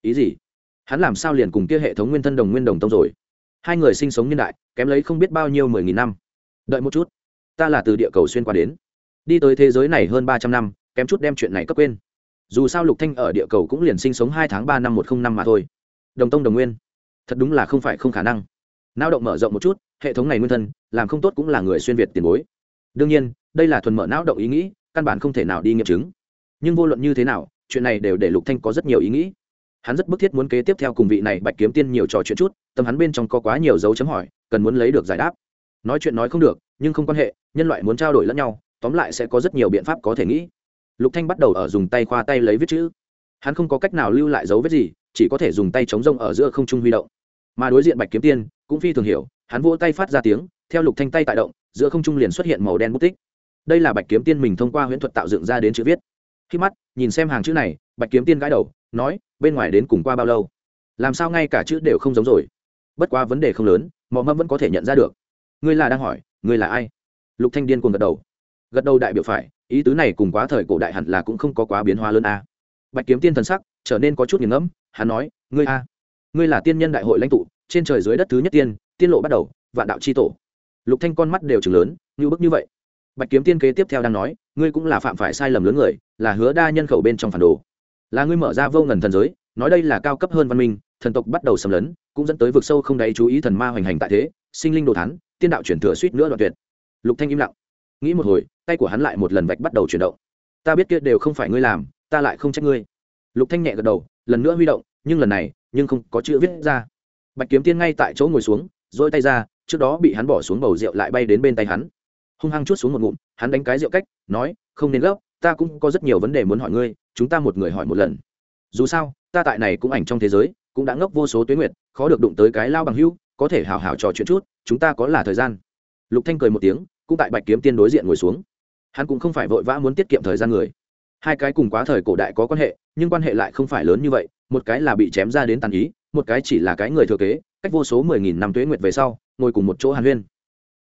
Ý gì? Hắn làm sao liền cùng kia hệ thống nguyên thân đồng nguyên đồng tông rồi? Hai người sinh sống niên đại, kém lấy không biết bao nhiêu mười nghìn năm. Đợi một chút, ta là từ địa cầu xuyên qua đến. Đi tới thế giới này hơn ba trăm năm, kém chút đem chuyện này cấp quên dù sao lục thanh ở địa cầu cũng liền sinh sống hai tháng ba năm một không năm mà thôi. Đồng tông đồng nguyên. Thật đúng là không phải không khả năng. Nao động mở rộng một chút, hệ thống này nguyên thân, làm không tốt cũng là người xuyên việt tiền bối. Đương nhiên, đây là thuần mở não động ý nghĩ, căn bản không thể nào đi nghiệm chứng. Nhưng vô luận như thế nào, chuyện này đều để lục thanh có rất nhiều ý nghĩ. Hắn rất bức thiết muốn kế tiếp theo cùng vị này bạch kiếm tiên nhiều trò chuyện chút, tâm hắn bên trong có quá nhiều dấu chấm hỏi, cần muốn lấy được giải đáp. Nói chuyện nói không được, nhưng không quan hệ, nhân loại muốn trao đổi lẫn nhau, tóm lại sẽ có rất nhiều biện pháp có thể nghĩ lục thanh bắt đầu ở dùng tay khoa tay lấy viết chữ. Hắn không có cách nào lưu lại dấu vết gì, chỉ có thể dùng tay chống rông ở giữa không trung huy động. Mà đối diện bạch kiếm tiên cũng phi thường hiểu, hắn vỗ tay phát ra tiếng, theo lục thanh tay tại động, giữa không trung liền xuất hiện màu đen bút tích. Đây là bạch kiếm tiên mình thông qua huyễn thuật tạo dựng ra đến chữ viết. Khi mắt, nhìn xem hàng chữ này, bạch kiếm tiên gãi đầu, nói, bên ngoài đến cùng qua bao lâu? Làm sao ngay cả chữ đều không giống rồi? Bất quá vấn đề không lớn mò mâm vẫn có thể nhận ra được. Ngươi là đang hỏi, ngươi là ai? Lục thanh điên cuồng gật đầu gật đầu đại biểu phải, ý tứ này cùng quá thời cổ đại hẳn là cũng không có quá biến hóa lớn a. Bạch kiếm tiên thần sắc trở nên có chút nghiền ngẫm, hắn nói, ngươi a, ngươi là tiên nhân đại hội lãnh tụ, trên trời dưới đất thứ nhất tiên tiên lộ bắt đầu, vạn đạo c h i tổ. Lục thanh con mắt đều chừng lớn, như bức như vậy. Bạch kiếm tiên kế tiếp theo đang nói, ngươi cũng là phạm phải sai lầm lớn người, là hứa đa nhân khẩu bên trong phản đồ. Là ngươi mở ra vô ngần thần giới, nói đây là cao cấp hơn văn minh, thần tộc bắt đầu xâm lấn, cũng dẫn tới vực sâu không đáy chú ý thần ma hoành hành tại thế, sinh linh đồ thán, tiên đạo chuyển thừa suýt nữa đoạn tuyệt. Lục thanh im lặng. Nghĩ một hồi tay của hắn lại một lần vạch bắt đầu chuyển động. Ta biết kia đều không phải ngươi làm, ta lại không trách ngươi. Lục thanh nhẹ gật đầu, lần nữa huy động, nhưng lần này, nhưng không có chữ viết ra. Bạch kiếm tiên ngay tại chỗ ngồi xuống dỗi tay ra, trước đó bị hắn bỏ xuống bầu rượu lại bay đến bên tay hắn. Hung hăng chút xuống một ngụm, hắn đánh cái rượu cách, nói, không nên gấp, ta cũng có rất nhiều vấn đề muốn hỏi ngươi, chúng ta một người hỏi một lần. Dù sao, ta tại này cũng ảnh trong thế giới, cũng đã ngốc vô số tuyến nguyệt, khó được đụng tới cái lao bằng hưu có thể hào hào trò chuyện chút, chúng ta có là thời gian. Lục thanh cười một tiếng, cũng tại bạch kiếm tiên đối diện ngồi xuống hắn cũng không phải vội vã muốn tiết kiệm thời gian người. Hai cái cùng quá thời cổ đại có quan hệ, nhưng quan hệ lại không phải lớn như vậy, một cái là bị chém ra đến tàn ý, một cái chỉ là cái người thừa kế, cách vô số mười nghìn năm tuế nguyệt về sau, ngồi cùng một chỗ hàn huyên.